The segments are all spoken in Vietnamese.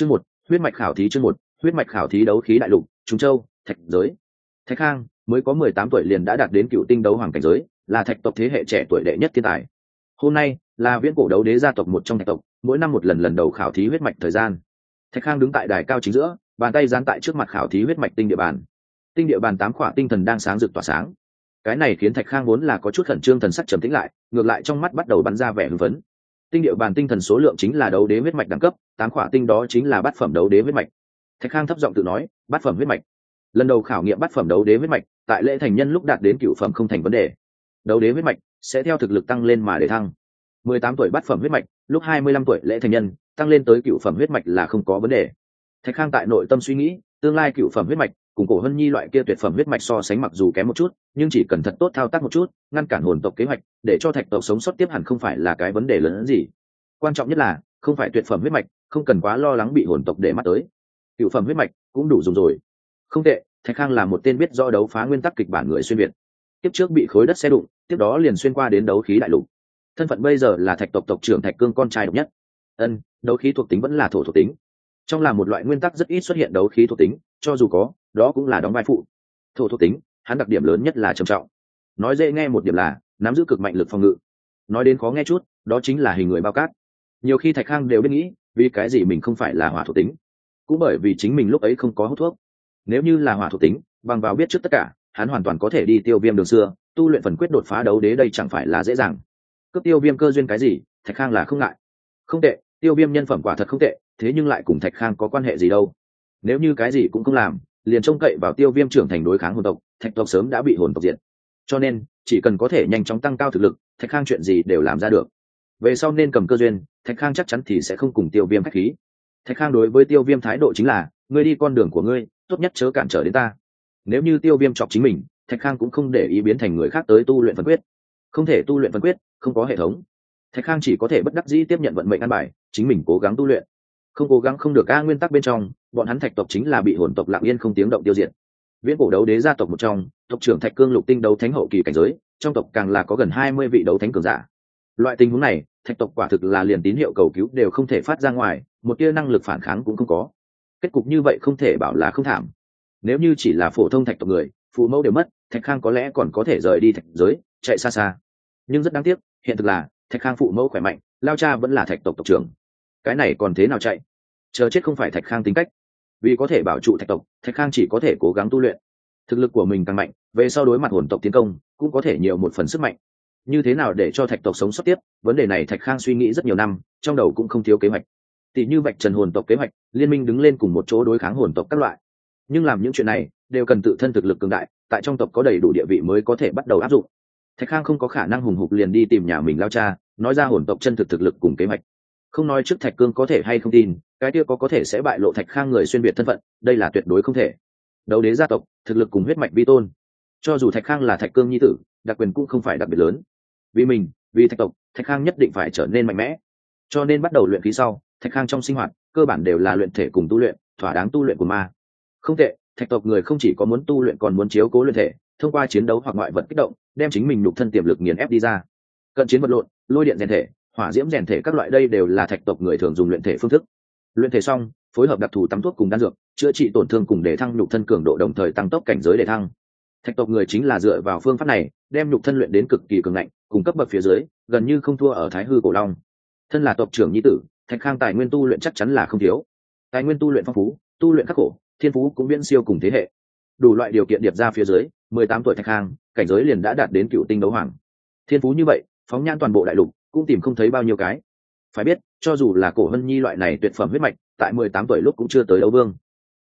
chương một, huyết mạch khảo thí chương một, huyết mạch khảo thí đấu khí đại lục, trung châu, thạch giới. Thạch khang mới có mười tám tuổi liền đã đạt đến cựu tinh đấu hoàng cảnh giới, là thạch tộc thế hệ trẻ tuổi đệ nhất thiên tài. Hôm nay là viễn cổ đấu đế gia tộc một trong thạch tộc, mỗi năm một lần lần đầu khảo thí huyết mạch thời gian. Thạch khang đứng tại đài cao chính giữa, bàn tay dán tại trước mặt khảo thí huyết mạch tinh địa bàn. Tinh địa bàn tám khỏa tinh thần đang sáng rực tỏa sáng. Cái này khiến thạch khang vốn là có chút khẩn trương thần sắc trầm tĩnh lại, ngược lại trong mắt bắt đầu bắn ra vẻ hưng phấn tinh điệu bàn tinh thần số lượng chính là đấu đế huyết mạch đẳng cấp, tám khỏa tinh đó chính là bát phẩm đấu đế huyết mạch. Thạch khang thấp giọng tự nói, bát phẩm huyết mạch. Lần đầu khảo nghiệm bát phẩm đấu đế huyết mạch, tại lễ thành nhân lúc đạt đến cựu phẩm không thành vấn đề. Đấu đế huyết mạch sẽ theo thực lực tăng lên mà để thăng. Mười tám tuổi bát phẩm huyết mạch, lúc hai mươi lăm tuổi lễ thành nhân, tăng lên tới cựu phẩm huyết mạch là không có vấn đề. Thạch khang tại nội tâm suy nghĩ, tương lai cựu phẩm huyết mạch cùng cổ hân nhi loại kia tuyệt phẩm huyết mạch so sánh mặc dù kém một chút, nhưng chỉ cần thật tốt thao tác một chút, ngăn cản hồn tộc kế hoạch, để cho thạch tộc sống sót tiếp hẳn không phải là cái vấn đề lớn hơn gì. Quan trọng nhất là, không phải tuyệt phẩm huyết mạch, không cần quá lo lắng bị hồn tộc để mắt tới. Cựu phẩm huyết mạch cũng đủ dùng rồi. Không tệ, thạch khang là một tên biết do đấu phá nguyên tắc kịch bản người xuyên việt. Tiếp trước bị khối đất xe đụng, tiếp đó liền xuyên qua đến đấu khí đại lục. Thân phận bây giờ là thạch tộc tộc trưởng thạch cương con trai độc nhất. Ân, đấu khí thuộc tính vẫn là thổ thuộc tính. Trong là một loại nguyên tắc rất ít xuất hiện đấu khí thuộc tính, cho dù có đó cũng là đóng vai phụ. Thổ thuộc tính, hắn đặc điểm lớn nhất là trầm trọng. Nói dễ nghe một điểm là, nắm giữ cực mạnh lực phòng ngự. Nói đến khó nghe chút, đó chính là hình người bao cát. Nhiều khi thạch khang đều biết nghĩ, vì cái gì mình không phải là hỏa thuộc tính. Cũng bởi vì chính mình lúc ấy không có hút thuốc. Nếu như là hỏa thuộc tính, bằng vào biết trước tất cả, hắn hoàn toàn có thể đi tiêu viêm đường xưa, tu luyện phần quyết đột phá đấu đế đây chẳng phải là dễ dàng. Cướp tiêu viêm cơ duyên cái gì, thạch khang là không ngại. Không tệ, tiêu viêm nhân phẩm quả thật không tệ, thế nhưng lại cùng thạch khang có quan hệ gì đâu. Nếu như cái gì cũng không làm liền trông cậy vào tiêu viêm trưởng thành đối kháng hồn tộc, thạch tộc sớm đã bị hồn tộc diệt. Cho nên, chỉ cần có thể nhanh chóng tăng cao thực lực, thạch khang chuyện gì đều làm ra được. Về sau nên cầm cơ duyên, thạch khang chắc chắn thì sẽ không cùng tiêu viêm k h á c h khí. Thạch khang đối với tiêu viêm thái độ chính là, ngươi đi con đường của ngươi, tốt nhất chớ cản trở đến ta. Nếu như tiêu viêm chọc chính mình, thạch khang cũng không để ý biến thành người khác tới tu luyện phân quyết. Không thể tu luyện phân quyết, không có hệ thống. Thạch khang chỉ có thể bất đắc dĩ tiếp nhận vận mệnh ăn bài, chính mình cố gắng tu luyện. Không cố gắng không được a nguyên tắc bên trong bọn hắn thạch tộc chính là bị hồn tộc lạng yên không tiếng động tiêu diệt. Viễn cổ đấu đế gia tộc một trong, tộc trưởng thạch cương lục tinh đấu thánh hậu kỳ cảnh giới, trong tộc càng là có gần hai mươi vị đấu thánh cường giả. Loại tình huống này, thạch tộc quả thực là liền tín hiệu cầu cứu đều không thể phát ra ngoài, một tia năng lực phản kháng cũng không có. Kết cục như vậy không thể bảo là không thảm. Nếu như chỉ là phổ thông thạch tộc người, phụ mẫu đều mất, thạch khang có lẽ còn có thể rời đi thạch giới, chạy xa xa. Nhưng rất đáng tiếc, hiện thực là, thạch khang phụ mẫu khỏe mạnh, lao cha vẫn là thạch tộc tộc trưởng. Cái này còn thế nào chạy? Chờ chết không phải thạch khang tính cách vì có thể bảo trụ thạch tộc, thạch khang chỉ có thể cố gắng tu luyện. Thực lực của mình càng mạnh, về sau đối mặt hồn tộc tiến công, cũng có thể nhiều một phần sức mạnh. Như thế nào để cho thạch tộc sống sót tiếp? Vấn đề này thạch khang suy nghĩ rất nhiều năm, trong đầu cũng không thiếu kế hoạch. Tỷ như vạch trần hồn tộc kế hoạch, liên minh đứng lên cùng một chỗ đối kháng hồn tộc các loại. Nhưng làm những chuyện này, đều cần tự thân thực lực cường đại, tại trong tộc có đầy đủ địa vị mới có thể bắt đầu áp dụng. Thạch khang không có khả năng hùng hục liền đi tìm nhà mình lao cha, nói ra hồn tộc chân thực thực lực cùng kế hoạch không nói trước thạch cương có thể hay không tin, cái kia có có thể sẽ bại lộ thạch khang người xuyên biệt thân phận, đây là tuyệt đối không thể. Đấu đế gia tộc, thực lực cùng huyết mạch vi tôn. Cho dù thạch khang là thạch cương nhi tử, đặc quyền cũng không phải đặc biệt lớn. Vì mình, vì thạch tộc, thạch khang nhất định phải trở nên mạnh mẽ. Cho nên bắt đầu luyện khí sau, thạch khang trong sinh hoạt, cơ bản đều là luyện thể cùng tu luyện, thỏa đáng tu luyện của ma. Không tệ, thạch tộc người không chỉ có muốn tu luyện còn muốn chiếu cố luyện thể, thông qua chiến đấu hoặc ngoại vật kích động, đem chính mình nhục thân tiềm lực nghiền ép đi ra. Cận chiến vật lộn, lôi điện rèn thể hỏa diễm rèn thể các loại đây đều là thạch tộc người thường dùng luyện thể phương thức. Luyện thể xong, phối hợp đặc thù tắm thuốc cùng đan dược, chữa trị tổn thương cùng để thăng nhục thân cường độ đồng thời tăng tốc cảnh giới để thăng. Thạch tộc người chính là dựa vào phương pháp này, đem nhục thân luyện đến cực kỳ cường ngạnh, cùng cấp bậc phía dưới, gần như không thua ở thái hư cổ long. Thân là tộc trưởng nhi tử, thạch khang tài nguyên tu luyện chắc chắn là không thiếu. Tài nguyên tu luyện phong phú, tu luyện khắc khổ, thiên phú cũng viễn siêu cùng thế hệ. Đủ loại điều kiện điệp ra phía dưới, mười tám tuổi thạch khang, cảnh giới liền đã đạt đến cựu tinh đấu hoàng. Thiên phú như vậy, phóng nhan toàn bộ đại lục cũng tìm không thấy bao nhiêu cái. Phải biết, cho dù là cổ hân nhi loại này tuyệt phẩm huyết mạch, tại mười tám tuổi lúc cũng chưa tới đấu vương.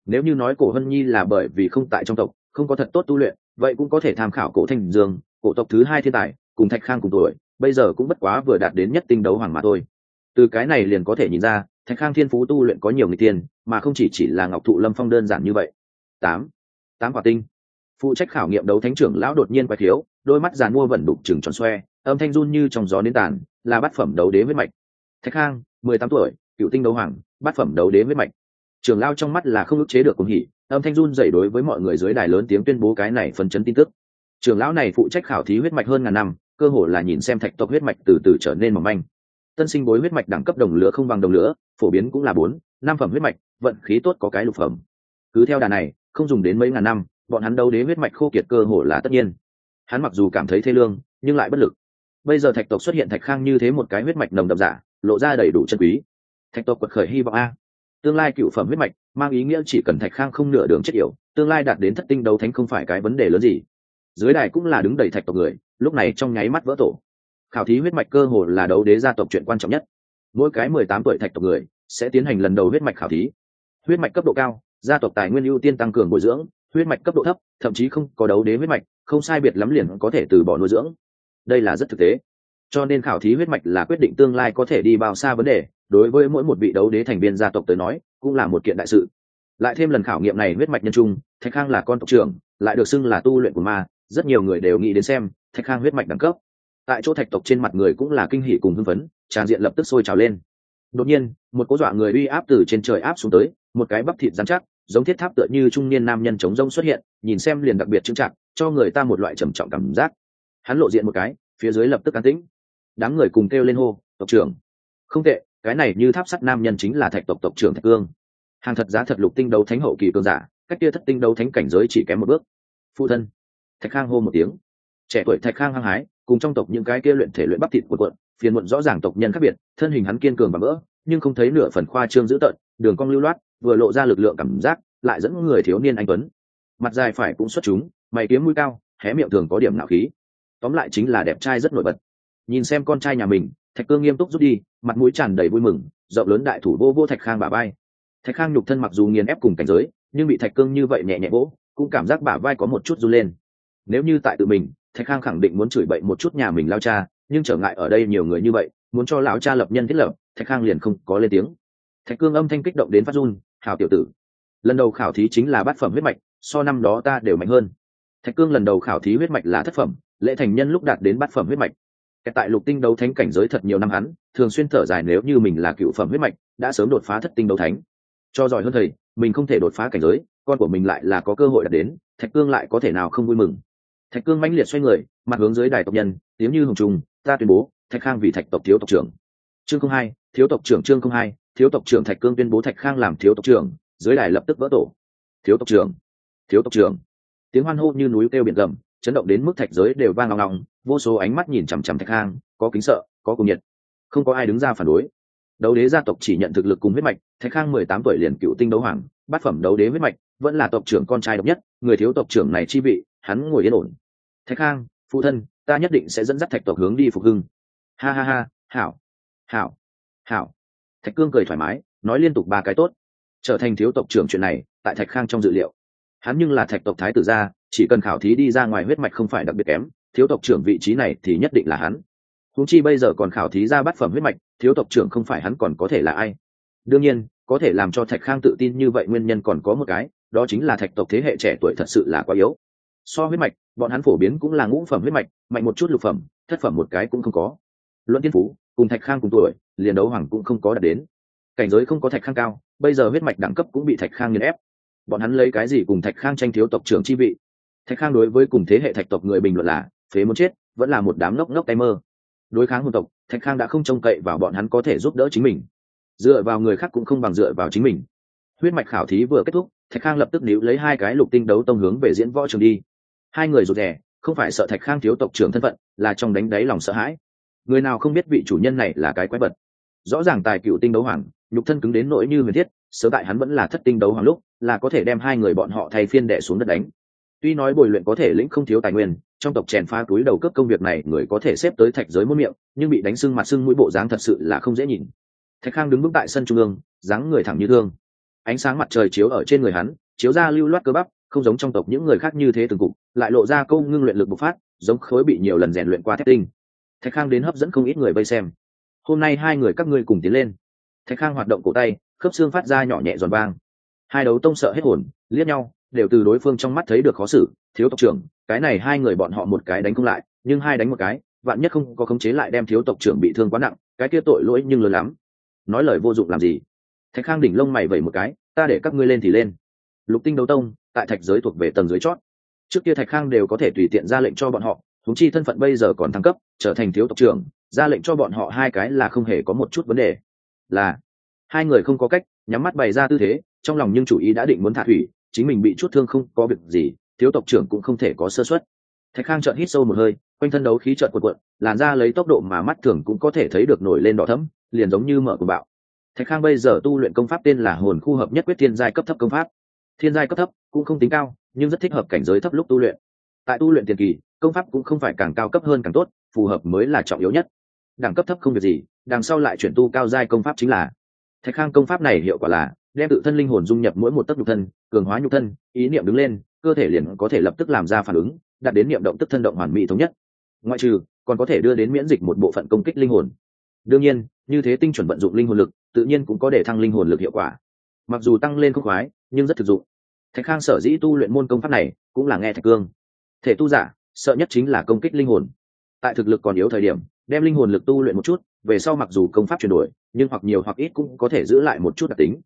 Nếu như nói cổ hân nhi là bởi vì không tại trong tộc, không có thật tốt tu luyện, vậy cũng có thể tham khảo cổ thanh dương, cổ tộc thứ hai thiên tài, cùng thạch khang cùng tuổi, bây giờ cũng bất quá vừa đạt đến nhất tinh đấu hoàng mà thôi. Từ cái này liền có thể nhìn ra, thạch khang thiên phú tu luyện có nhiều người tiền mà không chỉ chỉ là ngọc thụ lâm phong đơn giản như vậy. Tám tám quả tinh. Phụ trách khảo nghiệm đấu thánh trưởng lão đột nhiên quay thiếu, đôi mắt giàn mua vẩn đục chừng tròn xoe, âm thanh run như trong gió đến tàn là bát phẩm đấu đế huyết mạch. Thạch khang mười tám tuổi cựu tinh đấu hoàng, bát phẩm đấu đế huyết mạch. Trường lao trong mắt là không ức chế được cùng hỉ, âm thanh run dậy đối với mọi người dưới đài lớn tiếng tuyên bố cái này phần chấn tin tức. Trường lão này phụ trách khảo thí huyết mạch hơn ngàn năm, cơ hồ là nhìn xem thạch tộc huyết mạch từ từ trở nên mỏng manh. Tân sinh bối huyết mạch đẳng cấp đồng lửa không bằng đồng lửa, phổ biến cũng là bốn, năm phẩm huyết mạch, vận khí tốt có cái lục phẩm. Cứ theo đà này, không dùng đến mấy ngàn năm, bọn hắn đấu đế huyết mạch khô kiệt cơ hồ là tất nhiên. Hắn mặc dù cảm thấy thê lương, nhưng lại bất lực bây giờ thạch tộc xuất hiện thạch khang như thế một cái huyết mạch nồng đậm giả, lộ ra đầy đủ chân quý. Thạch tộc quật khởi hy vọng a. Tương lai cựu phẩm huyết mạch, mang ý nghĩa chỉ cần thạch khang không nửa đường chết yểu, tương lai đạt đến thất tinh đấu thánh không phải cái vấn đề lớn gì. Dưới đài cũng là đứng đầy thạch tộc người, lúc này trong nháy mắt vỡ tổ. Khảo thí huyết mạch cơ hồ là đấu đế gia tộc chuyện quan trọng nhất. Mỗi cái mười tám tuổi thạch tộc người sẽ tiến hành lần đầu huyết mạch khảo thí. Huyết mạch cấp độ cao, gia tộc tài nguyên ưu tiên tăng cường bồi dưỡng, huyết mạch cấp độ thấp, thậm chí không có đấu đế huyết mạch, không sai biệt lắm liền có thể từ bỏ nuôi dưỡng đây là rất thực tế. Cho nên khảo thí huyết mạch là quyết định tương lai có thể đi bao xa vấn đề, đối với mỗi một vị đấu đế thành viên gia tộc tới nói, cũng là một kiện đại sự. Lại thêm lần khảo nghiệm này huyết mạch nhân trung, thạch khang là con tộc trưởng, lại được xưng là tu luyện của ma, rất nhiều người đều nghĩ đến xem, thạch khang huyết mạch đẳng cấp. Tại chỗ thạch tộc trên mặt người cũng là kinh hỉ cùng hưng phấn, tràn diện lập tức sôi trào lên. Đột nhiên, một cố dọa người uy áp từ trên trời áp xuống tới, một cái bắp thịt dán chắc, giống thiết tháp tựa như trung niên nam nhân chống rông xuất hiện, nhìn xem liền đặc biệt trưng trạng cho người ta một loại trầm trọng cảm giác hắn lộ diện một cái, phía dưới lập tức an tĩnh. Đám người cùng kêu lên hô, tộc trưởng. Không tệ, cái này như tháp sắt nam nhân chính là thạch tộc tộc trưởng thạch cương. Hàng thật giá thật lục tinh đấu thánh hậu kỳ cương giả, cách kia thất tinh đấu thánh cảnh giới chỉ kém một bước. Phụ thân. Thạch khang hô một tiếng. Trẻ tuổi thạch khang hăng hái, cùng trong tộc những cái kia luyện thể luyện bắp thịt của quận phiền muộn rõ ràng tộc nhân khác biệt, thân hình hắn kiên cường và vỡ nhưng không thấy nửa phần khoa trương dữ tợn, đường cong lưu loát, vừa lộ ra lực lượng cảm giác, lại dẫn người thiếu niên anh tuấn. Mặt dài phải cũng xuất chúng, mày kiếm mũi cao, hé miệng thường có điểm nạo khí tóm lại chính là đẹp trai rất nổi bật. Nhìn xem con trai nhà mình, thạch cương nghiêm túc rút đi, mặt mũi tràn đầy vui mừng, rộng lớn đại thủ vô vô thạch khang bà vai. Thạch khang nhục thân mặc dù nghiền ép cùng cảnh giới, nhưng bị thạch cương như vậy nhẹ nhẹ vỗ, cũng cảm giác bả vai có một chút run lên. Nếu như tại tự mình, thạch khang khẳng định muốn chửi bậy một chút nhà mình lao cha, nhưng trở ngại ở đây nhiều người như vậy, muốn cho lão cha lập nhân thiết lập, thạch khang liền không có lên tiếng. Thạch cương âm thanh kích động đến phát run hào tiểu tử, lần đầu khảo thí chính là bát phẩm huyết mạch, so năm đó ta đều mạnh hơn. Thạch cương lần đầu khảo thí huyết mạch là thất phẩm lễ thành nhân lúc đạt đến bát phẩm huyết mạch. Tại lục tinh đấu thánh cảnh giới thật nhiều năm hắn, thường xuyên thở dài nếu như mình là cựu phẩm huyết mạch, đã sớm đột phá thất tinh đấu thánh. Cho giỏi hơn thầy, mình không thể đột phá cảnh giới, con của mình lại là có cơ hội đạt đến, thạch cương lại có thể nào không vui mừng. Thạch cương mãnh liệt xoay người, mặt hướng dưới đài tộc nhân, tiếng như hồng trung ta tuyên bố, thạch khang vì thạch tộc thiếu tộc trưởng. Chương không hai, thiếu tộc trưởng chương không hai, thiếu tộc trưởng thạch cương tuyên bố thạch khang làm thiếu tộc trưởng, dưới đài lập tức vỡ tổ. Thiếu tộc trưởng, thiếu tộc trưởng. Tiếng hoan hô như núi kêu biển gầm chấn động đến mức thạch giới đều vang ngọng ngọng vô số ánh mắt nhìn chằm chằm thạch khang có kính sợ, có cùng nhiệt. Không có ai đứng ra phản đối. Đấu đế gia tộc chỉ nhận thực lực cùng huyết mạch, thạch khang mười tám tuổi liền cựu tinh đấu hoàng, bát phẩm đấu đế huyết mạch, vẫn là tộc trưởng con trai độc nhất, người thiếu tộc trưởng này chi vị, hắn ngồi yên ổn. Thạch khang phụ thân, ta nhất định sẽ dẫn dắt thạch tộc hướng đi phục hưng. Ha ha ha, hảo. Hảo. Hảo. Thạch cương cười thoải mái, nói liên tục ba cái tốt. Trở thành thiếu tộc trưởng chuyện này, tại thạch khang trong dự liệu hắn nhưng là thạch tộc thái tử gia, chỉ cần khảo thí đi ra ngoài huyết mạch không phải đặc biệt kém, thiếu tộc trưởng vị trí này thì nhất định là hắn. Húng chi bây giờ còn khảo thí ra bát phẩm huyết mạch, thiếu tộc trưởng không phải hắn còn có thể là ai? Đương nhiên, có thể làm cho thạch khang tự tin như vậy nguyên nhân còn có một cái, đó chính là thạch tộc thế hệ trẻ tuổi thật sự là quá yếu. So huyết mạch, bọn hắn phổ biến cũng là ngũ phẩm huyết mạch, mạnh một chút lục phẩm, thất phẩm một cái cũng không có. Luận tiên phú, cùng thạch khang cùng tuổi, liền đấu hoàng cũng không có đạt đến. Cảnh giới không có thạch khang cao, bây giờ huyết mạch đẳng cấp cũng bị thạch khang nghiền ép bọn hắn lấy cái gì cùng thạch khang tranh thiếu tộc trưởng chi vị? Thạch khang đối với cùng thế hệ thạch tộc người bình luận là, phế muốn chết, vẫn là một đám ngốc ngốc tay mơ. Đối kháng hồn tộc, thạch khang đã không trông cậy vào bọn hắn có thể giúp đỡ chính mình. Dựa vào người khác cũng không bằng dựa vào chính mình. Huyết mạch khảo thí vừa kết thúc, thạch khang lập tức níu lấy hai cái lục tinh đấu tông hướng về diễn võ trường đi. Hai người rụt rè, không phải sợ thạch khang thiếu tộc trưởng thân phận, là trong đánh đáy lòng sợ hãi. Người nào không biết vị chủ nhân này là cái quái vật. Rõ ràng tài cựu tinh đấu hoàng, nhục thân cứng đến nỗi như huyền thiết, sớm tại hắn vẫn là thất tinh đấu hoàng lúc là có thể đem hai người bọn họ thay phiên đẻ xuống đất đánh. Tuy nói bồi luyện có thể lĩnh không thiếu tài nguyên, trong tộc chèn pha túi đầu cấp công việc này người có thể xếp tới thạch giới muôn miệng, nhưng bị đánh sưng mặt sưng mũi bộ dáng thật sự là không dễ nhìn. Thạch khang đứng vững tại sân trung ương, dáng người thẳng như thương. Ánh sáng mặt trời chiếu ở trên người hắn, chiếu ra lưu loát cơ bắp, không giống trong tộc những người khác như thế từng cục, lại lộ ra câu ngưng luyện lực bộc phát, giống khối bị nhiều lần rèn luyện qua thép tinh. Thạch khang đến hấp dẫn không ít người vây xem. Hôm nay hai người các ngươi cùng tiến lên. Thạch khang hoạt động cổ tay, khớp xương phát ra nhỏ nhẹ giòn vang hai đấu tông sợ hết hồn, liếc nhau, đều từ đối phương trong mắt thấy được khó xử, thiếu tộc trưởng, cái này hai người bọn họ một cái đánh không lại, nhưng hai đánh một cái, vạn nhất không có khống chế lại đem thiếu tộc trưởng bị thương quá nặng, cái kia tội lỗi nhưng lớn lắm. Nói lời vô dụng làm gì? Thạch khang đỉnh lông mày vẩy một cái, ta để các ngươi lên thì lên. Lục tinh đấu tông, tại thạch giới thuộc về tầng dưới chót. Trước kia thạch khang đều có thể tùy tiện ra lệnh cho bọn họ thúng chi thân phận bây giờ còn thăng cấp, trở thành thiếu tộc trưởng, ra lệnh cho bọn họ hai cái là không hề có một chút vấn đề. Là hai người không có cách, nhắm mắt bày ra tư thế, trong lòng nhưng chủ ý đã định muốn thả thủy, chính mình bị chút thương không có việc gì, thiếu tộc trưởng cũng không thể có sơ xuất thạch khang trợn hít sâu một hơi, quanh thân đấu khí trợn cuộn cuộn, làn ra lấy tốc độ mà mắt thường cũng có thể thấy được nổi lên đỏ thấm liền giống như mở của bạo. Thạch khang bây giờ tu luyện công pháp tên là hồn khu hợp nhất quyết thiên giai cấp thấp công pháp. Thiên giai cấp thấp cũng không tính cao, nhưng rất thích hợp cảnh giới thấp lúc tu luyện. Tại tu luyện tiền kỳ, công pháp cũng không phải càng cao cấp hơn càng tốt, phù hợp mới là trọng yếu nhất. Đẳng cấp thấp không việc gì, đằng sau lại chuyển tu cao giai công pháp chính là thạch khang công pháp này hiệu quả là đem tự thân linh hồn dung nhập mỗi một tấc nhục thân, cường hóa nhục thân, ý niệm đứng lên, cơ thể liền có thể lập tức làm ra phản ứng, đạt đến niệm động tức thân động hoàn mỹ thống nhất. Ngoại trừ, còn có thể đưa đến miễn dịch một bộ phận công kích linh hồn. Đương nhiên, như thế tinh chuẩn vận dụng linh hồn lực, tự nhiên cũng có để thăng linh hồn lực hiệu quả. Mặc dù tăng lên không khoái, nhưng rất thực dụng. Thạch khang sở dĩ tu luyện môn công pháp này, cũng là nghe thạch cương. Thể tu giả, sợ nhất chính là công kích linh hồn. Tại thực lực còn yếu thời điểm, đem linh hồn lực tu luyện một chút về sau mặc dù công pháp chuyển đổi, nhưng hoặc nhiều hoặc ít cũng có thể giữ lại một chút đặc tính.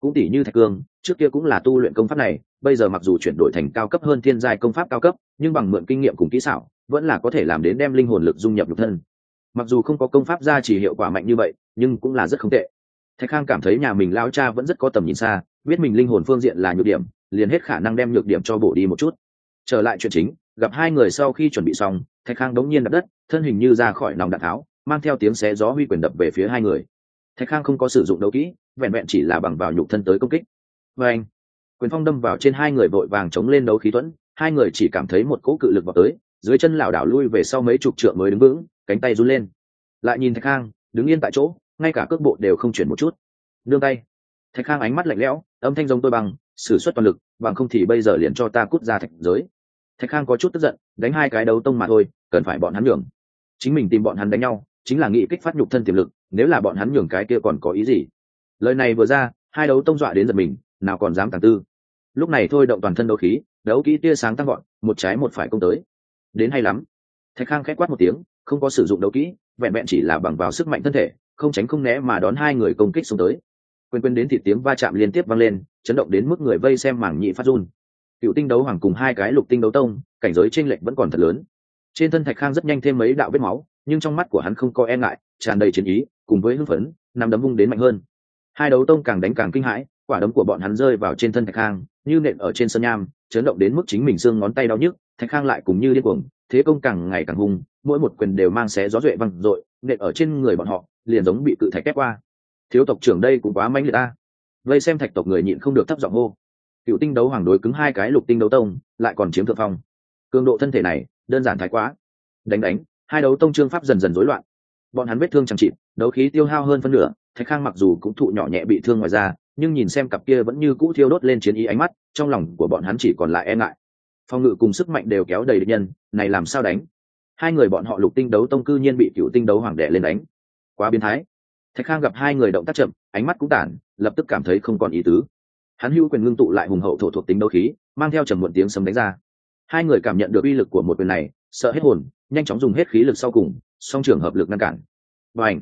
Cũng tỷ như thạch cương, trước kia cũng là tu luyện công pháp này, bây giờ mặc dù chuyển đổi thành cao cấp hơn thiên giai công pháp cao cấp, nhưng bằng mượn kinh nghiệm cùng kỹ xảo, vẫn là có thể làm đến đem linh hồn lực dung nhập nhục thân. Mặc dù không có công pháp gia chỉ hiệu quả mạnh như vậy, nhưng cũng là rất không tệ. Thạch khang cảm thấy nhà mình lao cha vẫn rất có tầm nhìn xa, biết mình linh hồn phương diện là nhược điểm, liền hết khả năng đem nhược điểm cho bổ đi một chút. Trở lại chuyện chính, gặp hai người sau khi chuẩn bị xong, thạch khang đống nhiên đặt đất, thân hình như ra khỏi nòng đạn tháo mang theo tiếng xé gió huy quyền đập về phía hai người. Thạch khang không có sử dụng đấu kỹ, vẹn vẹn chỉ là bằng vào nhục thân tới công kích. Và anh, quyền phong đâm vào trên hai người vội vàng chống lên đấu khí thuẫn hai người chỉ cảm thấy một cỗ cự lực vào tới, dưới chân lảo đảo lui về sau mấy chục trượng mới đứng vững, cánh tay run lên. Lại nhìn thạch khang, đứng yên tại chỗ, ngay cả cước bộ đều không chuyển một chút. Nương tay. Thạch khang ánh mắt lạnh lẽo, âm thanh giống tôi bằng, sử xuất toàn lực, bằng không thì bây giờ liền cho ta cút ra thạch giới. Thạch khang có chút tức giận, đánh hai cái đấu tông mà thôi, cần phải bọn hắn nhường. Chính mình tìm bọn hắn đánh nhau chính là nghị kích phát nhục thân tiềm lực, nếu là bọn hắn nhường cái kia còn có ý gì? Lời này vừa ra, hai đấu tông dọa đến giật mình, nào còn dám tàng tư. Lúc này thôi động toàn thân đấu khí, đấu kỹ tia sáng tăng gọn một trái một phải công tới. Đến hay lắm. Thạch khang khét quát một tiếng, không có sử dụng đấu kỹ, vẹn vẹn chỉ là bằng vào sức mạnh thân thể, không tránh không né mà đón hai người công kích xuống tới. Quên quên đến thì tiếng va chạm liên tiếp vang lên, chấn động đến mức người vây xem mảng nhị phát run. Cựu tinh đấu hoàng cùng hai cái lục tinh đấu tông, cảnh giới tranh lệch vẫn còn thật lớn. Trên thân thạch khang rất nhanh thêm mấy đạo vết máu nhưng trong mắt của hắn không có e ngại, tràn đầy chiến ý, cùng với hưng phấn nằm đấm vung đến mạnh hơn. Hai đấu tông càng đánh càng kinh hãi, quả đấm của bọn hắn rơi vào trên thân thạch khang, như nện ở trên sân nham, chấn động đến mức chính mình xương ngón tay đau nhức, thạch khang lại cùng như điên cuồng, thế công càng ngày càng hung, mỗi một quyền đều mang xé gió duệ văng dội, nện ở trên người bọn họ, liền giống bị cự thạch kép qua. Thiếu tộc trưởng đây cũng quá mãnh liệt ta. Vây xem thạch tộc người nhịn không được thấp giọng hô. Cựu tinh đấu hoàng đối cứng hai cái lục tinh đấu tông, lại còn chiếm thượng phong. Cường độ thân thể này, đơn giản thái quá. Đánh đánh hai đấu tông trương pháp dần dần rối loạn. Bọn hắn vết thương chẳng chịt, đấu khí tiêu hao hơn phân nửa, thạch khang mặc dù cũng thụ nhỏ nhẹ bị thương ngoài ra nhưng nhìn xem cặp kia vẫn như cũ thiêu đốt lên chiến ý ánh mắt, trong lòng của bọn hắn chỉ còn lại e ngại. Phong ngự cùng sức mạnh đều kéo đầy địch nhân, này làm sao đánh? Hai người bọn họ lục tinh đấu tông cư nhiên bị cựu tinh đấu hoàng đệ lên đánh. Quá biến thái. Thạch khang gặp hai người động tác chậm, ánh mắt cũng tản, lập tức cảm thấy không còn ý tứ. Hắn hữu quyền ngưng tụ lại hùng hậu thổ thuộc tính đấu khí, mang theo trầm muộn tiếng sấm đánh ra. Hai người cảm nhận được uy lực của một quyền này, sợ hết hồn nhanh chóng dùng hết khí lực sau cùng, song trường hợp lực ngăn cản. Và ảnh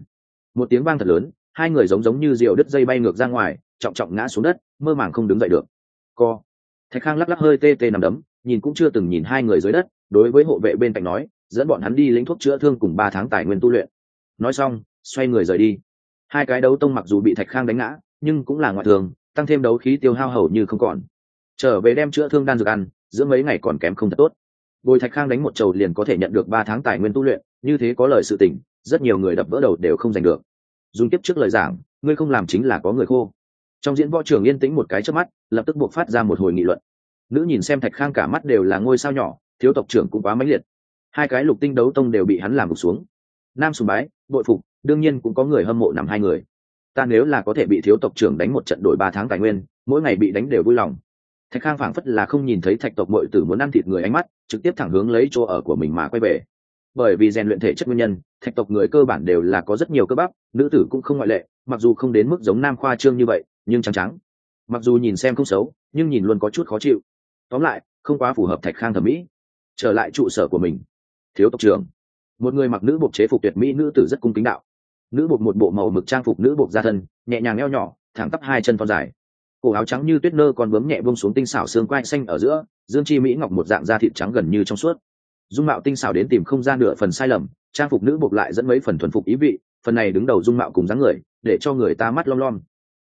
một tiếng vang thật lớn, hai người giống giống như rượu đứt dây bay ngược ra ngoài, trọng trọng ngã xuống đất, mơ màng không đứng dậy được. Co! Thạch khang lắc lắc hơi tê tê nằm đấm, nhìn cũng chưa từng nhìn hai người dưới đất, đối với hộ vệ bên cạnh nói, dẫn bọn hắn đi lĩnh thuốc chữa thương cùng ba tháng tài nguyên tu luyện. Nói xong, xoay người rời đi. Hai cái đấu tông mặc dù bị thạch khang đánh ngã, nhưng cũng là ngoại thường, tăng thêm đấu khí tiêu hao hầu như không còn. Trở về đem chữa thương đan dược ăn, giữa mấy ngày còn kém không thật tốt bồi thạch khang đánh một trầu liền có thể nhận được ba tháng tài nguyên tu luyện, như thế có lời sự tình, rất nhiều người đập vỡ đầu đều không giành được. Dùng tiếp trước lời giảng, ngươi không làm chính là có người khô. Trong diễn võ trường yên tĩnh một cái trước mắt, lập tức buộc phát ra một hồi nghị luận. Nữ nhìn xem thạch khang cả mắt đều là ngôi sao nhỏ, thiếu tộc trưởng cũng quá mãnh liệt. Hai cái lục tinh đấu tông đều bị hắn làm gục xuống. Nam sùng bái, bội phục, đương nhiên cũng có người hâm mộ nằm hai người. Ta nếu là có thể bị thiếu tộc trưởng đánh một trận đổi ba tháng tài nguyên, mỗi ngày bị đánh đều vui lòng thạch khang phảng phất là không nhìn thấy thạch tộc mội tử muốn ăn thịt người ánh mắt, trực tiếp thẳng hướng lấy chỗ ở của mình mà quay về. Bởi vì rèn luyện thể chất nguyên nhân, thạch tộc người cơ bản đều là có rất nhiều cơ bắp, nữ tử cũng không ngoại lệ, mặc dù không đến mức giống nam khoa trương như vậy, nhưng trắng trắng. Mặc dù nhìn xem không xấu, nhưng nhìn luôn có chút khó chịu. Tóm lại, không quá phù hợp thạch khang thẩm mỹ. Trở lại trụ sở của mình. Thiếu tộc trưởng. Một người mặc nữ bộc chế phục tuyệt mỹ nữ tử rất cung kính đạo. Nữ bộc một bộ màu mực trang phục nữ bộc ra thân, nhẹ nhàng neo nhỏ, thẳng tắp hai chân thon dài cổ áo trắng như tuyết nơ còn bướm nhẹ bông xuống tinh xảo xương quai xanh ở giữa, dương chi mỹ ngọc một dạng da thịt trắng gần như trong suốt. Dung mạo tinh xảo đến tìm không gian nửa phần sai lầm, trang phục nữ bộc lại dẫn mấy phần thuần phục ý vị, phần này đứng đầu dung mạo cùng dáng người, để cho người ta mắt lom lom.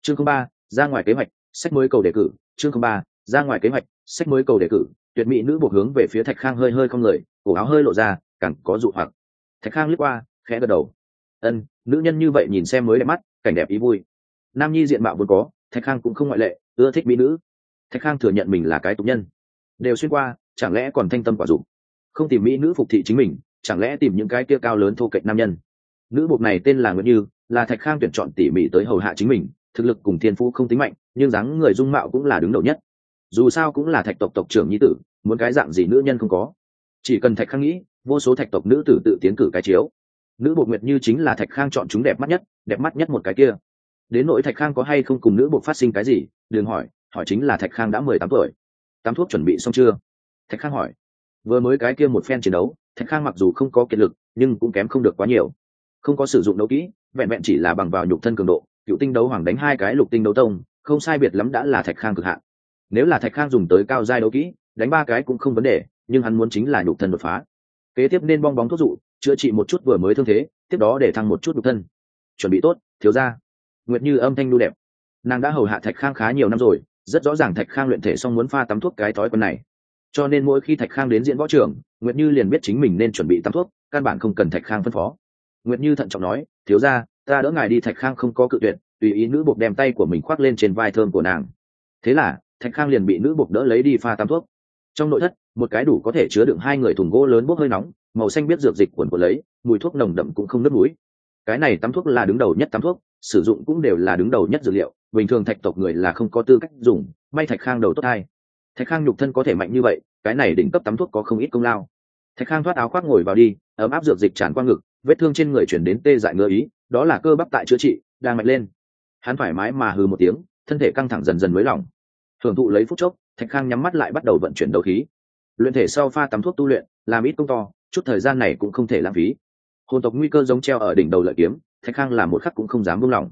Chương ba, ra ngoài kế hoạch, sách mới cầu đề cử. Chương ba, ra ngoài kế hoạch, sách mới cầu đề cử. Tuyệt mỹ nữ buộc hướng về phía thạch khang hơi hơi không người, cổ áo hơi lộ ra, càng có dụ hoặc. Thạch khang lướt qua, khẽ gật đầu. Ân, nữ nhân như vậy nhìn xem mới đẹp mắt, cảnh đẹp ý vui. Nam nhi diện mạo vốn có thạch khang cũng không ngoại lệ, ưa thích mỹ nữ. Thạch khang thừa nhận mình là cái tục nhân. Đều xuyên qua, chẳng lẽ còn thanh tâm quả dụng không tìm mỹ nữ phục thị chính mình, chẳng lẽ tìm những cái kia cao lớn thô kệch nam nhân? Nữ bột này tên là nguyễn như, là thạch khang tuyển chọn tỉ mỉ tới hầu hạ chính mình, thực lực cùng thiên phú không tính mạnh, nhưng dáng người dung mạo cũng là đứng đầu nhất. Dù sao cũng là thạch tộc tộc trưởng nhi tử, muốn cái dạng gì nữ nhân không có. Chỉ cần thạch khang nghĩ, vô số thạch tộc nữ tử tự tiến cử cái chiếu. Nữ bột nguyệt như chính là thạch khang chọn chúng đẹp mắt nhất, đẹp mắt nhất một cái kia đến nỗi thạch khang có hay không cùng nữ bột phát sinh cái gì, đừng hỏi hỏi chính là thạch khang đã mười tám tuổi. Tám thuốc chuẩn bị xong chưa? Thạch khang hỏi. Vừa mới cái kia một phen chiến đấu, thạch khang mặc dù không có kiệt lực, nhưng cũng kém không được quá nhiều. Không có sử dụng đấu kỹ, vẹn vẹn chỉ là bằng vào nhục thân cường độ, cựu tinh đấu hoàng đánh hai cái lục tinh đấu tông, không sai biệt lắm đã là thạch khang cực hạn. Nếu là thạch khang dùng tới cao giai đấu kỹ, đánh ba cái cũng không vấn đề, nhưng hắn muốn chính là nhục thân đột phá. Kế tiếp nên bong bóng thuốc dụ, chữa trị một chút vừa mới thương thế, tiếp đó để thăng một chút nhục thân. Chuẩn bị tốt, thiếu ra nguyệt như âm thanh đu đẹp. Nàng đã hầu hạ thạch khang khá nhiều năm rồi, rất rõ ràng thạch khang luyện thể xong muốn pha tắm thuốc cái thói quen này. Cho nên mỗi khi thạch khang đến diễn võ trường, nguyệt như liền biết chính mình nên chuẩn bị tắm thuốc, căn bản không cần thạch khang phân phó. Nguyệt như thận trọng nói, thiếu ra ta đỡ ngài đi, thạch khang không có cự tuyệt, tùy ý nữ buộc đem tay của mình khoác lên trên vai thơm của nàng. Thế là, thạch khang liền bị nữ buộc đỡ lấy đi pha tắm thuốc. Trong nội thất, một cái đủ có thể chứa đựng hai người thùng gỗ lớn bốc hơi nóng, màu xanh biết dược dịch quần quần lấy, mùi thuốc nồng đậm cũng không nứt mũi. Cái này tắm thuốc là đứng đầu nhất tắm thuốc sử dụng cũng đều là đứng đầu nhất dược liệu, bình thường thạch tộc người là không có tư cách dùng, may thạch khang đầu tốt hai. Thạch khang nhục thân có thể mạnh như vậy, cái này đỉnh cấp tắm thuốc có không ít công lao. Thạch khang thoát áo khoác ngồi vào đi, ấm áp dược dịch tràn qua ngực, vết thương trên người chuyển đến tê dại ngơ ý, đó là cơ bắp tại chữa trị, đang mạnh lên. Hắn thoải mái mà hừ một tiếng, thân thể căng thẳng dần dần mới lỏng. Hưởng thụ lấy phút chốc, thạch khang nhắm mắt lại bắt đầu vận chuyển đầu khí. Luyện thể sau pha tắm thuốc tu luyện, làm ít công to, chút thời gian này cũng không thể lãng phí hồn tộc nguy cơ giống treo ở đỉnh đầu lợi kiếm, thạch khang là một khắc cũng không dám buông lỏng.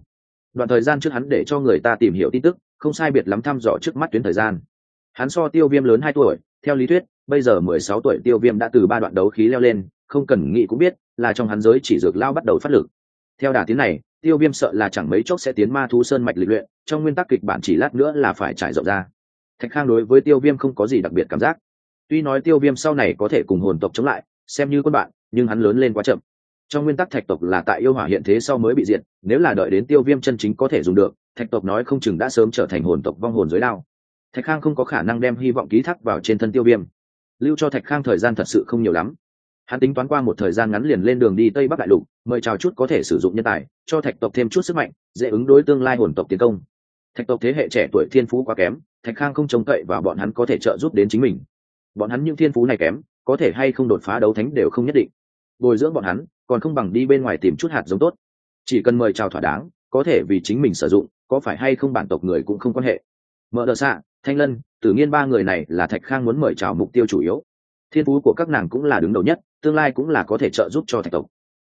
Đoạn thời gian trước hắn để cho người ta tìm hiểu tin tức, không sai biệt lắm thăm dò trước mắt tuyến thời gian. Hắn so tiêu viêm lớn hai tuổi, theo lý thuyết, bây giờ mười sáu tuổi tiêu viêm đã từ ba đoạn đấu khí leo lên, không cần nghĩ cũng biết, là trong hắn giới chỉ dược lao bắt đầu phát lực. Theo đà tiến này, tiêu viêm sợ là chẳng mấy chốc sẽ tiến ma thú sơn mạch lịch luyện, trong nguyên tắc kịch bản chỉ lát nữa là phải trải rộng ra. Thạch khang đối với tiêu viêm không có gì đặc biệt cảm giác. Tuy nói tiêu viêm sau này có thể cùng hồn tộc chống lại, xem như quân bạn, nhưng hắn lớn lên quá chậm trong nguyên tắc thạch tộc là tại yêu hỏa hiện thế sau mới bị diệt, nếu là đợi đến tiêu viêm chân chính có thể dùng được, thạch tộc nói không chừng đã sớm trở thành hồn tộc vong hồn dưới đao. Thạch khang không có khả năng đem hy vọng ký thác vào trên thân tiêu viêm. Lưu cho thạch khang thời gian thật sự không nhiều lắm. Hắn tính toán qua một thời gian ngắn liền lên đường đi tây bắc đại lục, mời chào chút có thể sử dụng nhân tài, cho thạch tộc thêm chút sức mạnh, dễ ứng đối tương lai hồn tộc tiến công. Thạch tộc thế hệ trẻ tuổi thiên phú quá kém, thạch khang không trông cậy và bọn hắn có thể trợ giúp đến chính mình. Bọn hắn những thiên phú này kém, có thể hay không đột phá đấu thánh đều không nhất định. Bồi dưỡng bọn hắn còn không bằng đi bên ngoài tìm chút hạt giống tốt. Chỉ cần mời chào thỏa đáng, có thể vì chính mình sử dụng, có phải hay không bản tộc người cũng không quan hệ. Mở đờ xạ, thanh lân tự nhiên ba người này là thạch khang muốn mời chào mục tiêu chủ yếu. Thiên phú của các nàng cũng là đứng đầu nhất, tương lai cũng là có thể trợ giúp cho thạch tộc.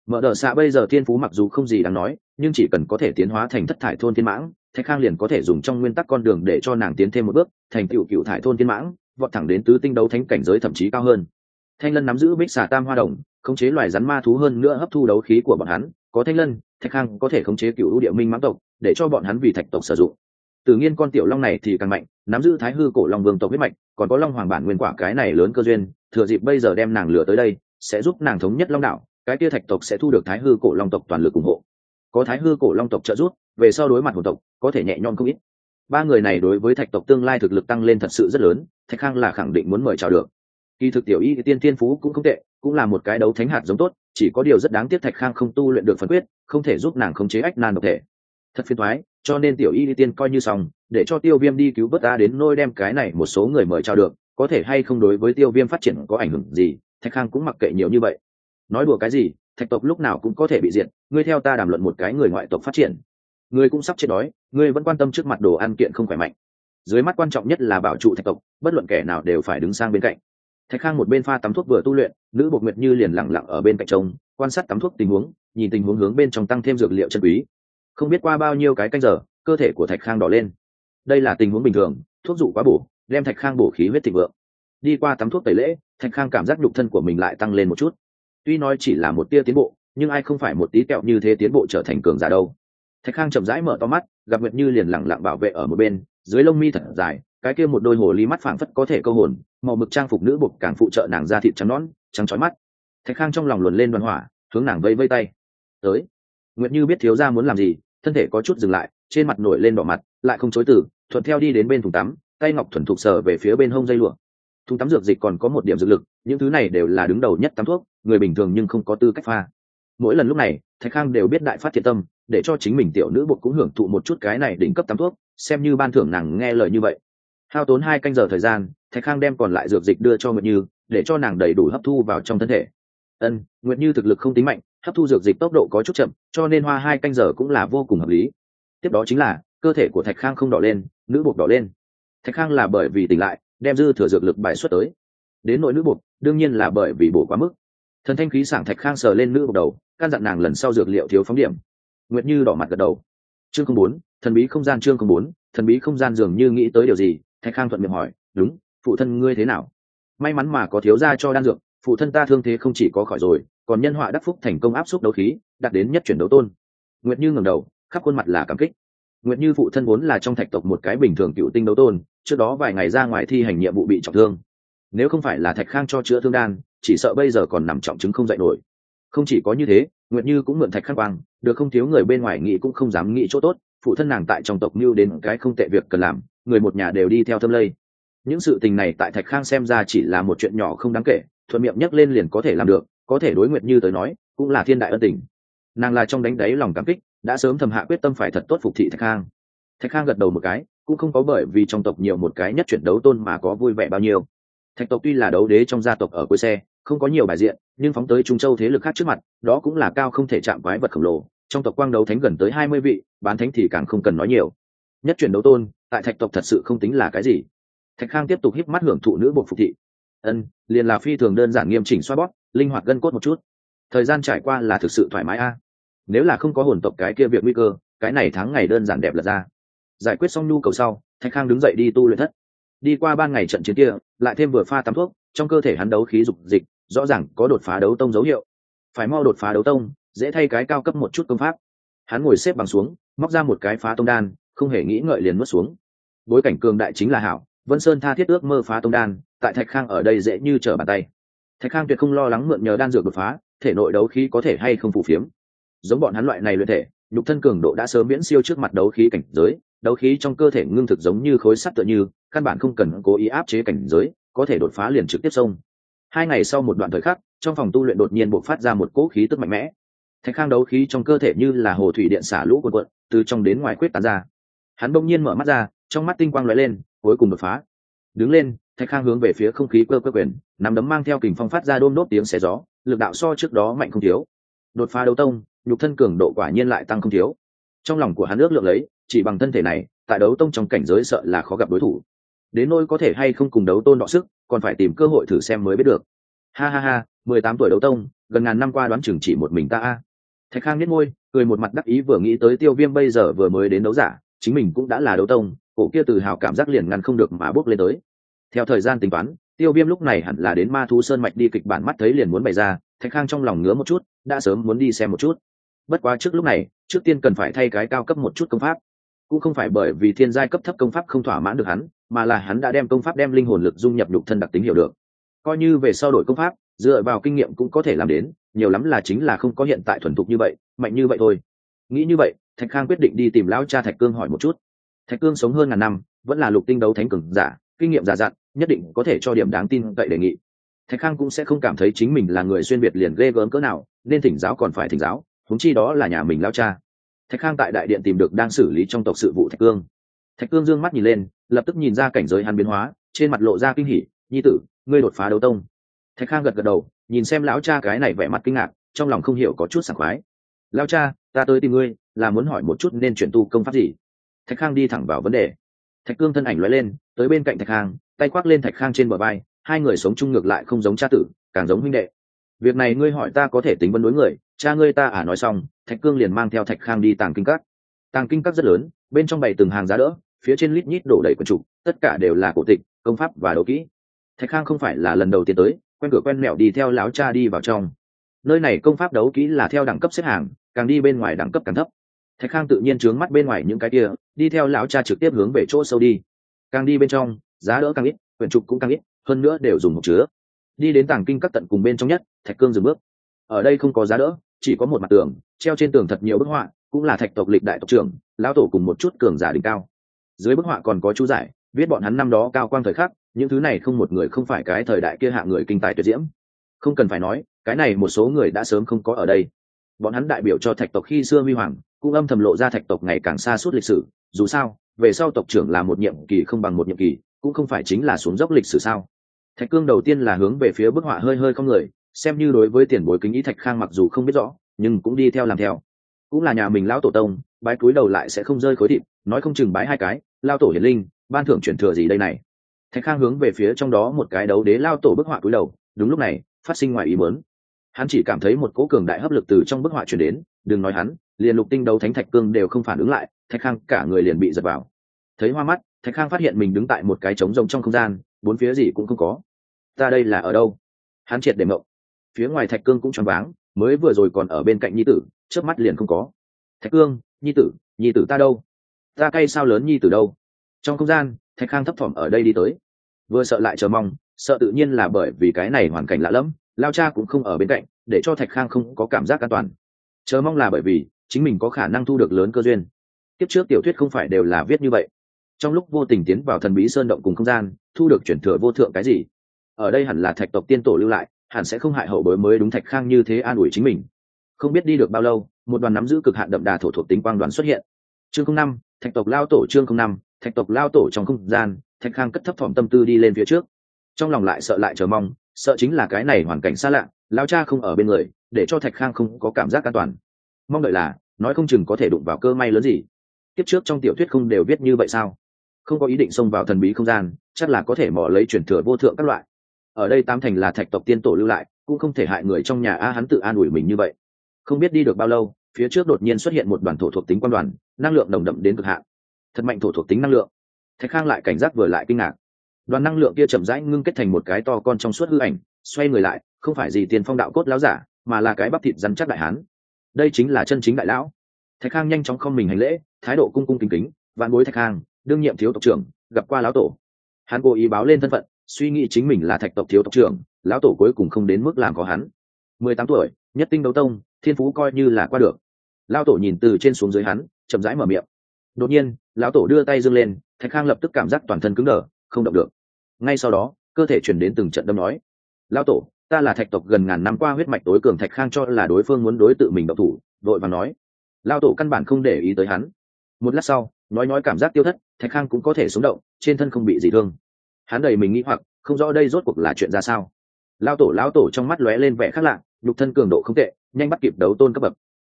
Mở đờ xạ bây giờ thiên phú mặc dù không gì đáng nói, nhưng chỉ cần có thể tiến hóa thành thất thải thôn thiên mãng, thạch khang liền có thể dùng trong nguyên tắc con đường để cho nàng tiến thêm một bước, thành cựu cựu thải thôn thiên mãng, vọt thẳng đến tứ tinh đấu thánh cảnh giới thậm chí cao hơn. Thanh lân nắm giữ bích xà tam hoa đồng khống chế loài rắn ma thú hơn nữa hấp thu đấu khí của bọn hắn, có thanh lân, thạch khang có thể khống chế cựu lũ địa minh mãng tộc, để cho bọn hắn vì thạch tộc sử dụng. Tự nhiên con tiểu long này thì càng mạnh, nắm giữ thái hư cổ long vương tộc huyết mạch, còn có long hoàng bản nguyên quả cái này lớn cơ duyên, thừa dịp bây giờ đem nàng lửa tới đây, sẽ giúp nàng thống nhất long đạo, cái kia thạch tộc sẽ thu được thái hư cổ long tộc toàn lực ủng hộ. Có thái hư cổ long tộc trợ giúp, về sau đối mặt hồn tộc, có thể nhẹ nhõm không ít. Ba người này đối với thạch tộc tương lai thực lực tăng lên thật sự rất lớn, thạch khang là khẳng định muốn mời chào được. Kỳ thực tiểu y tiên thiên phú cũng không tệ cũng là một cái đấu thánh hạt giống tốt, chỉ có điều rất đáng tiếc thạch khang không tu luyện được phân quyết, không thể giúp nàng khống chế ách nan độc thể. Thật phiền thoái cho nên tiểu y tiên coi như xong, để cho tiêu viêm đi cứu vớt ta đến nôi đem cái này một số người mời trao được, có thể hay không đối với tiêu viêm phát triển có ảnh hưởng gì, thạch khang cũng mặc kệ nhiều như vậy. Nói đùa cái gì, thạch tộc lúc nào cũng có thể bị diệt, ngươi theo ta đàm luận một cái người ngoại tộc phát triển. Ngươi cũng sắp chết đói, ngươi vẫn quan tâm trước mặt đồ ăn kiện không khỏe mạnh. Dưới mắt quan trọng nhất là bảo trụ thạch tộc, bất luận kẻ nào đều phải đứng sang bên cạnh thạch khang một bên pha tắm thuốc vừa tu luyện, nữ bột nguyệt như liền lẳng lặng ở bên cạnh trông, quan sát tắm thuốc tình huống, nhìn tình huống hướng bên trong tăng thêm dược liệu chân quý. Không biết qua bao nhiêu cái canh giờ, cơ thể của thạch khang đỏ lên. Đây là tình huống bình thường, thuốc dụ quá bổ, đem thạch khang bổ khí huyết thịnh vượng. Đi qua tắm thuốc tẩy lễ, thạch khang cảm giác nhục thân của mình lại tăng lên một chút. Tuy nói chỉ là một tia tiến bộ, nhưng ai không phải một tí kẹo như thế tiến bộ trở thành cường giả đâu. Thạch khang chậm rãi mở to mắt, gặp nguyệt như liền lẳng lặng bảo vệ ở một bên, dưới lông mi thật dài cái kia một đôi hồ ly mắt phảng phất có thể câu hồn, màu mực trang phục nữ bục càng phụ trợ nàng ra thịt trắng nón trắng trói mắt. Thạch khang trong lòng luồn lên đoàn hỏa, hướng nàng vây vây tay. Tới. Nguyệt như biết thiếu gia muốn làm gì, thân thể có chút dừng lại, trên mặt nổi lên đỏ mặt, lại không chối từ, thuận theo đi đến bên thùng tắm, tay ngọc thuần thục sờ về phía bên hông dây lụa. Thùng tắm dược dịch còn có một điểm dược lực, những thứ này đều là đứng đầu nhất tắm thuốc, người bình thường nhưng không có tư cách pha. Mỗi lần lúc này, thạch khang đều biết đại phát thiện tâm, để cho chính mình tiểu nữ bột cũng hưởng thụ một chút cái này đỉnh cấp tắm thuốc, xem như ban thưởng nàng nghe lời như vậy hao tốn hai canh giờ thời gian, thạch khang đem còn lại dược dịch đưa cho nguyệt như, để cho nàng đầy đủ hấp thu vào trong thân thể. Ân, nguyệt như thực lực không tính mạnh, hấp thu dược dịch tốc độ có chút chậm, cho nên hoa hai canh giờ cũng là vô cùng hợp lý. Tiếp đó chính là, cơ thể của thạch khang không đỏ lên, nữ bột đỏ lên. Thạch khang là bởi vì tỉnh lại, đem dư thừa dược lực bài xuất tới. Đến nội nữ bột, đương nhiên là bởi vì bổ quá mức. Thần thanh khí sảng thạch khang sờ lên nữ bột đầu, căn dặn nàng lần sau dược liệu thiếu phóng điểm. Nguyệt như đỏ mặt gật đầu. Chương không bốn, thần bí không gian chương không bốn, thần bí không gian dường như nghĩ tới điều gì thạch khang thuận miệng hỏi, đúng, phụ thân ngươi thế nào? May mắn mà có thiếu gia cho đan dược, phụ thân ta thương thế không chỉ có khỏi rồi, còn nhân họa đắc phúc thành công áp suất đấu khí, đạt đến nhất chuyển đấu tôn. Nguyệt như ngẩng đầu, khắp khuôn mặt là cảm kích. Nguyệt như phụ thân vốn là trong thạch tộc một cái bình thường cựu tinh đấu tôn, trước đó vài ngày ra ngoài thi hành nhiệm vụ bị trọng thương. Nếu không phải là thạch khang cho chữa thương đan, chỉ sợ bây giờ còn nằm trọng chứng không dậy nổi. Không chỉ có như thế, nguyệt như cũng mượn thạch khang quang, được không thiếu người bên ngoài nghĩ cũng không dám nghĩ chỗ tốt, phụ thân nàng tại trong tộc mưu đến cái không tệ việc cần làm người một nhà đều đi theo thâm lây. Những sự tình này tại thạch khang xem ra chỉ là một chuyện nhỏ không đáng kể, thuận miệng nhắc lên liền có thể làm được, có thể đối nguyệt như tới nói, cũng là thiên đại ân tình. Nàng là trong đánh đáy lòng cảm kích, đã sớm thầm hạ quyết tâm phải thật tốt phục thị thạch khang. Thạch khang gật đầu một cái, cũng không có bởi vì trong tộc nhiều một cái nhất chuyển đấu tôn mà có vui vẻ bao nhiêu. Thạch tộc tuy là đấu đế trong gia tộc ở cuối xe, không có nhiều bài diện, nhưng phóng tới trung châu thế lực khác trước mặt, đó cũng là cao không thể chạm quái vật khổng lồ. Trong tộc quang đấu thánh gần tới hai mươi vị, bán thánh thì càng không cần nói nhiều. Nhất chuyển đấu tôn tại thạch tộc thật sự không tính là cái gì. Thạch khang tiếp tục híp mắt hưởng thụ nữ bộ phục thị. Ân, liền là phi thường đơn giản nghiêm chỉnh xoa bóp, linh hoạt gân cốt một chút. Thời gian trải qua là thực sự thoải mái a. Nếu là không có hồn tộc cái kia việc nguy cơ, cái này tháng ngày đơn giản đẹp lật ra. Giải quyết xong nhu cầu sau, thạch khang đứng dậy đi tu luyện thất. Đi qua ban ngày trận chiến kia, lại thêm vừa pha tắm thuốc, trong cơ thể hắn đấu khí dục dịch, rõ ràng có đột phá đấu tông dấu hiệu. Phải mau đột phá đấu tông, dễ thay cái cao cấp một chút công pháp. Hắn ngồi xếp bằng xuống, móc ra một cái phá tông đan không hề nghĩ ngợi liền mất xuống. Bối cảnh cường đại chính là hảo, vân sơn tha thiết ước mơ phá tông đan, tại thạch khang ở đây dễ như trở bàn tay. Thạch khang tuyệt không lo lắng mượn nhờ đan dược đột phá, thể nội đấu khí có thể hay không phù phiếm. Giống bọn hắn loại này luyện thể, nhục thân cường độ đã sớm miễn siêu trước mặt đấu khí cảnh giới, đấu khí trong cơ thể ngưng thực giống như khối sắt tựa như, căn bản không cần cố ý áp chế cảnh giới, có thể đột phá liền trực tiếp xông. Hai ngày sau một đoạn thời khắc, trong phòng tu luyện đột nhiên bộc phát ra một cỗ khí tức mạnh mẽ. Thạch khang đấu khí trong cơ thể như là hồ thủy điện xả lũ quần quận từ trong đến ngoài quyết tán ra hắn bỗng nhiên mở mắt ra, trong mắt tinh quang lóe lên, cuối cùng đột phá. Đứng lên, thạch khang hướng về phía không khí cơ cơ quyền, nắm đấm mang theo kình phong phát ra đôm đốt tiếng xé gió, lực đạo so trước đó mạnh không thiếu. Đột phá đấu tông, nhục thân cường độ quả nhiên lại tăng không thiếu. Trong lòng của hắn ước lượng lấy, chỉ bằng thân thể này, tại đấu tông trong cảnh giới sợ là khó gặp đối thủ. Đến nỗi có thể hay không cùng đấu tôn đọ sức, còn phải tìm cơ hội thử xem mới biết được. Ha ha ha, mười tám tuổi đấu tông, gần ngàn năm qua đoán chừng chỉ một mình ta a. Thạch khang biết môi, cười một mặt đắc ý vừa nghĩ tới tiêu viêm bây giờ vừa mới đến đấu giả chính mình cũng đã là đấu tông, cổ kia tự hào cảm giác liền ngăn không được mà bước lên tới. Theo thời gian tính toán, tiêu viêm lúc này hẳn là đến ma thú sơn mạch đi kịch bản mắt thấy liền muốn bày ra, thạch khang trong lòng ngứa một chút, đã sớm muốn đi xem một chút. Bất quá trước lúc này, trước tiên cần phải thay cái cao cấp một chút công pháp. Cũng không phải bởi vì thiên giai cấp thấp công pháp không thỏa mãn được hắn, mà là hắn đã đem công pháp đem linh hồn lực dung nhập nhục thân đặc tính hiểu được. Coi như về sau đổi công pháp, dựa vào kinh nghiệm cũng có thể làm đến, nhiều lắm là chính là không có hiện tại thuần thục như vậy, mạnh như vậy thôi nghĩ như vậy, thạch khang quyết định đi tìm lão cha thạch cương hỏi một chút. Thạch cương sống hơn ngàn năm, vẫn là lục tinh đấu thánh cường giả, kinh nghiệm giả dặn, nhất định có thể cho điểm đáng tin cậy đề nghị. Thạch khang cũng sẽ không cảm thấy chính mình là người xuyên việt liền ghê gớm cỡ nào, nên thỉnh giáo còn phải thỉnh giáo thúng chi đó là nhà mình lao cha. Thạch khang tại đại điện tìm được đang xử lý trong tộc sự vụ thạch cương. Thạch cương d ư ơ n g mắt nhìn lên, lập tức nhìn ra cảnh giới hắn biến hóa, trên mặt lộ ra kinh hỉ, nhi tử, ngươi đột phá đấu tông. Thạch khang gật gật đầu, nhìn xem lão cha cái này vẻ mặt kinh ngạc, trong lòng không hiểu có chút sảng khoái. Lao cha ta tới tìm ngươi, là muốn hỏi một chút nên chuyển tu công pháp gì? Thạch khang đi thẳng vào vấn đề. Thạch cương thân ảnh loay lên, tới bên cạnh thạch khang, tay khoác lên thạch khang trên bờ vai. hai người sống chung ngược lại không giống cha tử, càng giống huynh đệ. Việc này ngươi hỏi ta có thể tính vấn đối người, cha ngươi ta à nói xong, thạch cương liền mang theo thạch khang đi tàng kinh các. Tàng kinh các rất lớn, bên trong bày từng hàng giá đỡ, phía trên lít nhít đổ đầy quần trục tất cả đều là cổ tịch, công pháp và đấu kỹ. Thạch khang không phải là lần đầu tiên tới, quen cửa quen mẹo đi theo láo cha đi vào trong. Nơi này công pháp đấu kỹ là theo đẳng cấp xếp hàng càng đi bên ngoài đẳng cấp càng thấp. Thạch khang tự nhiên trướng mắt bên ngoài những cái kia, đi theo lão cha trực tiếp hướng về chỗ sâu đi. Càng đi bên trong, giá đỡ càng ít, quyển trục cũng càng ít, hơn nữa đều dùng một chứa. Đi đến tàng kinh các tận cùng bên trong nhất, thạch cương dừng bước. Ở đây không có giá đỡ, chỉ có một mặt tường, treo trên tường thật nhiều bức họa, cũng là thạch tộc lịch đại tộc trưởng, lão tổ cùng một chút cường giả đỉnh cao. Dưới bức họa còn có chú giải, viết bọn hắn năm đó cao quang thời khắc, những thứ này không một người không phải cái thời đại kia hạ người kinh tài tuyệt diễm. Không cần phải nói, cái này một số người đã sớm không có ở đây bọn hắn đại biểu cho thạch tộc khi xưa huy hoàng, cũng âm thầm lộ ra thạch tộc ngày càng xa suốt lịch sử, dù sao, về sau tộc trưởng là một nhiệm kỳ không bằng một nhiệm kỳ, cũng không phải chính là xuống dốc lịch sử sao. Thạch cương đầu tiên là hướng về phía bức họa hơi hơi không người, xem như đối với tiền bối kính ý thạch khang mặc dù không biết rõ, nhưng cũng đi theo làm theo. Cũng là nhà mình lão tổ tông, bái cúi đầu lại sẽ không rơi khối thịt, nói không chừng bái hai cái, lao tổ hiển linh, ban thưởng chuyển thừa gì đây này. Thạch khang hướng về phía trong đó một cái đấu đế lao tổ bức họa cúi đầu, đúng lúc này, phát sinh ngoài ý mớn hắn chỉ cảm thấy một cỗ cường đại hấp lực từ trong bức họa chuyển đến, đừng nói hắn, liền lục tinh đấu thánh thạch cương đều không phản ứng lại, thạch khang cả người liền bị giật vào. Thấy hoa mắt, thạch khang phát hiện mình đứng tại một cái trống rông trong không gian, bốn phía gì cũng không có. Ta đây là ở đâu? Hắn triệt để mộng. Phía ngoài thạch cương cũng choáng váng, mới vừa rồi còn ở bên cạnh nhi tử trước mắt liền không có. Thạch cương, nhi tử nhi tử ta đâu? Ta cay sao lớn nhi tử đâu? Trong không gian, thạch khang thấp thỏm ở đây đi tới. Vừa sợ lại chờ mong, sợ tự nhiên là bởi vì cái này hoàn cảnh lạ lẫm lao cha cũng không ở bên cạnh, để cho thạch khang không có cảm giác an toàn. Chờ mong là bởi vì, chính mình có khả năng thu được lớn cơ duyên. Tiếp trước tiểu thuyết không phải đều là viết như vậy. Trong lúc vô tình tiến vào thần bí sơn động cùng không gian, thu được chuyển thừa vô thượng cái gì? Ở đây hẳn là thạch tộc tiên tổ lưu lại, hẳn sẽ không hại hậu bối mới đúng thạch khang như thế an ủi chính mình. Không biết đi được bao lâu, một đoàn nắm giữ cực hạn đậm đà thổ thuộc tính quang đoàn xuất hiện. Chương năm, thạch tộc lao tổ chương năm, thạch tộc lao tổ trong không gian, thạch khang cất thấp thỏm tâm tư đi lên phía trước. Trong lòng lại sợ lại chờ mong sợ chính là cái này hoàn cảnh xa lạ lao cha không ở bên người, để cho thạch khang không có cảm giác an toàn. Mong đợi là, nói không chừng có thể đụng vào cơ may lớn gì. Tiếp trước trong tiểu thuyết không đều viết như vậy sao? Không có ý định xông vào thần bí không gian, chắc là có thể mò lấy chuyển thừa vô thượng các loại. Ở đây tam thành là thạch tộc tiên tổ lưu lại, cũng không thể hại người trong nhà a hắn tự an ủi mình như vậy. Không biết đi được bao lâu, phía trước đột nhiên xuất hiện một đoàn thổ thuộc tính quan đoàn, năng lượng nồng đậm đến cực hạn. Thật mạnh thổ thuộc tính năng lượng. Thạch khang lại cảnh giác vừa lại kinh ngạc đoàn năng lượng kia chậm rãi ngưng kết thành một cái to con trong suốt hư ảnh, xoay người lại, không phải gì tiền phong đạo cốt láo giả, mà là cái bắp thịt rắn chắc đại hán. Đây chính là chân chính đại lão. Thạch khang nhanh chóng không mình hành lễ, thái độ cung cung kính kính, vạn bối thạch khang, đương nhiệm thiếu tộc trưởng, gặp qua lão tổ. Hắn cố ý báo lên thân phận, suy nghĩ chính mình là thạch tộc thiếu tộc trưởng, lão tổ cuối cùng không đến mức làm có hắn. Mười tám tuổi, nhất tinh đấu tông, thiên phú coi như là qua được. Lão tổ nhìn từ trên xuống dưới hắn, chậm rãi mở miệng. Đột nhiên, lão tổ đưa tay dâng lên, thạch khang lập tức cảm giác toàn thân cứng đờ, không động được ngay sau đó, cơ thể chuyển đến từng trận đâm nói, lão tổ, ta là thạch tộc gần ngàn năm qua huyết mạch tối cường thạch khang cho là đối phương muốn đối tự mình độc thủ. Đội và nói. Lão tổ căn bản không để ý tới hắn. Một lát sau, nói nói cảm giác tiêu thất, thạch khang cũng có thể sống động, trên thân không bị gì thương. Hắn đầy mình nghĩ hoặc, không rõ đây rốt cuộc là chuyện ra sao. Lao tổ lao tổ trong mắt lóe lên vẻ khác lạ, nhục thân cường độ không tệ, nhanh bắt kịp đấu tôn cấp bậc.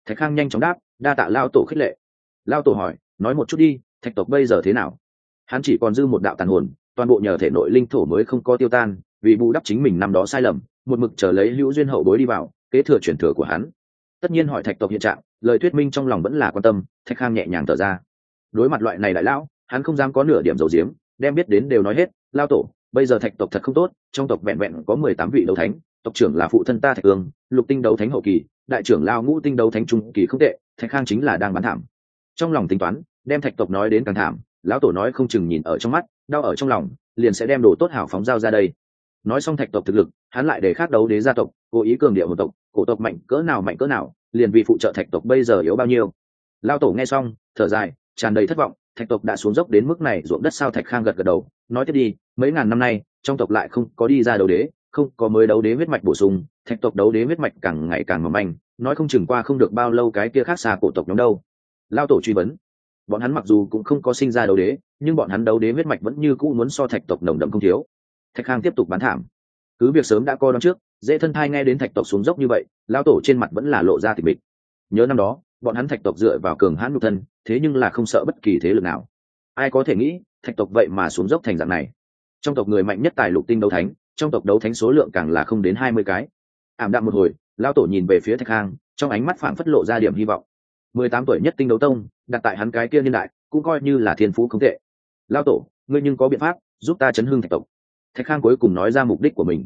Thạch khang nhanh chóng đáp, đa tạ lao tổ khích lệ. Lao tổ hỏi, nói một chút đi, thạch tộc bây giờ thế nào? Hắn chỉ còn dư một đạo tàn hồn toàn bộ nhờ thể nội linh thổ mới không có tiêu tan, vì bù đắp chính mình năm đó sai lầm, một mực chờ lấy hữu duyên hậu bối đi vào, kế thừa chuyển thừa của hắn. Tất nhiên hỏi thạch tộc hiện trạng, lời thuyết minh trong lòng vẫn là quan tâm, thạch khang nhẹ nhàng thở ra. Đối mặt loại này đại lão, hắn không dám có nửa điểm dầu diếm, đem biết đến đều nói hết, lao tổ, bây giờ thạch tộc thật không tốt, trong tộc vẹn vẹn có mười tám vị đấu thánh, tộc trưởng là phụ thân ta thạch ương lục tinh đấu thánh hậu kỳ, đại trưởng lao ngũ tinh đấu thánh trung kỳ không tệ, thạch khang chính là đang bán thảm. Trong lòng tính toán, đem thạch tộc nói đến càng thảm lão tổ nói không chừng nhìn ở trong mắt, đau ở trong lòng, liền sẽ đem đồ tốt hảo phóng giao ra đây. Nói xong thạch tộc thực lực, hắn lại để khác đấu đế gia tộc, cố ý cường điệu một tộc, cổ tộc mạnh cỡ nào mạnh cỡ nào, liền vì phụ trợ thạch tộc bây giờ yếu bao nhiêu. Lao tổ nghe xong, thở dài, tràn đầy thất vọng, thạch tộc đã xuống dốc đến mức này, ruộng đất sao thạch khang gật gật đầu, nói tiếp đi, mấy ngàn năm nay, trong tộc lại không có đi ra đấu đế, không có mới đấu đế huyết mạch bổ sung, thạch tộc đấu đế huyết mạch càng ngày càng mỏng manh, nói không chừng qua không được bao lâu cái kia khác xa cổ tộc nhóm đâu. Lao tổ truy vấn bọn hắn mặc dù cũng không có sinh ra đấu đế, nhưng bọn hắn đấu đế huyết mạch vẫn như cũ muốn so thạch tộc nồng đậm không thiếu. Thạch khang tiếp tục bán thảm. Cứ việc sớm đã coi đón trước, dễ thân thai nghe đến thạch tộc xuống dốc như vậy lao tổ trên mặt vẫn là lộ ra tịch mịch. Nhớ năm đó, bọn hắn thạch tộc dựa vào cường hãn nhục thân, thế nhưng là không sợ bất kỳ thế lực nào. Ai có thể nghĩ, thạch tộc vậy mà xuống dốc thành dạng này. Trong tộc người mạnh nhất tài lục tinh đấu thánh, trong tộc đấu thánh số lượng càng là không đến hai mươi cái. Ảm đạm một hồi lao tổ nhìn về phía thạch khang, trong ánh mắt phảng phất lộ ra điểm hy vọng mười tám tuổi nhất tinh đấu tông, đặt tại hắn cái kia niên đại, cũng coi như là thiên phú không tệ. Lao tổ, ngươi nhưng có biện pháp giúp ta chấn hưng thạch tộc. Thạch khang cuối cùng nói ra mục đích của mình.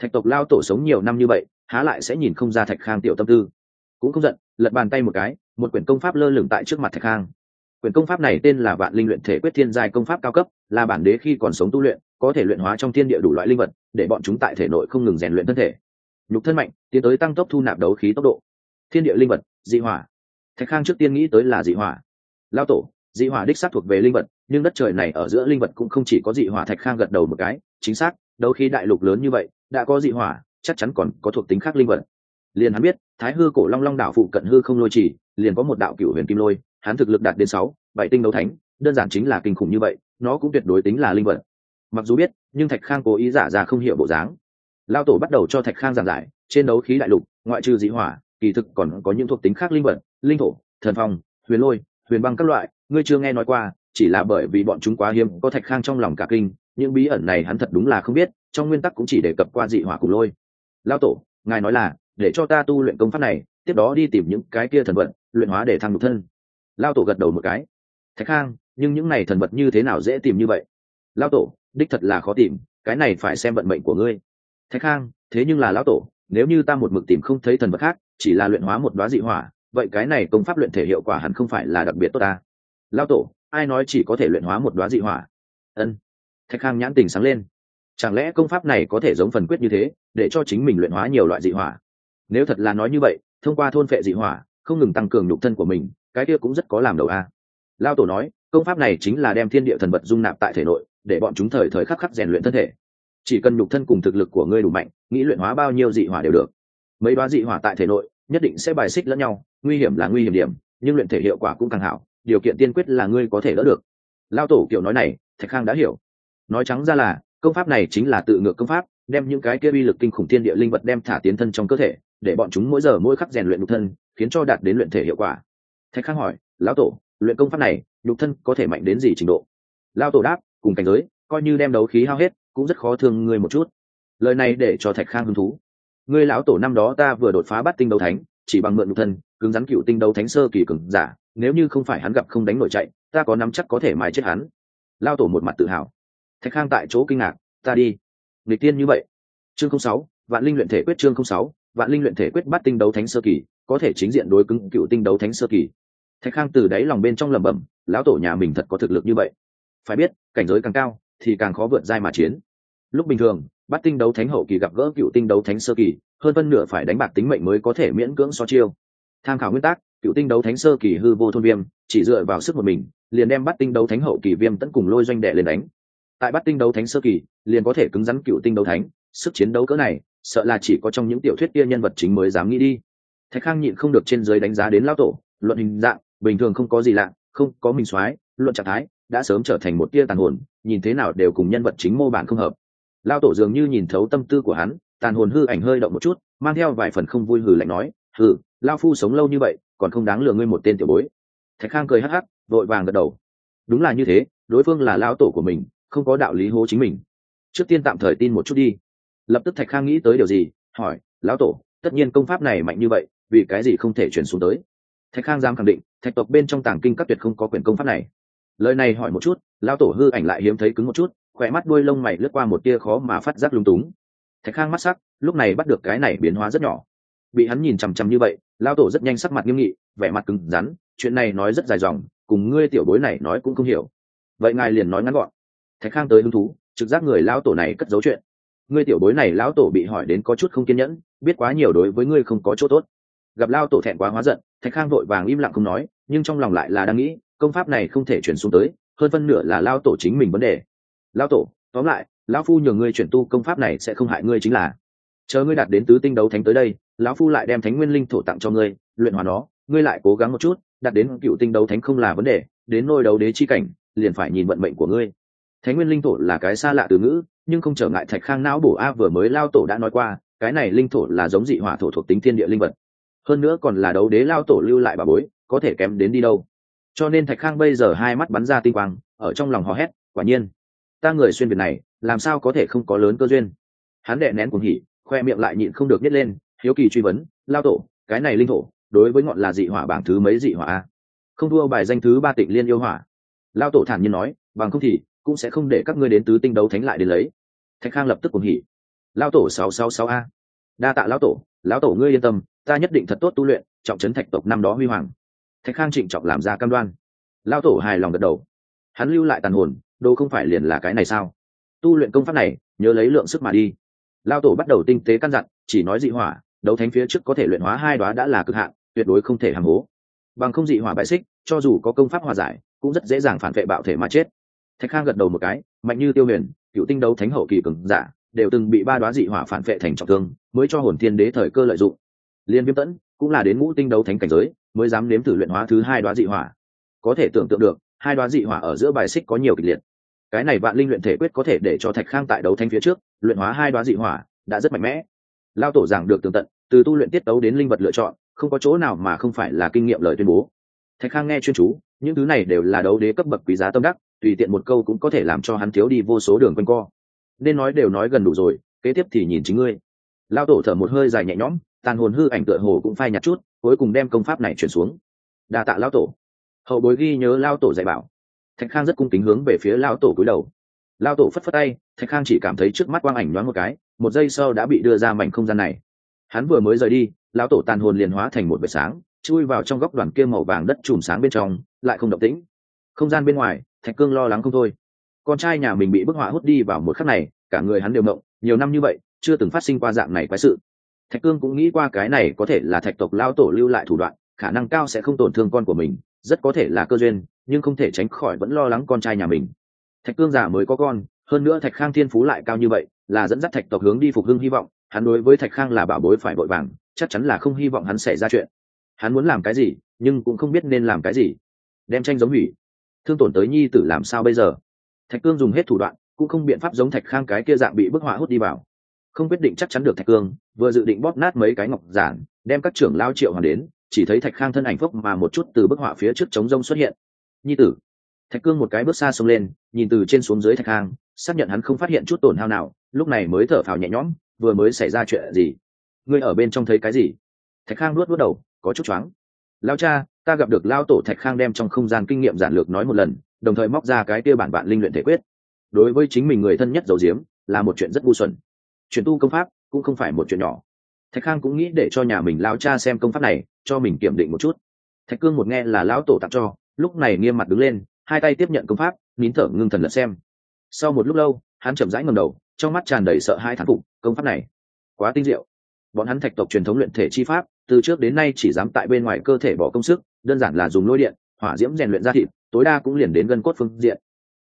Thạch tộc lao tổ sống nhiều năm như vậy, há lại sẽ nhìn không ra thạch khang tiểu tâm tư. Cũng không giận, lật bàn tay một cái, một quyển công pháp lơ lửng tại trước mặt thạch khang. Quyển công pháp này tên là vạn linh luyện thể quyết thiên giai công pháp cao cấp, là bản đế khi còn sống tu luyện, có thể luyện hóa trong thiên địa đủ loại linh vật, để bọn chúng tại thể nội không ngừng rèn luyện thân thể. Nhục thân mạnh, tiến tới tăng tốc thu nạp đấu khí tốc độ. Thiên địa linh vật, dị hỏa thạch khang trước tiên nghĩ tới là dị hỏa. Lao tổ, dị hỏa đích xác thuộc về linh vật, nhưng đất trời này ở giữa linh vật cũng không chỉ có dị hỏa thạch khang gật đầu một cái, chính xác, đấu khi đại lục lớn như vậy, đã có dị hỏa, chắc chắn còn có thuộc tính khác linh vật. Liền hắn biết, thái hư cổ long long đảo phụ cận hư không lôi chỉ liền có một đạo cựu huyền kim lôi, hắn thực lực đạt đến sáu, bảy tinh đấu thánh, đơn giản chính là kinh khủng như vậy, nó cũng tuyệt đối tính là linh vật. Mặc dù biết, nhưng thạch khang cố ý giả ra không hiểu bộ dáng. Lao tổ bắt đầu cho thạch khang giảng giải, trên đấu khí đại lục, ngoại trừ dị hỏa, kỳ thực còn có những thuộc tính khác linh vật linh thổ, thần phong, huyền lôi, huyền băng các loại, ngươi chưa nghe nói qua, chỉ là bởi vì bọn chúng quá hiếm, có thạch khang trong lòng cả kinh, những bí ẩn này hắn thật đúng là không biết, trong nguyên tắc cũng chỉ đề cập qua dị hỏa cùng lôi. Lao tổ, ngài nói là, để cho ta tu luyện công pháp này, tiếp đó đi tìm những cái kia thần vật, luyện hóa để thăng nhục thân. Lao tổ gật đầu một cái. Thạch khang, nhưng những này thần vật như thế nào dễ tìm như vậy? Lao tổ, đích thật là khó tìm, cái này phải xem vận mệnh của ngươi. Thạch khang, thế nhưng là lão tổ, nếu như ta một mực tìm không thấy thần vật khác, chỉ là luyện hóa một đoá dị hỏa vậy cái này công pháp luyện thể hiệu quả hẳn không phải là đặc biệt tốt ta. Lao tổ, ai nói chỉ có thể luyện hóa một đoá dị hỏa? Ân. Thạch khang nhãn tình sáng lên. Chẳng lẽ công pháp này có thể giống phần quyết như thế, để cho chính mình luyện hóa nhiều loại dị hỏa? Nếu thật là nói như vậy, thông qua thôn phệ dị hỏa, không ngừng tăng cường nhục thân của mình, cái kia cũng rất có làm đầu a. Lao tổ nói, công pháp này chính là đem thiên địa thần vật dung nạp tại thể nội, để bọn chúng thời thời khắc khắc rèn luyện thân thể. Chỉ cần nhục thân cùng thực lực của ngươi đủ mạnh, nghĩ luyện hóa bao nhiêu dị hỏa đều được. Mấy đoá dị hỏa tại thể nội nhất định sẽ bài xích lẫn nhau, nguy hiểm là nguy hiểm điểm, nhưng luyện thể hiệu quả cũng càng hảo, điều kiện tiên quyết là ngươi có thể đỡ được. Lao tổ kiểu nói này, thạch khang đã hiểu. Nói trắng ra là, công pháp này chính là tự ngược công pháp, đem những cái kia uy lực kinh khủng thiên địa linh vật đem thả tiến thân trong cơ thể, để bọn chúng mỗi giờ mỗi khắc rèn luyện nhục thân, khiến cho đạt đến luyện thể hiệu quả. Thạch khang hỏi, lão tổ, luyện công pháp này, nhục thân có thể mạnh đến gì trình độ? Lao tổ đáp, cùng cảnh giới, coi như đem đấu khí hao hết, cũng rất khó thương ngươi một chút. Lời này để cho thạch khang hứng thú ngươi lão tổ năm đó ta vừa đột phá bắt tinh đấu thánh, chỉ bằng mượn nhục thân, cứng rắn cựu tinh đấu thánh sơ kỳ cường giả, nếu như không phải hắn gặp không đánh nổi chạy, ta có nắm chắc có thể mài chết hắn. Lao tổ một mặt tự hào. Thạch khang tại chỗ kinh ngạc, ta đi. Lịch tiên như vậy. Chương không sáu, vạn linh luyện thể quyết chương không sáu, vạn linh luyện thể quyết bắt tinh đấu thánh sơ kỳ, có thể chính diện đối cứng cựu tinh đấu thánh sơ kỳ. Thạch khang từ đáy lòng bên trong lẩm bẩm, lão tổ nhà mình thật có thực lực như vậy. Phải biết, cảnh giới càng cao, thì càng khó vượt dai mà chiến lúc bình thường, bắt tinh đấu thánh hậu kỳ gặp gỡ cựu tinh đấu thánh sơ kỳ, hơn phân nửa phải đánh bạc tính mệnh mới có thể miễn cưỡng so chiêu. Tham khảo nguyên tắc, cựu tinh đấu thánh sơ kỳ hư vô thôn viêm, chỉ dựa vào sức một mình, liền đem bắt tinh đấu thánh hậu kỳ viêm tấn cùng lôi doanh đệ lên đánh. Tại bắt tinh đấu thánh sơ kỳ, liền có thể cứng rắn cựu tinh đấu thánh, sức chiến đấu cỡ này, sợ là chỉ có trong những tiểu thuyết kia nhân vật chính mới dám nghĩ đi. Thạch khang nhịn không được trên giới đánh giá đến lão tổ, luận hình dạng, bình thường không có gì lạ, không có mình soái, luận trạng thái, đã sớm trở thành một tia tàn hồn, nhìn thế nào đều cùng nhân vật chính mô bản không hợp lao tổ dường như nhìn thấu tâm tư của hắn, tàn hồn hư ảnh hơi động một chút, mang theo vài phần không vui hừ lạnh nói, hừ lao phu sống lâu như vậy, còn không đáng lừa ngươi một tên tiểu bối. Thạch khang cười hắc hắc, vội vàng gật đầu. Đúng là như thế, đối phương là lao tổ của mình, không có đạo lý hố chính mình. Trước tiên tạm thời tin một chút đi. Lập tức thạch khang nghĩ tới điều gì, hỏi, lão tổ, tất nhiên công pháp này mạnh như vậy, vì cái gì không thể chuyển xuống tới? Thạch khang dám khẳng định, thạch tộc bên trong tàng kinh các tuyệt không có quyền công pháp này. Lời này hỏi một chút, lão tổ hư ảnh lại hiếm thấy cứng một chút khỏe mắt đuôi lông mày lướt qua một tia khó mà phát giác lung túng. Thạch khang mắt sắc, lúc này bắt được cái này biến hóa rất nhỏ. Bị hắn nhìn chằm chằm như vậy, lão tổ rất nhanh sắc mặt nghiêm nghị, vẻ mặt cứng rắn, chuyện này nói rất dài dòng, cùng ngươi tiểu bối này nói cũng không hiểu. Vậy ngài liền nói ngắn gọn. Thạch khang tới hứng thú, trực giác người lão tổ này cất giấu chuyện. Ngươi tiểu bối này lão tổ bị hỏi đến có chút không kiên nhẫn, biết quá nhiều đối với ngươi không có chỗ tốt. Gặp lao tổ thẹn quá hóa giận, thạch khang vội vàng im lặng không nói, nhưng trong lòng lại là đang nghĩ, công pháp này không thể chuyển xuống tới, hơn phân nửa là lao tổ chính mình vấn đề lao tổ, tóm lại, lão phu nhờ ngươi chuyển tu công pháp này sẽ không hại ngươi chính là. Chờ ngươi đạt đến tứ tinh đấu thánh tới đây, lão phu lại đem thánh nguyên linh thổ tặng cho ngươi, luyện hòa nó, ngươi lại cố gắng một chút, đạt đến cựu tinh đấu thánh không là vấn đề, đến nôi đấu đế chi cảnh, liền phải nhìn vận mệnh của ngươi. Thánh nguyên linh thổ là cái xa lạ từ ngữ, nhưng không trở ngại thạch khang não bổ a vừa mới lao tổ đã nói qua, cái này linh thổ là giống dị hỏa thổ thuộc tính thiên địa linh vật. Hơn nữa còn là đấu đế lao tổ lưu lại bà bối, có thể kém đến đi đâu. Cho nên thạch khang bây giờ hai mắt bắn ra tinh quang, ở trong lòng hò hét, quả nhiên ta người xuyên việt này, làm sao có thể không có lớn cơ duyên? Hắn đệ nén cuồng hỉ, khoe miệng lại nhịn không được nhét lên, hiếu kỳ truy vấn, lao tổ, cái này linh thổ, đối với ngọn là dị hỏa bảng thứ mấy dị hỏa a? Không thua bài danh thứ ba tịnh liên yêu hỏa. Lao tổ thản nhiên nói, bằng không thì cũng sẽ không để các ngươi đến tứ tinh đấu thánh lại đến lấy. Thạch khang lập tức cuồng hỉ, lao tổ sáu sáu sáu a. Đa tạ lão tổ lão tổ ngươi yên tâm, ta nhất định thật tốt tu luyện, trọng trấn thạch tộc năm đó huy hoàng. Thạch khang trịnh trọng làm ra cam đoan. Lao tổ hài lòng gật đầu. Hắn lưu lại tàn hồn đâu không phải liền là cái này sao? Tu luyện công pháp này, nhớ lấy lượng sức mà đi. Lao tổ bắt đầu tinh tế căn dặn, chỉ nói dị hỏa, đấu thánh phía trước có thể luyện hóa hai đoá đã là cực hạn, tuyệt đối không thể hàng hố. Bằng không dị hỏa bại xích, cho dù có công pháp hòa giải, cũng rất dễ dàng phản vệ bạo thể mà chết. Thạch khang gật đầu một cái, mạnh như tiêu huyền, cựu tinh đấu thánh hậu kỳ cường giả, đều từng bị ba đoá dị hỏa phản vệ thành trọng thương, mới cho hồn thiên đế thời cơ lợi dụng. Liên viêm tẫn cũng là đến ngũ tinh đấu thánh cảnh giới, mới dám nếm thử luyện hóa thứ hai đoá dị hỏa. Có thể tưởng tượng được hai đoá dị hỏa ở giữa bài xích có nhiều kịch liệt. Cái này vạn linh luyện thể quyết có thể để cho thạch khang tại đấu thanh phía trước, luyện hóa hai đoá dị hỏa, đã rất mạnh mẽ. Lao tổ giảng được tường tận, từ tu luyện tiết tấu đến linh vật lựa chọn, không có chỗ nào mà không phải là kinh nghiệm lời tuyên bố. Thạch khang nghe chuyên chú, những thứ này đều là đấu đế cấp bậc quý giá tâm đắc, tùy tiện một câu cũng có thể làm cho hắn thiếu đi vô số đường quanh co. Nên nói đều nói gần đủ rồi, kế tiếp thì nhìn chính ngươi. Lao tổ thở một hơi dài nhẹ nhõm, tàn hồn hư ảnh tựa hồ cũng phai nhạt chút, cuối cùng đem công pháp này chuyển xuống. Đa tạ lao tổ hậu bối ghi nhớ lao tổ dạy bảo. Thạch khang rất cung kính hướng về phía lao tổ cúi đầu. Lao tổ phất phất tay, thạch khang chỉ cảm thấy trước mắt quang ảnh nhoáng một cái, một giây sau đã bị đưa ra mảnh không gian này. Hắn vừa mới rời đi lão tổ tàn hồn liền hóa thành một vệt sáng, chui vào trong góc đoàn kia màu vàng đất chùm sáng bên trong, lại không động tĩnh. Không gian bên ngoài, thạch cương lo lắng không thôi. Con trai nhà mình bị bức họa hút đi vào một khắc này, cả người hắn đều mộng nhiều năm như vậy, chưa từng phát sinh qua dạng này quái sự. Thạch cương cũng nghĩ qua cái này có thể là thạch tộc lao tổ lưu lại thủ đoạn, khả năng cao sẽ không tổn thương con của mình rất có thể là cơ duyên, nhưng không thể tránh khỏi vẫn lo lắng con trai nhà mình. Thạch cương giả mới có con, hơn nữa thạch khang thiên phú lại cao như vậy, là dẫn dắt thạch tộc hướng đi phục hưng hy vọng, hắn đối với thạch khang là bảo bối phải vội vàng, chắc chắn là không hy vọng hắn xảy ra chuyện. Hắn muốn làm cái gì, nhưng cũng không biết nên làm cái gì. Đem tranh giống hủy. Thương tổn tới nhi tử làm sao bây giờ? Thạch cương dùng hết thủ đoạn, cũng không biện pháp giống thạch khang cái kia dạng bị bức họa hút đi vào. Không quyết định chắc chắn được thạch cương, vừa dự định bóp nát mấy cái ngọc giản, đem các trưởng lao triệu hoàn đến chỉ thấy thạch khang thân ảnh phốc mà một chút từ bức họa phía trước trống rông xuất hiện. Nhi tử. Thạch cương một cái bước xa xông lên, nhìn từ trên xuống dưới thạch khang, xác nhận hắn không phát hiện chút tổn hao nào, lúc này mới thở phào nhẹ nhõm, vừa mới xảy ra chuyện gì? Ngươi ở bên trong thấy cái gì? Thạch khang nuốt nuốt đầu, có chút choáng. Lao cha, ta gặp được lao tổ thạch khang đem trong không gian kinh nghiệm giản lược nói một lần, đồng thời móc ra cái kia bản bạn linh luyện thể quyết. Đối với chính mình người thân nhất dầu diếm, là một chuyện rất ngu xuẩn. Chuyển tu công pháp cũng không phải một chuyện nhỏ thạch khang cũng nghĩ để cho nhà mình lao cha xem công pháp này, cho mình kiểm định một chút. Thạch cương một nghe là lão tổ tặng cho, lúc này nghiêm mặt đứng lên, hai tay tiếp nhận công pháp, nín thở ngưng thần lật xem. Sau một lúc lâu, hắn chậm rãi ngầm đầu, trong mắt tràn đầy sợ hai thán phục, công pháp này, quá tinh diệu. Bọn hắn thạch tộc truyền thống luyện thể chi pháp, từ trước đến nay chỉ dám tại bên ngoài cơ thể bỏ công sức, đơn giản là dùng lôi điện, hỏa diễm rèn luyện ra thịt, tối đa cũng liền đến gân cốt phương diện.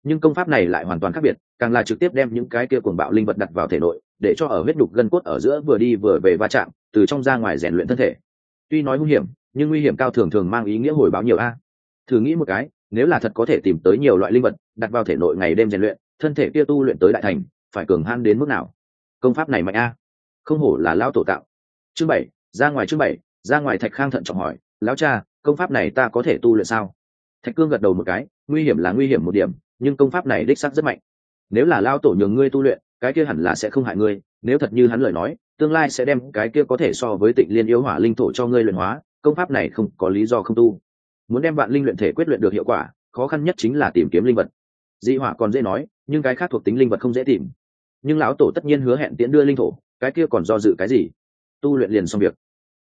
Nhưng công pháp này lại hoàn toàn khác biệt, càng là trực tiếp đem những cái kia cuồng bạo linh vật đặt vào thể nội để cho ở huyết đục gân cốt ở giữa vừa đi vừa về va chạm, từ trong ra ngoài rèn luyện thân thể. Tuy nói nguy hiểm, nhưng nguy hiểm cao thường thường mang ý nghĩa hồi báo nhiều a. Thử nghĩ một cái, nếu là thật có thể tìm tới nhiều loại linh vật, đặt vào thể nội ngày đêm rèn luyện, thân thể kia tu luyện tới đại thành, phải cường han đến mức nào? Công pháp này mạnh a. Không hổ là lao tổ tạo. Chương bảy, ra ngoài chương bảy, ra ngoài thạch khang thận trọng hỏi, lão cha, công pháp này ta có thể tu luyện sao? Thạch cương gật đầu một cái, nguy hiểm là nguy hiểm một điểm, nhưng công pháp này đích sắc rất mạnh. Nếu là lao tổ nhường ngươi tu luyện cái kia hẳn là sẽ không hại ngươi, nếu thật như hắn lời nói, tương lai sẽ đem cái kia có thể so với tịnh liên yếu hỏa linh thổ cho ngươi luyện hóa, công pháp này không có lý do không tu. Muốn đem bạn linh luyện thể quyết luyện được hiệu quả, khó khăn nhất chính là tìm kiếm linh vật. Dị hỏa còn dễ nói, nhưng cái khác thuộc tính linh vật không dễ tìm. Nhưng lão tổ tất nhiên hứa hẹn tiễn đưa linh thổ, cái kia còn do dự cái gì? Tu luyện liền xong việc.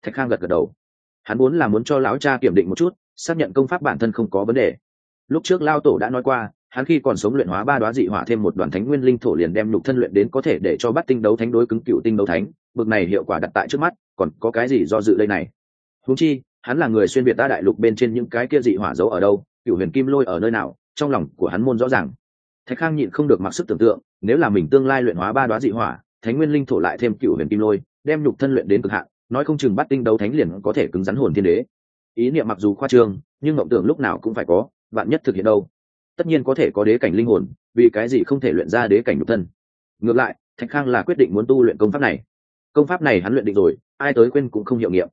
Thạch khang gật gật đầu. Hắn muốn là muốn cho lão cha kiểm định một chút, xác nhận công pháp bản thân không có vấn đề. Lúc trước lao tổ đã nói qua hắn khi còn sống luyện hóa ba đoá dị hỏa thêm một đoàn thánh nguyên linh thổ liền đem nhục thân luyện đến có thể để cho bắt tinh đấu thánh đối cứng cựu tinh đấu thánh, bực này hiệu quả đặt tại trước mắt, còn có cái gì do dự đây này? Húng chi, hắn là người xuyên việt ta đại lục bên trên những cái kia dị hỏa giấu ở đâu, cựu huyền kim lôi ở nơi nào, trong lòng của hắn môn rõ ràng. Thạch khang nhịn không được mặc sức tưởng tượng, nếu là mình tương lai luyện hóa ba đoá dị hỏa, thánh nguyên linh thổ lại thêm cựu huyền kim lôi, đem nhục thân luyện đến cực hạn, nói không chừng bắt tinh đấu thánh liền có thể cứng rắn hồn thiên đế. Ý niệm mặc dù khoa trương, nhưng mộng tưởng lúc nào cũng phải có bạn nhất thực hiện đâu? Tất nhiên có thể có đế cảnh linh hồn, vì cái gì không thể luyện ra đế cảnh nhục thân? Ngược lại, thạch khang là quyết định muốn tu luyện công pháp này. Công pháp này hắn luyện định rồi, ai tới quên cũng không hiệu nghiệm.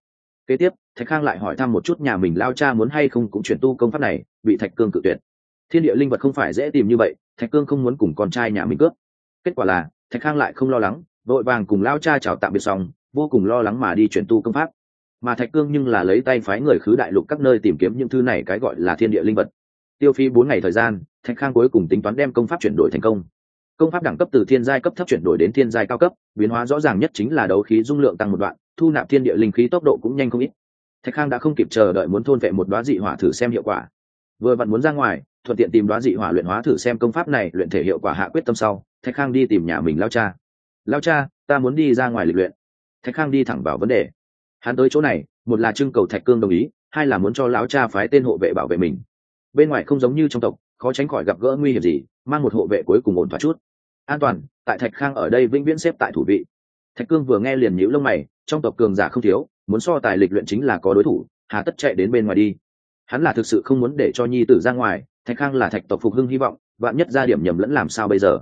Kế tiếp, thạch khang lại hỏi thăm một chút nhà mình lao cha muốn hay không cũng chuyển tu công pháp này, bị thạch cương cự tuyệt. Thiên địa linh vật không phải dễ tìm như vậy, thạch cương không muốn cùng con trai nhà mình cướp. Kết quả là, thạch khang lại không lo lắng, vội vàng cùng lao cha chào tạm biệt xong, vô cùng lo lắng mà đi chuyển tu công pháp. Mà thạch cương nhưng là lấy tay phái người khứ đại lục các nơi tìm kiếm những thứ này cái gọi là thiên địa linh vật tiêu phí bốn ngày thời gian, thạch khang cuối cùng tính toán đem công pháp chuyển đổi thành công. Công pháp đẳng cấp từ thiên giai cấp thấp chuyển đổi đến thiên giai cao cấp, biến hóa rõ ràng nhất chính là đấu khí dung lượng tăng một đoạn, thu nạp thiên địa linh khí tốc độ cũng nhanh không ít. Thạch khang đã không kịp chờ đợi muốn thôn vệ một đoá dị hỏa thử xem hiệu quả. Vừa vặn muốn ra ngoài, thuận tiện tìm đoá dị hỏa luyện hóa thử xem công pháp này, luyện thể hiệu quả hạ quyết tâm sau, thạch khang đi tìm nhà mình lao cha. Lao cha, ta muốn đi ra ngoài lịch luyện. Thạch khang đi thẳng vào vấn đề. Hắn tới chỗ này, một là trưng cầu thạch cương đồng ý, hai là muốn cho lão cha phái tên hộ vệ bảo vệ mình bên ngoài không giống như trong tộc, khó tránh khỏi gặp gỡ nguy hiểm gì, mang một hộ vệ cuối cùng ổn thỏa chút. An toàn, tại thạch khang ở đây vĩnh viễn xếp tại thủ vị. Thạch cương vừa nghe liền nhíu lông mày, trong tộc cường giả không thiếu, muốn so tài lịch luyện chính là có đối thủ, hà tất chạy đến bên ngoài đi. Hắn là thực sự không muốn để cho nhi tử ra ngoài, thạch khang là thạch tộc phục hưng hy vọng, vạn nhất ra điểm nhầm lẫn làm sao bây giờ?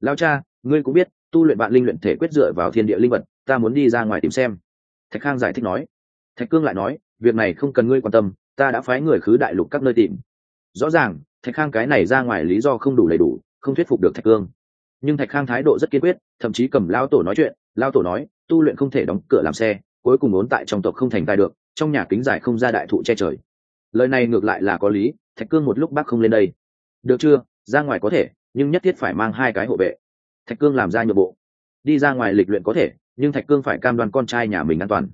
Lao cha, ngươi cũng biết, tu luyện bạn linh luyện thể quyết dựa vào thiên địa linh vật, ta muốn đi ra ngoài tìm xem. Thạch khang giải thích nói. Thạch cương lại nói, việc này không cần ngươi quan tâm, ta đã phái người khứ đại lục các nơi tìm rõ ràng, thạch khang cái này ra ngoài lý do không đủ đầy đủ, không thuyết phục được thạch cương. Nhưng thạch khang thái độ rất kiên quyết, thậm chí cầm lao tổ nói chuyện lao tổ nói, tu luyện không thể đóng cửa làm xe, cuối cùng ốn tại trong tộc không thành tài được, trong nhà kính giải không ra đại thụ che trời. Lời này ngược lại là có lý, thạch cương một lúc bác không lên đây. Được chưa? Ra ngoài có thể, nhưng nhất thiết phải mang hai cái hộ vệ. Thạch cương làm ra nhượng bộ. Đi ra ngoài lịch luyện có thể, nhưng thạch cương phải cam đoan con trai nhà mình an toàn.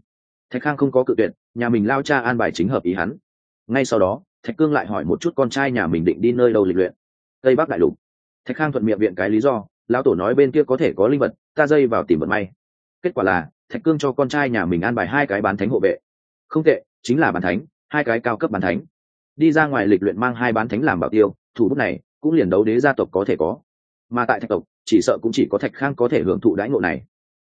Thạch khang không có cự tuyệt, nhà mình lao cha an bài chính hợp ý hắn. Ngay sau đó thạch cương lại hỏi một chút con trai nhà mình định đi nơi đâu lịch luyện. Tây bắc đại lục. Thạch khang thuận miệng viện cái lý do, lão tổ nói bên kia có thể có linh vật, ta dây vào tìm vận may. Kết quả là, thạch cương cho con trai nhà mình an bài hai cái bán thánh hộ vệ. Không tệ, chính là bán thánh, hai cái cao cấp bán thánh. Đi ra ngoài lịch luyện mang hai bán thánh làm bảo tiêu, thủ bút này cũng liền đấu đế gia tộc có thể có. Mà tại thạch tộc, chỉ sợ cũng chỉ có thạch khang có thể hưởng thụ đãi ngộ này.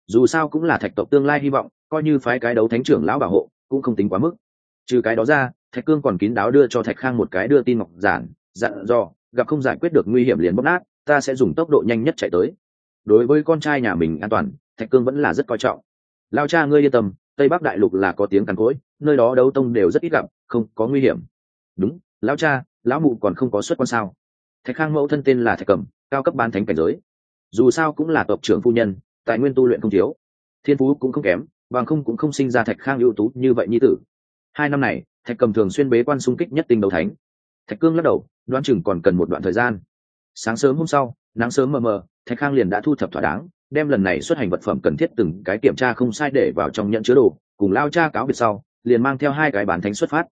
Dù sao cũng là thạch tộc tương lai hy vọng, coi như phái cái đấu thánh trưởng lão bảo hộ, cũng không tính quá mức. Trừ cái đó ra thạch cương còn kín đáo đưa cho thạch khang một cái đưa tin ngọc giản, dặn dò, gặp không giải quyết được nguy hiểm liền bóc nát, ta sẽ dùng tốc độ nhanh nhất chạy tới. Đối với con trai nhà mình an toàn, thạch cương vẫn là rất coi trọng. Lao cha ngươi yên tâm, tây bắc đại lục là có tiếng càn cỗi, nơi đó đấu tông đều rất ít gặp, không có nguy hiểm. Đúng, lão cha, lão mụ còn không có xuất quan sao? Thạch khang mẫu thân tên là thạch cẩm, cao cấp ban thánh cảnh giới. Dù sao cũng là tộc trưởng phu nhân, tài nguyên tu luyện không thiếu. Thiên phú cũng không kém, bằng không cũng không sinh ra thạch khang ưu tú như vậy như tử. Hai năm này thạch cầm thường xuyên bế quan xung kích nhất tinh đấu thánh. Thạch cương lắc đầu, đoán chừng còn cần một đoạn thời gian. Sáng sớm hôm sau, nắng sớm mờ mờ, thạch khang liền đã thu thập thỏa đáng, đem lần này xuất hành vật phẩm cần thiết từng cái kiểm tra không sai để vào trong nhận chứa đồ, cùng lao cha cáo biệt sau, liền mang theo hai cái bán thánh xuất phát.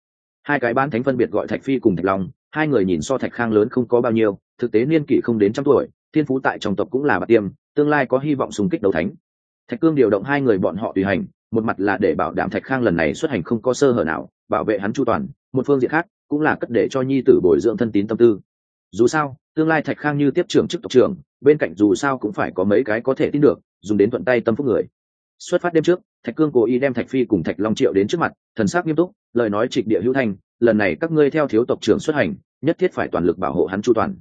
Hai cái bán thánh phân biệt gọi thạch phi cùng thạch long, hai người nhìn so thạch khang lớn không có bao nhiêu, thực tế niên kỷ không đến trăm tuổi, thiên phú tại trong tộc cũng là bạc tiêm, tương lai có hy vọng xung kích đấu thánh. Thạch cương điều động hai người bọn họ tùy hành một mặt là để bảo đảm thạch khang lần này xuất hành không có sơ hở nào, bảo vệ hắn chu toàn, một phương diện khác cũng là cất để cho nhi tử bồi dưỡng thân tín tâm tư. Dù sao, tương lai thạch khang như tiếp trưởng chức tộc trưởng, bên cạnh dù sao cũng phải có mấy cái có thể tin được, dùng đến thuận tay tâm phúc người. Xuất phát đêm trước, thạch cương cố ý đem thạch phi cùng thạch long triệu đến trước mặt, thần sắc nghiêm túc, lời nói trịch địa hữu thanh, lần này các ngươi theo thiếu tộc trưởng xuất hành, nhất thiết phải toàn lực bảo hộ hắn chu toàn.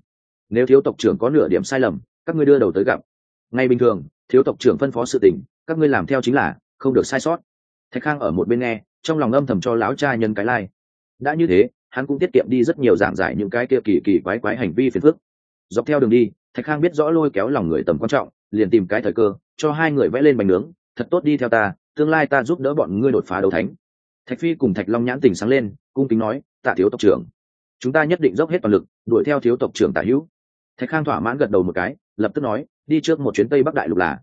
Nếu thiếu tộc trưởng có nửa điểm sai lầm, các ngươi đưa đầu tới gặp. Ngay bình thường, thiếu tộc trưởng phân phó sự tình, các ngươi làm theo chính là không được sai sót. Thạch khang ở một bên nghe, trong lòng âm thầm cho lão cha nhân cái lai đã như thế, hắn cũng tiết kiệm đi rất nhiều giảng giải những cái kia kỳ kỳ quái quái hành vi phiền phức. Dọc theo đường đi, thạch khang biết rõ lôi kéo lòng người tầm quan trọng, liền tìm cái thời cơ, cho hai người vẽ lên bánh nướng, thật tốt đi theo ta, tương lai ta giúp đỡ bọn ngươi đột phá đấu thánh. Thạch phi cùng thạch long nhãn tình sáng lên, cung kính nói, tạ thiếu tộc trưởng, chúng ta nhất định dốc hết toàn lực, đuổi theo thiếu tộc trưởng tả hữu. Thạch khang thỏa mãn gật đầu một cái, lập tức nói, đi trước một chuyến tây bắc đại lục là.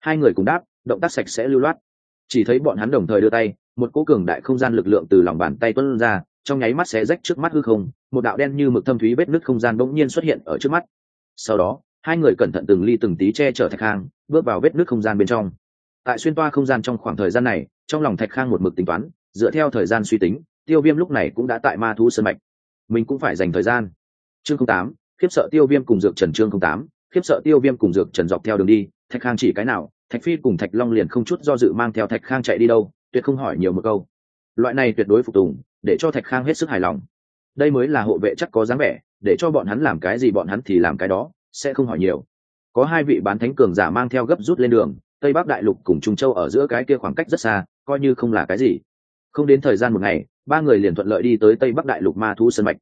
Hai người cùng đáp, động tác sạch sẽ lưu loát chỉ thấy bọn hắn đồng thời đưa tay, một cỗ cường đại không gian lực lượng từ lòng bàn tay tuân ra, trong nháy mắt xé rách trước mắt hư không, một đạo đen như mực thâm thúy vết nứt không gian bỗng nhiên xuất hiện ở trước mắt. Sau đó, hai người cẩn thận từng ly từng tí che chở thạch khang, bước vào vết nứt không gian bên trong. Tại xuyên toa không gian trong khoảng thời gian này, trong lòng thạch khang một mực tính toán, dựa theo thời gian suy tính, tiêu viêm lúc này cũng đã tại ma Thú sân mạch. Mình cũng phải dành thời gian. Chương tám, khiếp sợ tiêu viêm cùng dược trần chương tám, khiếp sợ tiêu viêm cùng dược trần dọc theo đường đi, thạch khang chỉ cái nào thạch phi cùng thạch long liền không chút do dự mang theo thạch khang chạy đi đâu, tuyệt không hỏi nhiều một câu. Loại này tuyệt đối phục tùng, để cho thạch khang hết sức hài lòng. Đây mới là hộ vệ chắc có dáng vẻ, để cho bọn hắn làm cái gì bọn hắn thì làm cái đó, sẽ không hỏi nhiều. Có hai vị bán thánh cường giả mang theo gấp rút lên đường, tây bắc đại lục cùng trung châu ở giữa cái kia khoảng cách rất xa, coi như không là cái gì. Không đến thời gian một ngày, ba người liền thuận lợi đi tới tây bắc đại lục ma thu sân mạch.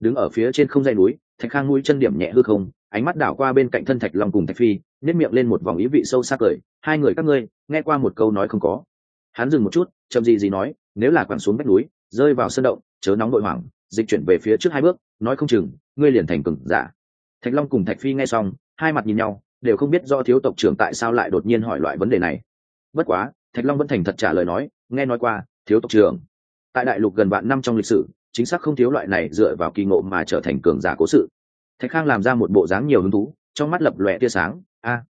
Đứng ở phía trên không dây núi, thạch khang mũi chân điểm nhẹ hư không ánh mắt đảo qua bên cạnh thân thạch long cùng thạch phi nếp miệng lên một vòng ý vị sâu sắc cười. Hai người các ngươi, nghe qua một câu nói không có. Hắn dừng một chút, chậm gì gì nói, nếu là quẳng xuống vách núi, rơi vào sân động, chớ nóng nội hoảng, dịch chuyển về phía trước hai bước, nói không chừng, ngươi liền thành cừng giả. Thạch long cùng thạch phi nghe xong, hai mặt nhìn nhau, đều không biết do thiếu tộc trưởng tại sao lại đột nhiên hỏi loại vấn đề này. Bất quá, thạch long vẫn thành thật trả lời nói, nghe nói qua, thiếu tộc trưởng. Tại đại lục gần vạn năm trong lịch sử, chính xác không thiếu loại này dựa vào kỳ ngộ mà trở thành cường giả cố sự thạch khang làm ra một bộ dáng nhiều hứng thú, trong mắt lập lòe tia sáng. A,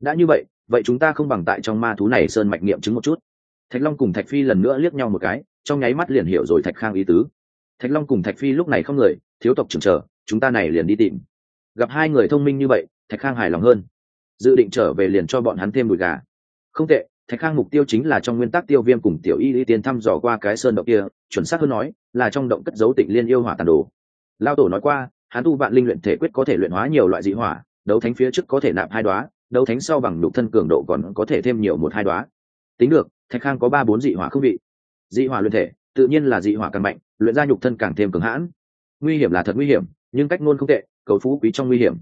đã như vậy vậy chúng ta không bằng tại trong ma thú này sơn mạch nghiệm chứng một chút. Thạch long cùng thạch phi lần nữa liếc nhau một cái, trong nháy mắt liền hiểu rồi thạch khang ý tứ. Thạch long cùng thạch phi lúc này không người, thiếu tộc trưởng chờ chúng ta này liền đi tìm. Gặp hai người thông minh như vậy, thạch khang hài lòng hơn. Dự định trở về liền cho bọn hắn thêm đùi gà. Không tệ, thạch khang mục tiêu chính là trong nguyên tắc tiêu viêm cùng tiểu y y tiên thăm dò qua cái sơn động kia, chuẩn xác hơn nói, là trong động cất dấu tịnh liên yêu hỏa tàn đồ. Lao tổ nói qua hắn tu vạn linh luyện thể quyết có thể luyện hóa nhiều loại dị hỏa, đấu thánh phía trước có thể nạp hai đoá đấu thánh sau bằng đục thân cường độ còn có thể thêm nhiều một hai đoá tính được, thạch khang có ba bốn dị hỏa không vị dị hỏa luyện thể, tự nhiên là dị hỏa càng mạnh, luyện ra nhục thân càng thêm cường hãn. Nguy hiểm là thật nguy hiểm, nhưng cách ngôn không tệ, cầu phú quý trong nguy hiểm.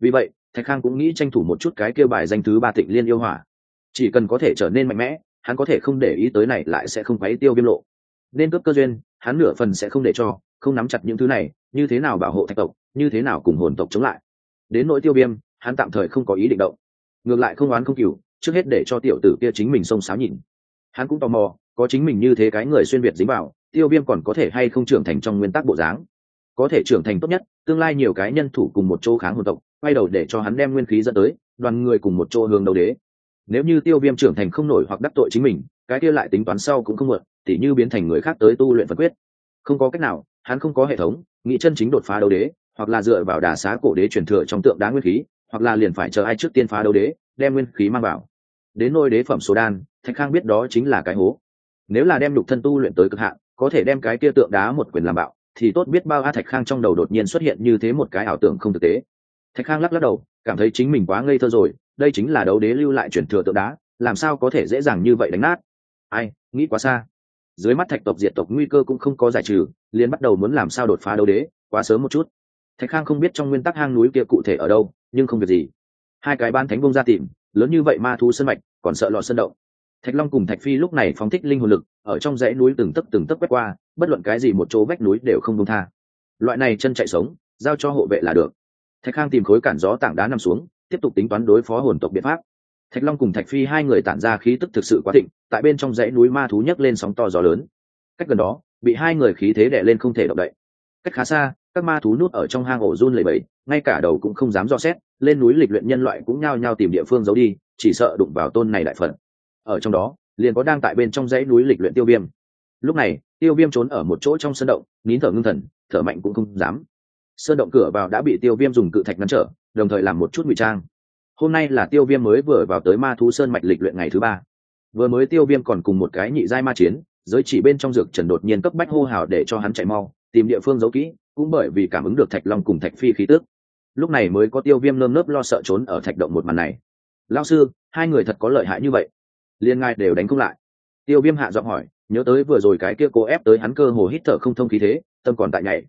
Vì vậy, thạch khang cũng nghĩ tranh thủ một chút cái kêu bài danh thứ ba tịnh liên yêu hỏa. Chỉ cần có thể trở nên mạnh mẽ, hắn có thể không để ý tới này lại sẽ không quấy tiêu viêm lộ. Nên cướp cơ duyên, hắn nửa phần sẽ không để cho, không nắm chặt những thứ này như thế nào bảo hộ thạch tộc, như thế nào cùng hồn tộc chống lại. Đến nỗi tiêu viêm, hắn tạm thời không có ý định động. Ngược lại không oán không cừu, trước hết để cho tiểu tử kia chính mình xông xáo nhìn hắn cũng tò mò, có chính mình như thế cái người xuyên việt dính vào, tiêu viêm còn có thể hay không trưởng thành trong nguyên tắc bộ dáng. Có thể trưởng thành tốt nhất, tương lai nhiều cái nhân thủ cùng một chỗ kháng hồn tộc, quay đầu để cho hắn đem nguyên khí dẫn tới, đoàn người cùng một chỗ hướng đầu đế. Nếu như tiêu viêm trưởng thành không nổi hoặc đắc tội chính mình, cái kia lại tính toán sau cũng không muộn, tỉ như biến thành người khác tới tu luyện phật quyết. Không có cách nào hắn không có hệ thống nghị chân chính đột phá đấu đế, hoặc là dựa vào đà xá cổ đế truyền thừa trong tượng đá nguyên khí, hoặc là liền phải chờ ai trước tiên phá đấu đế, đem nguyên khí mang vào. Đến nôi đế phẩm số đan, thạch khang biết đó chính là cái hố. Nếu là đem đục thân tu luyện tới cực hạn, có thể đem cái kia tượng đá một quyền làm bạo, thì tốt biết bao a thạch khang trong đầu đột nhiên xuất hiện như thế một cái ảo tưởng không thực tế. Thạch khang lắc lắc đầu, cảm thấy chính mình quá ngây thơ rồi, đây chính là đấu đế lưu lại truyền thừa tượng đá, làm sao có thể dễ dàng như vậy đánh nát? Ai, nghĩ quá xa dưới mắt thạch tộc diệt tộc nguy cơ cũng không có giải trừ, liền bắt đầu muốn làm sao đột phá đấu đế, quá sớm một chút. Thạch khang không biết trong nguyên tắc hang núi kia cụ thể ở đâu, nhưng không việc gì. Hai cái ban thánh bông ra tìm, lớn như vậy ma thú sân mạch, còn sợ lọt sân động. Thạch long cùng thạch phi lúc này phóng thích linh hồn lực, ở trong dãy núi từng tấc từng tấc quét qua, bất luận cái gì một chỗ vách núi đều không công tha. Loại này chân chạy sống, giao cho hộ vệ là được. Thạch khang tìm khối cản gió tảng đá nằm xuống, tiếp tục tính toán đối phó hồn tộc biện pháp thạch long cùng thạch phi hai người tản ra khí tức thực sự quá thịnh tại bên trong dãy núi ma thú nhấc lên sóng to gió lớn. Cách gần đó bị hai người khí thế đè lên không thể động đậy. Cách khá xa các ma thú nuốt ở trong hang ổ run lẩy bẩy, ngay cả đầu cũng không dám dò xét lên núi lịch luyện nhân loại cũng nhao nhao tìm địa phương giấu đi chỉ sợ đụng vào tôn này đại phận. Ở trong đó liền có đang tại bên trong dãy núi lịch luyện tiêu viêm. Lúc này tiêu viêm trốn ở một chỗ trong sân động nín thở ngưng thần thở mạnh cũng không dám. Sơn động cửa vào đã bị tiêu viêm dùng cự thạch ngăn trở đồng thời làm một chút ngụy trang hôm nay là tiêu viêm mới vừa vào tới ma thú sơn mạch lịch luyện ngày thứ ba. Vừa mới tiêu viêm còn cùng một cái nhị giai ma chiến, giới chỉ bên trong dược trần đột nhiên cấp bách hô hào để cho hắn chạy mau, tìm địa phương giấu kỹ, cũng bởi vì cảm ứng được thạch long cùng thạch phi khí tước lúc này mới có tiêu viêm nơm nớp lo sợ trốn ở thạch động một màn này. Lao sư, hai người thật có lợi hại như vậy. Liên ngai đều đánh không lại. Tiêu viêm hạ giọng hỏi, nhớ tới vừa rồi cái kia cố ép tới hắn cơ hồ hít thở không thông khí thế, tâm còn tại nhảy.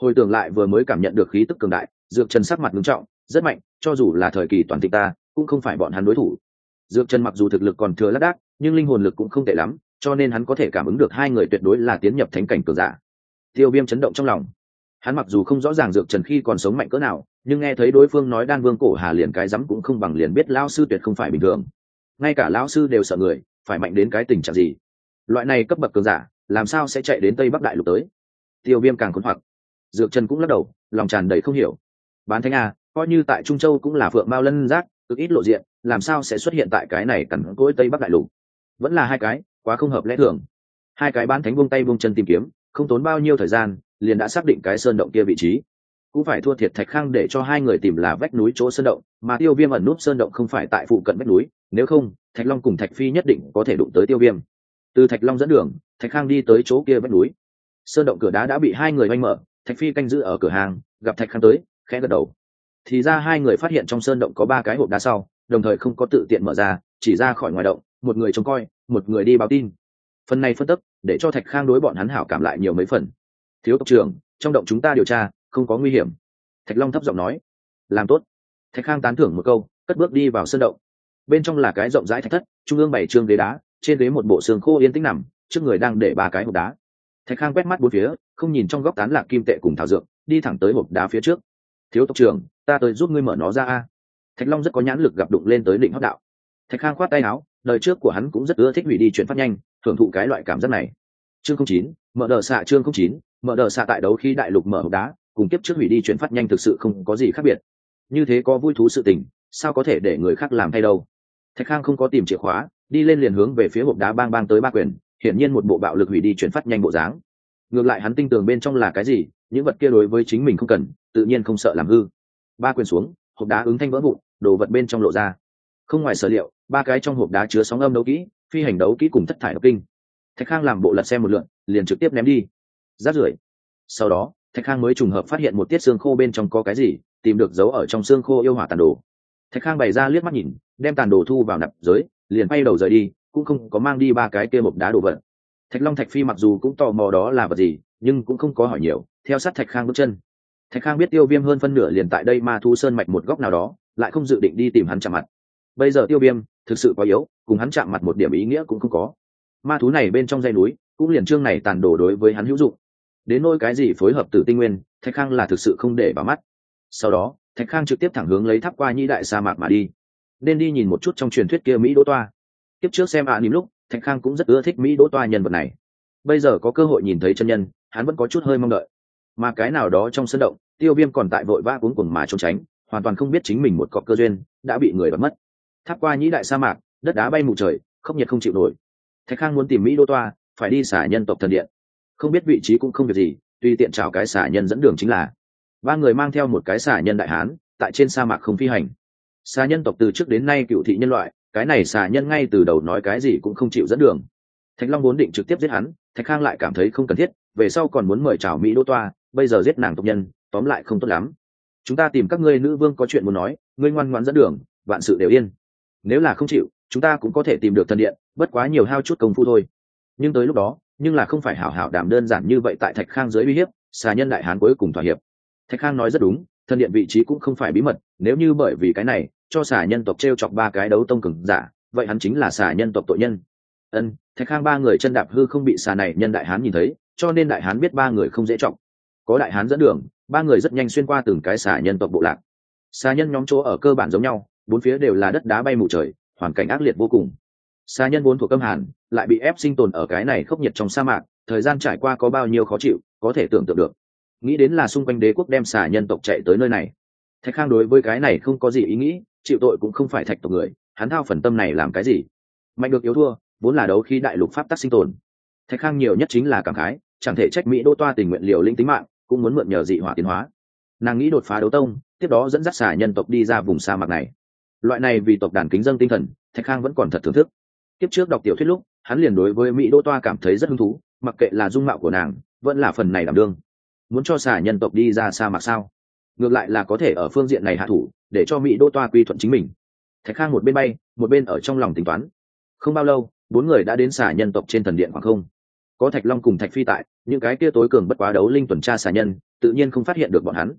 Hồi tưởng lại vừa mới cảm nhận được khí tức cường đại, dược trần sắc mặt ngưng trọng, rất mạnh cho dù là thời kỳ toàn tịch ta, cũng không phải bọn hắn đối thủ. Dược trần mặc dù thực lực còn thừa lác đác, nhưng linh hồn lực cũng không tệ lắm, cho nên hắn có thể cảm ứng được hai người tuyệt đối là tiến nhập thánh cảnh cường giả. Tiêu viêm chấn động trong lòng. Hắn mặc dù không rõ ràng dược trần khi còn sống mạnh cỡ nào, nhưng nghe thấy đối phương nói đan vương cổ hà liền cái rắm cũng không bằng liền biết lao sư tuyệt không phải bình thường. Ngay cả lão sư đều sợ người, phải mạnh đến cái tình trạng gì? Loại này cấp bậc cường giả, làm sao sẽ chạy đến tây bắc đại lục tới? Tiêu viêm càng khốn hoặc. Dược trần cũng lắc đầu, lòng tràn đầy không hiểu. Bán thánh a coi như tại trung châu cũng là phượng mao lân giác, cực ít lộ diện, làm sao sẽ xuất hiện tại cái này cằn cỗi tây bắc đại lục? Vẫn là hai cái, quá không hợp lẽ thường. Hai cái bán thánh buông tay buông chân tìm kiếm, không tốn bao nhiêu thời gian, liền đã xác định cái sơn động kia vị trí. Cũng phải thua thiệt thạch khang để cho hai người tìm là vách núi chỗ sơn động, mà tiêu viêm ẩn núp sơn động không phải tại phụ cận vách núi, nếu không, thạch long cùng thạch phi nhất định có thể đụng tới tiêu viêm. Từ thạch long dẫn đường, thạch khang đi tới chỗ kia vách núi. Sơn động cửa đá đã bị hai người oanh mở, thạch phi canh giữ ở cửa hàng, gặp thạch khang tới, khẽ gật đầu thì ra hai người phát hiện trong sơn động có ba cái hộp đá sau, đồng thời không có tự tiện mở ra, chỉ ra khỏi ngoài động, một người trông coi, một người đi báo tin. Phần này phân tức để cho thạch khang đối bọn hắn hảo cảm lại nhiều mấy phần. Thiếu tộc trưởng, trong động chúng ta điều tra, không có nguy hiểm. Thạch long thấp giọng nói. Làm tốt. Thạch khang tán thưởng một câu, cất bước đi vào sân động. Bên trong là cái rộng rãi thạch thất, trung ương bảy trương ghế đá, trên ghế một bộ xương khô yên tĩnh nằm, trước người đang để ba cái hộp đá. Thạch khang quét mắt bốn phía, không nhìn trong góc tán lạc kim tệ cùng thảo dược, đi thẳng tới hộp đá phía trước. Thiếu tộc trưởng ta tới giúp ngươi mở nó ra a. Thạch long rất có nhãn lực gặp đụng lên tới định hót đạo. Thạch khang khoát tay áo, đời trước của hắn cũng rất ưa thích hủy đi chuyển phát nhanh, thưởng thụ cái loại cảm giác này. Chương không chín, mở đờ xạ chương không chín, mở đờ xạ tại đấu khi đại lục mở hộp đá, cùng kiếp trước hủy đi chuyển phát nhanh thực sự không có gì khác biệt. Như thế có vui thú sự tình, sao có thể để người khác làm thay đâu? Thạch khang không có tìm chìa khóa, đi lên liền hướng về phía hộp đá bang bang tới ba quyền, hiển nhiên một bộ bạo lực hủy đi chuyển phát nhanh bộ dáng. Ngược lại hắn tin tưởng bên trong là cái gì, những vật kia đối với chính mình không cần, tự nhiên không sợ làm hư ba quyền xuống, hộp đá ứng thanh vỡ vụn, đồ vật bên trong lộ ra. Không ngoài sở liệu, ba cái trong hộp đá chứa sóng âm đấu kỹ, phi hành đấu kỹ cùng thất thải độc kinh. Thạch khang làm bộ lật xem một lượn, liền trực tiếp ném đi. Rát rưởi. Sau đó, thạch khang mới trùng hợp phát hiện một tiết xương khô bên trong có cái gì, tìm được dấu ở trong xương khô yêu hỏa tàn đồ. Thạch khang bày ra liếc mắt nhìn, đem tàn đồ thu vào nạp giới, liền bay đầu rời đi, cũng không có mang đi ba cái kia hộp đá đồ vật. Thạch long thạch phi mặc dù cũng tò mò đó là vật gì, nhưng cũng không có hỏi nhiều, theo sát thạch khang bước chân thạch khang biết tiêu viêm hơn phân nửa liền tại đây ma thu sơn mạch một góc nào đó lại không dự định đi tìm hắn chạm mặt. Bây giờ tiêu viêm thực sự quá yếu cùng hắn chạm mặt một điểm ý nghĩa cũng không có. Ma thú này bên trong dây núi cũng liền trương này tàn đổ đối với hắn hữu dụng. Đến nôi cái gì phối hợp tử tinh nguyên thạch khang là thực sự không để vào mắt. Sau đó thạch khang trực tiếp thẳng hướng lấy tháp qua nhĩ đại sa mạc mà đi. Nên đi nhìn một chút trong truyền thuyết kia mỹ đỗ toa. Tiếp trước xem ạ à, lúc thạch khang cũng rất ưa thích mỹ đỗ toa nhân vật này. Bây giờ có cơ hội nhìn thấy chân nhân hắn vẫn có chút hơi mong đợi mà cái nào đó trong sân động, tiêu viêm còn tại vội vã cuống cuồng mà trốn tránh, hoàn toàn không biết chính mình một cọc cơ duyên đã bị người bắt mất. Tháp qua nhĩ đại sa mạc, đất đá bay mù trời không nhiệt không chịu nổi. Thạch khang muốn tìm mỹ đô toa, phải đi xả nhân tộc thần điện. Không biết vị trí cũng không việc gì, tùy tiện chào cái xả nhân dẫn đường chính là. Ba người mang theo một cái xả nhân đại hán, tại trên sa mạc không phi hành. Xà nhân tộc từ trước đến nay cựu thị nhân loại, cái này xà nhân ngay từ đầu nói cái gì cũng không chịu dẫn đường. Thạch long vốn định trực tiếp giết hắn, thạch khang lại cảm thấy không cần thiết, về sau còn muốn mời chào mỹ đô toa bây giờ giết nàng tộc nhân, tóm lại không tốt lắm. Chúng ta tìm các ngươi nữ vương có chuyện muốn nói, ngươi ngoan ngoãn dẫn đường, vạn sự đều yên. Nếu là không chịu, chúng ta cũng có thể tìm được thần điện, bất quá nhiều hao chút công phu thôi. Nhưng tới lúc đó, nhưng là không phải hảo hảo đảm đơn giản như vậy tại thạch khang dưới uy hiếp, xà nhân đại hán cuối cùng thỏa hiệp. Thạch khang nói rất đúng, thần điện vị trí cũng không phải bí mật, nếu như bởi vì cái này, cho xà nhân tộc t r e o chọc ba cái đấu tông cừng giả, vậy hắn chính là xà nhân tộc tội nhân. Ân, thạch khang ba người chân đạp hư không bị xà này nhân đại hán nhìn thấy, cho nên đại hán biết ba người không dễ trọng có đại hán dẫn đường, ba người rất nhanh xuyên qua từng cái xà nhân tộc bộ lạc. Xà nhân nhóm chỗ ở cơ bản giống nhau, bốn phía đều là đất đá bay mù trời, hoàn cảnh ác liệt vô cùng. Xà nhân vốn thuộc âm hàn, lại bị ép sinh tồn ở cái này khốc nhiệt trong sa mạc, thời gian trải qua có bao nhiêu khó chịu, có thể tưởng tượng được. Nghĩ đến là xung quanh đế quốc đem xà nhân tộc chạy tới nơi này. Thạch khang đối với cái này không có gì ý nghĩ, chịu tội cũng không phải thạch tộc người, hắn thao phần tâm này làm cái gì? Mạnh được yếu thua, vốn là đấu khi đại lục pháp tắc sinh tồn. Thạch khang nhiều nhất chính là cảm khái, chẳng thể trách mỹ đô toa tình nguyện liều linh tính mạng cũng muốn mượn nhờ dị hỏa tiến hóa. Nàng nghĩ đột phá đấu tông, tiếp đó dẫn dắt xà nhân tộc đi ra vùng sa mạc này. Loại này vì tộc đàn kính dân tinh thần, thạch khang vẫn còn thật thưởng thức. Tiếp trước đọc tiểu thuyết lúc, hắn liền đối với mỹ đô toa cảm thấy rất hứng thú, mặc kệ là dung mạo của nàng, vẫn là phần này đảm đương. Muốn cho xà nhân tộc đi ra sa mạc sao? Ngược lại là có thể ở phương diện này hạ thủ, để cho mỹ đô toa quy thuận chính mình. Thạch khang một bên bay, một bên ở trong lòng tính toán. Không bao lâu, bốn người đã đến xà nhân tộc trên thần điện khoảng không có thạch long cùng thạch phi tại, những cái kia tối cường bất quá đấu linh tuần tra xà nhân, tự nhiên không phát hiện được bọn hắn.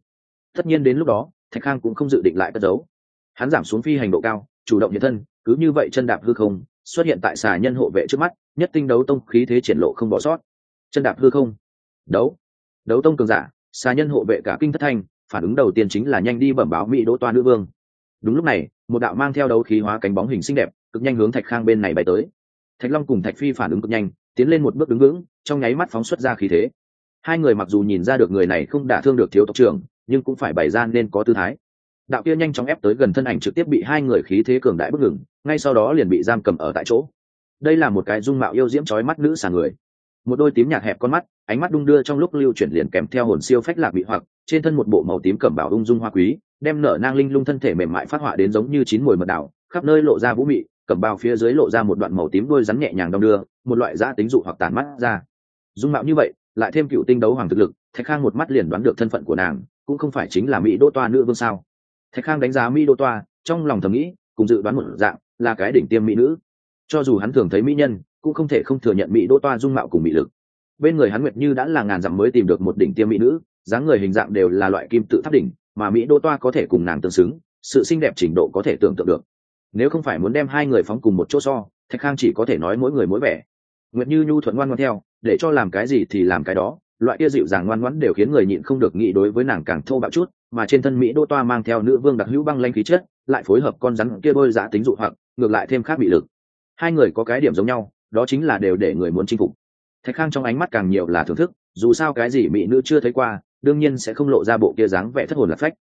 Tất nhiên đến lúc đó, thạch khang cũng không dự định lại cất giấu. Hắn giảm xuống phi hành độ cao, chủ động hiện thân, cứ như vậy chân đạp hư không, xuất hiện tại xà nhân hộ vệ trước mắt, nhất tinh đấu tông khí thế triển lộ không bỏ sót. Chân đạp hư không. Đấu. Đấu tông cường giả, xà nhân hộ vệ cả kinh thất thanh, phản ứng đầu tiên chính là nhanh đi bẩm báo mỹ đỗ toa nữ vương. Đúng lúc này, một đạo mang theo đấu khí hóa cánh bóng hình xinh đẹp, cực nhanh hướng thạch khang bên này bay tới. Thạch long cùng thạch phi phản ứng cực nhanh tiến lên một bước đứng vững, trong nháy mắt phóng xuất ra khí thế. Hai người mặc dù nhìn ra được người này không đả thương được thiếu tộc trưởng, nhưng cũng phải bày ra nên có tư thái. Đạo kia nhanh chóng ép tới gần thân ảnh trực tiếp bị hai người khí thế cường đại bất ngừng, ngay sau đó liền bị giam cầm ở tại chỗ. Đây là một cái dung mạo yêu diễm trói mắt nữ xà người. Một đôi tím nhạt hẹp con mắt, ánh mắt đung đưa trong lúc lưu chuyển liền kèm theo hồn siêu phách lạc bị hoặc, trên thân một bộ màu tím cẩm bảo ung dung hoa quý, đem nở nang linh lung thân thể mềm mại phát họa đến giống như chín mùi mật đảo khắp nơi lộ ra vũ mị cầm bao phía dưới lộ ra một đoạn màu tím đôi rắn nhẹ nhàng đong đưa, một loại giã tính dụ hoặc tàn mắt ra. Dung mạo như vậy, lại thêm cựu tinh đấu hoàng thực lực, thạch khang một mắt liền đoán được thân phận của nàng, cũng không phải chính là mỹ Đô toa nữ vương sao? Thạch khang đánh giá mỹ Đô toa, trong lòng thầm nghĩ, cùng dự đoán một dạng, là cái đỉnh tiêm mỹ nữ. Cho dù hắn thường thấy mỹ nhân, cũng không thể không thừa nhận mỹ Đô toa dung mạo cùng mỹ lực. Bên người hắn nguyệt như đã là ngàn dặm mới tìm được một đỉnh tiêm mỹ nữ, dáng người hình dạng đều là loại kim tự tháp đỉnh, mà mỹ Đô toa có thể cùng nàng tương xứng, sự xinh đẹp trình độ có thể tưởng tượng được nếu không phải muốn đem hai người phóng cùng một chỗ so, thạch khang chỉ có thể nói mỗi người mỗi vẻ. Nguyệt như nhu thuận ngoan ngoan theo, để cho làm cái gì thì làm cái đó, loại kia dịu dàng ngoan ngoãn đều khiến người nhịn không được nghĩ đối với nàng càng thô bạo chút, mà trên thân mỹ đô toa mang theo nữ vương đặc hữu băng lanh khí chất, lại phối hợp con rắn kia bơi giá tính dụ hoặc, ngược lại thêm khác bị lực. Hai người có cái điểm giống nhau, đó chính là đều để người muốn chinh phục. Thạch khang trong ánh mắt càng nhiều là thưởng thức, dù sao cái gì mỹ nữ chưa thấy qua, đương nhiên sẽ không lộ ra bộ kia dáng vẻ thất hồn lạc phách.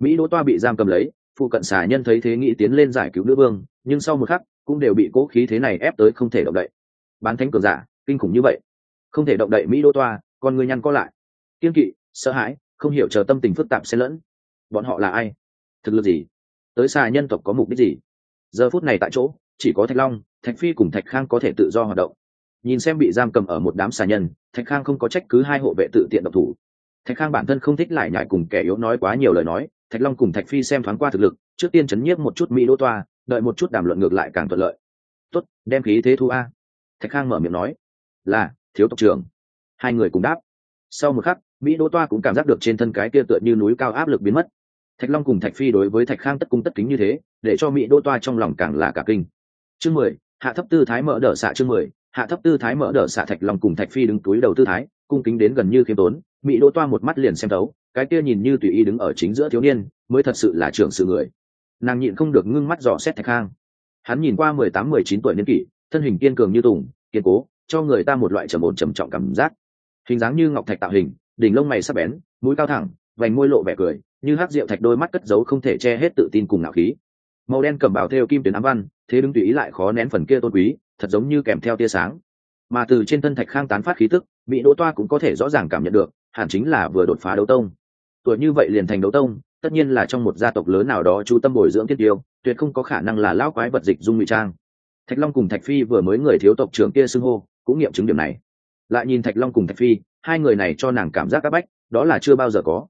Mỹ đỗ toa bị giam cầm lấy phụ cận xà nhân thấy thế nghĩ tiến lên giải cứu nữ vương, nhưng sau một khắc, cũng đều bị cố khí thế này ép tới không thể động đậy. Bán thánh cường giả, kinh khủng như vậy. Không thể động đậy mỹ đô toa còn người nhăn co lại. Kiên kỵ, sợ hãi, không hiểu chờ tâm tình phức tạp xen lẫn. Bọn họ là ai? Thực lực gì? Tới xà nhân tộc có mục đích gì? Giờ phút này tại chỗ, chỉ có thạch long, thạch phi cùng thạch khang có thể tự do hoạt động. Nhìn xem bị giam cầm ở một đám xà nhân, thạch khang không có trách cứ hai hộ vệ tự tiện độc thủ. Thạch khang bản thân không thích lại nhại cùng kẻ yếu nói quá nhiều lời nói thạch long cùng thạch phi xem thoáng qua thực lực, trước tiên chấn nhiếp một chút mỹ đỗ toa, đợi một chút đàm luận ngược lại càng thuận lợi. Tốt, đem khí thế thu a. Thạch khang mở miệng nói. Là, thiếu tộc trưởng. Hai người cùng đáp. Sau một khắc, mỹ đỗ toa cũng cảm giác được trên thân cái kia tựa như núi cao áp lực biến mất. Thạch long cùng thạch phi đối với thạch khang tất cung tất kính như thế, để cho mỹ đỗ toa trong lòng càng là cả kinh. Chương mười, hạ thấp tư thái mở đỡ xạ chương mười, hạ thấp tư thái mở đỡ xạ thạch long cùng thạch phi đứng túi đầu tư thái, cung kính đến gần như khiêm tốn. Mỹ đỗ toa một mắt liền xem thấu cái kia nhìn như tùy ý đứng ở chính giữa thiếu niên, mới thật sự là trưởng sự người. Nàng nhịn không được ngưng mắt dò xét thạch khang hắn nhìn qua mười tám, mười chín tuổi niên kỷ, thân hình kiên cường như tùng, kiên cố, cho người ta một loại trầm ổn trầm trọng cảm giác. Hình dáng như ngọc thạch tạo hình, đỉnh lông mày sắc bén, mũi cao thẳng, vành môi lộ vẻ cười, như hát rượu thạch đôi mắt cất giấu không thể che hết tự tin cùng ngạo khí. Màu đen cầm bào theo kim tuyến ám văn, thế đứng tùy ý lại khó nén phần kia tôn quý, thật giống như kèm theo tia sáng. Mà từ trên thân thạch khang tán phát khí tức, bị đỗ toa cũng có thể rõ ràng cảm nhận được hẳn chính là vừa đột phá đấu tông. Tuổi như vậy liền thành đấu tông, tất nhiên là trong một gia tộc lớn nào đó chú tâm bồi dưỡng thiết tiêu tuyệt không có khả năng là lão quái vật dịch dung ngụy trang. Thạch long cùng thạch phi vừa mới người thiếu tộc trưởng kia xưng hô, cũng nghiệm chứng điểm này. Lại nhìn thạch long cùng thạch phi, hai người này cho nàng cảm giác áp bách, đó là chưa bao giờ có.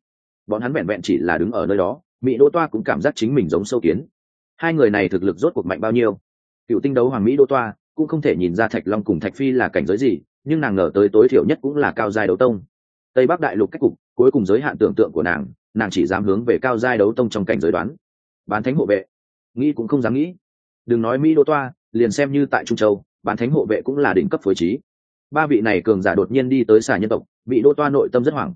Bọn hắn vẹn vẹn chỉ là đứng ở nơi đó mỹ đỗ toa cũng cảm giác chính mình giống sâu kiến. Hai người này thực lực rốt cuộc mạnh bao nhiêu? Cựu tinh đấu hoàng mỹ đỗ toa cũng không thể nhìn ra thạch long cùng thạch phi là cảnh giới gì, nhưng nàng ngờ tới tối thiểu nhất cũng là cao giai đấu tông tây bắc đại lục cách cục, cuối cùng giới hạn tưởng tượng của nàng nàng chỉ dám hướng về cao giai đấu tông trong cảnh giới đoán. Bán thánh hộ vệ. Nghĩ cũng không dám nghĩ. Đừng nói mỹ đô toa, liền xem như tại trung châu, bán thánh hộ vệ cũng là đỉnh cấp phối trí. Ba vị này cường giả đột nhiên đi tới xà nhân tộc bị đô toa nội tâm rất hoảng.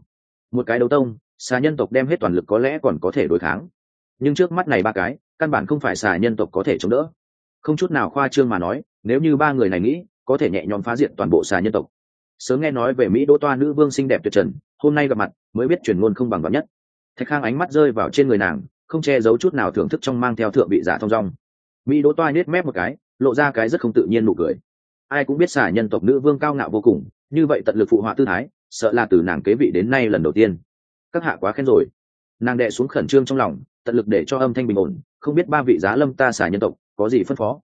Một cái đấu tông, xà nhân tộc đem hết toàn lực có lẽ còn có thể đối kháng. Nhưng trước mắt này ba cái, căn bản không phải xà nhân tộc có thể chống đỡ. Không chút nào khoa trương mà nói, nếu như ba người này nghĩ, có thể nhẹ nhõm phá diện toàn bộ xà nhân tộc sớm nghe nói về mỹ đỗ toa nữ vương xinh đẹp tuyệt trần, hôm nay gặp mặt, mới biết truyền ngôn không bằng vắn nhất. Thạch khang ánh mắt rơi vào trên người nàng, không che giấu chút nào thưởng thức trong mang theo thượng vị giả thong dong. Mỹ đỗ toa nết mép một cái, lộ ra cái rất không tự nhiên nụ cười. Ai cũng biết xả nhân tộc nữ vương cao ngạo vô cùng, như vậy tận lực phụ họa tư thái, sợ là từ nàng kế vị đến nay lần đầu tiên. Các hạ quá khen rồi. Nàng đệ xuống khẩn trương trong lòng, tận lực để cho âm thanh bình ổn, không biết ba vị giá lâm ta xả nhân tộc, có gì phân phó.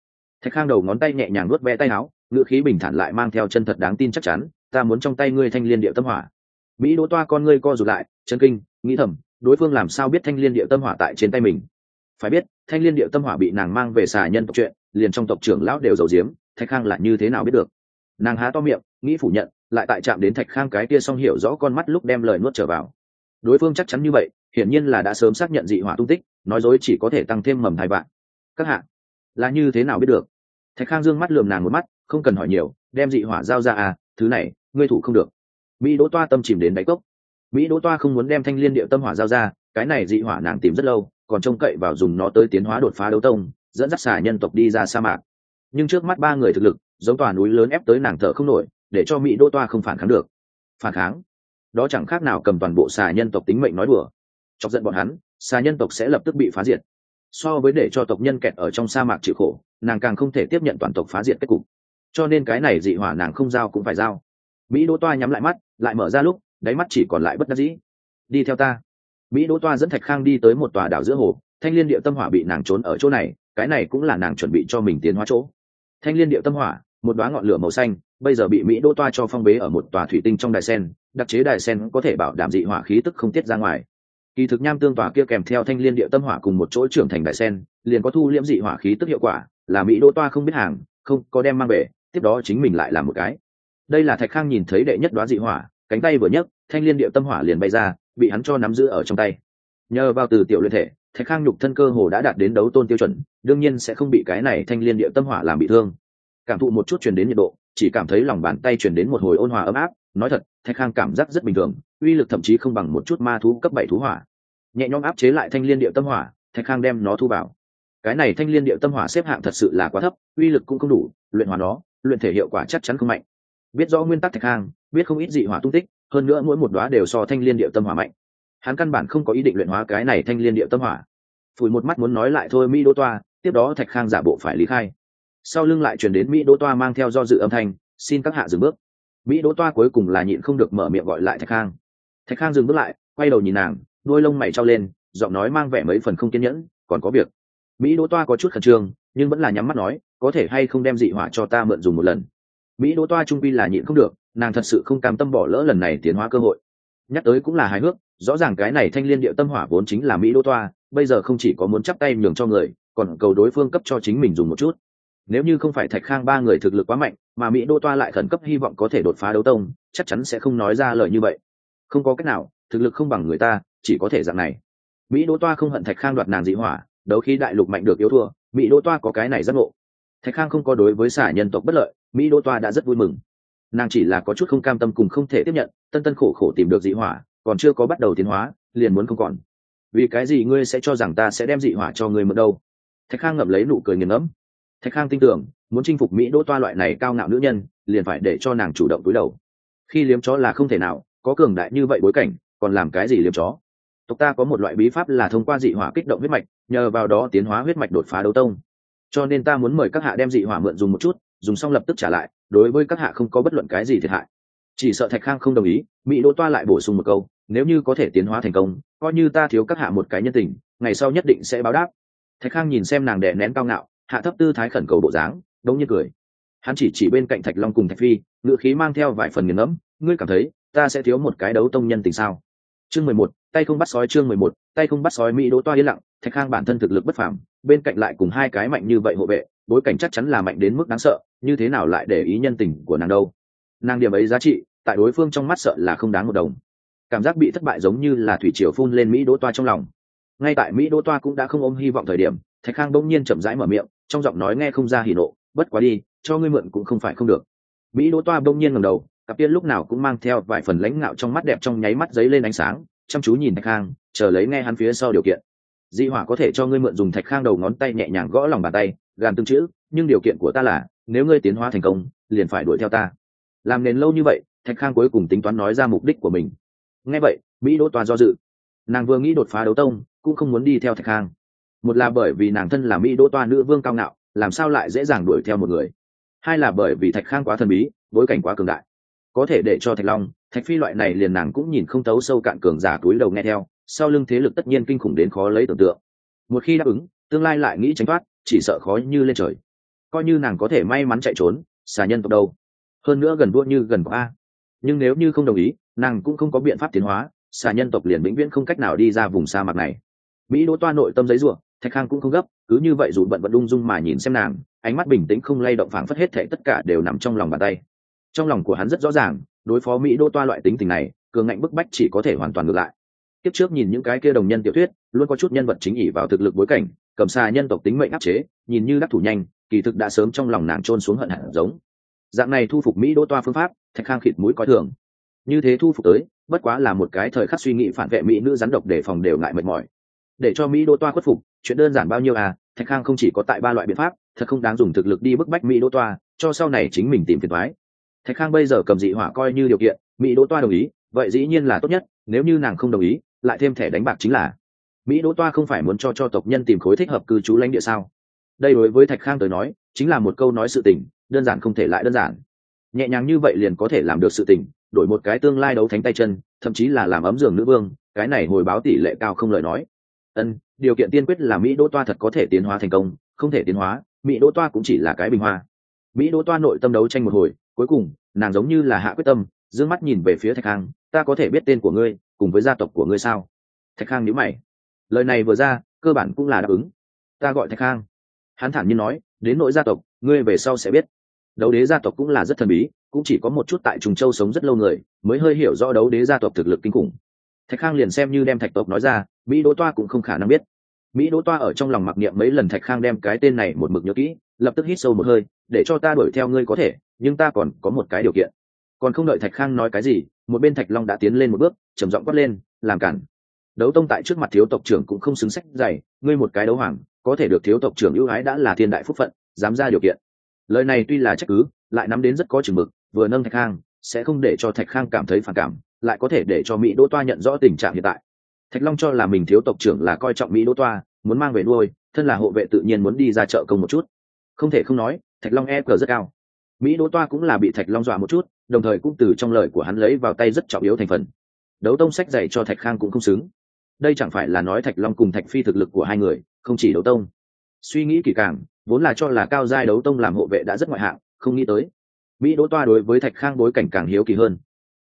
Thạch khang đầu ngón tay nhẹ nhàng nuốt ve tay áo ngựa khí bình thản lại mang theo chân thật đáng tin chắc chắn ta muốn trong tay ngươi thanh liên điệu tâm hỏa. Mỹ đỗ toa con ngươi co rụt lại chân kinh, nghĩ thầm, đối phương làm sao biết thanh liên điệu tâm hỏa tại trên tay mình? Phải biết, thanh liên điệu tâm hỏa bị nàng mang về xà nhân tộc chuyện, liền trong tộc trưởng lão đều giấu giếm, thạch khang lại như thế nào biết được? Nàng há to miệng, nghĩ phủ nhận, lại tại chạm đến thạch khang cái kia xong hiểu rõ con mắt lúc đem lời nuốt trở vào. Đối phương chắc chắn như vậy, hiển nhiên là đã sớm xác nhận dị hỏa tung tích, nói dối chỉ có thể tăng thêm mầm thai bạn các hạ, là như thế nào biết được? Thạch khang dương mắt lườm nàng một mắt, không cần hỏi nhiều, đem dị hỏa giao ra à thứ này ngươi thủ không được. Mỹ đỗ toa tâm chìm đến đáy cốc. Mỹ đỗ toa không muốn đem thanh liên điệu tâm hỏa giao ra, cái này dị hỏa nàng tìm rất lâu, còn trông cậy vào dùng nó tới tiến hóa đột phá đấu tông, dẫn dắt xả nhân tộc đi ra sa mạc. Nhưng trước mắt ba người thực lực, giống tòa núi lớn ép tới nàng thở không nổi, để cho mỹ đỗ toa không phản kháng được. Phản kháng? Đó chẳng khác nào cầm toàn bộ xà nhân tộc tính mệnh nói đùa. Chọc giận bọn hắn, xà nhân tộc sẽ lập tức bị phá diệt. So với để cho tộc nhân kẹt ở trong sa mạc chịu khổ, nàng càng không thể tiếp nhận toàn tộc phá diệt kết cục. Cho nên cái này dị hỏa nàng không giao cũng phải giao mỹ đỗ toa nhắm lại mắt, lại mở ra lúc, đáy mắt chỉ còn lại bất đắc dĩ. Đi theo ta. Mỹ đỗ toa dẫn thạch khang đi tới một tòa đảo giữa hồ, thanh liên địa tâm hỏa bị nàng trốn ở chỗ này, cái này cũng là nàng chuẩn bị cho mình tiến hóa chỗ. Thanh liên địa tâm hỏa, một đoá ngọn lửa màu xanh, bây giờ bị mỹ đỗ toa cho phong bế ở một tòa thủy tinh trong đài sen, đặc chế đài sen có thể bảo đảm dị hỏa khí tức không tiết ra ngoài. Kỳ thực nham tương tòa kia kèm theo thanh liên địa tâm hỏa cùng một chỗ trưởng thành đài sen, liền có thu liễm dị hỏa khí tức hiệu quả, là mỹ đỗ toa không biết hàng, không có đem mang về, tiếp đó chính mình lại làm một cái đây là thạch khang nhìn thấy đệ nhất đoá dị hỏa, cánh tay vừa nhấc, thanh liên địa tâm hỏa liền bay ra, bị hắn cho nắm giữ ở trong tay. Nhờ vào từ tiểu luyện thể, thạch khang nhục thân cơ hồ đã đạt đến đấu tôn tiêu chuẩn, đương nhiên sẽ không bị cái này thanh liên địa tâm hỏa làm bị thương. Cảm thụ một chút truyền đến nhiệt độ, chỉ cảm thấy lòng bàn tay truyền đến một hồi ôn hòa ấm áp. Nói thật, thạch khang cảm giác rất bình thường, uy lực thậm chí không bằng một chút ma thú cấp bảy thú hỏa. Nhẹ nhõm áp chế lại thanh liên địa tâm hỏa, thạch khang đem nó thu vào. Cái này thanh liên địa tâm hỏa xếp hạng thật sự là quá thấp, uy lực cũng không đủ, luyện hóa nó, luyện thể hiệu quả chắc chắn không mạnh biết rõ nguyên tắc thạch hang, biết không ít dị hỏa tung tích, hơn nữa mỗi một đóa đều so thanh liên địa tâm hỏa mạnh. Hắn căn bản không có ý định luyện hóa cái này thanh liên địa tâm hỏa. Phủi một mắt muốn nói lại thôi, mỹ đỗ toa, tiếp đó thạch khang giả bộ phải lý khai. Sau lưng lại chuyển đến mỹ đỗ toa mang theo do dự âm thanh, xin các hạ dừng bước. Mỹ đỗ toa cuối cùng là nhịn không được mở miệng gọi lại thạch khang thạch khang dừng bước lại, quay đầu nhìn nàng, đôi lông mày trao lên, giọng nói mang vẻ mấy phần không kiên nhẫn, còn có việc. Mỹ đỗ toa có chút khẩn trương, nhưng vẫn là nhắm mắt nói, có thể hay không đem dị hỏa cho ta mượn dùng một lần? Mỹ đỗ toa trung pi là nhịn không được, nàng thật sự không cam tâm bỏ lỡ lần này tiến hóa cơ hội. Nhắc tới cũng là hài hước, rõ ràng cái này thanh liên điệu tâm hỏa vốn chính là mỹ đỗ toa, bây giờ không chỉ có muốn chắp tay nhường cho người, còn cầu đối phương cấp cho chính mình dùng một chút. Nếu như không phải thạch khang ba người thực lực quá mạnh, mà mỹ đỗ toa lại khẩn cấp hy vọng có thể đột phá đấu tông, chắc chắn sẽ không nói ra lời như vậy. Không có cách nào, thực lực không bằng người ta, chỉ có thể dạng này. Mỹ đỗ toa không hận thạch khang đoạt nàng dị hỏa, đấu khi đại lục mạnh được yếu thua, mỹ đỗ toa có cái này rất ngộ. Thạch khang không có đối với xả nhân tộc bất lợi mỹ Đô toa đã rất vui mừng. Nàng chỉ là có chút không cam tâm cùng không thể tiếp nhận, tân tân khổ khổ tìm được dị hỏa, còn chưa có bắt đầu tiến hóa, liền muốn không còn. Vì cái gì ngươi sẽ cho rằng ta sẽ đem dị hỏa cho ngươi mượn đâu? Thạch khang ngậm lấy nụ cười nghiền ngẫm. Thạch khang tin tưởng, muốn chinh phục mỹ đỗ toa loại này cao ngạo nữ nhân, liền phải để cho nàng chủ động túi đầu. Khi liếm chó là không thể nào, có cường đại như vậy bối cảnh, còn làm cái gì liếm chó? Tộc ta có một loại bí pháp là thông qua dị hỏa kích động huyết mạch, nhờ vào đó tiến hóa huyết mạch đột phá đấu tông. Cho nên ta muốn mời các hạ đem dị hỏa mượn dùng một chút dùng xong lập tức trả lại, đối với các hạ không có bất luận cái gì thiệt hại. Chỉ sợ thạch khang không đồng ý mỹ đỗ toa lại bổ sung một câu, nếu như có thể tiến hóa thành công, coi như ta thiếu các hạ một cái nhân tình, ngày sau nhất định sẽ báo đáp. Thạch khang nhìn xem nàng đẻ nén cao ngạo, hạ thấp tư thái khẩn cầu bộ dáng, đống như cười. Hắn chỉ chỉ bên cạnh thạch long cùng thạch phi ngựa khí mang theo vài phần nghiền ngẫm, ngươi cảm thấy ta sẽ thiếu một cái đấu tông nhân tình sao? Chương mười một, tay không bắt sói chương mười một, tay không bắt sói mỹ đỗ toa yên lặng, thạch khang bản thân thực lực bất phàm, bên cạnh lại cùng hai cái mạnh như vậy hộ vệ bối cảnh chắc chắn là mạnh đến mức đáng sợ, như thế nào lại để ý nhân tình của nàng đâu? Nàng điểm ấy giá trị, tại đối phương trong mắt sợ là không đáng một đồng. Cảm giác bị thất bại giống như là thủy triều phun lên mỹ đỗ toa trong lòng. Ngay tại mỹ đỗ toa cũng đã không ôm hy vọng thời điểm, thạch khang bỗng nhiên chậm rãi mở miệng, trong giọng nói nghe không ra hỉ nộ, bất quá đi, cho ngươi mượn cũng không phải không được. Mỹ đỗ toa bỗng nhiên ngẩng đầu, cặp tiên lúc nào cũng mang theo vài phần lãnh ngạo trong mắt đẹp trong nháy mắt giấy lên ánh sáng, chăm chú nhìn thạch khang, chờ lấy nghe hắn phía sau điều kiện. Di hỏa có thể cho ngươi mượn dùng thạch khang đầu ngón tay nhẹ nhàng gõ lòng bàn tay gàn từng chữ, nhưng điều kiện của ta là, nếu ngươi tiến hóa thành công, liền phải đuổi theo ta. Làm nền lâu như vậy, thạch khang cuối cùng tính toán nói ra mục đích của mình. Nghe vậy, mỹ đỗ toa do dự. Nàng vừa nghĩ đột phá đấu tông, cũng không muốn đi theo thạch khang. Một là bởi vì nàng thân là mỹ đỗ toa nữ vương cao ngạo, làm sao lại dễ dàng đuổi theo một người? Hai là bởi vì thạch khang quá thần bí, bối cảnh quá cường đại. Có thể để cho thạch long, thạch phi loại này liền nàng cũng nhìn không thấu sâu cạn cường giả túi đầu nghe theo, sau lưng thế lực tất nhiên kinh khủng đến khó lấy tưởng tượng. Một khi đáp ứng, tương lai lại nghĩ tránh thoát chỉ sợ khó như lên trời. Coi như nàng có thể may mắn chạy trốn, xà nhân tộc đâu? Hơn nữa gần đua như gần a. Nhưng nếu như không đồng ý, nàng cũng không có biện pháp tiến hóa, xà nhân tộc liền vĩnh viễn không cách nào đi ra vùng sa mạc này. Mỹ đỗ toa nội tâm giấy ruộng thạch khang cũng không gấp, cứ như vậy dù bận vận ung dung mà nhìn xem nàng, ánh mắt bình tĩnh không lay động phảng phất hết thể tất cả đều nằm trong lòng bàn tay. Trong lòng của hắn rất rõ ràng, đối phó mỹ đỗ toa loại tính tình này, cường ngạnh bức bách chỉ có thể hoàn toàn ngược lại. Tiếp trước nhìn những cái kia đồng nhân tiểu thuyết, luôn có chút nhân vật chính ỉ vào thực lực bối cảnh cầm xà nhân tộc tính mệnh áp chế, nhìn như đắc thủ nhanh, kỳ thực đã sớm trong lòng nàng trôn xuống hận hận giống. Dạng này thu phục mỹ đỗ toa phương pháp, thạch khang khịt mũi coi thường. Như thế thu phục tới, bất quá là một cái thời khắc suy nghĩ phản vệ mỹ nữ rắn độc để phòng đều ngại mệt mỏi. Để cho mỹ đỗ toa khuất phục, chuyện đơn giản bao nhiêu à thạch khang không chỉ có tại ba loại biện pháp, thật không đáng dùng thực lực đi bức bách mỹ đỗ toa, cho sau này chính mình tìm phiền thoái thạch khang bây giờ cầm dị hỏa coi như điều kiện, mỹ đỗ toa đồng ý, vậy dĩ nhiên là tốt nhất, nếu như nàng không đồng ý, lại thêm thẻ đánh bạc chính là mỹ đỗ toa không phải muốn cho cho tộc nhân tìm khối thích hợp cư trú lãnh địa sao? Đây đối với thạch khang tới nói, chính là một câu nói sự tình, đơn giản không thể lại đơn giản. Nhẹ nhàng như vậy liền có thể làm được sự tình, đổi một cái tương lai đấu thánh tay chân, thậm chí là làm ấm giường nữ vương, cái này hồi báo tỷ lệ cao không lời nói. Ân, điều kiện tiên quyết là mỹ đỗ toa thật có thể tiến hóa thành công, không thể tiến hóa, mỹ đỗ toa cũng chỉ là cái bình hoa. Mỹ đỗ toa nội tâm đấu tranh một hồi, cuối cùng, nàng giống như là hạ quyết tâm d ư ơ n g mắt nhìn về phía thạch khang, ta có thể biết tên của ngươi, cùng với gia tộc của ngươi sao? Thạch khang nhữ mày lời này vừa ra, cơ bản cũng là đáp ứng. Ta gọi thạch khang. Hắn thản nhiên nói, đến nội gia tộc, ngươi về sau sẽ biết. Đấu đế gia tộc cũng là rất thần bí, cũng chỉ có một chút tại trùng châu sống rất lâu người, mới hơi hiểu rõ đấu đế gia tộc thực lực kinh khủng. Thạch khang liền xem như đem thạch tộc nói ra, mỹ đỗ toa cũng không khả năng biết. Mỹ đỗ toa ở trong lòng mặc niệm mấy lần thạch khang đem cái tên này một mực nhớ kỹ, lập tức hít sâu một hơi, để cho ta đuổi theo ngươi có thể, nhưng ta còn có một cái điều kiện. Còn không đợi thạch khang nói cái gì, một bên thạch long đã tiến lên một bước, trầm giọng quát lên, làm cản đấu tông tại trước mặt thiếu tộc trưởng cũng không xứng sách dày, ngươi một cái đấu hoàng, có thể được thiếu tộc trưởng ưu ái đã là thiên đại phúc phận, dám ra điều kiện. Lời này tuy là trách cứ, lại nắm đến rất có chừng mực, vừa nâng thạch khang, sẽ không để cho thạch khang cảm thấy phản cảm, lại có thể để cho mỹ đỗ toa nhận rõ tình trạng hiện tại. Thạch long cho là mình thiếu tộc trưởng là coi trọng mỹ đỗ toa, muốn mang về nuôi, thân là hộ vệ tự nhiên muốn đi ra chợ công một chút. Không thể không nói, thạch long e cờ rất cao. Mỹ đỗ toa cũng là bị thạch long dọa một chút, đồng thời cũng từ trong lời của hắn lấy vào tay rất trọng yếu thành phần. Đấu tông sách dạy cho thạch khang cũng không xứng đây chẳng phải là nói thạch long cùng thạch phi thực lực của hai người, không chỉ đấu tông. Suy nghĩ kỳ càng, vốn là cho là cao giai đấu tông làm hộ vệ đã rất ngoại hạng, không nghĩ tới. Mỹ đỗ toa đối với thạch khang bối cảnh càng hiếu kỳ hơn.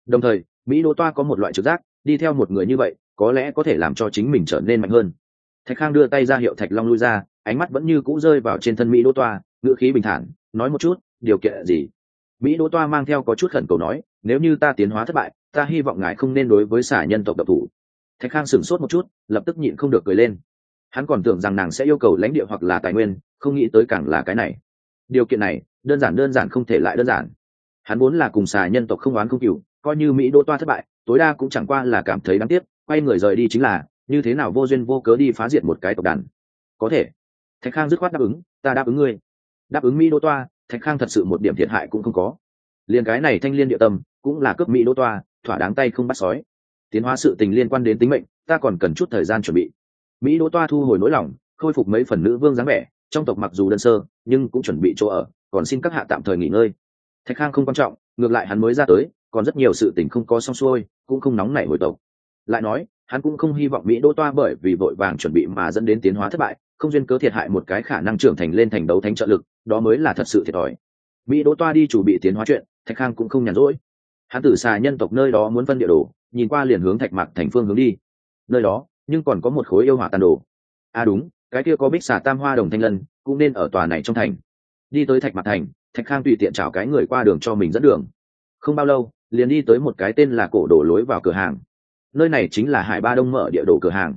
Đồng thời, mỹ đỗ toa có một loại trực giác, đi theo một người như vậy, có lẽ có thể làm cho chính mình trở nên mạnh hơn. Thạch khang đưa tay ra hiệu thạch long lui ra, ánh mắt vẫn như cũ rơi vào trên thân mỹ đỗ toa, ngữ khí bình thản, nói một chút, điều kiện gì? Mỹ đỗ toa mang theo có chút khẩn cầu nói, nếu như ta tiến hóa thất bại, ta hy vọng ngài không nên đối với xả nhân tộc độc thủ thạch khang sửng sốt một chút, lập tức nhịn không được cười lên. Hắn còn tưởng rằng nàng sẽ yêu cầu lãnh địa hoặc là tài nguyên, không nghĩ tới càng là cái này. Điều kiện này, đơn giản đơn giản không thể lại đơn giản. Hắn muốn là cùng xà nhân tộc không oán không cựu coi như mỹ đỗ toa thất bại, tối đa cũng chẳng qua là cảm thấy đáng tiếc, quay người rời đi chính là, như thế nào vô duyên vô cớ đi phá diệt một cái tộc đàn. Có thể. Thạch khang dứt khoát đáp ứng, ta đáp ứng ngươi. Đáp ứng mỹ đỗ toa, thạch khang thật sự một điểm thiệt hại cũng không có. Liền cái này thanh liên địa tâm, cũng là cướp mỹ đỗ toa, thỏa đáng tay không bắt sói tiến hóa sự tình liên quan đến tính mệnh, ta còn cần chút thời gian chuẩn bị. Mỹ đỗ toa thu hồi nỗi lòng, khôi phục mấy phần nữ vương dáng vẻ, trong tộc mặc dù đơn sơ, nhưng cũng chuẩn bị chỗ ở, còn xin các hạ tạm thời nghỉ ngơi. Thạch khang không quan trọng, ngược lại hắn mới ra tới, còn rất nhiều sự tình không có xong xuôi, cũng không nóng nảy hồi tộc. Lại nói, hắn cũng không hy vọng mỹ đỗ toa bởi vì vội vàng chuẩn bị mà dẫn đến tiến hóa thất bại, không duyên cớ thiệt hại một cái khả năng trưởng thành lên thành đấu thánh trợ lực, đó mới là thật sự thiệt thòi. Mỹ đỗ toa đi chủ bị tiến hóa chuyện, thạch khang cũng không nhàn rỗi hắn tử xà nhân tộc nơi đó muốn phân địa đồ, nhìn qua liền hướng thạch mạc thành phương hướng đi. Nơi đó, nhưng còn có một khối yêu hỏa tàn đồ. À đúng, cái kia có bích xà tam hoa đồng thanh lân, cũng nên ở tòa này trong thành. Đi tới thạch mạc thành, thạch khang tùy tiện chào cái người qua đường cho mình dẫn đường. Không bao lâu, liền đi tới một cái tên là cổ đổ lối vào cửa hàng. Nơi này chính là hải ba đông mở địa đồ cửa hàng.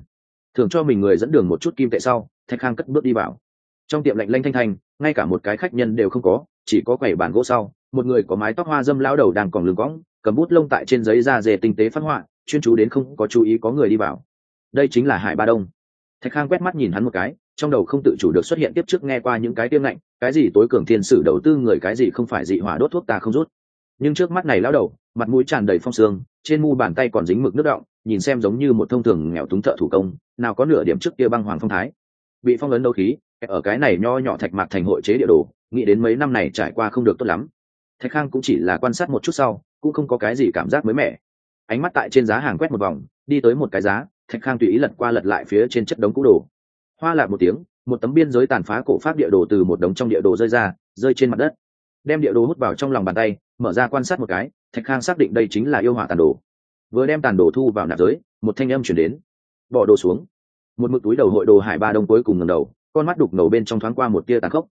Thường cho mình người dẫn đường một chút kim tệ sau, thạch khang cất bước đi vào. Trong tiệm lạnh lanh thanh thanh, ngay cả một cái khách nhân đều không có, chỉ có quầy bàn gỗ sau một người có mái tóc hoa dâm lão đầu đang còn lưng cõng, cầm bút lông tại trên giấy da dề tinh tế phát họa, chuyên chú đến không có chú ý có người đi vào. Đây chính là hải ba đông. Thạch khang quét mắt nhìn hắn một cái, trong đầu không tự chủ được xuất hiện tiếp trước nghe qua những cái tiêm lạnh cái gì tối cường thiên sử đầu tư người, cái gì không phải dị hỏa đốt thuốc ta không rút. Nhưng trước mắt này lão đầu, mặt mũi tràn đầy phong sương, trên mu bàn tay còn dính mực nước động nhìn xem giống như một thông thường nghèo túng thợ thủ công, nào có nửa điểm trước kia băng hoàng phong thái. Bị phong ấn đấu khí, ở cái này nho nhỏ thạch mạc thành hội chế địa đồ, nghĩ đến mấy năm này trải qua không được tốt lắm thạch khang cũng chỉ là quan sát một chút sau, cũng không có cái gì cảm giác mới mẻ. Ánh mắt tại trên giá hàng quét một vòng, đi tới một cái giá, thạch khang tùy ý lật qua lật lại phía trên chất đống cũ đồ. Hoa lạc một tiếng, một tấm biên giới tàn phá cổ pháp địa đồ từ một đống trong địa đồ rơi ra, rơi trên mặt đất. Đem địa đồ hút vào trong lòng bàn tay, mở ra quan sát một cái, thạch khang xác định đây chính là yêu hỏa tàn đồ. Vừa đem tàn đồ thu vào nạp giới, một thanh âm chuyển đến. Bỏ đồ xuống. Một mực túi đầu hội đồ hải ba đông cuối cùng ngầm đầu, con mắt đục ngầu bên trong thoáng qua một tia tàn khốc.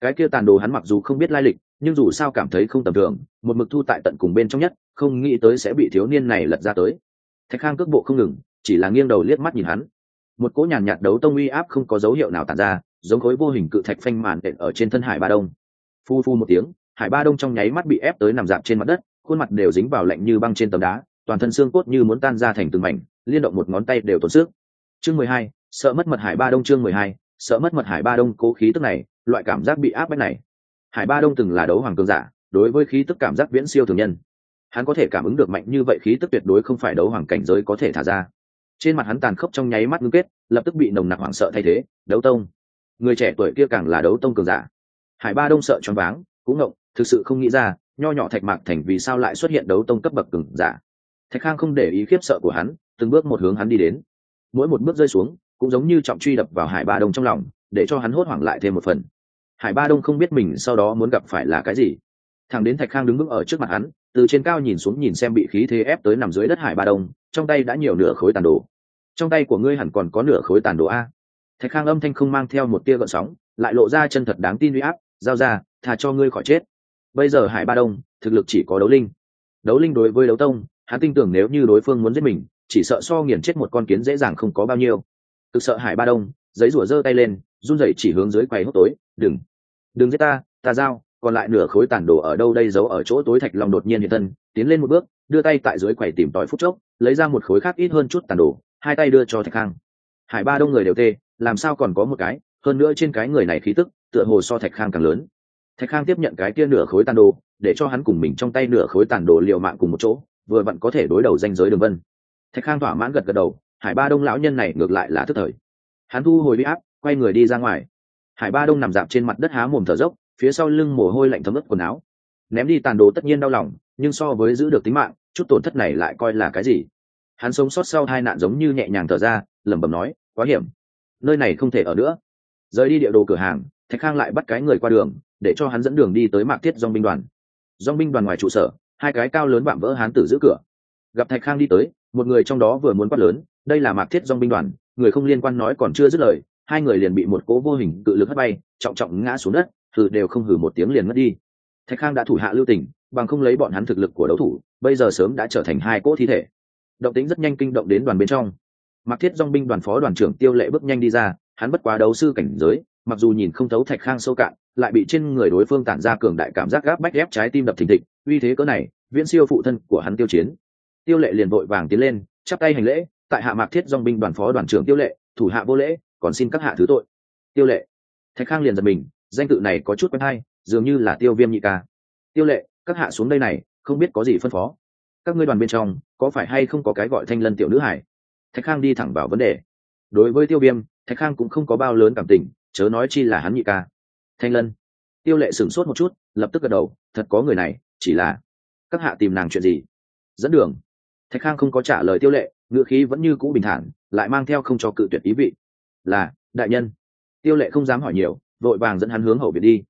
Cái kia tàn đồ hắn mặc dù không biết lai lịch nhưng dù sao cảm thấy không tầm thường, một mực thu tại tận cùng bên trong nhất, không nghĩ tới sẽ bị thiếu niên này lật ra tới. Thạch khang cước bộ không ngừng, chỉ là nghiêng đầu liếc mắt nhìn hắn. Một cỗ nhàn nhạt đấu tông uy áp không có dấu hiệu nào tàn ra, giống khối vô hình cự thạch phanh màn đệm ở trên thân hải ba đông. Phu phu một tiếng, hải ba đông trong nháy mắt bị ép tới nằm dạp trên mặt đất, khuôn mặt đều dính vào lạnh như băng trên tấm đá, toàn thân xương cốt như muốn tan ra thành từng mảnh, liên động một ngón tay đều tốn sức chương mười hai, sợ mất mật hải ba đông chương mười hai, sợ mất mật hải ba đông cố khí tức này, loại cảm giác bị áp bách này hải ba đông từng là đấu hoàng cường giả, đối với khí tức cảm giác viễn siêu thường nhân. Hắn có thể cảm ứng được mạnh như vậy khí tức tuyệt đối không phải đấu hoàng cảnh giới có thể thả ra. Trên mặt hắn tàn khốc trong nháy mắt ngưng kết, lập tức bị nồng nặc hoảng sợ thay thế, đấu tông. Người trẻ tuổi kia càng là đấu tông cường giả. Hải ba đông sợ choáng váng, cũng ngộng, thực sự không nghĩ ra, nho nhỏ thạch mạc thành vì sao lại xuất hiện đấu tông cấp bậc cường giả. Thạch khang không để ý khiếp sợ của hắn, từng bước một hướng hắn đi đến. Mỗi một bước rơi xuống, cũng giống như trọng truy đập vào hải ba đông trong lòng, để cho hắn hốt hoảng lại thêm một phần hải ba đông không biết mình sau đó muốn gặp phải là cái gì. Thằng đến thạch khang đứng vững ở trước mặt hắn, từ trên cao nhìn xuống nhìn xem bị khí thế ép tới nằm dưới đất hải ba đông, trong tay đã nhiều nửa khối tàn đồ. Trong tay của ngươi hẳn còn có nửa khối tàn đồ a. Thạch khang âm thanh không mang theo một tia gợn sóng, lại lộ ra chân thật đáng tin uy áp, giao ra thà cho ngươi khỏi chết. Bây giờ hải ba đông, thực lực chỉ có đấu linh. Đấu linh đối với đấu tông, hắn tin tưởng nếu như đối phương muốn giết mình, chỉ sợ so nghiền chết một con kiến dễ dàng không có bao nhiêu. Thực sợ hải ba đông giấy rủa giơ tay lên, run rẩy chỉ hướng dưới quầy hốc tối, đừng đừng giết ta ta giao, còn lại nửa khối tàn đồ ở đâu đây giấu ở chỗ tối thạch long đột nhiên hiện thân, tiến lên một bước, đưa tay tại dưới quầy tìm tòi phút chốc, lấy ra một khối khác ít hơn chút tàn đồ, hai tay đưa cho thạch khang hải ba đông người đều tê, làm sao còn có một cái, hơn nữa trên cái người này khí tức, tựa hồ so thạch khang càng lớn. Thạch khang tiếp nhận cái kia nửa khối tàn đồ, để cho hắn cùng mình trong tay nửa khối tàn đồ liều mạng cùng một chỗ, vừa vặn có thể đối đầu danh giới đường vân. Thạch khang thỏa mãn gật gật đầu, hải ba đông lão nhân này ngược lại là thức thời hắn thu hồi huy áp, quay người đi ra ngoài. Hải ba đông nằm dạp trên mặt đất há mồm thở dốc, phía sau lưng mồ hôi lạnh thấm ướt quần áo. Ném đi tàn đồ tất nhiên đau lòng, nhưng so với giữ được tính mạng, chút tổn thất này lại coi là cái gì? Hắn sống sót sau hai nạn giống như nhẹ nhàng thở ra, lẩm bẩm nói, quá hiểm. Nơi này không thể ở nữa. Rời đi địa đồ cửa hàng, thạch khang lại bắt cái người qua đường, để cho hắn dẫn đường đi tới mạc thiết dong binh đoàn. Dong binh đoàn ngoài trụ sở, hai cái cao lớn vạm vỡ hán tử giữ cửa. Gặp thạch khang đi tới, một người trong đó vừa muốn quát lớn, đây là mạc thiết dong binh đoàn người không liên quan nói còn chưa dứt lời, hai người liền bị một cố vô hình cự lực hất bay, trọng trọng ngã xuống đất, thử đều không hử một tiếng liền mất đi. Thạch khang đã thủ hạ lưu tình, bằng không lấy bọn hắn thực lực của đấu thủ, bây giờ sớm đã trở thành hai cỗ thi thể. Động tính rất nhanh kinh động đến đoàn bên trong. Mặc thiết dong binh đoàn phó đoàn trưởng tiêu lệ bước nhanh đi ra, hắn bất quá đấu sư cảnh giới, mặc dù nhìn không thấu thạch khang sâu cạn, lại bị trên người đối phương tản ra cường đại cảm giác gáp bách ép trái tim đập thình thịch, uy thế cỡ này, viễn siêu phụ thân của hắn tiêu chiến. Tiêu lệ liền vội vàng tiến lên, chắp tay hành lễ tại hạ mạc thiết dong binh đoàn phó đoàn trưởng tiêu lệ, thủ hạ vô lễ, còn xin các hạ thứ tội. Tiêu lệ. Thạch khang liền giật mình, danh tự này có chút quen hay, dường như là tiêu viêm nhị ca. Tiêu lệ, các hạ xuống đây này, không biết có gì phân phó. Các ngươi đoàn bên trong, có phải hay không có cái gọi thanh lân tiểu nữ hải? Thạch khang đi thẳng vào vấn đề. Đối với tiêu viêm, thạch khang cũng không có bao lớn cảm tình, chớ nói chi là hắn nhị ca. Thanh lân. Tiêu lệ sửng sốt một chút, lập tức gật đầu, thật có người này, chỉ là, các hạ tìm nàng chuyện gì? Dẫn đường. Thạch khang không có trả lời tiêu lệ ngữ khí vẫn như cũ bình thản, lại mang theo không cho cự tuyệt ý vị. Là, đại nhân. Tiêu lệ không dám hỏi nhiều, vội vàng dẫn hắn hướng hậu viện đi.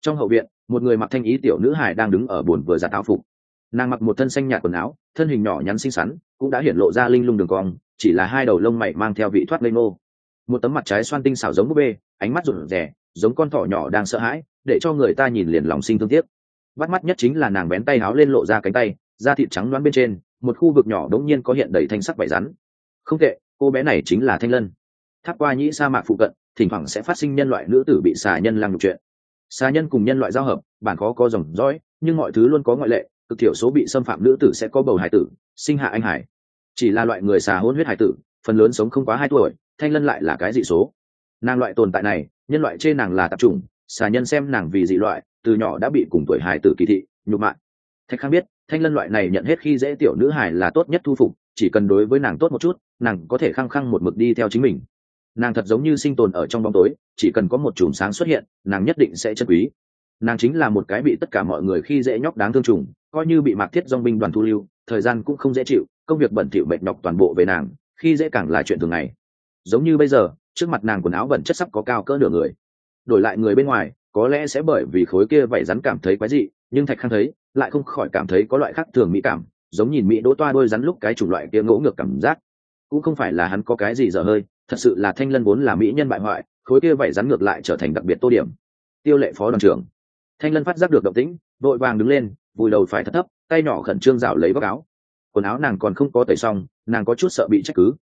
Trong hậu viện, một người mặc thanh ý tiểu nữ hải đang đứng ở bồn vừa giặt áo phục. Nàng mặc một thân xanh nhạt quần áo, thân hình nhỏ nhắn xinh xắn, cũng đã hiện lộ ra linh lung đường cong, chỉ là hai đầu lông mày mang theo vị thoát lây nô một tấm mặt trái xoan tinh xảo giống búp bê, ánh mắt rụt rè, giống con thỏ nhỏ đang sợ hãi, để cho người ta nhìn liền lòng sinh thương tiếc. Bắt mắt nhất chính là nàng bén tay háo lên lộ ra cánh tay, da thịt trắng loáng bên trên một khu vực nhỏ đống nhiên có hiện đầy thanh sắc vải rắn. Không tệ, cô bé này chính là thanh lân. Tháp qua nhĩ sa mạc phụ cận, thỉnh thoảng sẽ phát sinh nhân loại nữ tử bị xà nhân làm chuyện. Xà nhân cùng nhân loại giao hợp, bản khó có dòng dõi, nhưng mọi thứ luôn có ngoại lệ, cực thiểu số bị xâm phạm nữ tử sẽ có bầu hải tử, sinh hạ anh hải. Chỉ là loại người xà hôn huyết hải tử, phần lớn sống không quá hai tuổi, thanh lân lại là cái dị số. Nàng loại tồn tại này, nhân loại chê nàng là tạp chủng, xà nhân xem nàng vì dị loại, từ nhỏ đã bị cùng tuổi hải tử kỳ thị, nhục mạ. Thạch khang biết thanh lân loại này nhận hết khi dễ tiểu nữ hải là tốt nhất thu phục, chỉ cần đối với nàng tốt một chút, nàng có thể khăng khăng một mực đi theo chính mình. Nàng thật giống như sinh tồn ở trong bóng tối, chỉ cần có một chùm sáng xuất hiện, nàng nhất định sẽ chân quý. Nàng chính là một cái bị tất cả mọi người khi dễ nhóc đáng thương trùng, coi như bị mạc thiết dong binh đoàn thu lưu, thời gian cũng không dễ chịu, công việc bẩn thỉu mệt nhọc toàn bộ về nàng, khi dễ càng là chuyện thường ngày. Giống như bây giờ, trước mặt nàng quần áo bẩn chất sắp có cao cỡ nửa người. Đổi lại người bên ngoài, có lẽ sẽ bởi vì khối kia vảy rắn cảm thấy quái dị nhưng thạch khang thấy, lại không khỏi cảm thấy có loại khác thường mỹ cảm, giống nhìn mỹ đỗ toa đôi rắn lúc cái chủng loại kia ngỗ ngược cảm giác. Cũng không phải là hắn có cái gì dở hơi, thật sự là thanh lân vốn là mỹ nhân bại hoại, khối kia vảy rắn ngược lại trở thành đặc biệt tô điểm. Tiêu lệ phó đoàn trưởng. Thanh lân phát giác được động tĩnh vội vàng đứng lên, vùi đầu phải thất thấp, tay nhỏ khẩn trương rảo lấy góc áo. Quần áo nàng còn không có tẩy xong, nàng có chút sợ bị trách cứ.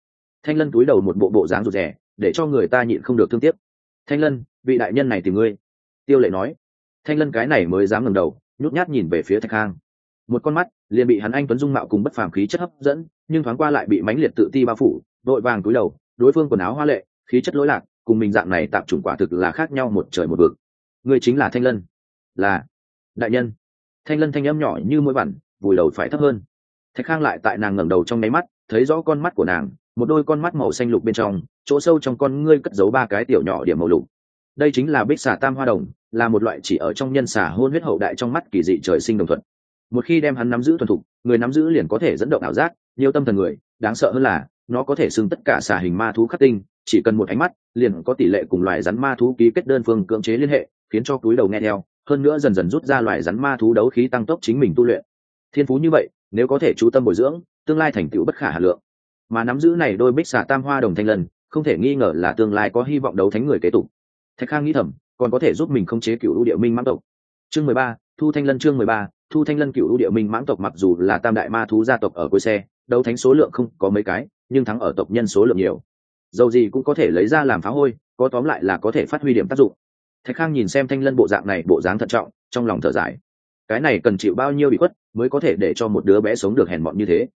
Thanh lân túi đầu một bộ bộ dáng rụt rè, để cho người ta nhịn không được thương tiếc. Thanh lân, vị đại nhân này tìm ngươi. Tiêu lệ nói. Thanh lân cái này mới dám ngẩng đầu nhút nhát nhìn về phía thạch khang. Một con mắt liền bị hắn anh tuấn dung mạo cùng bất phàm khí chất hấp dẫn nhưng thoáng qua lại bị mãnh liệt tự ti bao phủ vội vàng túi đầu đối phương quần áo hoa lệ khí chất lỗi lạc cùng mình dạng này tạm chủng quả thực là khác nhau một trời một vực. Người chính là thanh lân. Là. Đại nhân. Thanh lân thanh âm nhỏ như mũi bản, vùi đầu phải thấp hơn. Thạch khang lại tại nàng ngẩng đầu trong nháy mắt thấy rõ con mắt của nàng một đôi con mắt màu xanh lục bên trong chỗ sâu trong con ngươi cất giấu ba cái tiểu nhỏ điểm màu lục. Đây chính là bích xà tam hoa đồng là một loại chỉ ở trong nhân xà hôn huyết hậu đại trong mắt kỳ dị trời sinh đồng thuận. Một khi đem hắn nắm giữ thuần thục, người nắm giữ liền có thể dẫn động ảo giác, nhiều tâm thần người, đáng sợ hơn là, nó có thể xưng tất cả xà hình ma thú khắc tinh, chỉ cần một ánh mắt, liền có tỷ lệ cùng loài rắn ma thú ký kết đơn phương cưỡng chế liên hệ, khiến cho túi đầu nghe theo, hơn nữa dần dần rút ra loài rắn ma thú đấu khí tăng tốc chính mình tu luyện. Thiên phú như vậy, nếu có thể chú tâm bồi dưỡng, tương lai thành tựu bất khả hà lượng. Mà nắm giữ này đôi bích xà tam hoa đồng thanh lần, không thể nghi ngờ là tương lai có hy vọng đấu thánh người kế tục. Thạch khang nghĩ thầm còn có thể giúp mình khống chế cựu lũ địa minh mãng tộc. Chương mười ba, thu thanh lân chương mười ba, thu thanh lân cựu lũ địa minh mãng tộc mặc dù là tam đại ma thú gia tộc ở cuối xe, đấu thánh số lượng không có mấy cái, nhưng thắng ở tộc nhân số lượng nhiều. Dầu gì cũng có thể lấy ra làm phá hôi, có tóm lại là có thể phát huy điểm tác dụng. Thạch khang nhìn xem thanh lân bộ dạng này, bộ dáng thận trọng, trong lòng thở dài. Cái này cần chịu bao nhiêu bị khuất mới có thể để cho một đứa bé sống được hèn mọn như thế?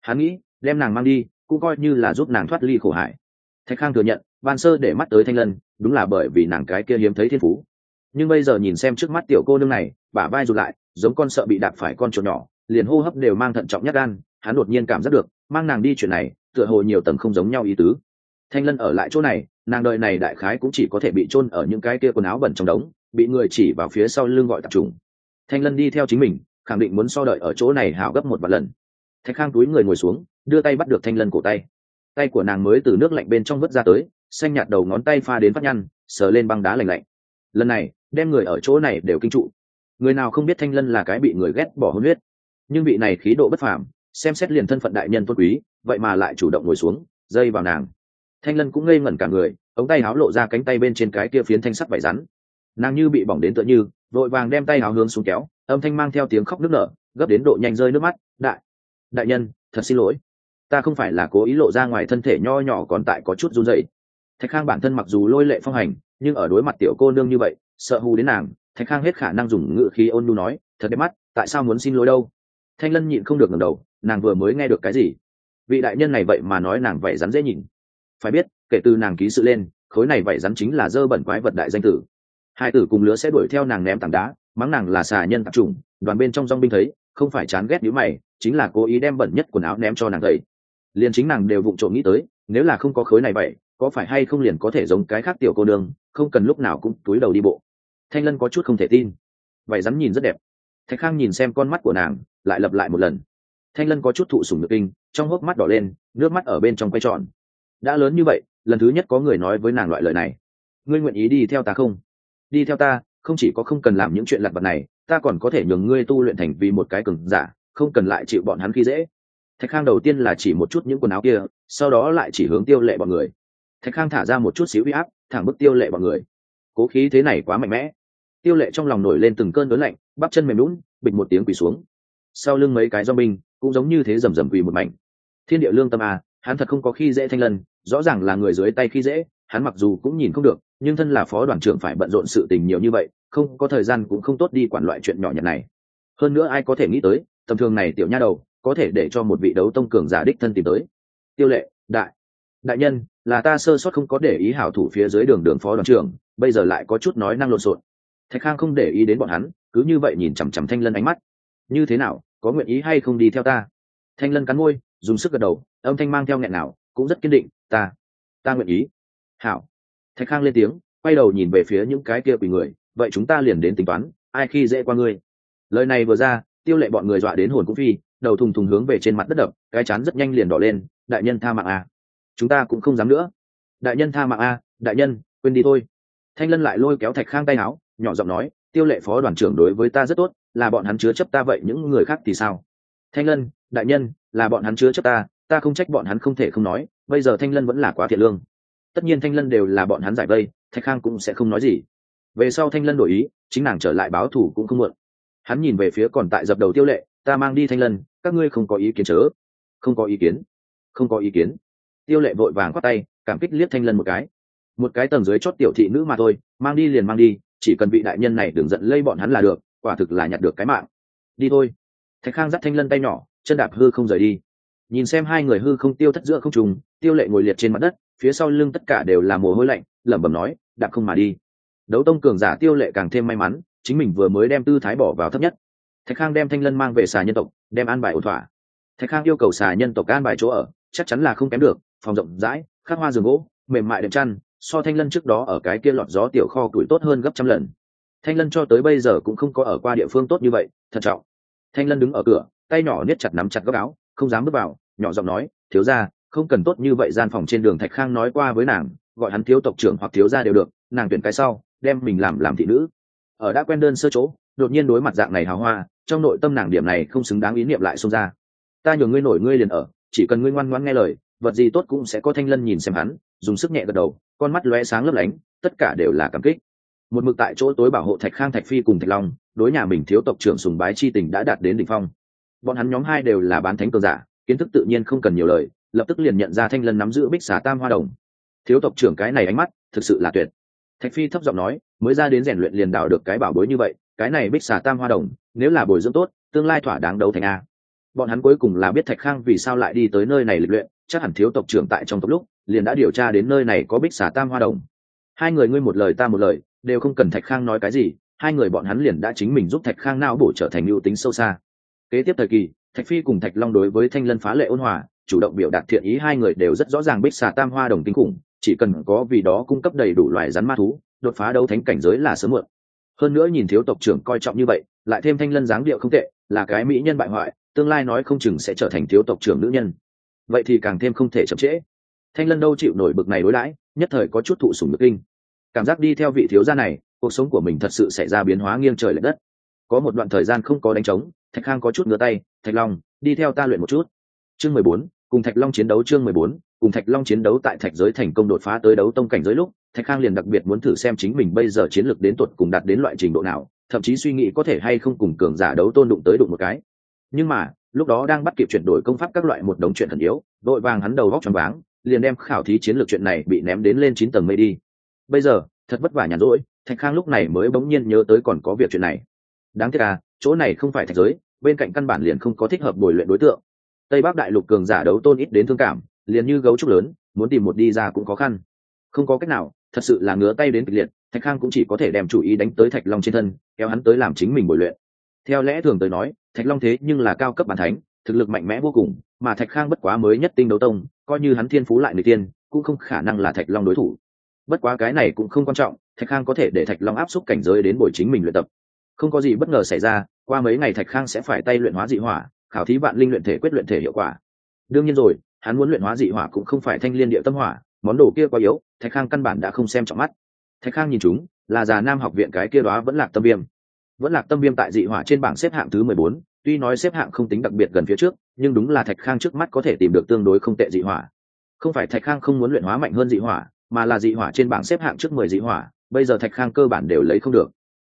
Hắn nghĩ, đem nàng mang đi, cũng coi như là giúp nàng thoát ly khổ hải thạch khang thừa nhận ban sơ để mắt tới thanh lân, đúng là bởi vì nàng cái kia hiếm thấy thiên phú. Nhưng bây giờ nhìn xem trước mắt tiểu cô nương này, bả vai rụt lại, giống con sợ bị đạp phải con chuột nhỏ, liền hô hấp đều mang thận trọng nhát gan, hắn đột nhiên cảm giác được, mang nàng đi chuyện này, tựa hồ nhiều tầng không giống nhau ý tứ. Thanh lân ở lại chỗ này, nàng đợi này đại khái cũng chỉ có thể bị chôn ở những cái kia quần áo bẩn trong đống, bị người chỉ vào phía sau lưng gọi tập trùng thanh lân đi theo chính mình, khẳng định muốn so đợi ở chỗ này hảo gấp một vài lần. Thạch khang túi người ngồi xuống, đưa tay bắt được thanh lân cổ tay tay của nàng mới từ nước lạnh bên trong vớt ra tới, xanh nhạt đầu ngón tay pha đến phát nhăn, sờ lên băng đá lạnh lạnh. Lần này, đem người ở chỗ này đều kinh trụ. Người nào không biết thanh lân là cái bị người ghét bỏ hôn huyết. Nhưng vị này khí độ bất phàm, xem xét liền thân phận đại nhân tôn quý, vậy mà lại chủ động ngồi xuống, dây vào nàng. Thanh lân cũng ngây ngẩn cả người, ống tay áo lộ ra cánh tay bên trên cái kia phiến thanh sắt vải rắn. Nàng như bị bỏng đến tựa như, vội vàng đem tay áo hướng xuống kéo, âm thanh mang theo tiếng khóc nức nở, gấp đến độ nhanh rơi nước mắt. Đại đại nhân, thật xin lỗi ta không phải là cố ý lộ ra ngoài thân thể nho nhỏ còn tại có chút run rẩy. thạch khang bản thân mặc dù lôi lệ phong hành, nhưng ở đối mặt tiểu cô nương như vậy, sợ hù đến nàng, thạch khang hết khả năng dùng ngữ khí ôn nhu nói, thật đẹp mắt, tại sao muốn xin lỗi đâu? Thanh lân nhịn không được ngẩng đầu, nàng vừa mới nghe được cái gì? Vị đại nhân này vậy mà nói nàng vậy rắn dễ nhìn. Phải biết, kể từ nàng ký sự lên, khối này vậy rắn chính là dơ bẩn quái vật đại danh tử. Hai tử cùng lứa sẽ đuổi theo nàng ném tảng đá, mắng nàng là xà nhân tạp trùng đoàn bên trong dong binh thấy, không phải chán ghét nhíu mày, chính là cố ý đem bẩn nhất quần áo ném cho nàng thấy liền chính nàng đều vụng trộm nghĩ tới, nếu là không có khối này vậy, có phải hay không liền có thể giống cái khác tiểu cô đường không cần lúc nào cũng túi đầu đi bộ. Thanh lân có chút không thể tin. Vậy rắn nhìn rất đẹp. Thạch khang nhìn xem con mắt của nàng, lại lặp lại một lần. Thanh lân có chút thụ sủng nhược kinh, trong hốc mắt đỏ lên, nước mắt ở bên trong quay tròn. Đã lớn như vậy, lần thứ nhất có người nói với nàng loại lời này. Ngươi nguyện ý đi theo ta không? Đi theo ta, không chỉ có không cần làm những chuyện lặt vặt này, ta còn có thể nhường ngươi tu luyện thành vì một cái cừng giả, không cần lại chịu bọn hắn khi dễ thạch khang đầu tiên là chỉ một chút những quần áo kia, sau đó lại chỉ hướng tiêu lệ bọn người. Thạch khang thả ra một chút xíu huy áp, thẳng bức tiêu lệ bọn người. Cố khí thế này quá mạnh mẽ. Tiêu lệ trong lòng nổi lên từng cơn lớn lạnh, bắp chân mềm lún bịch một tiếng quỳ xuống. Sau lưng mấy cái do binh, cũng giống như thế rầm rầm quỳ một mảnh. Thiên địa lương tâm à hắn thật không có khi dễ thanh lân, rõ ràng là người dưới tay khi dễ, hắn mặc dù cũng nhìn không được, nhưng thân là phó đoàn trưởng phải bận rộn sự tình nhiều như vậy, không có thời gian cũng không tốt đi quản loại chuyện nhỏ nhặt này. Hơn nữa ai có thể nghĩ tới, tầm thường này tiểu nha đầu có thể để cho một vị đấu tông cường giả đích thân tìm tới. Tiêu lệ, đại đại nhân, là ta sơ sót không có để ý hảo thủ phía dưới đường đường phó đoàn trưởng, bây giờ lại có chút nói năng lộn xộn. Thạch khang không để ý đến bọn hắn, cứ như vậy nhìn chằm chằm thanh lân ánh mắt. Như thế nào, có nguyện ý hay không đi theo ta? Thanh lân cắn môi, dùng sức gật đầu, âm thanh mang theo nghẹn nào, cũng rất kiên định, ta ta nguyện ý. Hảo. Thạch khang lên tiếng, quay đầu nhìn về phía những cái kia quỷ người, vậy chúng ta liền đến tính toán, ai khi dễ qua ngươi? Lời này vừa ra, tiêu lệ bọn người dọa đến hồn cũng phi đầu thùng thùng hướng về trên mặt đất đập, cái chán rất nhanh liền đỏ lên, đại nhân tha mạng a chúng ta cũng không dám nữa. Đại nhân tha mạng a đại nhân, quên đi thôi. Thanh lân lại lôi kéo thạch khang tay áo, nhỏ giọng nói, tiêu lệ phó đoàn trưởng đối với ta rất tốt, là bọn hắn chứa chấp ta vậy, những người khác thì sao? Thanh lân, đại nhân, là bọn hắn chứa chấp ta ta không trách bọn hắn không thể không nói, bây giờ thanh lân vẫn là quá thiệt lương. Tất nhiên thanh lân đều là bọn hắn giải vây, thạch khang cũng sẽ không nói gì. Về sau thanh lân đổi ý, chính nàng trở lại báo thủ cũng không muộn. Hắn nhìn về phía còn tại dập đầu tiêu lệ, ta mang đi thanh lân các ngươi không có ý kiến chớ. Không có ý kiến. Không có ý kiến. Tiêu lệ vội vàng khoát tay, cảm kích liếc thanh lân một cái. Một cái tầng dưới chót tiểu thị nữ mà thôi, mang đi liền mang đi, chỉ cần vị đại nhân này đừng giận lây bọn hắn là được, quả thực là nhặt được cái mạng. Đi thôi. Thạch khang dắt thanh lân tay nhỏ, chân đạp hư không rời đi. Nhìn xem hai người hư không tiêu thất giữa không trùng tiêu lệ ngồi liệt trên mặt đất, phía sau lưng tất cả đều là mồ hôi lạnh, lẩm bẩm nói, đạp không mà đi. Đấu tông cường giả tiêu lệ càng thêm may mắn, chính mình vừa mới đem tư thái bỏ vào thấp nhất thạch khang đem thanh lân mang về xà nhân tộc, đem an bài ổn thỏa. Thạch khang yêu cầu xà nhân tộc an bài chỗ ở, chắc chắn là không kém được, phòng rộng rãi, khắc hoa giường gỗ, mềm mại đệm chăn, so thanh lân trước đó ở cái kia lọt gió tiểu kho tuổi tốt hơn gấp trăm lần. Thanh lân cho tới bây giờ cũng không có ở qua địa phương tốt như vậy, thận trọng. Thanh lân đứng ở cửa, tay nhỏ niết chặt nắm chặt góc áo, không dám bước vào, nhỏ giọng nói, thiếu ra không cần tốt như vậy, gian phòng trên đường thạch khang nói qua với nàng, gọi hắn thiếu tộc trưởng hoặc thiếu gia đều được, nàng tuyển cái sau, đem mình làm làm thị nữ. Ở đã quen đơn sơ chỗ đột nhiên đối mặt dạng này hào hoa, trong nội tâm nàng điểm này không xứng đáng ý niệm lại xông ra. Ta nhường ngươi nổi ngươi liền ở, chỉ cần ngươi ngoan ngoãn nghe lời, vật gì tốt cũng sẽ có thanh lân nhìn xem hắn, dùng sức nhẹ gật đầu, con mắt lóe sáng lấp lánh, tất cả đều là cảm kích. Một mực tại chỗ tối bảo hộ thạch khang, thạch phi cùng thạch long, đối nhà mình thiếu tộc trưởng sùng bái chi tình đã đạt đến đỉnh phong. Bọn hắn nhóm hai đều là bán thánh cơ giả, kiến thức tự nhiên không cần nhiều lời, lập tức liền nhận ra thanh lân nắm giữ bích xà tam hoa đồng. Thiếu tộc trưởng cái này ánh mắt thực sự là tuyệt. Thạch phi thấp giọng nói, mới ra đến rèn luyện liền đào được cái bảo bối như vậy cái này bích xà tam hoa đồng, nếu là bồi dưỡng tốt, tương lai thỏa đáng đấu thành a. Bọn hắn cuối cùng là biết thạch khang vì sao lại đi tới nơi này lịch luyện, chắc hẳn thiếu tộc trưởng tại trong tộc lúc, liền đã điều tra đến nơi này có bích xà tam hoa đồng. Hai người ngươi một lời ta một lời, đều không cần thạch khang nói cái gì, hai người bọn hắn liền đã chính mình giúp thạch khang não bổ trở thành ưu tính sâu xa. Kế tiếp thời kỳ, thạch phi cùng thạch long đối với thanh lân phá lệ ôn hòa, chủ động biểu đạt thiện ý hai người đều rất rõ ràng bích xà tam hoa đồng kinh khủng, chỉ cần có vì đó cung cấp đầy đủ loại rắn ma thú, đột phá đấu thánh cảnh giới là sớm muộn hơn nữa nhìn thiếu tộc trưởng coi trọng như vậy, lại thêm thanh lân dáng điệu không tệ, là cái mỹ nhân bại hoại, tương lai nói không chừng sẽ trở thành thiếu tộc trưởng nữ nhân. Vậy thì càng thêm không thể chậm trễ. Thanh lân đâu chịu nổi bực này đối đãi nhất thời có chút thụ sủng nước kinh. Cảm giác đi theo vị thiếu gia này, cuộc sống của mình thật sự xảy ra biến hóa nghiêng trời lệch đất. Có một đoạn thời gian không có đánh trống, thạch khang có chút ngửa tay, thạch long, đi theo ta luyện một chút. Chương mười bốn, cùng thạch long chiến đấu chương mười bốn, cùng thạch long chiến đấu tại thạch giới thành công đột phá tới đấu tông cảnh giới lúc thạch khang liền đặc biệt muốn thử xem chính mình bây giờ chiến lược đến tuột cùng đạt đến loại trình độ nào, thậm chí suy nghĩ có thể hay không cùng cường giả đấu tôn đụng tới đụng một cái. Nhưng mà, lúc đó đang bắt kịp chuyển đổi công pháp các loại một đống chuyện thần yếu đội vàng hắn đầu góc tròn váng, liền đem khảo thí chiến lược chuyện này bị ném đến lên chín tầng mây đi. Bây giờ, thật vất vả nhàn rỗi, thạch khang lúc này mới bỗng nhiên nhớ tới còn có việc chuyện này. Đáng tiếc à chỗ này không phải thạch giới, bên cạnh căn bản liền không có thích hợp bồi luyện đối tượng. Tây bắc đại lục cường giả đấu tôn ít đến thương cảm, liền như gấu trúc lớn, muốn tìm một đi ra cũng khó khăn. Không có cách nào thật sự là ngứa tay đến kịch liệt, thạch khang cũng chỉ có thể đem chủ ý đánh tới thạch long trên thân, kéo hắn tới làm chính mình bồi luyện. Theo lẽ thường tới nói, thạch long thế nhưng là cao cấp bản thánh, thực lực mạnh mẽ vô cùng, mà thạch khang bất quá mới nhất tinh đấu tông, coi như hắn thiên phú lại người tiên, cũng không khả năng là thạch long đối thủ. Bất quá cái này cũng không quan trọng, thạch khang có thể để thạch long áp xúc cảnh giới đến buổi chính mình luyện tập. Không có gì bất ngờ xảy ra, qua mấy ngày thạch khang sẽ phải tay luyện hóa dị hỏa, khảo thí vạn linh luyện thể quyết luyện thể hiệu quả. Đương nhiên rồi, hắn muốn luyện hóa dị hỏa cũng không phải thanh liên địa tâm hỏa món đồ kia quá yếu, thạch khang căn bản đã không xem trọng mắt. Thạch khang nhìn chúng, là già nam học viện cái kia đó vẫn lạc tâm viêm. Vẫn lạc tâm viêm tại dị hỏa trên bảng xếp hạng thứ mười bốn, tuy nói xếp hạng không tính đặc biệt gần phía trước, nhưng đúng là thạch khang trước mắt có thể tìm được tương đối không tệ dị hỏa. Không phải thạch khang không muốn luyện hóa mạnh hơn dị hỏa, mà là dị hỏa trên bảng xếp hạng trước mười dị hỏa, bây giờ thạch khang cơ bản đều lấy không được.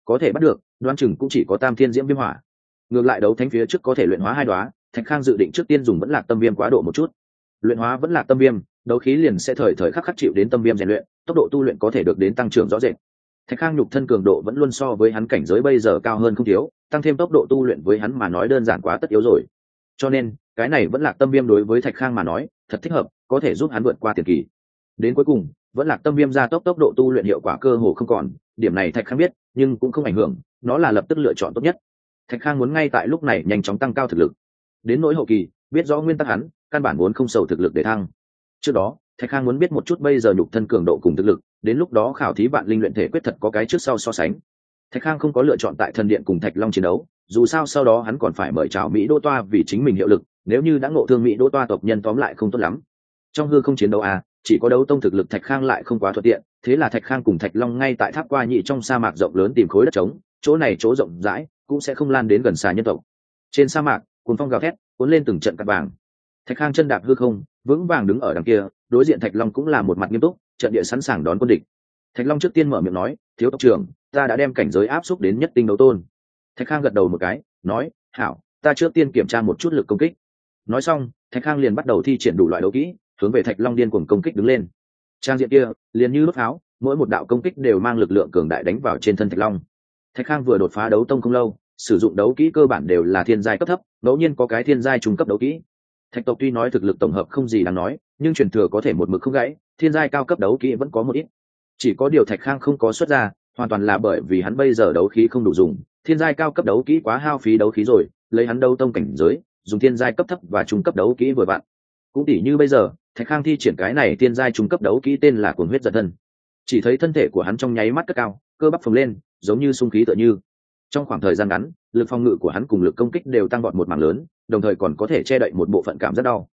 Có thể bắt được đoan chừng cũng chỉ có tam thiên diễm viêm hỏa. Ngược lại đấu thánh phía trước có thể luyện hóa hai đoá thạch khang dự định trước tiên dùng vẫn lạc tâm viêm quá độ một chút. Luyện hóa vẫn lạc tâm viêm đấu khí liền sẽ thời thời khắc khắc chịu đến tâm viêm rèn luyện, tốc độ tu luyện có thể được đến tăng trưởng rõ rệt. Thạch khang nhục thân cường độ vẫn luôn so với hắn cảnh giới bây giờ cao hơn không thiếu, tăng thêm tốc độ tu luyện với hắn mà nói đơn giản quá tất yếu rồi. Cho nên, cái này vẫn là tâm viêm đối với thạch khang mà nói, thật thích hợp, có thể giúp hắn vượt qua tiền kỳ. Đến cuối cùng, vẫn là tâm viêm gia tốc tốc độ tu luyện hiệu quả cơ hồ không còn, điểm này thạch khang biết, nhưng cũng không ảnh hưởng, nó là lập tức lựa chọn tốt nhất. Thạch khang muốn ngay tại lúc này nhanh chóng tăng cao thực lực. Đến nỗi hậu kỳ, biết rõ nguyên tắc hắn, căn bản vốn không sầu thực lực để thăng trước đó, thạch khang muốn biết một chút bây giờ nhục thân cường độ cùng thực lực, đến lúc đó khảo thí bạn linh luyện thể quyết thật có cái trước sau so sánh. Thạch khang không có lựa chọn tại thần điện cùng thạch long chiến đấu, dù sao sau đó hắn còn phải mời chào mỹ đô toa vì chính mình hiệu lực, nếu như đã ngộ thương mỹ đô toa tộc nhân tóm lại không tốt lắm. Trong hư không chiến đấu à chỉ có đấu tông thực lực thạch khang lại không quá thuận tiện, thế là thạch khang cùng thạch long ngay tại tháp qua nhị trong sa mạc rộng lớn tìm khối đất trống, chỗ này chỗ rộng rãi, cũng sẽ không lan đến gần xà nhân tộc. Trên sa mạc cuốn phong gào thét, cuốn lên từng trận cắt vàng. Thạch khang chân đạp hư không vững vàng đứng ở đằng kia, đối diện thạch long cũng là một mặt nghiêm túc, trận địa sẵn sàng đón quân địch. Thạch long trước tiên mở miệng nói, thiếu tộc trưởng, ta đã đem cảnh giới áp xúc đến nhất tinh đấu tôn. Thạch khang gật đầu một cái, nói, hảo, ta trước tiên kiểm tra một chút lực công kích. Nói xong, thạch khang liền bắt đầu thi triển đủ loại đấu kỹ, hướng về thạch long điên cuồng công kích đứng lên. Trang diện kia, liền như lúc pháo, mỗi một đạo công kích đều mang lực lượng cường đại đánh vào trên thân thạch long. Thạch khang vừa đột phá đấu tông không lâu, sử dụng đấu kỹ cơ bản đều là thiên giai cấp thấp, ngẫu nhiên có cái thiên giai trung cấp đấu kỹ thạch tộc tuy nói thực lực tổng hợp không gì đáng nói, nhưng truyền thừa có thể một mực không gãy, thiên giai cao cấp đấu kỹ vẫn có một ít. Chỉ có điều thạch khang không có xuất ra, hoàn toàn là bởi vì hắn bây giờ đấu khí không đủ dùng. Thiên giai cao cấp đấu kỹ quá hao phí đấu khí rồi, lấy hắn đấu tông cảnh giới, dùng thiên giai cấp thấp và trung cấp đấu kỹ vừa vặn. Cũng tỉ như bây giờ, thạch khang thi triển cái này thiên giai trung cấp đấu kỹ tên là cuồng huyết giật thân. Chỉ thấy thân thể của hắn trong nháy mắt cất cao, cơ bắp phồng lên, giống như sung khí tựa như. Trong khoảng thời gian ngắn, lực phòng ngự của hắn cùng lực công kích đều tăng vọt một mảng lớn đồng thời còn có thể che đậy một bộ phận cảm rất đau.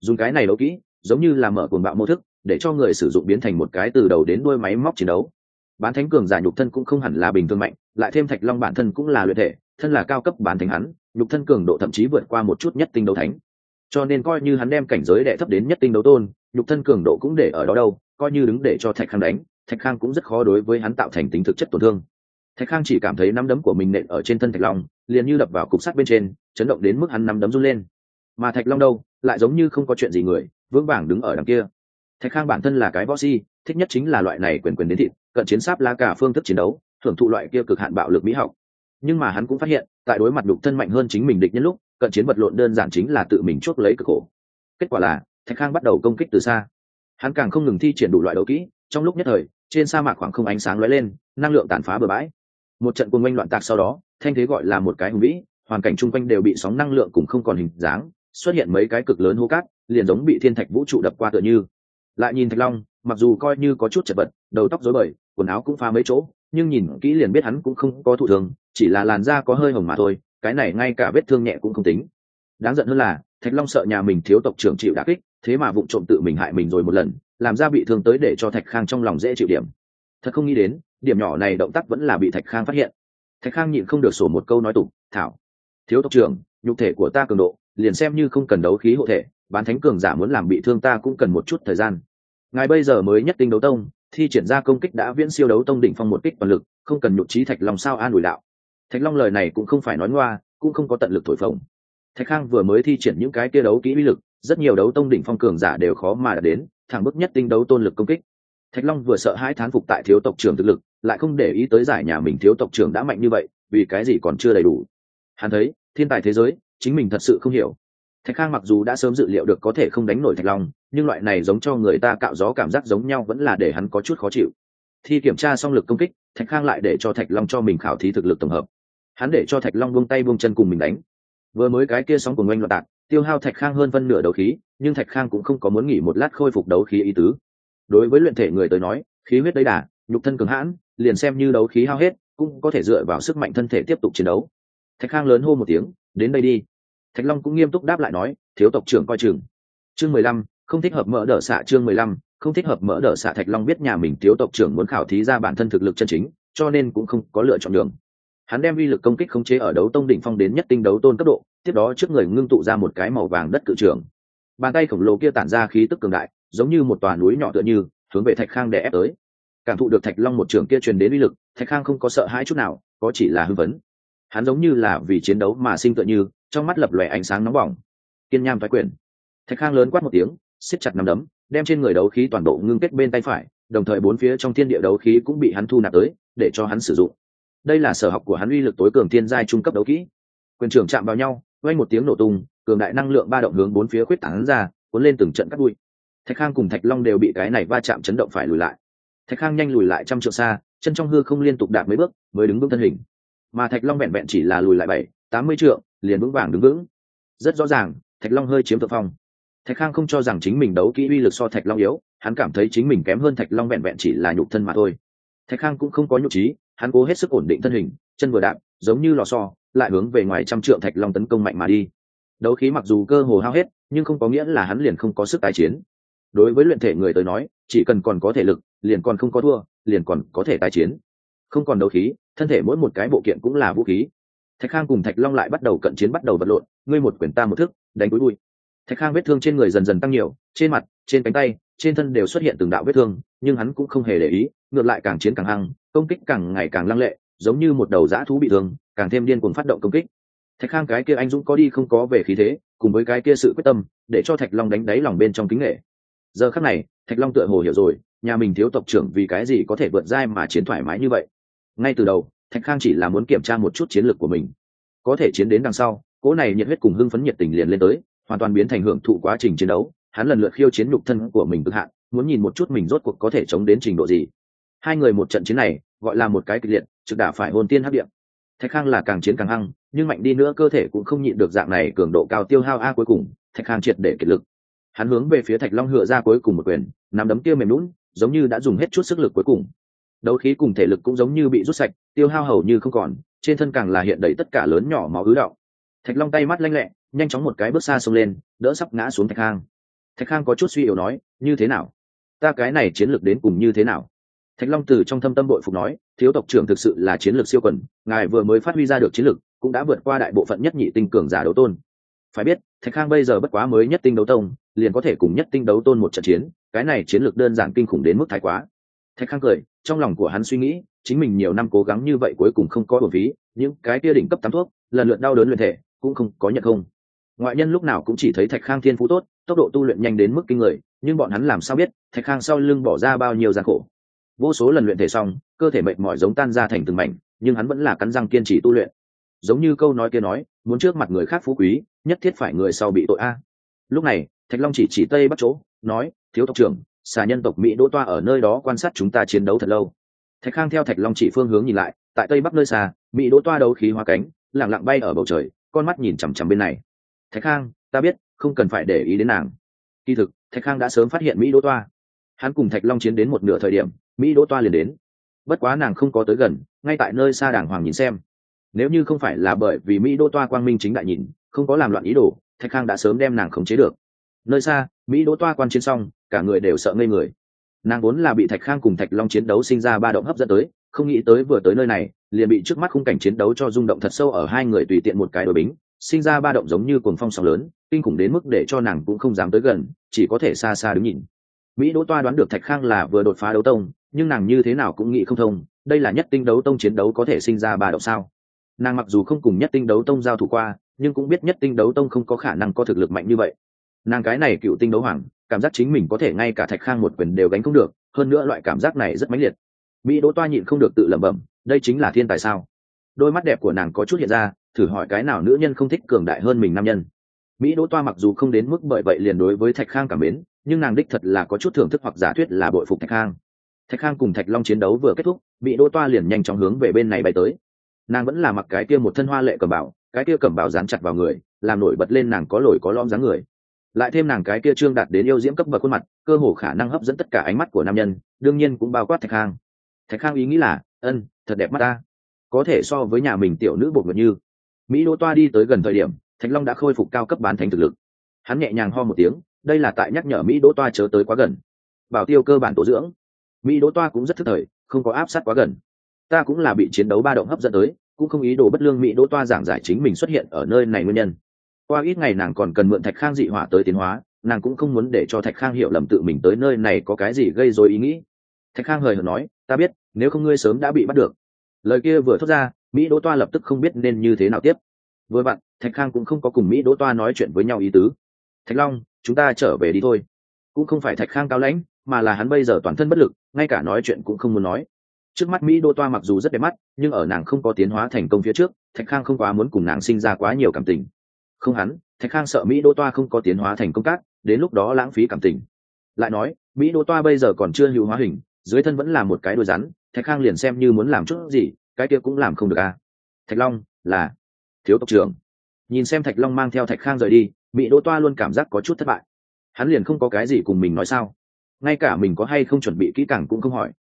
Dùng cái này đấu kỹ, giống như là mở cuồng bạo mô thức, để cho người sử dụng biến thành một cái từ đầu đến đuôi máy móc chiến đấu. Bán thánh cường giả nhục thân cũng không hẳn là bình thường mạnh, lại thêm thạch long bản thân cũng là luyện thể, thân là cao cấp bán thánh hắn, nhục thân cường độ thậm chí vượt qua một chút nhất tinh đấu thánh. Cho nên coi như hắn đem cảnh giới đệ thấp đến nhất tinh đấu tôn, nhục thân cường độ cũng để ở đó đâu, coi như đứng để cho thạch khang đánh, thạch khang cũng rất khó đối với hắn tạo thành tính thực chất tổn thương thạch khang chỉ cảm thấy nắm đấm của mình nện ở trên thân thạch long, liền như đập vào cục sắt bên trên, chấn động đến mức hắn nắm đấm run lên. Mà thạch long đâu? Lại giống như không có chuyện gì người, vững vàng đứng ở đằng kia. Thạch khang bản thân là cái võ si thích nhất chính là loại này quyền quyền đến thịt, cận chiến sáp la cả phương thức chiến đấu, thưởng thụ loại kia cực hạn bạo lực mỹ học. Nhưng mà hắn cũng phát hiện, tại đối mặt đục thân mạnh hơn chính mình địch nhân lúc, cận chiến vật lộn đơn giản chính là tự mình chuốc lấy cực khổ. Kết quả là, thạch khang bắt đầu công kích từ xa. Hắn càng không ngừng thi triển đủ loại đấu kỹ, trong lúc nhất thời, trên sa mạc khoảng không ánh sáng lóe lên, năng lượng tàn phá bừa bãi một trận cuồng oanh loạn tạc sau đó, thanh thế gọi là một cái hùng vĩ, hoàn cảnh chung quanh đều bị sóng năng lượng cùng không còn hình dáng, xuất hiện mấy cái cực lớn hố cát, liền giống bị thiên thạch vũ trụ đập qua tựa như. Lại nhìn thạch long, mặc dù coi như có chút chật vật, đầu tóc rối bời, quần áo cũng pha mấy chỗ, nhưng nhìn kỹ liền biết hắn cũng không có thụ thường chỉ là làn da có hơi hồng mà thôi, cái này ngay cả vết thương nhẹ cũng không tính. Đáng giận hơn là, thạch long sợ nhà mình thiếu tộc trưởng chịu đả kích, thế mà vụ trộm tự mình hại mình rồi một lần, làm ra bị thương tới để cho thạch khang trong lòng dễ chịu điểm thật không nghĩ đến, điểm nhỏ này động tác vẫn là bị thạch khang phát hiện. Thạch khang nhịn không được sổ một câu nói tục, thảo, thiếu tộc trưởng, nhục thể của ta cường độ, liền xem như không cần đấu khí hộ thể, bán thánh cường giả muốn làm bị thương ta cũng cần một chút thời gian. Ngài bây giờ mới nhất tinh đấu tông, thi triển ra công kích đã viễn siêu đấu tông đỉnh phong một kích toàn lực, không cần nhục trí thạch long sao an ủi đạo. Thạch long lời này cũng không phải nói ngoa, cũng không có tận lực thổi phồng. Thạch khang vừa mới thi triển những cái kia đấu kỹ uy lực, rất nhiều đấu tông đỉnh phong cường giả đều khó mà đạt đến, thẳng bức nhất tinh đấu tôn lực công kích thạch long vừa sợ hãi thán phục tại thiếu tộc trưởng thực lực, lại không để ý tới giải nhà mình thiếu tộc trưởng đã mạnh như vậy, vì cái gì còn chưa đầy đủ. Hắn thấy, thiên tài thế giới, chính mình thật sự không hiểu. Thạch khang mặc dù đã sớm dự liệu được có thể không đánh nổi thạch long, nhưng loại này giống cho người ta cạo gió cảm giác giống nhau vẫn là để hắn có chút khó chịu. Thi kiểm tra xong lực công kích, thạch khang lại để cho thạch long cho mình khảo thí thực lực tổng hợp. Hắn để cho thạch long buông tay buông chân cùng mình đánh. Vừa mới cái kia sóng của ngoanh loạt tạc, tiêu hao thạch khang hơn phân nửa đấu khí, nhưng thạch khang cũng không có muốn nghỉ một lát khôi phục đấu khí ý tứ đối với luyện thể người tới nói, khí huyết đấy đà, nhục thân cường hãn, liền xem như đấu khí hao hết, cũng có thể dựa vào sức mạnh thân thể tiếp tục chiến đấu. Thạch khang lớn hô một tiếng, đến đây đi. Thạch long cũng nghiêm túc đáp lại nói, thiếu tộc trưởng coi chừng. Chương mười lăm, không thích hợp mỡ đỡ xạ chương mười lăm, không thích hợp mỡ đỡ xạ thạch long biết nhà mình thiếu tộc trưởng muốn khảo thí ra bản thân thực lực chân chính, cho nên cũng không có lựa chọn đường. Hắn đem vi lực công kích khống chế ở đấu tông đỉnh phong đến nhất tinh đấu tôn cấp độ, tiếp đó trước người ngưng tụ ra một cái màu vàng đất cự trưởng bàn tay khổng lồ kia tản ra khí tức cường đại giống như một tòa núi nhỏ tựa như, hướng về thạch khang để ép tới. Cảm thụ được thạch long một trường kia truyền đến uy lực, thạch khang không có sợ hãi chút nào, có chỉ là hưng vấn hắn giống như là vì chiến đấu mà sinh tựa như, trong mắt lập lòe ánh sáng nóng bỏng. Kiên nham thoái quyền. Thạch khang lớn quát một tiếng, siết chặt nằm đấm, đem trên người đấu khí toàn bộ ngưng kết bên tay phải, đồng thời bốn phía trong thiên địa đấu khí cũng bị hắn thu nạp tới, để cho hắn sử dụng. Đây là sở học của hắn uy lực tối cường thiên giai trung cấp đấu kỹ. Quyền trưởng chạm vào nhau quay một tiếng nổ tung, cường đại năng lượng ba động hướng bốn phía khuyết tảng ra, cuốn lên từng trận cắt bụi thạch khang cùng thạch long đều bị cái này va chạm chấn động phải lùi lại. Thạch khang nhanh lùi lại trăm trượng xa, chân trong hư không liên tục đạp mấy bước mới đứng vững thân hình. Mà thạch long vẹn vẹn chỉ là lùi lại bảy, tám mươi trượng, liền vững vàng đứng vững. Rất rõ ràng, thạch long hơi chiếm thượng phong. Thạch khang không cho rằng chính mình đấu kỹ uy lực so thạch long yếu, hắn cảm thấy chính mình kém hơn thạch long vẹn vẹn chỉ là nhục thân mà thôi. Thạch khang cũng không có nhục trí, hắn cố hết sức ổn định thân hình, chân vừa đạp, giống như lò xo, lại hướng về ngoài trăm trượng thạch long tấn công mạnh mà đi. Đấu khí mặc dù cơ hồ hao hết, nhưng không có nghĩa là hắn liền không có sức tái chiến đối với luyện thể người tới nói, chỉ cần còn có thể lực, liền còn không có thua, liền còn có thể tái chiến. Không còn đấu khí, thân thể mỗi một cái bộ kiện cũng là vũ khí. Thạch khang cùng thạch long lại bắt đầu cận chiến bắt đầu vật lộn, ngươi một quyển ta một thức, đánh cúi bụi. Thạch khang vết thương trên người dần dần tăng nhiều, trên mặt, trên cánh tay, trên thân đều xuất hiện từng đạo vết thương, nhưng hắn cũng không hề để ý, ngược lại càng chiến càng hăng, công kích càng ngày càng lăng lệ, giống như một đầu dã thú bị thương, càng thêm điên cuồng phát động công kích. Thạch khang cái kia anh dũng có đi không có về khí thế, cùng với cái kia sự quyết tâm, để cho thạch long đánh đáy lòng bên trong kính nghệ giờ khắc này, thạch long tựa hồ hiểu rồi, nhà mình thiếu tộc trưởng vì cái gì có thể vượt dai mà chiến thoải mái như vậy. Ngay từ đầu, thạch khang chỉ là muốn kiểm tra một chút chiến lược của mình. Có thể chiến đến đằng sau, cỗ này nhiệt huyết cùng hưng phấn nhiệt tình liền lên tới, hoàn toàn biến thành hưởng thụ quá trình chiến đấu, hắn lần lượt khiêu chiến nhục thân của mình cực hạn, muốn nhìn một chút mình rốt cuộc có thể chống đến trình độ gì. Hai người một trận chiến này, gọi là một cái kịch liệt, trực đả phải hồn tiên hấp điện. Thạch khang là càng chiến càng hăng, nhưng mạnh đi nữa cơ thể cũng không nhịn được dạng này cường độ cao tiêu hao a cuối cùng, thạch khang triệt để kiệt lực hắn hướng về phía thạch long hựa ra cuối cùng một quyền, nắm đấm kia mềm lún giống như đã dùng hết chút sức lực cuối cùng. Đấu khí cùng thể lực cũng giống như bị rút sạch, tiêu hao hầu như không còn, trên thân càng là hiện đầy tất cả lớn nhỏ máu ứ đạo thạch long tay mắt lanh lẹ, nhanh chóng một cái bước xa xông lên, đỡ sắp ngã xuống thạch khang thạch khang có chút suy yếu nói, như thế nào? Ta cái này chiến lược đến cùng như thế nào? Thạch long từ trong thâm tâm bội phục nói, thiếu tộc trưởng thực sự là chiến lược siêu quần, ngài vừa mới phát huy ra được chiến lược, cũng đã vượt qua đại bộ phận nhất nhị tinh cường giả đấu tôn. Phải biết, thạch khang bây giờ bất quá mới nhất tinh đấu tông liền có thể cùng nhất tinh đấu tôn một trận chiến, cái này chiến lược đơn giản kinh khủng đến mức thái quá. Thạch khang cười, trong lòng của hắn suy nghĩ, chính mình nhiều năm cố gắng như vậy cuối cùng không có bổn phí, những cái kia đỉnh cấp tám thuốc, lần lượt đau đớn luyện thể, cũng không có nhận không. Ngoại nhân lúc nào cũng chỉ thấy thạch khang thiên phú tốt, tốc độ tu luyện nhanh đến mức kinh người, nhưng bọn hắn làm sao biết, thạch khang sau lưng bỏ ra bao nhiêu gian khổ. Vô số lần luyện thể xong, cơ thể mệt mỏi giống tan ra thành từng mảnh, nhưng hắn vẫn là cắn răng kiên trì tu luyện. Giống như câu nói kia nói, muốn trước mặt người khác phú quý, nhất thiết phải người sau bị tội a. Lúc này thạch long chỉ chỉ tây bắc chỗ, nói, thiếu tộc trưởng, xà nhân tộc mỹ đỗ toa ở nơi đó quan sát chúng ta chiến đấu thật lâu. Thạch khang theo thạch long chỉ phương hướng nhìn lại, tại tây bắc nơi xa, mỹ đỗ toa đấu khí hoa cánh lẳng lặng bay ở bầu trời, con mắt nhìn chằm chằm bên này. Thạch khang, ta biết, không cần phải để ý đến nàng. Kỳ thực, thạch khang đã sớm phát hiện mỹ đỗ toa. Hắn cùng thạch long chiến đến một nửa thời điểm, mỹ đỗ toa liền đến. Bất quá nàng không có tới gần, ngay tại nơi xa đàng hoàng nhìn xem. Nếu như không phải là bởi vì mỹ đỗ toa quang minh chính đại nhìn, không có làm loạn ý đồ, thạch khang đã sớm đem nàng khống chế được nơi xa, mỹ đỗ toa quan chiến xong, cả người đều sợ ngây người. Nàng vốn là bị thạch khang cùng thạch long chiến đấu sinh ra ba động hấp dẫn tới, không nghĩ tới vừa tới nơi này, liền bị trước mắt khung cảnh chiến đấu cho rung động thật sâu ở hai người tùy tiện một cái đội bính, sinh ra ba động giống như cuồng phong sóng lớn, kinh khủng đến mức để cho nàng cũng không dám tới gần, chỉ có thể xa xa đứng nhìn. Mỹ đỗ toa đoán được thạch khang là vừa đột phá đấu tông, nhưng nàng như thế nào cũng nghĩ không thông, đây là nhất tinh đấu tông chiến đấu có thể sinh ra ba động sao? Nàng mặc dù không cùng nhất tinh đấu tông giao thủ qua, nhưng cũng biết nhất tinh đấu tông không có khả năng có thực lực mạnh như vậy nàng cái này cựu tinh đấu hoàng, cảm giác chính mình có thể ngay cả thạch khang một quyền đều gánh không được, hơn nữa loại cảm giác này rất mãnh liệt. Mỹ đỗ toa nhịn không được tự lẩm bẩm, đây chính là thiên tài sao? Đôi mắt đẹp của nàng có chút hiện ra, thử hỏi cái nào nữ nhân không thích cường đại hơn mình nam nhân. Mỹ đỗ toa mặc dù không đến mức bởi vậy liền đối với thạch khang cảm mến, nhưng nàng đích thật là có chút thưởng thức hoặc giả thuyết là bội phục thạch khang. Thạch khang cùng thạch long chiến đấu vừa kết thúc, mỹ đỗ toa liền nhanh chóng hướng về bên này bay tới. Nàng vẫn là mặc cái kia một thân hoa lệ cầm bảo cái kia cầm bảo dán chặt vào người, làm nổi bật lên nàng có lồi có lõm dáng người lại thêm nàng cái kia trương đạt đến yêu diễm cấp bậc khuôn mặt, cơ hồ khả năng hấp dẫn tất cả ánh mắt của nam nhân, đương nhiên cũng bao quát thạch khang. Thạch khang ý nghĩ là, ân, thật đẹp mắt ta. Có thể so với nhà mình tiểu nữ bột ngược như. Mỹ đỗ toa đi tới gần thời điểm, thạch long đã khôi phục cao cấp bán thành thực lực. Hắn nhẹ nhàng ho một tiếng, đây là tại nhắc nhở mỹ đỗ toa chớ tới quá gần. Bảo tiêu cơ bản tổ dưỡng. Mỹ đỗ toa cũng rất thức thời, không có áp sát quá gần. Ta cũng là bị chiến đấu ba động hấp dẫn tới, cũng không ý đồ bất lương mỹ đỗ toa giảng giải chính mình xuất hiện ở nơi này nguyên nhân qua ít ngày nàng còn cần mượn thạch khang dị hỏa tới tiến hóa, nàng cũng không muốn để cho thạch khang hiểu lầm tự mình tới nơi này có cái gì gây dối ý nghĩ. Thạch khang hời hợt nói, ta biết, nếu không ngươi sớm đã bị bắt được. Lời kia vừa thốt ra, mỹ đỗ toa lập tức không biết nên như thế nào tiếp. Vừa vặn, thạch khang cũng không có cùng mỹ đỗ toa nói chuyện với nhau ý tứ. Thạch long, chúng ta trở về đi thôi. Cũng không phải thạch khang cao lãnh, mà là hắn bây giờ toàn thân bất lực, ngay cả nói chuyện cũng không muốn nói. Trước mắt mỹ đỗ toa mặc dù rất đẹp mắt, nhưng ở nàng không có tiến hóa thành công phía trước, thạch khang không quá muốn cùng nàng sinh ra quá nhiều cảm tình không hắn, thạch khang sợ mỹ đỗ toa không có tiến hóa thành công tác, đến lúc đó lãng phí cảm tình. Lại nói, mỹ đỗ toa bây giờ còn chưa hữu hóa hình, dưới thân vẫn là một cái đôi rắn, thạch khang liền xem như muốn làm chút gì, cái kia cũng làm không được a à. thạch long, là thiếu tộc trưởng. Nhìn xem thạch long mang theo thạch khang rời đi, mỹ đỗ toa luôn cảm giác có chút thất bại. Hắn liền không có cái gì cùng mình nói sao. Ngay cả mình có hay không chuẩn bị kỹ càng cũng không hỏi.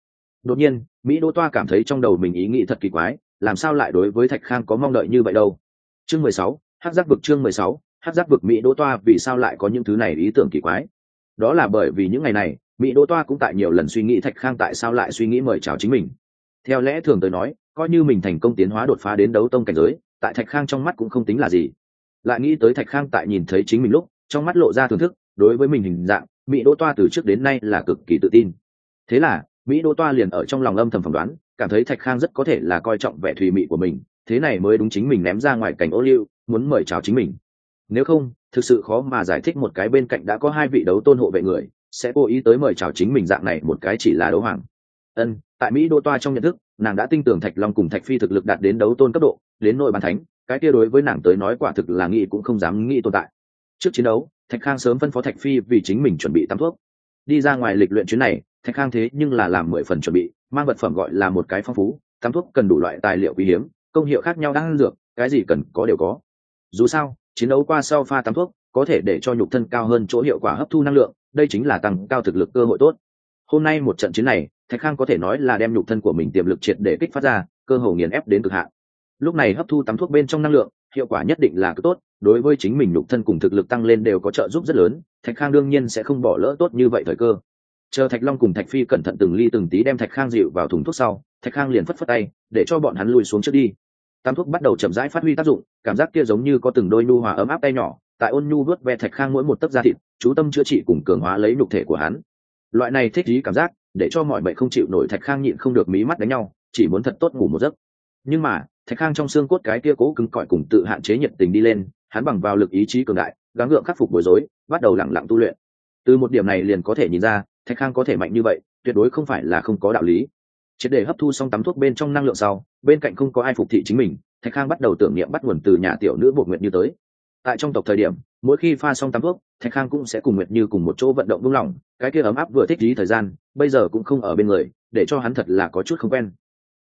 Đột nhiên, mỹ đỗ toa cảm thấy trong đầu mình ý nghĩ thật kỳ quái, làm sao lại đối với thạch khang có mong đợi như vậy đâu? Chương mười sáu hát giác vực chương mười sáu hát giác vực mỹ đỗ toa vì sao lại có những thứ này ý tưởng kỳ quái? Đó là bởi vì những ngày này, mỹ đỗ toa cũng tại nhiều lần suy nghĩ thạch khang tại sao lại suy nghĩ mời chào chính mình. Theo lẽ thường tới nói, coi như mình thành công tiến hóa đột phá đến đấu tông cảnh giới, tại thạch khang trong mắt cũng không tính là gì. Lại nghĩ tới thạch khang tại nhìn thấy chính mình lúc, trong mắt lộ ra thưởng thức, đối với mình hình dạng, mỹ đỗ toa từ trước đến nay là cực kỳ tự tin. Thế là, mỹ đỗ toa liền ở trong lòng âm thầm phỏng đoán, cảm thấy thạch khang rất có thể là coi trọng vẻ thùy mị của mình thế này mới đúng chính mình ném ra ngoài cảnh ô liu, muốn mời chào chính mình. Nếu không, thực sự khó mà giải thích một cái bên cạnh đã có hai vị đấu tôn hộ vệ người, sẽ cố ý tới mời chào chính mình dạng này một cái chỉ là đấu hoàng. Ân, tại mỹ đô toa trong nhận thức, nàng đã tin tưởng thạch long cùng thạch phi thực lực đạt đến đấu tôn cấp độ, đến nội bàn thánh, cái kia đối với nàng tới nói quả thực là nghĩ cũng không dám nghĩ tồn tại. Trước chiến đấu, thạch khang sớm phân phó thạch phi vì chính mình chuẩn bị tắm thuốc. Đi ra ngoài lịch luyện chuyến này, thạch khang thế nhưng là làm mười phần chuẩn bị, mang vật phẩm gọi là một cái phong phú, tắm thuốc cần đủ loại tài liệu quý hiếm công hiệu khác nhau đang dược, cái gì cần có đều có. Dù sao, chiến đấu qua sau pha tắm thuốc, có thể để cho nhục thân cao hơn chỗ hiệu quả hấp thu năng lượng, đây chính là tăng cao thực lực cơ hội tốt. Hôm nay một trận chiến này, thạch khang có thể nói là đem nhục thân của mình tiềm lực triệt để kích phát ra, cơ hồ nghiền ép đến cực hạn. Lúc này hấp thu tắm thuốc bên trong năng lượng, hiệu quả nhất định là cực tốt, đối với chính mình nhục thân cùng thực lực tăng lên đều có trợ giúp rất lớn, thạch khang đương nhiên sẽ không bỏ lỡ tốt như vậy thời cơ. Chờ thạch long cùng thạch phi cẩn thận từng ly từng tí đem thạch khang dịu vào thùng thuốc sau, thạch khang liền phất phất tay, để cho bọn hắn lùi xuống trước đi tam thuốc bắt đầu chậm rãi phát huy tác dụng, cảm giác kia giống như có từng đôi nhu hòa ấm áp tay nhỏ, tại ôn nhu vớt ve thạch khang mỗi một tấc da thịt, chú tâm chữa trị cùng cường hóa lấy nhục thể của hắn. Loại này thích ý cảm giác, để cho mọi bệnh không chịu nổi thạch khang nhịn không được mí mắt đánh nhau, chỉ muốn thật tốt ngủ một giấc. Nhưng mà, thạch khang trong xương cốt cái kia cố cứng cỏi cùng tự hạn chế nhiệt tình đi lên, hắn bằng vào lực ý chí cường đại, gắng gượng khắc phục bối rối, bắt đầu lẳng lặng tu luyện. Từ một điểm này liền có thể nhìn ra, thạch khang có thể mạnh như vậy, tuyệt đối không phải là không có đạo lý triệt để hấp thu xong tắm thuốc bên trong năng lượng sau, bên cạnh không có ai phục thị chính mình, thạch khang bắt đầu tưởng niệm bắt nguồn từ nhà tiểu nữ bột nguyện như tới. Tại trong tộc thời điểm, mỗi khi pha xong tắm thuốc, thạch khang cũng sẽ cùng nguyệt như cùng một chỗ vận động vung lòng, cái kia ấm áp vừa thích lý thời gian, bây giờ cũng không ở bên người, để cho hắn thật là có chút không quen.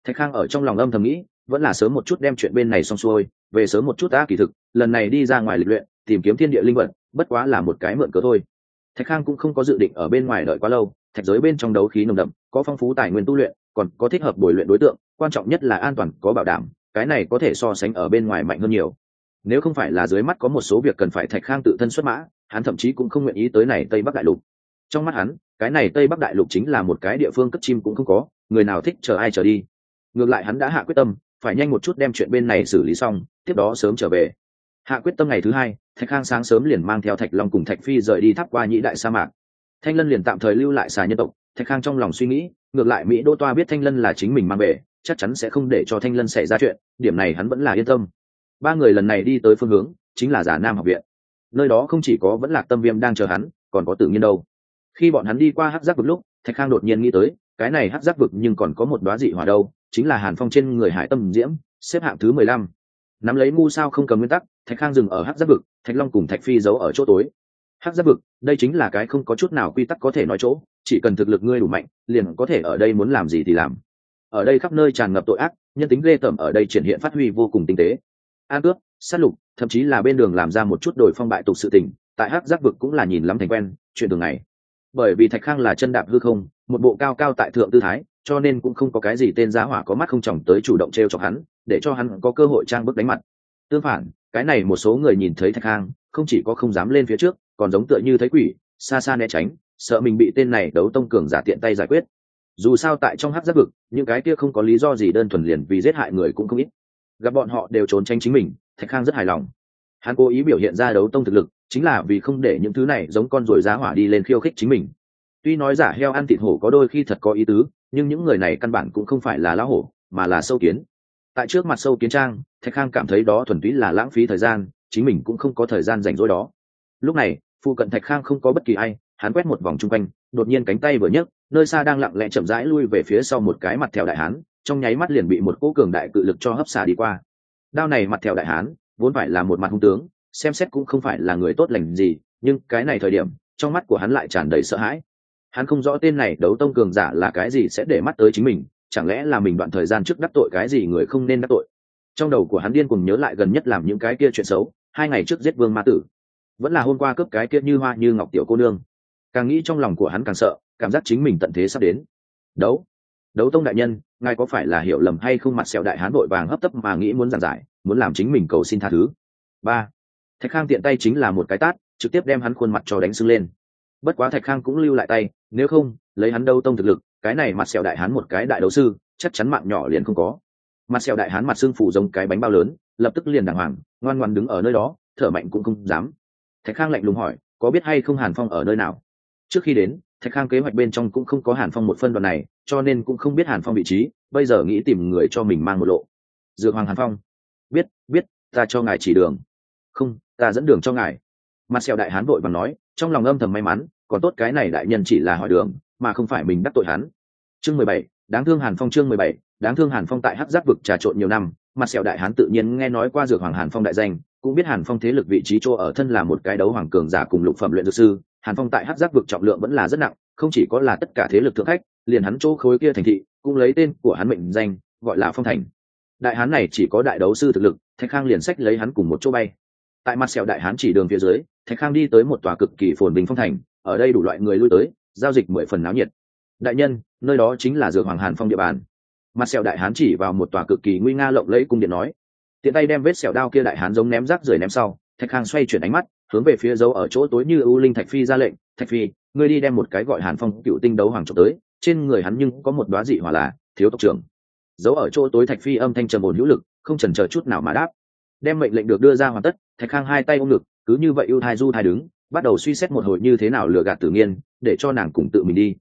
Thạch khang ở trong lòng âm thầm nghĩ, vẫn là sớm một chút đem chuyện bên này xong xuôi, về sớm một chút ta kỳ thực, lần này đi ra ngoài lịch luyện, tìm kiếm thiên địa linh vật, bất quá là một cái mượn cớ thôi. Thạch khang cũng không có dự định ở bên ngoài đợi quá lâu, thạch giới bên trong đấu khí nồng đậm, có phong phú tài nguyên tu luyện còn có thích hợp bồi luyện đối tượng, quan trọng nhất là an toàn, có bảo đảm, cái này có thể so sánh ở bên ngoài mạnh hơn nhiều. Nếu không phải là dưới mắt có một số việc cần phải thạch khang tự thân xuất mã, hắn thậm chí cũng không nguyện ý tới này tây bắc đại lục. Trong mắt hắn, cái này tây bắc đại lục chính là một cái địa phương cất chim cũng không có, người nào thích chờ ai chờ đi. Ngược lại hắn đã hạ quyết tâm, phải nhanh một chút đem chuyện bên này xử lý xong, tiếp đó sớm trở về. Hạ quyết tâm ngày thứ hai, thạch khang sáng sớm liền mang theo thạch long cùng thạch phi rời đi tháp qua nhĩ đại sa mạc. Thanh lân liền tạm thời lưu lại xà nhân tộc, thạch khang trong lòng suy nghĩ ngược lại mỹ đô toa biết thanh lân là chính mình mang về, chắc chắn sẽ không để cho thanh lân xảy ra chuyện, điểm này hắn vẫn là yên tâm. Ba người lần này đi tới phương hướng, chính là giả nam học viện. Nơi đó không chỉ có vẫn lạc tâm viêm đang chờ hắn, còn có tự nhiên đâu. Khi bọn hắn đi qua hát giác vực lúc, thạch khang đột nhiên nghĩ tới, cái này hát giác vực nhưng còn có một đoá dị hỏa đâu, chính là hàn phong trên người hải tâm diễm, xếp hạng thứ mười lăm. Nắm lấy ngu sao không cầm nguyên tắc, thạch khang dừng ở hát giác vực, thạch long cùng thạch phi giấu ở chỗ tối. Hát giác vực, đây chính là cái không có chút nào quy tắc có thể nói chỗ chỉ cần thực lực ngươi đủ mạnh, liền có thể ở đây muốn làm gì thì làm. Ở đây khắp nơi tràn ngập tội ác, nhân tính ghê tởm ở đây triển hiện phát huy vô cùng tinh tế. An cướp sát lục, thậm chí là bên đường làm ra một chút đổi phong bại tục sự tình, tại hắc giác vực cũng là nhìn lắm thành quen, chuyện thường ngày. Bởi vì thạch khang là chân đạp hư không, một bộ cao cao tại thượng tư thái, cho nên cũng không có cái gì tên giá hỏa có mắt không chồng tới chủ động t r e o chọc hắn, để cho hắn có cơ hội trang bức đánh mặt. Tương phản, cái này một số người nhìn thấy thạch khang, không chỉ có không dám lên phía trước, còn giống tựa như thấy quỷ, xa xa né tránh sợ mình bị tên này đấu tông cường giả tiện tay giải quyết. Dù sao tại trong hát giáp vực, những cái kia không có lý do gì đơn thuần liền vì giết hại người cũng không ít. Gặp bọn họ đều trốn tránh chính mình, thạch khang rất hài lòng. Hắn cố ý biểu hiện ra đấu tông thực lực, chính là vì không để những thứ này giống con ruồi giá hỏa đi lên khiêu khích chính mình. Tuy nói giả heo ăn thịt hổ có đôi khi thật có ý tứ, nhưng những người này căn bản cũng không phải là lá hổ, mà là sâu kiến. Tại trước mặt sâu kiến trang, thạch khang cảm thấy đó thuần túy là lãng phí thời gian, chính mình cũng không có thời gian rảnh rỗi đó. Lúc này, phụ cận thạch khang không có bất kỳ ai hắn quét một vòng chung quanh, đột nhiên cánh tay vừa nhấc, nơi xa đang lặng lẽ chậm rãi lui về phía sau một cái mặt thẹo đại hán, trong nháy mắt liền bị một cỗ cường đại cự lực cho hấp xả đi qua. Đao này mặt thẹo đại hán, vốn phải là một mặt hung tướng, xem xét cũng không phải là người tốt lành gì, nhưng cái này thời điểm, trong mắt của hắn lại tràn đầy sợ hãi. Hắn không rõ tên này đấu tông cường giả là cái gì sẽ để mắt tới chính mình, chẳng lẽ là mình đoạn thời gian trước đắc tội cái gì người không nên đắc tội. Trong đầu của hắn điên cùng nhớ lại gần nhất làm những cái kia chuyện xấu, hai ngày trước giết vương ma tử. Vẫn là hôm qua cướp cái kia như hoa như ngọc tiểu cô nương càng nghĩ trong lòng của hắn càng sợ, cảm giác chính mình tận thế sắp đến. Đấu. Đấu tông đại nhân, ngài có phải là hiểu lầm hay không mặt sẹo đại hán vội vàng hấp tấp mà nghĩ muốn giảng giải, muốn làm chính mình cầu xin tha thứ? Ba. Thạch khang tiện tay chính là một cái tát, trực tiếp đem hắn khuôn mặt cho đánh sưng lên. Bất quá thạch khang cũng lưu lại tay, nếu không, lấy hắn đâu tông thực lực, cái này mặt sẹo đại hán một cái đại đấu sư, chắc chắn mạng nhỏ liền không có. Mặt sẹo đại hán mặt xương phủ giống cái bánh bao lớn, lập tức liền đàng hoàng, ngoan ngoan đứng ở nơi đó, thở mạnh cũng không dám. Thạch khang lạnh lùng hỏi, có biết hay không hàn phong ở nơi nào? Trước khi đến, thạch khang kế hoạch bên trong cũng không có hàn phong một phân đoạn này, cho nên cũng không biết hàn phong vị trí, bây giờ nghĩ tìm người cho mình mang một lộ. Dược hoàng hàn phong. Biết biết, ta cho ngài chỉ đường. Không, ta dẫn đường cho ngài. Mặt sẹo đại hán vội và nói, trong lòng âm thầm may mắn, còn tốt cái này đại nhân chỉ là hỏi đường, mà không phải mình đắc tội hắn. Chương mười bảy, đáng thương hàn phong chương mười bảy, đáng thương hàn phong tại hắc giáp vực trà trộn nhiều năm, mặt sẹo đại hán tự nhiên nghe nói qua dược hoàng hàn phong đại danh, cũng biết hàn phong thế lực vị trí chỗ ở thân là một cái đấu hoàng cường giả cùng lục phẩm luyện dược sư hàn phong tại hát giác vực trọng lượng vẫn là rất nặng, không chỉ có là tất cả thế lực thượng khách, liền hắn chỗ khối kia thành thị, cũng lấy tên của hắn mệnh danh, gọi là phong thành. Đại hán này chỉ có đại đấu sư thực lực, thạch khang liền sách lấy hắn cùng một chỗ bay. Tại mặt sẹo đại hán chỉ đường phía dưới, thạch khang đi tới một tòa cực kỳ phồn bình phong thành, ở đây đủ loại người lui tới, giao dịch mười phần náo nhiệt. Đại nhân, nơi đó chính là dược hoàng hàn phong địa bàn. Mặt sẹo đại hán chỉ vào một tòa cực kỳ nguy nga lộng lẫy cung điện nói. Tiện tay đem vết sẹo đao kia đại hán giống ném rác rời ném sau, thạch khang xoay chuyển ánh mắt hướng về phía dấu ở chỗ tối như ưu linh thạch phi ra lệnh, thạch phi, ngươi đi đem một cái gọi hàn phong cựu tinh đấu hoàng trộm tới, trên người hắn nhưng có một đoá dị hỏa là thiếu tộc trưởng. Dấu ở chỗ tối thạch phi âm thanh trầm ổn hữu lực, không chần chờ chút nào mà đáp. Đem mệnh lệnh được đưa ra hoàn tất, thạch khang hai tay ôm ngực, cứ như vậy ưu thai du thai đứng, bắt đầu suy xét một hồi như thế nào lừa gạt tử nhiên để cho nàng cùng tự mình đi.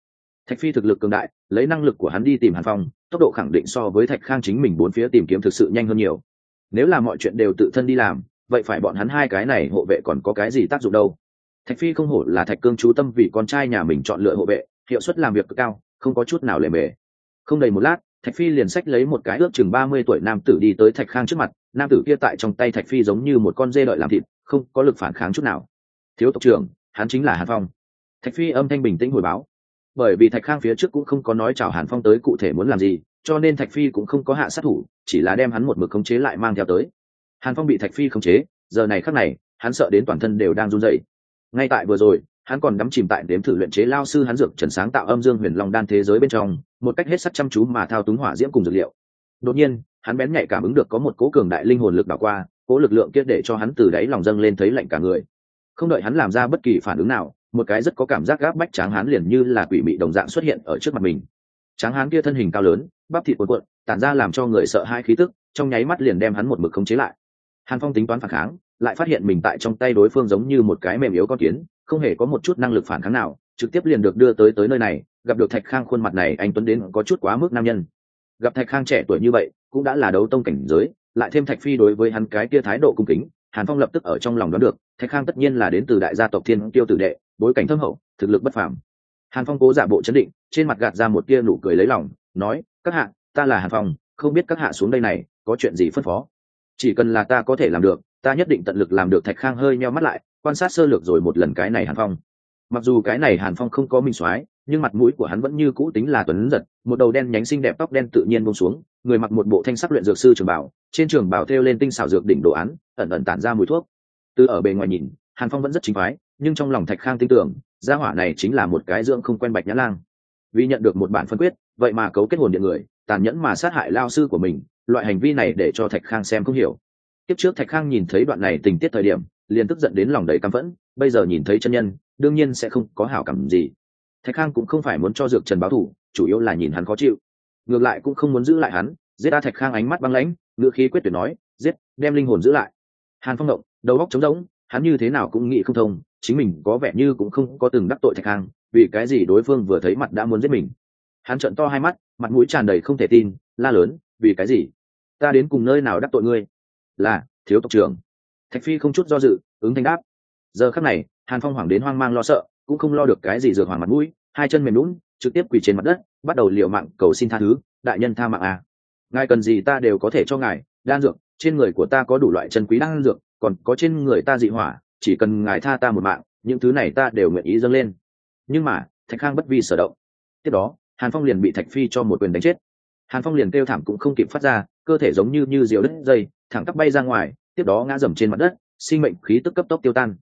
Thạch phi thực lực cường đại, lấy năng lực của hắn đi tìm hàn phong, tốc độ khẳng định so với thạch khang chính mình bốn phía tìm kiếm thực sự nhanh hơn nhiều. Nếu là mọi chuyện đều tự thân đi làm vậy phải bọn hắn hai cái này hộ vệ còn có cái gì tác dụng đâu? Thạch phi không hổ là thạch cương chú tâm vì con trai nhà mình chọn lựa hộ vệ, hiệu suất làm việc cực cao, không có chút nào lề mề. Không đầy một lát, thạch phi liền sách lấy một cái ước chừng ba mươi tuổi nam tử đi tới thạch khang trước mặt, nam tử kia tại trong tay thạch phi giống như một con dê đợi làm thịt, không có lực phản kháng chút nào. Thiếu tộc trưởng, hắn chính là hàn phong. Thạch phi âm thanh bình tĩnh hồi báo. Bởi vì thạch khang phía trước cũng không có nói chào hàn phong tới cụ thể muốn làm gì, cho nên thạch phi cũng không có hạ sát thủ, chỉ là đem hắn một mực khống chế lại mang theo tới hàn phong bị thạch phi khống chế, giờ này khắc này, hắn sợ đến toàn thân đều đang run rẩy. Ngay tại vừa rồi, hắn còn đắm chìm tại đếm thử luyện chế lao sư hắn dược trần sáng tạo âm dương huyền long đan thế giới bên trong, một cách hết sắc chăm chú mà thao túng hỏa diễm cùng dược liệu. Đột nhiên, hắn bén nhạy cảm ứng được có một cố cường đại linh hồn lực đảo qua, cố lực lượng kia để cho hắn từ đáy lòng dâng lên thấy lạnh cả người. Không đợi hắn làm ra bất kỳ phản ứng nào, một cái rất có cảm giác gáp bách tráng hán liền như là quỷ mị đồng dạng xuất hiện ở trước mặt mình. Tráng hán kia thân hình cao lớn, bắp thịt cuộn cuộn, tản ra làm cho người sợ hai khí tức, trong nháy mắt liền đem hắn một mực khống chế lại hàn phong tính toán phản kháng, lại phát hiện mình tại trong tay đối phương giống như một cái mềm yếu con kiến, không hề có một chút năng lực phản kháng nào, trực tiếp liền được đưa tới tới nơi này, gặp được thạch khang khuôn mặt này anh tuấn đến có chút quá mức nam nhân. Gặp thạch khang trẻ tuổi như vậy, cũng đã là đấu tông cảnh giới, lại thêm thạch phi đối với hắn cái kia thái độ cung kính, hàn phong lập tức ở trong lòng đoán được, thạch khang tất nhiên là đến từ đại gia tộc thiên tiêu tử đệ, bối cảnh thâm hậu, thực lực bất phàm. Hàn phong cố giả bộ chấn định, trên mặt gạt ra một tia nụ cười lấy lòng, nói, các hạ, ta là hàn phong, không biết các hạ xuống đây này, có chuyện gì phân phó? Chỉ cần là ta có thể làm được, ta nhất định tận lực làm được. Thạch khang hơi meo mắt lại, quan sát sơ lược rồi một lần cái này hàn phong. Mặc dù cái này hàn phong không có minh soái, nhưng mặt mũi của hắn vẫn như cũ tính là tuấn giật, một đầu đen nhánh xinh đẹp tóc đen tự nhiên bông xuống, người mặc một bộ thanh sắc luyện dược sư trường bảo, trên trường bảo thêu lên tinh xảo dược đỉnh đồ án, ẩn ẩn tản ra mùi thuốc. Từ ở bề ngoài nhìn, hàn phong vẫn rất chính phái, nhưng trong lòng thạch khang tin tưởng, gia hỏa này chính là một cái dưỡng không quen bạch nhã lang. Vì nhận được một bản phân quyết, vậy mà cấu kết hồn điện người, tàn nhẫn mà sát hại lao sư của mình loại hành vi này để cho thạch khang xem không hiểu. Tiếp trước thạch khang nhìn thấy đoạn này tình tiết thời điểm, liền tức giận đến lòng đầy căm phẫn, bây giờ nhìn thấy chân nhân, đương nhiên sẽ không có hảo cảm gì. Thạch khang cũng không phải muốn cho dược trần báo thủ chủ yếu là nhìn hắn khó chịu. Ngược lại cũng không muốn giữ lại hắn, giết ta thạch khang ánh mắt băng lãnh ngựa khí quyết tuyệt nói, giết, đem linh hồn giữ lại. Hàn phong động đầu góc trống rỗng, hắn như thế nào cũng nghĩ không thông, chính mình có vẻ như cũng không có từng đắc tội thạch khang, vì cái gì đối phương vừa thấy mặt đã muốn giết mình. Hắn trợn to hai mắt, mặt mũi tràn đầy không thể tin, la lớn vì cái gì? Ta đến cùng nơi nào đắc tội ngươi? Là, thiếu tộc trưởng. Thạch phi không chút do dự, ứng thanh đáp. Giờ khắc này, hàn phong hoảng đến hoang mang lo sợ, cũng không lo được cái gì dược hoàng mặt mũi, hai chân mềm lún trực tiếp quỳ trên mặt đất, bắt đầu liều mạng cầu xin tha thứ, đại nhân tha mạng à. ngài cần gì ta đều có thể cho ngài, đan dược, trên người của ta có đủ loại chân quý đan dược, còn có trên người ta dị hỏa, chỉ cần ngài tha ta một mạng, những thứ này ta đều nguyện ý dâng lên. Nhưng mà, thạch khang bất vi sở động. Tiếp đó, hàn phong liền bị thạch phi cho một quyền đánh chết hàn phong liền kêu thảm cũng không kịp phát ra, cơ thể giống như như diều đất dây, thẳng tắp bay ra ngoài, tiếp đó ngã dầm trên mặt đất, sinh mệnh khí tức cấp tốc tiêu tan.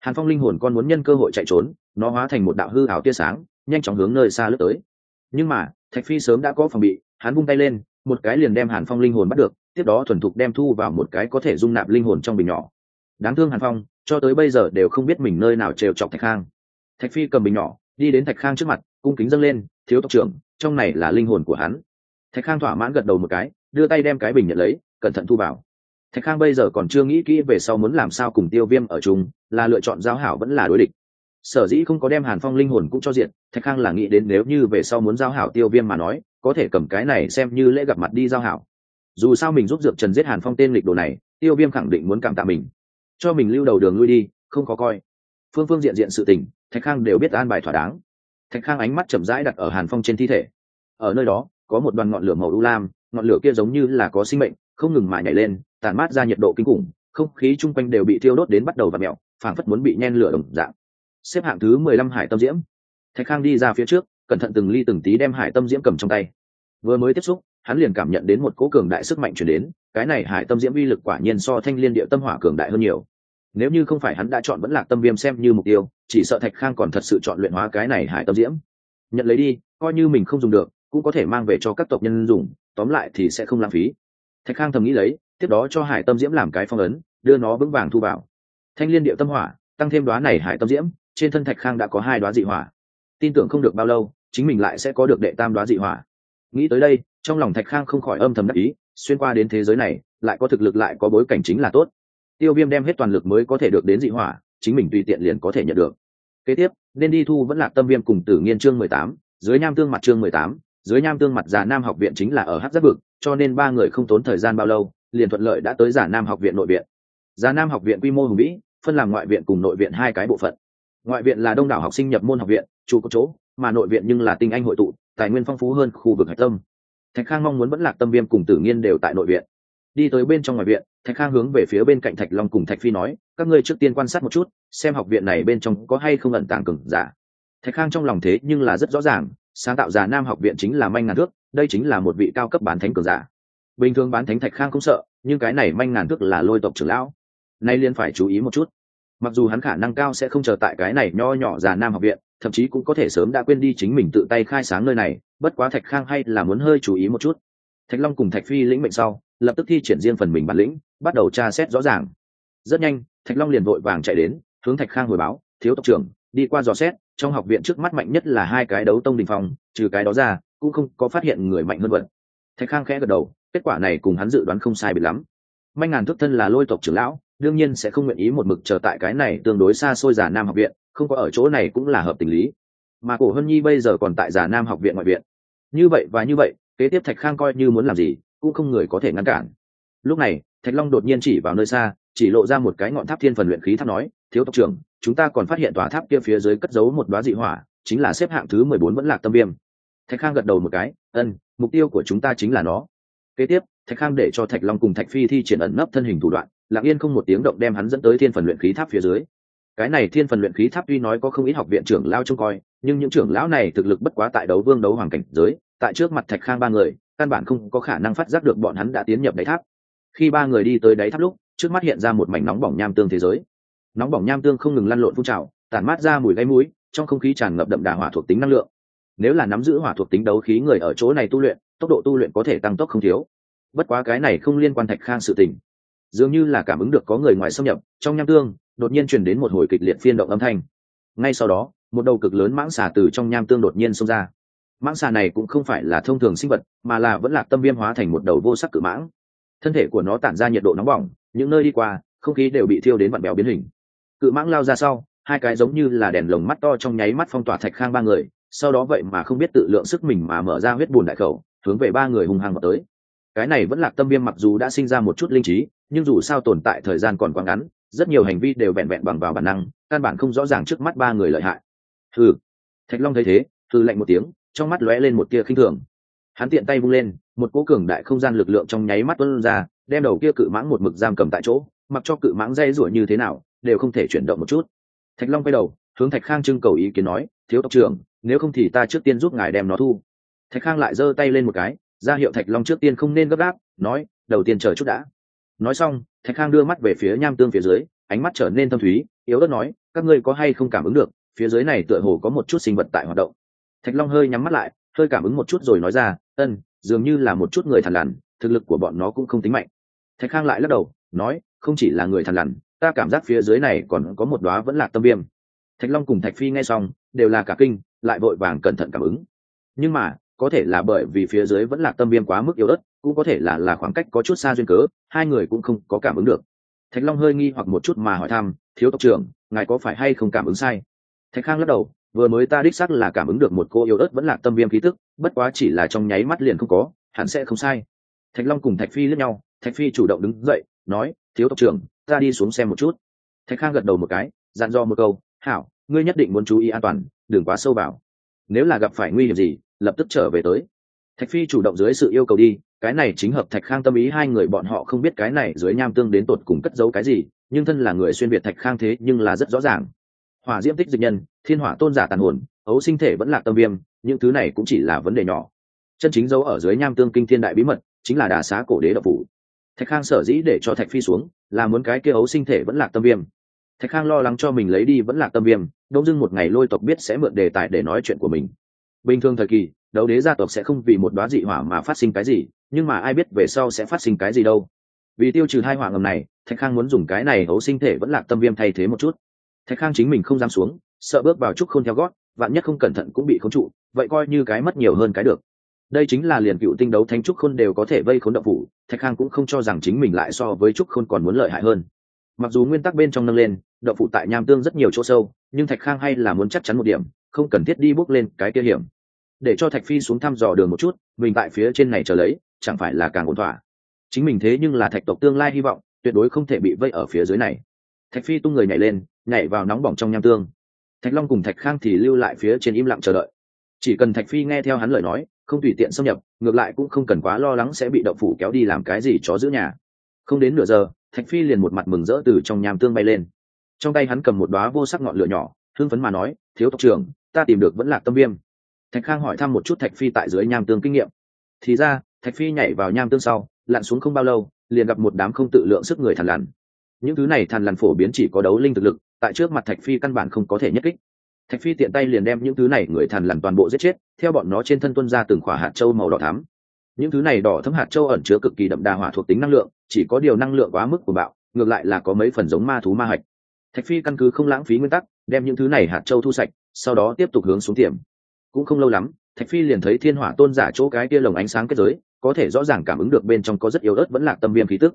Hàn phong linh hồn con muốn nhân cơ hội chạy trốn, nó hóa thành một đạo hư ảo tia sáng, nhanh chóng hướng nơi xa lướt tới. Nhưng mà, thạch phi sớm đã có phòng bị, hắn vung tay lên, một cái liền đem hàn phong linh hồn bắt được, tiếp đó thuần thục đem thu vào một cái có thể dung nạp linh hồn trong bình nhỏ. Đáng thương hàn phong, cho tới bây giờ đều không biết mình nơi nào trêu chọc thạch khang. Thạch phi cầm bình nhỏ, đi đến thạch khang trước mặt, cung kính dâng lên, thiếu tộc trưởng, trong này là linh hồn của hắn thạch khang thỏa mãn gật đầu một cái, đưa tay đem cái bình nhận lấy, cẩn thận thu vào. Thạch khang bây giờ còn chưa nghĩ kỹ về sau muốn làm sao cùng tiêu viêm ở chung, là lựa chọn giao hảo vẫn là đối địch. Sở dĩ không có đem hàn phong linh hồn cũng cho diện thạch khang là nghĩ đến nếu như về sau muốn giao hảo tiêu viêm mà nói, có thể cầm cái này xem như lễ gặp mặt đi giao hảo. Dù sao mình giúp dược trần giết hàn phong tên lịch đồ này, tiêu viêm khẳng định muốn cảm tạ mình. Cho mình lưu đầu đường lui đi, không có coi. Phương phương diện diện sự tình, thạch khang đều biết an bài thỏa đáng. Thạch khang ánh mắt chậm rãi đặt ở hàn phong trên thi thể. Ở nơi đó có một đoàn ngọn lửa màu u lam, ngọn lửa kia giống như là có sinh mệnh, không ngừng mà nhảy lên tàn mát ra nhiệt độ kinh khủng, không khí chung quanh đều bị thiêu đốt đến bắt đầu và mẹo phảng phất muốn bị nhen lửa đồng dạng. Xếp hạng thứ mười lăm hải tâm diễm. Thạch khang đi ra phía trước, cẩn thận từng ly từng tí đem hải tâm diễm cầm trong tay. Vừa mới tiếp xúc, hắn liền cảm nhận đến một cố cường đại sức mạnh chuyển đến, cái này hải tâm diễm uy lực quả nhiên so thanh liên địa tâm hỏa cường đại hơn nhiều. Nếu như không phải hắn đã chọn vẫn lạc tâm viêm xem như mục tiêu, chỉ sợ thạch khang còn thật sự chọn luyện hóa cái này hải tâm diễm. Nhận lấy đi, coi như mình không dùng được cũng có thể mang về cho các tộc nhân dùng, tóm lại thì sẽ không lãng phí. Thạch khang thầm nghĩ lấy, tiếp đó cho hải tâm diễm làm cái phong ấn, đưa nó vững vàng thu vào. Thanh liên điệu tâm hỏa, tăng thêm đoá này hải tâm diễm, trên thân thạch khang đã có hai đoá dị hỏa. Tin tưởng không được bao lâu, chính mình lại sẽ có được đệ tam đoá dị hỏa. Nghĩ tới đây, trong lòng thạch khang không khỏi âm thầm đắc ý, xuyên qua đến thế giới này, lại có thực lực lại có bối cảnh chính là tốt. Tiêu viêm đem hết toàn lực mới có thể được đến dị hỏa, chính mình tùy tiện liền có thể nhận được. Kế tiếp, nên đi thu vẫn là tâm viêm cùng tử nghiên chương mười tám, dưới nham tương mặt chương mười tám dưới nham tương mặt giả nam học viện chính là ở hát giáp vực, cho nên ba người không tốn thời gian bao lâu, liền thuận lợi đã tới giả nam học viện nội viện. Giả nam học viện quy mô hùng vĩ, phân làm ngoại viện cùng nội viện hai cái bộ phận. Ngoại viện là đông đảo học sinh nhập môn học viện, chủ có chỗ, mà nội viện nhưng là tinh anh hội tụ, tài nguyên phong phú hơn khu vực hạch tâm. Thạch khang mong muốn vẫn lạc tâm viêm cùng tử nghiên đều tại nội viện. Đi tới bên trong ngoài viện, thạch khang hướng về phía bên cạnh thạch long cùng thạch phi nói, các ngươi trước tiên quan sát một chút, xem học viện này bên trong có hay không ẩn tàng cừng giả. Thạch khang trong lòng thế nhưng là rất rõ ràng sáng tạo giả nam học viện chính là manh ngàn thước, đây chính là một vị cao cấp bán thánh cường giả. Bình thường bán thánh thạch khang không sợ, nhưng cái này manh ngàn thước là lôi tộc trưởng lão. Nay liên phải chú ý một chút. Mặc dù hắn khả năng cao sẽ không chờ tại cái này nho nhỏ già nam học viện, thậm chí cũng có thể sớm đã quên đi chính mình tự tay khai sáng nơi này, bất quá thạch khang hay là muốn hơi chú ý một chút. Thạch long cùng thạch phi lĩnh mệnh sau, lập tức thi triển riêng phần mình bản lĩnh, bắt đầu tra xét rõ ràng. Rất nhanh, thạch long liền vội vàng chạy đến, hướng thạch khang hồi báo, thiếu tộc trưởng, đi qua dò xét trong học viện trước mắt mạnh nhất là hai cái đấu tông đình phòng trừ cái đó ra, cũng không có phát hiện người mạnh hơn vật thạch khang khẽ gật đầu, kết quả này cùng hắn dự đoán không sai biệt lắm. Manh ngàn thức thân là lôi tộc trưởng lão, đương nhiên sẽ không nguyện ý một mực chờ tại cái này tương đối xa xôi giả nam học viện, không có ở chỗ này cũng là hợp tình lý. Mà cổ hân nhi bây giờ còn tại giả nam học viện ngoại viện. Như vậy và như vậy, kế tiếp thạch khang coi như muốn làm gì, cũng không người có thể ngăn cản. Lúc này, thạch long đột nhiên chỉ vào nơi xa, chỉ lộ ra một cái ngọn tháp thiên phần luyện khí tháp nói, thiếu tộc trưởng chúng ta còn phát hiện tòa tháp kia phía dưới cất giấu một đoá dị hỏa, chính là xếp hạng thứ mười bốn vẫn lạc tâm viêm. Thạch khang gật đầu một cái ân mục tiêu của chúng ta chính là nó. Kế tiếp, thạch khang để cho thạch long cùng thạch phi thi triển ẩn nấp thân hình thủ đoạn, lặng yên không một tiếng động đem hắn dẫn tới thiên phần luyện khí tháp phía dưới. Cái này thiên phần luyện khí tháp tuy nói có không ít học viện trưởng lao trông coi, nhưng những trưởng lão này thực lực bất quá tại đấu vương đấu hoàng cảnh giới, tại trước mặt thạch khang ba người, căn bản không có khả năng phát giác được bọn hắn đã tiến nhập đáy tháp. Khi ba người đi tới đáy tháp lúc, trước mắt hiện ra một mảnh nóng bỏng nham tương thế giới nóng bỏng nham tương không ngừng lăn lộn phun trào, tản mát ra mùi gáy mũi, trong không khí tràn ngập đậm đà hỏa thuộc tính năng lượng. Nếu là nắm giữ hỏa thuộc tính đấu khí người ở chỗ này tu luyện, tốc độ tu luyện có thể tăng tốc không thiếu. Bất quá cái này không liên quan thạch khang sự tình. Dường như là cảm ứng được có người ngoài xâm nhập, trong nham tương, đột nhiên truyền đến một hồi kịch liệt phiên động âm thanh. Ngay sau đó, một đầu cực lớn mãng xà từ trong nham tương đột nhiên xông ra. Mãng xà này cũng không phải là thông thường sinh vật, mà là vẫn là tâm viêm hóa thành một đầu vô sắc cự mãng. Thân thể của nó tản ra nhiệt độ nóng bỏng, những nơi đi qua, không khí đều bị thiêu đến vặn béo biến hình cự mãng lao ra sau, hai cái giống như là đèn lồng mắt to trong nháy mắt phong tỏa thạch khang ba người, sau đó vậy mà không biết tự lượng sức mình mà mở ra huyết bùn đại khẩu, hướng về ba người hung hăng vào tới. Cái này vẫn là tâm viêm mặc dù đã sinh ra một chút linh trí, nhưng dù sao tồn tại thời gian còn quá ngắn, rất nhiều hành vi đều vẹn vẹn bằng vào bản năng, căn bản không rõ ràng trước mắt ba người lợi hại. Thử thạch long thấy thế thử lạnh một tiếng, trong mắt lóe lên một tia khinh thường. Hắn tiện tay vung lên, một cỗ cường đại không gian lực lượng trong nháy mắt tuân ra, đem đầu kia cự mãng một mực giam cầm tại chỗ, mặc cho cự mãng dây rủa như thế nào đều không thể chuyển động một chút. Thạch long quay đầu, hướng thạch khang trưng cầu ý kiến nói, thiếu tộc trưởng, nếu không thì ta trước tiên giúp ngài đem nó thu. Thạch khang lại giơ tay lên một cái, ra hiệu thạch long trước tiên không nên gấp gáp, nói, đầu tiên chờ chút đã. Nói xong, thạch khang đưa mắt về phía nham tương phía dưới, ánh mắt trở nên thâm thúy, yếu đất nói, các ngươi có hay không cảm ứng được, phía dưới này tựa hồ có một chút sinh vật tại hoạt động. Thạch long hơi nhắm mắt lại, hơi cảm ứng một chút rồi nói ra, ân, dường như là một chút người thằn lằn, thực lực của bọn nó cũng không tính mạnh. Thạch khang lại lắc đầu, nói, không chỉ là người thằn lằn ta cảm giác phía dưới này còn có một đóa vẫn là tâm viêm. Thạch long cùng thạch phi nghe xong, đều là cả kinh, lại vội vàng cẩn thận cảm ứng. Nhưng mà, có thể là bởi vì phía dưới vẫn là tâm viêm quá mức yếu ớt, cũng có thể là là khoảng cách có chút xa duyên cớ, hai người cũng không có cảm ứng được. Thạch long hơi nghi hoặc một chút mà hỏi thăm, thiếu tộc trưởng, ngài có phải hay không cảm ứng sai? Thạch khang lắc đầu, vừa mới ta đích xác là cảm ứng được một cô yếu ớt vẫn là tâm viêm khí tức, bất quá chỉ là trong nháy mắt liền không có, hẳn sẽ không sai. Thạch long cùng thạch phi lướt nhau, thạch phi chủ động đứng dậy, nói thiếu tộc trưởng, ta đi xuống xem một chút. Thạch khang gật đầu một cái, dặn dò một câu, hảo, ngươi nhất định muốn chú ý an toàn, đừng quá sâu vào. Nếu là gặp phải nguy hiểm gì, lập tức trở về tới. Thạch phi chủ động dưới sự yêu cầu đi, cái này chính hợp thạch khang tâm ý, hai người bọn họ không biết cái này dưới nham tương đến tột cùng cất giấu cái gì, nhưng thân là người xuyên việt thạch khang thế nhưng là rất rõ ràng. Hỏa diễm tích dịch nhân, thiên hỏa tôn giả tàn hồn, ấu sinh thể vẫn là tâm viêm, những thứ này cũng chỉ là vấn đề nhỏ. Chân chính dấu ở dưới nham tương kinh thiên đại bí mật, chính là đà xá cổ đế đậu phủ thạch khang sở dĩ để cho thạch phi xuống, là muốn cái kia ấu sinh thể vẫn là tâm viêm. Thạch khang lo lắng cho mình lấy đi vẫn là tâm viêm, đông dưng một ngày lôi tộc biết sẽ mượn đề tài để nói chuyện của mình. Bình thường thời kỳ, đấu đế gia tộc sẽ không vì một đoá dị hỏa mà phát sinh cái gì, nhưng mà ai biết về sau sẽ phát sinh cái gì đâu. Vì tiêu trừ hai hỏa ngầm này, thạch khang muốn dùng cái này hấu sinh thể vẫn là tâm viêm thay thế một chút. Thạch khang chính mình không dám xuống, sợ bước vào trúc k h ô n theo gót, vạn nhất không cẩn thận cũng bị khống trụ, vậy coi như cái mất nhiều hơn cái được đây chính là liền cựu tinh đấu thánh trúc khôn đều có thể vây khốn động phủ, thạch khang cũng không cho rằng chính mình lại so với trúc khôn còn muốn lợi hại hơn. Mặc dù nguyên tắc bên trong nâng lên, động phủ tại nham tương rất nhiều chỗ sâu, nhưng thạch khang hay là muốn chắc chắn một điểm, không cần thiết đi bước lên cái kia hiểm. Để cho thạch phi xuống thăm dò đường một chút, mình tại phía trên này chờ lấy, chẳng phải là càng ổn thỏa. Chính mình thế nhưng là thạch tộc tương lai hy vọng, tuyệt đối không thể bị vây ở phía dưới này. Thạch phi tung người nhảy lên, nhảy vào nóng bỏng trong nham tương. Thạch long cùng thạch khang thì lưu lại phía trên im lặng chờ đợi. Chỉ cần thạch phi nghe theo hắn lời nói không tùy tiện xâm nhập, ngược lại cũng không cần quá lo lắng sẽ bị động phủ kéo đi làm cái gì chó giữ nhà. Không đến nửa giờ, thạch phi liền một mặt mừng rỡ từ trong nham tương bay lên. Trong tay hắn cầm một đoá vô sắc ngọn lửa nhỏ, hưng phấn mà nói, thiếu tộc trưởng, ta tìm được vẫn là tâm viêm. Thạch khang hỏi thăm một chút thạch phi tại dưới nham tương kinh nghiệm. Thì ra, thạch phi nhảy vào nham tương sau, lặn xuống không bao lâu, liền gặp một đám không tự lượng sức người thằn lằn. Những thứ này thằn lằn phổ biến chỉ có đấu linh thực lực, tại trước mặt thạch phi căn bản không có thể nhất kích thạch phi tiện tay liền đem những thứ này người thằn lằn toàn bộ giết chết, theo bọn nó trên thân tuân ra từng khỏa hạt châu màu đỏ thắm. Những thứ này đỏ thấm hạt châu ẩn chứa cực kỳ đậm đà hỏa thuộc tính năng lượng, chỉ có điều năng lượng quá mức của bạo, ngược lại là có mấy phần giống ma thú ma hạch. Thạch phi căn cứ không lãng phí nguyên tắc, đem những thứ này hạt châu thu sạch, sau đó tiếp tục hướng xuống tiềm cũng không lâu lắm, thạch phi liền thấy thiên hỏa tôn giả chỗ cái kia lồng ánh sáng kết giới, có thể rõ ràng cảm ứng được bên trong có rất yếu ớt vẫn là tâm viêm khí tức.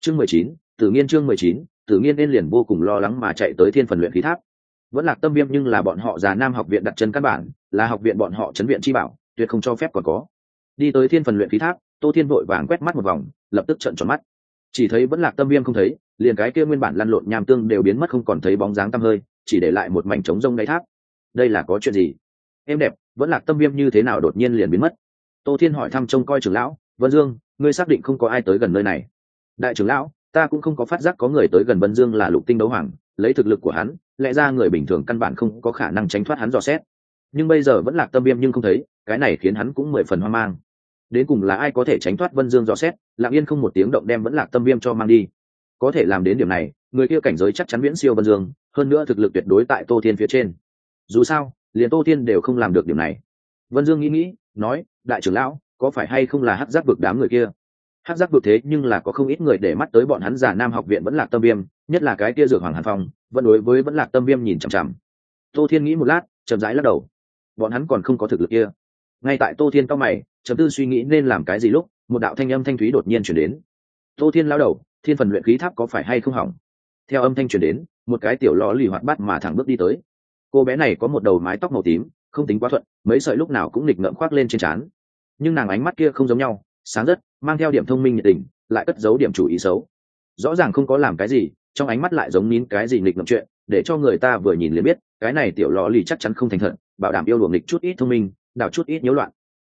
Chương mười chín, tự nhiên chương mười chín, tự nhiên nên liền vô cùng lo lắng mà chạy tới thiên phần luyện khí tháp vẫn là tâm viêm nhưng là bọn họ già nam học viện đặt chân căn bản, là học viện bọn họ chấn viện chi bảo, tuyệt không cho phép còn có. Đi tới thiên phần luyện khí tháp, tô thiên vội vàng quét mắt một vòng, lập tức trận tròn mắt. Chỉ thấy vẫn lạc tâm viêm không thấy, liền cái kia nguyên bản lăn lộn nham tương đều biến mất không còn thấy bóng dáng tăm hơi, chỉ để lại một mảnh trống rông đáy tháp. Đây là có chuyện gì? Em đẹp, vẫn lạc tâm viêm như thế nào đột nhiên liền biến mất? Tô thiên hỏi thăm trông coi trưởng lão, vân dương, ngươi xác định không có ai tới gần nơi này? Đại trưởng lão, ta cũng không có phát giác có người tới gần vân dương là lục tinh đấu hoàng lấy thực lực của hắn, lẽ ra người bình thường căn bản không có khả năng tránh thoát hắn dò xét. Nhưng bây giờ vẫn lạc tâm viêm nhưng không thấy, cái này khiến hắn cũng mười phần hoang mang. Đến cùng là ai có thể tránh thoát vân dương dò xét, lặng yên không một tiếng động đem vẫn lạc tâm viêm cho mang đi. Có thể làm đến điểm này, người kia cảnh giới chắc chắn viễn siêu vân dương, hơn nữa thực lực tuyệt đối tại tô thiên phía trên. Dù sao, liền tô thiên đều không làm được điểm này. Vân dương nghĩ nghĩ, nói, đại trưởng lão, có phải hay không là hắc giác vực đám người kia? Hắc giác vực thế nhưng là có không ít người để mắt tới bọn hắn giả nam học viện vẫn lạc tâm viêm nhất là cái kia dược hoàng hàn phong, vẫn đối với vẫn lạc tâm viêm nhìn chằm chằm. Tô thiên nghĩ một lát, chậm rãi lắc đầu. Bọn hắn còn không có thực lực kia. Ngay tại tô thiên cao mày, chấm tư suy nghĩ nên làm cái gì lúc, một đạo thanh âm thanh thúy đột nhiên chuyển đến. Tô thiên lao đầu, thiên phần luyện khí tháp có phải hay không hỏng? Theo âm thanh chuyển đến, một cái tiểu lò lì hoạt bát mà thẳng bước đi tới. Cô bé này có một đầu mái tóc màu tím, không tính quá thuận, mấy sợi lúc nào cũng nghịch ngợm khoác lên trên trán. Nhưng nàng ánh mắt kia không giống nhau, sáng rất, mang theo điểm thông minh nhiệt tình, lại cất giấu điểm chủ ý xấu. Rõ ràng không có làm cái gì trong ánh mắt lại giống nín cái gì nghịch ngợm chuyện, để cho người ta vừa nhìn liền biết, cái này tiểu lò lì chắc chắn không thành thật, bảo đảm yêu luồng nghịch chút ít thông minh, đào chút ít nhiễu loạn.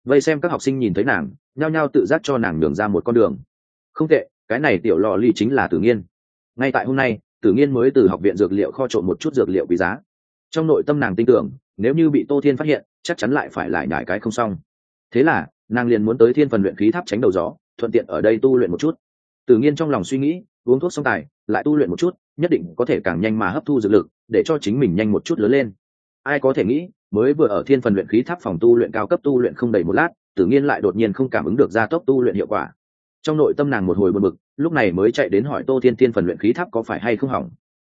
Vậy xem các học sinh nhìn thấy nàng, nhao nhao tự giác cho nàng đường ra một con đường. Không tệ, cái này tiểu lò lì chính là tử nghiên. Ngay tại hôm nay, tử nghiên mới từ học viện dược liệu kho trộn một chút dược liệu quý giá. Trong nội tâm nàng tin tưởng, nếu như bị tô thiên phát hiện, chắc chắn lại phải lại nhải cái không xong. Thế là, nàng liền muốn tới thiên phần luyện khí tháp tránh đầu gió, thuận tiện ở đây tu luyện một chút. Tử nghiên trong lòng suy nghĩ uống thuốc xong tài, lại tu luyện một chút, nhất định có thể càng nhanh mà hấp thu dược lực, để cho chính mình nhanh một chút lớn lên. Ai có thể nghĩ, mới vừa ở thiên phần luyện khí tháp phòng tu luyện cao cấp tu luyện không đầy một lát, tử nghiên lại đột nhiên không cảm ứng được gia tốc tu luyện hiệu quả. Trong nội tâm nàng một hồi buồn bực, lúc này mới chạy đến hỏi tô thiên thiên phần luyện khí tháp có phải hay không hỏng.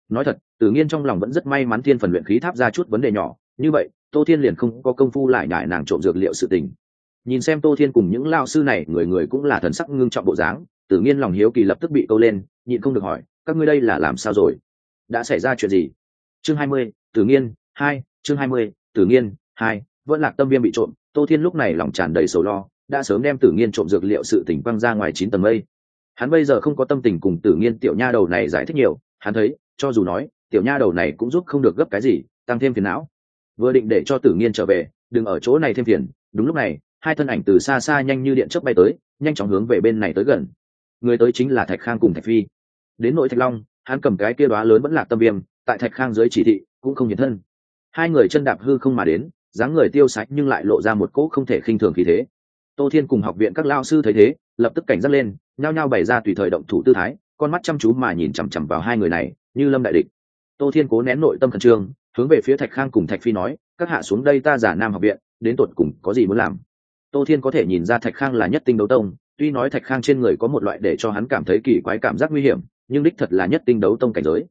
Nói thật, tử nghiên trong lòng vẫn rất may mắn thiên phần luyện khí tháp ra chút vấn đề nhỏ, như vậy, tô thiên liền không có công phu lại nhải nàng trộm dược liệu sự tình. Nhìn xem tô thiên cùng những lao sư này, người người cũng là thần sắc ngưng trọng bộ dáng, tử nghiên lòng hiếu kỳ lập tức bị câu lên nhịn không được hỏi, các ngươi đây là làm sao rồi? Đã xảy ra chuyện gì? Chương hai mươi, tử nghiên, hai, chương hai mươi, tử nghiên, hai, vẫn lạc tâm viêm bị trộm, tô thiên lúc này lòng tràn đầy sầu lo, đã sớm đem tử nghiên trộm dược liệu sự tỉnh quăng ra ngoài chín tầng mây. Hắn bây giờ không có tâm tình cùng tử nghiên tiểu nha đầu này giải thích nhiều, hắn thấy, cho dù nói, tiểu nha đầu này cũng giúp không được gấp cái gì, tăng thêm phiền não. Vừa định để cho tử nghiên trở về, đừng ở chỗ này thêm phiền, đúng lúc này, hai thân ảnh từ xa xa nhanh như điện chớp bay tới, nhanh chóng hướng về bên này tới gần. Người tới chính là thạch khang cùng thạch phi đến nội thạch long, hắn cầm cái kia đoá lớn vẫn lạc tâm viêm, tại thạch khang dưới chỉ thị, cũng không hiện thân. Hai người chân đạp hư không mà đến, dáng người tiêu sạch nhưng lại lộ ra một cỗ không thể khinh thường khí thế. Tô thiên cùng học viện các lao sư thấy thế, lập tức cảnh giác lên, nhao nhao bày ra tùy thời động thủ tư thái, con mắt chăm chú mà nhìn chằm chằm vào hai người này, như lâm đại địch. Tô thiên cố nén nội tâm khẩn trương, hướng về phía thạch khang cùng thạch phi nói, các hạ xuống đây ta giả nam học viện, đến tột cùng có gì muốn làm? Tô thiên có thể nhìn ra thạch khang là nhất tinh đấu tông, tuy nói thạch khang trên người có một loại để cho hắn cảm thấy kỳ quái cảm giác nguy hiểm nhưng đích thật là nhất tinh đấu tông cảnh giới.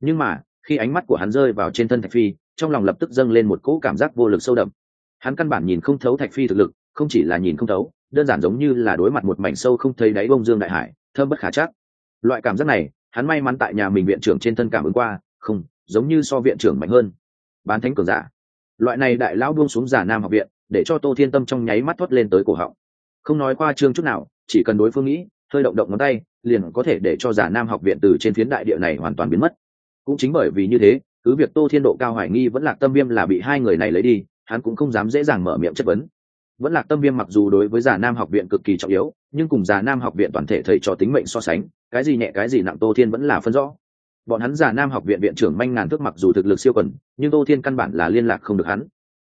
Nhưng mà, khi ánh mắt của hắn rơi vào trên thân thạch phi, trong lòng lập tức dâng lên một cỗ cảm giác vô lực sâu đậm. Hắn căn bản nhìn không thấu thạch phi thực lực, không chỉ là nhìn không thấu, đơn giản giống như là đối mặt một mảnh sâu không thấy đáy bông dương đại hải thơm bất khả chắc. Loại cảm giác này, hắn may mắn tại nhà mình viện trưởng trên thân cảm ứng qua, không, giống như so viện trưởng mạnh hơn. Bán thánh cường giả. Loại này đại lão buông xuống giả nam học viện, để cho tô thiên tâm trong nháy mắt thoát lên tới cổ họng. Không nói qua trương chút nào, chỉ cần đối phương nghĩ hơi động động ngón tay, liền có thể để cho giả nam học viện từ trên phiến đại địa này hoàn toàn biến mất. Cũng chính bởi vì như thế, cứ việc tô thiên độ cao hoài nghi vẫn lạc tâm viêm là bị hai người này lấy đi, hắn cũng không dám dễ dàng mở miệng chất vấn. Vẫn lạc tâm viêm mặc dù đối với già nam học viện cực kỳ trọng yếu, nhưng cùng già nam học viện toàn thể thầy cho tính mệnh so sánh, cái gì nhẹ cái gì nặng tô thiên vẫn là phân rõ. Bọn hắn già nam học viện viện trưởng manh ngàn thước mặc dù thực lực siêu quần, nhưng tô thiên căn bản là liên lạc không được hắn.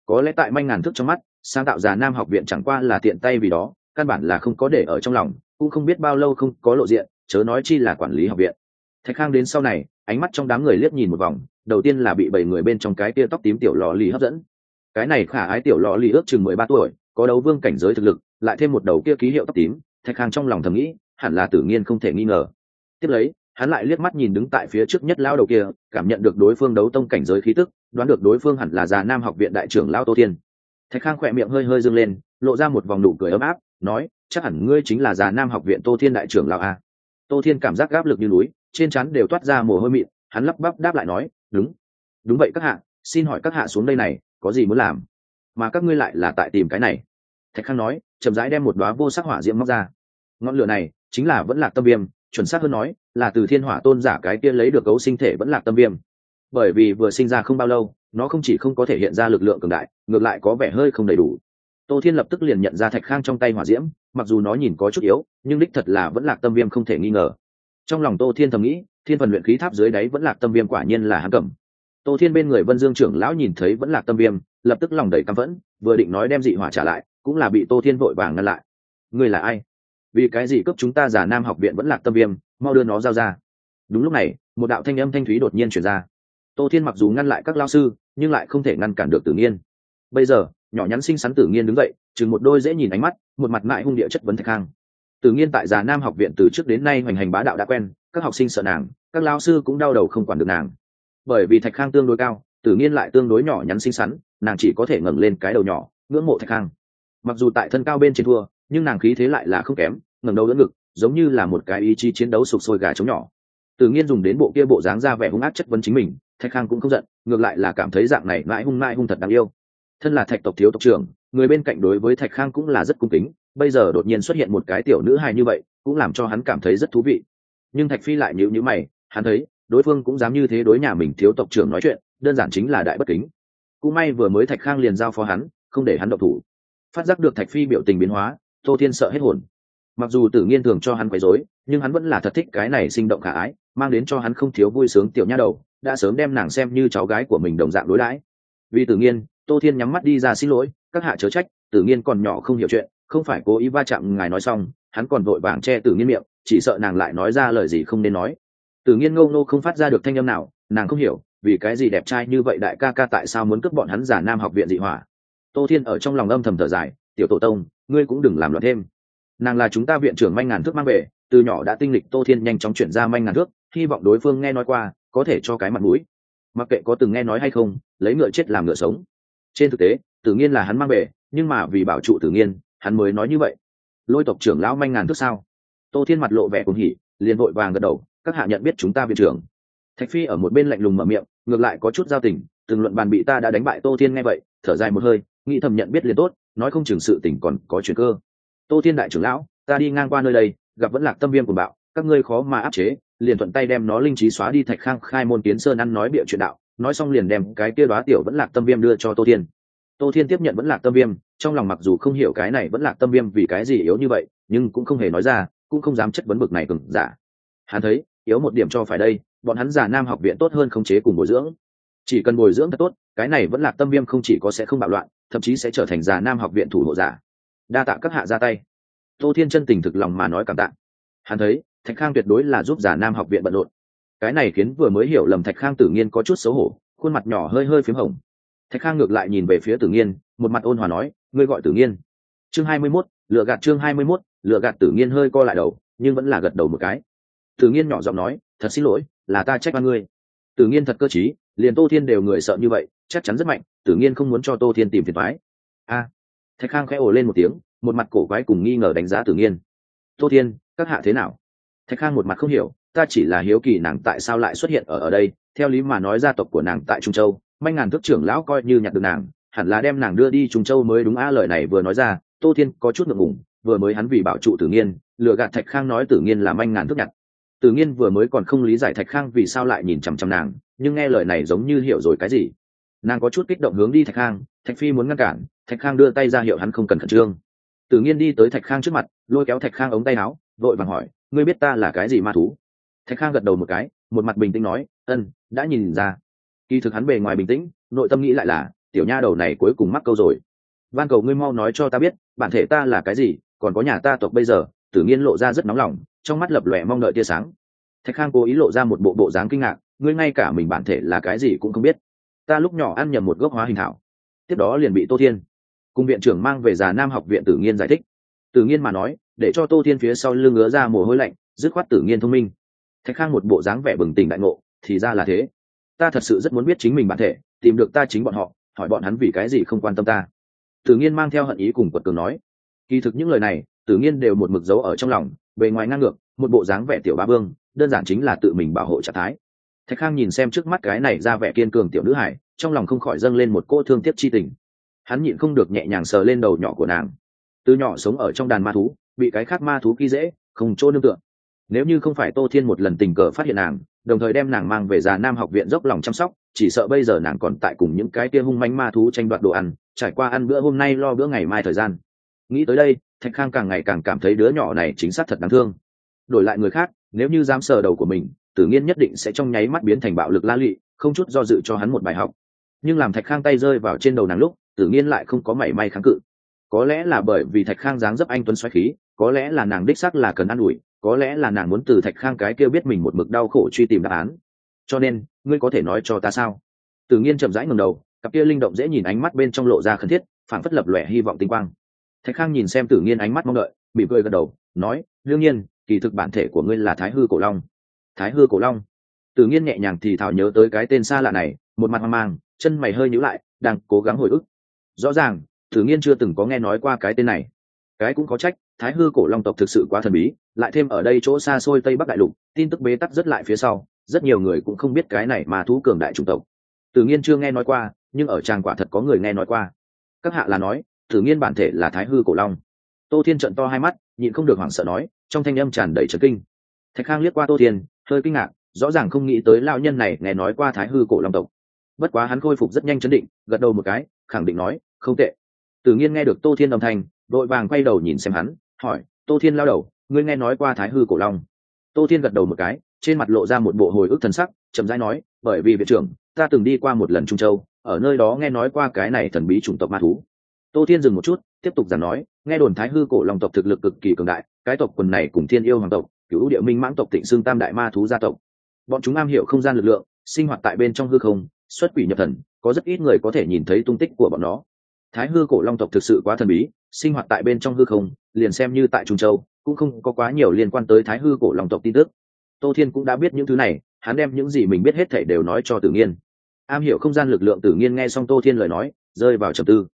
Có lẽ tại manh ngàn thước trong mắt, sáng tạo già nam học viện chẳng qua là tiện tay vì đó, căn bản là không có để ở trong lòng cũng không biết bao lâu không có lộ diện, chớ nói chi là quản lý học viện. Thạch khang đến sau này, ánh mắt trong đám người liếc nhìn một vòng, đầu tiên là bị bảy người bên trong cái tia tóc tím tiểu lò lì hấp dẫn. Cái này khả ái tiểu lò lì ước chừng mười ba tuổi, có đấu vương cảnh giới thực lực, lại thêm một đầu kia ký hiệu tóc tím, thạch khang trong lòng thầm nghĩ, hẳn là tử nghiên không thể nghi ngờ. Tiếp lấy, hắn lại liếc mắt nhìn đứng tại phía trước nhất lao đầu kia, cảm nhận được đối phương đấu tông cảnh giới khí tức, đoán được đối phương hẳn là già nam học viện đại trưởng lao tô thiên. Thạch khang khỏe miệng hơi hơi dâng lên, lộ ra một vòng nụ cười ấm áp, nói chắc hẳn ngươi chính là già nam học viện tô thiên đại trưởng lão a. Tô thiên cảm giác gáp lực như núi, trên chắn đều toát ra mồ hôi mịn, hắn lắp bắp đáp lại nói, đúng. Đúng vậy các hạ, xin hỏi các hạ xuống đây này, có gì muốn làm? Mà các ngươi lại là tại tìm cái này. Thạch khang nói, chậm rãi đem một đoá vô sắc hỏa diễm móc ra. Ngọn lửa này chính là vẫn là tâm viêm, chuẩn xác hơn nói, là từ thiên hỏa tôn giả cái kia lấy được cấu sinh thể vẫn là tâm viêm. Bởi vì vừa sinh ra không bao lâu, nó không chỉ không có thể hiện ra lực lượng cường đại, ngược lại có vẻ hơi không đầy đủ tô thiên lập tức liền nhận ra thạch khang trong tay hỏa diễm, mặc dù nó nhìn có chút yếu, nhưng đích thật là vẫn là tâm viêm không thể nghi ngờ. Trong lòng tô thiên thầm nghĩ, thiên phần luyện khí tháp dưới đáy vẫn là tâm viêm quả nhiên là hắn cầm. Tô thiên bên người vân dương trưởng lão nhìn thấy vẫn là tâm viêm, lập tức lòng đầy căm phẫn, vừa định nói đem dị hỏa trả lại, cũng là bị tô thiên vội vàng ngăn lại. Ngươi là ai? Vì cái gì cấp chúng ta giả nam học viện vẫn là tâm viêm, mau đưa nó giao ra? Đúng lúc này, một đạo thanh âm thanh thúy đột nhiên chuyển ra. Tô thiên mặc dù ngăn lại các lao sư, nhưng lại không thể ngăn cản được tử nghiên. Bây giờ nhỏ nhắn xinh xắn tử nghiên đứng dậy chừng một đôi dễ nhìn ánh mắt, một mặt mại hung địa chất vấn thạch khang. Tử nghiên tại già nam học viện từ trước đến nay hoành hành bá đạo đã quen, các học sinh sợ nàng, các lao sư cũng đau đầu không quản được nàng. Bởi vì thạch khang tương đối cao, tử nghiên lại tương đối nhỏ nhắn xinh xắn, nàng chỉ có thể ngẩng lên cái đầu nhỏ, ngưỡng mộ thạch khang. Mặc dù tại thân cao bên trên thua, nhưng nàng khí thế lại là không kém, ngẩng đầu đỡ ngực, giống như là một cái ý chí chiến đấu sục sôi gà trống nhỏ. Tự nhiên dùng đến bộ kia bộ dáng ra vẻ hung ác chất vấn chính mình, thạch khang cũng không giận, ngược lại là cảm thấy dạng này mãi hung mãi hung thật đáng yêu thân là thạch tộc thiếu tộc trưởng, người bên cạnh đối với thạch khang cũng là rất cung kính, bây giờ đột nhiên xuất hiện một cái tiểu nữ hài như vậy, cũng làm cho hắn cảm thấy rất thú vị. Nhưng thạch phi lại nhịu nhữ mày, hắn thấy, đối phương cũng dám như thế đối nhà mình thiếu tộc trưởng nói chuyện, đơn giản chính là đại bất kính. Cũng may vừa mới thạch khang liền giao phó hắn, không để hắn độc thủ. Phát giác được thạch phi biểu tình biến hóa, tô thiên sợ hết hồn. Mặc dù tử nghiên thường cho hắn quấy rối, nhưng hắn vẫn là thật thích cái này sinh động khả ái, mang đến cho hắn không thiếu vui sướng tiểu nha đầu, đã sớm đem nàng xem như cháu gái của mình đồng dạng đối đãi. Vì tử nghiên tô thiên nhắm mắt đi ra xin lỗi, các hạ chớ trách, tử nghiên còn nhỏ không hiểu chuyện, không phải cố ý va chạm ngài nói xong, hắn còn vội vàng che tử nghiên miệng, chỉ sợ nàng lại nói ra lời gì không nên nói. Tử nghiên ngâu nô không phát ra được thanh âm nào, nàng không hiểu, vì cái gì đẹp trai như vậy đại ca ca tại sao muốn cướp bọn hắn giả nam học viện dị hỏa. Tô thiên ở trong lòng âm thầm thở dài, tiểu tổ tông, ngươi cũng đừng làm loạn thêm. Nàng là chúng ta viện trưởng manh ngàn thước mang về, từ nhỏ đã tinh lịch. Tô thiên nhanh chóng chuyển ra manh ngàn thước, hy vọng đối phương nghe nói qua, có thể cho cái mặt mũi. Mặc kệ có từng nghe nói hay không, lấy ngựa chết làm ngựa sống trên thực tế tự nhiên là hắn mang về nhưng mà vì bảo trụ tự nhiên hắn mới nói như vậy. Lôi tộc trưởng lão manh ngàn thước sao? Tô thiên mặt lộ vẻ cùng hỉ, liền vội vàng gật đầu, các hạ nhận biết chúng ta viện trưởng. Thạch phi ở một bên lạnh lùng mở miệng, ngược lại có chút giao tình, từng luận bàn bị ta đã đánh bại tô thiên nghe vậy, thở dài một hơi, nghĩ thầm nhận biết liền tốt, nói không chừng sự tình còn có chuyện cơ. Tô thiên đại trưởng lão, ta đi ngang qua nơi đây, gặp vẫn lạc tâm viêm của bạo, các ngươi khó mà áp chế, liền thuận tay đem nó linh trí xóa đi thạch khang khai môn tiến sơn ăn nói bịa chuyện đạo nói xong liền đem cái kia đoá tiểu vẫn lạc tâm viêm đưa cho tô thiên. Tô thiên tiếp nhận vẫn lạc tâm viêm, trong lòng mặc dù không hiểu cái này vẫn lạc tâm viêm vì cái gì yếu như vậy, nhưng cũng không hề nói ra, cũng không dám chất vấn bực này cừng giả. Hắn thấy, yếu một điểm cho phải đây, bọn hắn giả nam học viện tốt hơn khống chế cùng bồi dưỡng. Chỉ cần bồi dưỡng thật tốt, cái này vẫn là tâm viêm không chỉ có sẽ không bạo loạn, thậm chí sẽ trở thành giả nam học viện thủ hộ giả. Đa tạ các hạ ra tay. Tô thiên chân tình thực lòng mà nói cảm tạ. Hắn thấy, thạch khang tuyệt đối là giúp giả nam học viện bận rộn cái này khiến vừa mới hiểu lầm thạch khang tử nghiên có chút xấu hổ, khuôn mặt nhỏ hơi hơi p h í m hồng. Thạch khang ngược lại nhìn về phía tử nghiên, một mặt ôn hòa nói, ngươi gọi tử nghiên? Chương hai mươi mốt, lựa gạt chương hai mươi mốt, lựa gạt tử nghiên hơi co lại đầu, nhưng vẫn là gật đầu một cái. Tử nghiên nhỏ giọng nói, thật xin lỗi, là ta trách ba ngươi. Tử nghiên thật cơ t liền tô thiên đều người sợ như vậy, chắc chắn rất mạnh, tử nghiên không muốn cho tô thiên tìm phiền thoái a! Thạch khang khẽ ồ lên một tiếng, một mặt cổ quái cùng nghi ngờ đánh giá tử nghiên. Tô thiên, các hạ thế nào? Thạch khang một mặt không hiểu ta chỉ là hiếu kỳ nàng tại sao lại xuất hiện ở ở đây. Theo lý mà nói, gia tộc của nàng tại trung châu, manh ngàn thước trưởng lão coi như nhặt được nàng, hẳn là đem nàng đưa đi trung châu mới đúng a lời này vừa nói ra, tô thiên có chút ngượng ngùng, vừa mới hắn vì bảo trụ tử nghiên, lừa gạt thạch khang nói tử nghiên là manh ngàn thước nhặt. Tử nghiên vừa mới còn không lý giải thạch khang vì sao lại nhìn chằm chằm nàng, nhưng nghe lời này giống như hiểu rồi cái gì. Nàng có chút kích động hướng đi thạch khang, thạch phi muốn ngăn cản, thạch khang đưa tay ra hiệu hắn không cần khẩn trương. Tự nhiên đi tới thạch khang trước mặt, lôi kéo thạch khang ống tay áo, vội vàng hỏi, ngươi biết ta là cái gì ma thú? Thạch khang gật đầu một cái, một mặt bình tĩnh nói, ân, đã nhìn ra. Kỳ thực hắn bề ngoài bình tĩnh, nội tâm nghĩ lại là, tiểu nha đầu này cuối cùng mắc câu rồi. Van cầu ngươi mau nói cho ta biết, bản thể ta là cái gì, còn có nhà ta tộc bây giờ. Tử nghiên lộ ra rất nóng lòng, trong mắt lập lòe mong đợi tia sáng. Thạch khang cố ý lộ ra một bộ bộ dáng kinh ngạc, ngươi ngay cả mình bản thể là cái gì cũng không biết. Ta lúc nhỏ ăn nhầm một gốc hóa hình thảo, tiếp đó liền bị tô thiên cùng viện trưởng mang về già nam học viện tử nghiên giải thích. Tử nghiên mà nói, để cho tô thiên phía sau lưng ngứa ra mồ hôi lạnh, dứt khoát tử nghiên thông minh thạch khang một bộ dáng vẻ bừng tỉnh đại ngộ, thì ra là thế. Ta thật sự rất muốn biết chính mình bản thể, tìm được ta chính bọn họ, hỏi bọn hắn vì cái gì không quan tâm ta. Tự nhiên mang theo hận ý cùng quật cường nói. Kỳ thực những lời này tự nhiên đều một mực dấu ở trong lòng, bề ngoài ngang ngược, một bộ dáng vẻ tiểu ba vương, đơn giản chính là tự mình bảo hộ trạng thái. Thạch khang nhìn xem trước mắt cái này ra vẻ kiên cường tiểu nữ hải trong lòng không khỏi dâng lên một cô thương tiếc chi tình. Hắn nhịn không được nhẹ nhàng sờ lên đầu nhỏ của nàng. Từ nhỏ sống ở trong đàn ma thú, bị cái khác ma thú khi dễ, không chỗ nương tựa nếu như không phải tô thiên một lần tình cờ phát hiện nàng, đồng thời đem nàng mang về già nam học viện dốc lòng chăm sóc, chỉ sợ bây giờ nàng còn tại cùng những cái kia hung mánh ma thú tranh đoạt đồ ăn, trải qua ăn bữa hôm nay lo bữa ngày mai thời gian. Nghĩ tới đây, thạch khang càng ngày càng cảm thấy đứa nhỏ này chính xác thật đáng thương. Đổi lại người khác, nếu như dám sờ đầu của mình, tử nghiên nhất định sẽ trong nháy mắt biến thành bạo lực la lụy không chút do dự cho hắn một bài học. Nhưng làm thạch khang tay rơi vào trên đầu nàng lúc, tử nghiên lại không có mảy may kháng cự. Có lẽ là bởi vì thạch khang dáng dấp anh tuấn xoáy khí, có lẽ là nàng đích sắc là cần ă n ủi có lẽ là nàng muốn từ thạch khang cái kia biết mình một mực đau khổ truy tìm đáp án. Cho nên, ngươi có thể nói cho ta sao? Tự nhiên chậm rãi ngầm đầu, cặp kia linh động dễ nhìn ánh mắt bên trong lộ ra khẩn thiết phản phất lập lòe hy vọng tinh quang. Thạch khang nhìn xem tử nghiên ánh mắt mong đợi, mỉm cười gật đầu, nói, đương nhiên, kỳ thực bản thể của ngươi là thái hư cổ long. Thái hư cổ long? Tử nghiên nhẹ nhàng thì thảo nhớ tới cái tên xa lạ này, một mặt hoang mang, chân mày hơi nhữ lại, đang cố gắng hồi ức. Rõ ràng, tử nghiên chưa từng có nghe nói qua cái tên này cái cũng có trách, thái hư cổ long tộc thực sự quá thần bí, lại thêm ở đây chỗ xa xôi tây bắc đại lục, tin tức bế tắc rất lại phía sau, rất nhiều người cũng không biết cái này mà thú cường đại chủng tộc. Tử nhiên chưa nghe nói qua, nhưng ở tràng quả thật có người nghe nói qua. Các hạ là nói, tử nhiên bản thể là thái hư cổ long. Tô thiên trận to hai mắt, nhịn không được hoảng sợ nói, trong thanh âm tràn đầy trấn kinh. Thạch khang liếc qua tô thiên, hơi kinh ngạc, rõ ràng không nghĩ tới lao nhân này nghe nói qua thái hư cổ long tộc. Bất quá hắn khôi phục rất nhanh chấn định, gật đầu một cái, khẳng định nói, không tệ. Tự nhiên nghe được tô thiên âm thanh đội vàng quay đầu nhìn xem hắn, hỏi, tô thiên lao đầu, ngươi nghe nói qua thái hư cổ long? Tô thiên gật đầu một cái, trên mặt lộ ra một bộ hồi ức thần sắc, chậm rãi nói, bởi vì viện trưởng, ta từng đi qua một lần trung châu, ở nơi đó nghe nói qua cái này thần bí chủng tộc ma thú. Tô thiên dừng một chút, tiếp tục giảng nói, nghe đồn thái hư cổ long tộc thực lực cực kỳ cường đại, cái tộc quần này cùng thiên yêu hoàng tộc, cựu địa minh mãng tộc tịnh xương tam đại ma thú gia tộc. Bọn chúng am hiểu không gian lực lượng, sinh hoạt tại bên trong hư không, xuất quỷ nhập thần, có rất ít người có thể nhìn thấy tung tích của bọn nó thái hư cổ long tộc thực sự quá thần bí, sinh hoạt tại bên trong hư không, liền xem như tại trung châu, cũng không có quá nhiều liên quan tới thái hư cổ long tộc tin tức. Tô thiên cũng đã biết những thứ này, hắn đem những gì mình biết hết thể đều nói cho tử nghiên. Am hiểu không gian lực lượng tử nghiên nghe xong tô thiên lời nói, rơi vào trầm tư.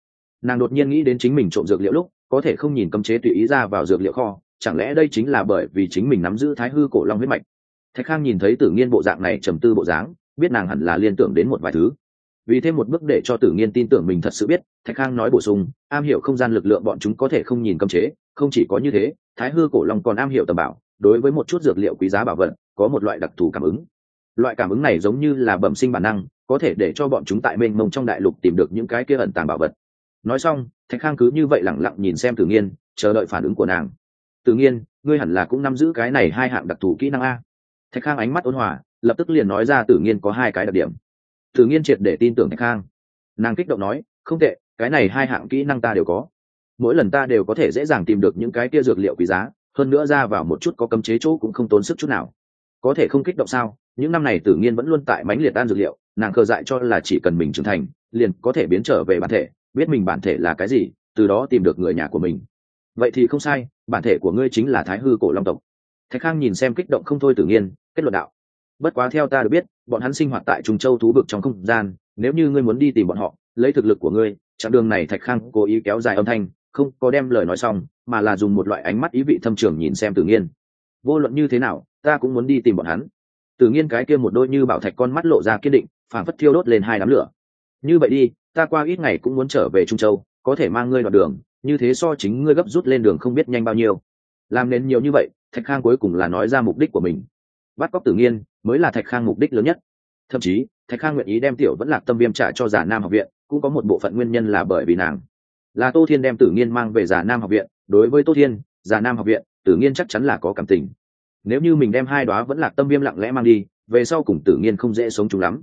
Nàng đột nhiên nghĩ đến chính mình trộm dược liệu lúc, có thể không nhìn cấm chế tùy ý ra vào dược liệu kho, chẳng lẽ đây chính là bởi vì chính mình nắm giữ thái hư cổ long huyết mạch? Thạch khang nhìn thấy tử nghiên bộ dạng này trầm tư bộ dáng, biết nàng hẳn là liên tưởng đến một vài thứ vì thêm một bước để cho tử nghiên tin tưởng mình thật sự biết, thạch khang nói bổ sung, am hiểu không gian lực lượng bọn chúng có thể không nhìn cấm chế, không chỉ có như thế, thái hư cổ long còn am hiểu tầm bảo, đối với một chút dược liệu quý giá bảo vật, có một loại đặc thù cảm ứng. Loại cảm ứng này giống như là bẩm sinh bản năng, có thể để cho bọn chúng tại mênh mông trong đại lục tìm được những cái kia ẩn tàng bảo vật. Nói xong, thạch khang cứ như vậy lẳng lặng nhìn xem tử nghiên, chờ đợi phản ứng của nàng. Tự nhiên ngươi hẳn là cũng nắm giữ cái này hai hạng đặc thù kỹ năng a. Thạch khang ánh mắt ôn hòa, lập tức liền nói ra tự nhiên có hai cái đặc điểm tự nhiên triệt để tin tưởng thạch khang. Nàng kích động nói, không tệ, cái này hai hạng kỹ năng ta đều có. Mỗi lần ta đều có thể dễ dàng tìm được những cái kia dược liệu quý giá, hơn nữa ra vào một chút có cấm chế chỗ cũng không tốn sức chút nào. Có thể không kích động sao? Những năm này tự nhiên vẫn luôn tại mánh liệt tan dược liệu, nàng khờ dại cho là chỉ cần mình trưởng thành, liền có thể biến trở về bản thể, biết mình bản thể là cái gì, từ đó tìm được người nhà của mình. Vậy thì không sai, bản thể của ngươi chính là thái hư cổ long tộc. Thạch khang nhìn xem kích động không thôi tự nhiên kết luận đạo bất quá theo ta được biết, bọn hắn sinh hoạt tại trung châu thú vực trong không gian, nếu như ngươi muốn đi tìm bọn họ, lấy thực lực của ngươi, chặng đường này thạch khang cố ý kéo dài âm thanh, không có đem lời nói xong, mà là dùng một loại ánh mắt ý vị thâm trường nhìn xem tự nhiên vô luận như thế nào, ta cũng muốn đi tìm bọn hắn. Tự nhiên cái kia một đôi như bảo thạch con mắt lộ ra kiên định phản phất thiêu đốt lên hai đám lửa. Như vậy đi, ta qua ít ngày cũng muốn trở về trung châu, có thể mang ngươi đoạn đường, như thế so chính ngươi gấp rút lên đường không biết nhanh bao nhiêu. Làm nên nhiều như vậy, thạch khang cuối cùng là nói ra mục đích của mình bắt cóc tử nghiên mới là thạch khang mục đích lớn nhất. Thậm chí, thạch khang nguyện ý đem tiểu vẫn lạc tâm viêm trả cho giả nam học viện, cũng có một bộ phận nguyên nhân là bởi vì nàng. Là tô thiên đem tử nghiên mang về giả nam học viện, đối với tô thiên, giả nam học viện, tử nghiên chắc chắn là có cảm tình. Nếu như mình đem hai đoá vẫn lạc tâm viêm lặng lẽ mang đi, về sau cùng tử nghiên không dễ sống chung lắm.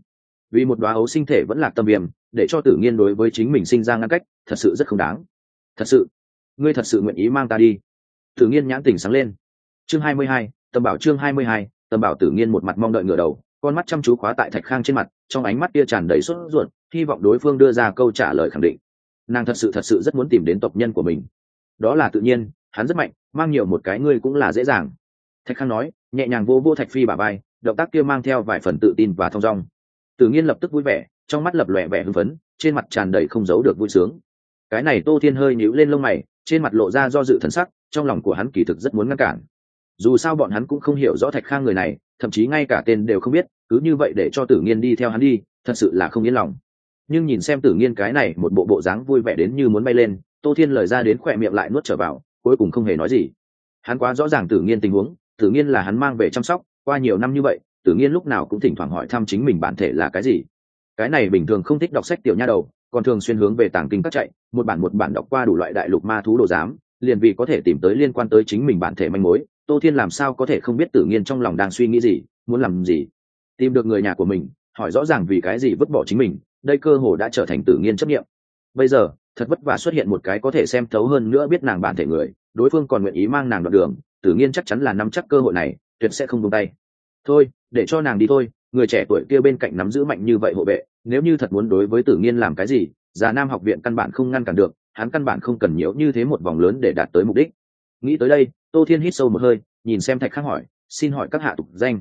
Vì một đoá ấu sinh thể vẫn lạc tâm viêm, để cho tử nghiên đối với chính mình sinh ra ngăn cách, thật sự rất không đáng. Thật sự, ngươi thật sự nguyện ý mang ta đi. Tử nghiên nhãn tỉnh sáng lên. Chương hai mươi hai, tầm bảo chương hai mươi hai tầm bảo tử nghiên một mặt mong đợi ngửa đầu, con mắt chăm chú khóa tại thạch khang trên mặt, trong ánh mắt kia tràn đầy sốt ruột, hy vọng đối phương đưa ra câu trả lời khẳng định. Nàng thật sự thật sự rất muốn tìm đến tộc nhân của mình. Đó là tự nhiên, hắn rất mạnh, mang nhiều một cái ngươi cũng là dễ dàng. Thạch khang nói, nhẹ nhàng vô vô thạch phi bà bay động tác kia mang theo vài phần tự tin và thong dong. Tự nhiên lập tức vui vẻ, trong mắt lập lòe vẻ hưng phấn, trên mặt tràn đầy không giấu được vui sướng. Cái này tô thiên hơi nhíu lên lông mày, trên mặt lộ ra do dự thần sắc, trong lòng của hắn kỳ thực rất muốn ngăn cản dù sao bọn hắn cũng không hiểu rõ thạch khang người này, thậm chí ngay cả tên đều không biết, cứ như vậy để cho tử nghiên đi theo hắn đi, thật sự là không yên lòng. Nhưng nhìn xem tử nghiên cái này một bộ bộ dáng vui vẻ đến như muốn bay lên, tô thiên lời ra đến khỏe miệng lại nuốt trở vào, cuối cùng không hề nói gì. Hắn quá rõ ràng tử nghiên tình huống, tử nghiên là hắn mang về chăm sóc, qua nhiều năm như vậy, tử nghiên lúc nào cũng thỉnh thoảng hỏi thăm chính mình bản thể là cái gì. Cái này bình thường không thích đọc sách tiểu nha đầu, còn thường xuyên hướng về tàng kinh các chạy, một bản một bản đọc qua đủ loại đại lục ma thú đồ giám, liền vì có thể tìm tới liên quan tới chính mình bản thể manh mối tô thiên làm sao có thể không biết tử nghiên trong lòng đang suy nghĩ gì, muốn làm gì? Tìm được người nhà của mình, hỏi rõ ràng vì cái gì vứt bỏ chính mình, đây cơ hồ đã trở thành tử nghiên chấp nghiệm bây giờ, thật vất vả xuất hiện một cái có thể xem thấu hơn nữa biết nàng bản thể người, đối phương còn nguyện ý mang nàng đoạn đường, tử nghiên chắc chắn là nắm chắc cơ hội này, tuyệt sẽ không buông tay. Thôi, để cho nàng đi thôi, người trẻ tuổi kia bên cạnh nắm giữ mạnh như vậy hộ vệ, nếu như thật muốn đối với tử nghiên làm cái gì, già nam học viện căn bản không ngăn cản được, hắn căn bản không cần nhiễu như thế một vòng lớn để đạt tới mục đích nghĩ tới đây, tô thiên hít sâu một hơi, nhìn xem thạch khắc hỏi, xin hỏi các hạ tục danh?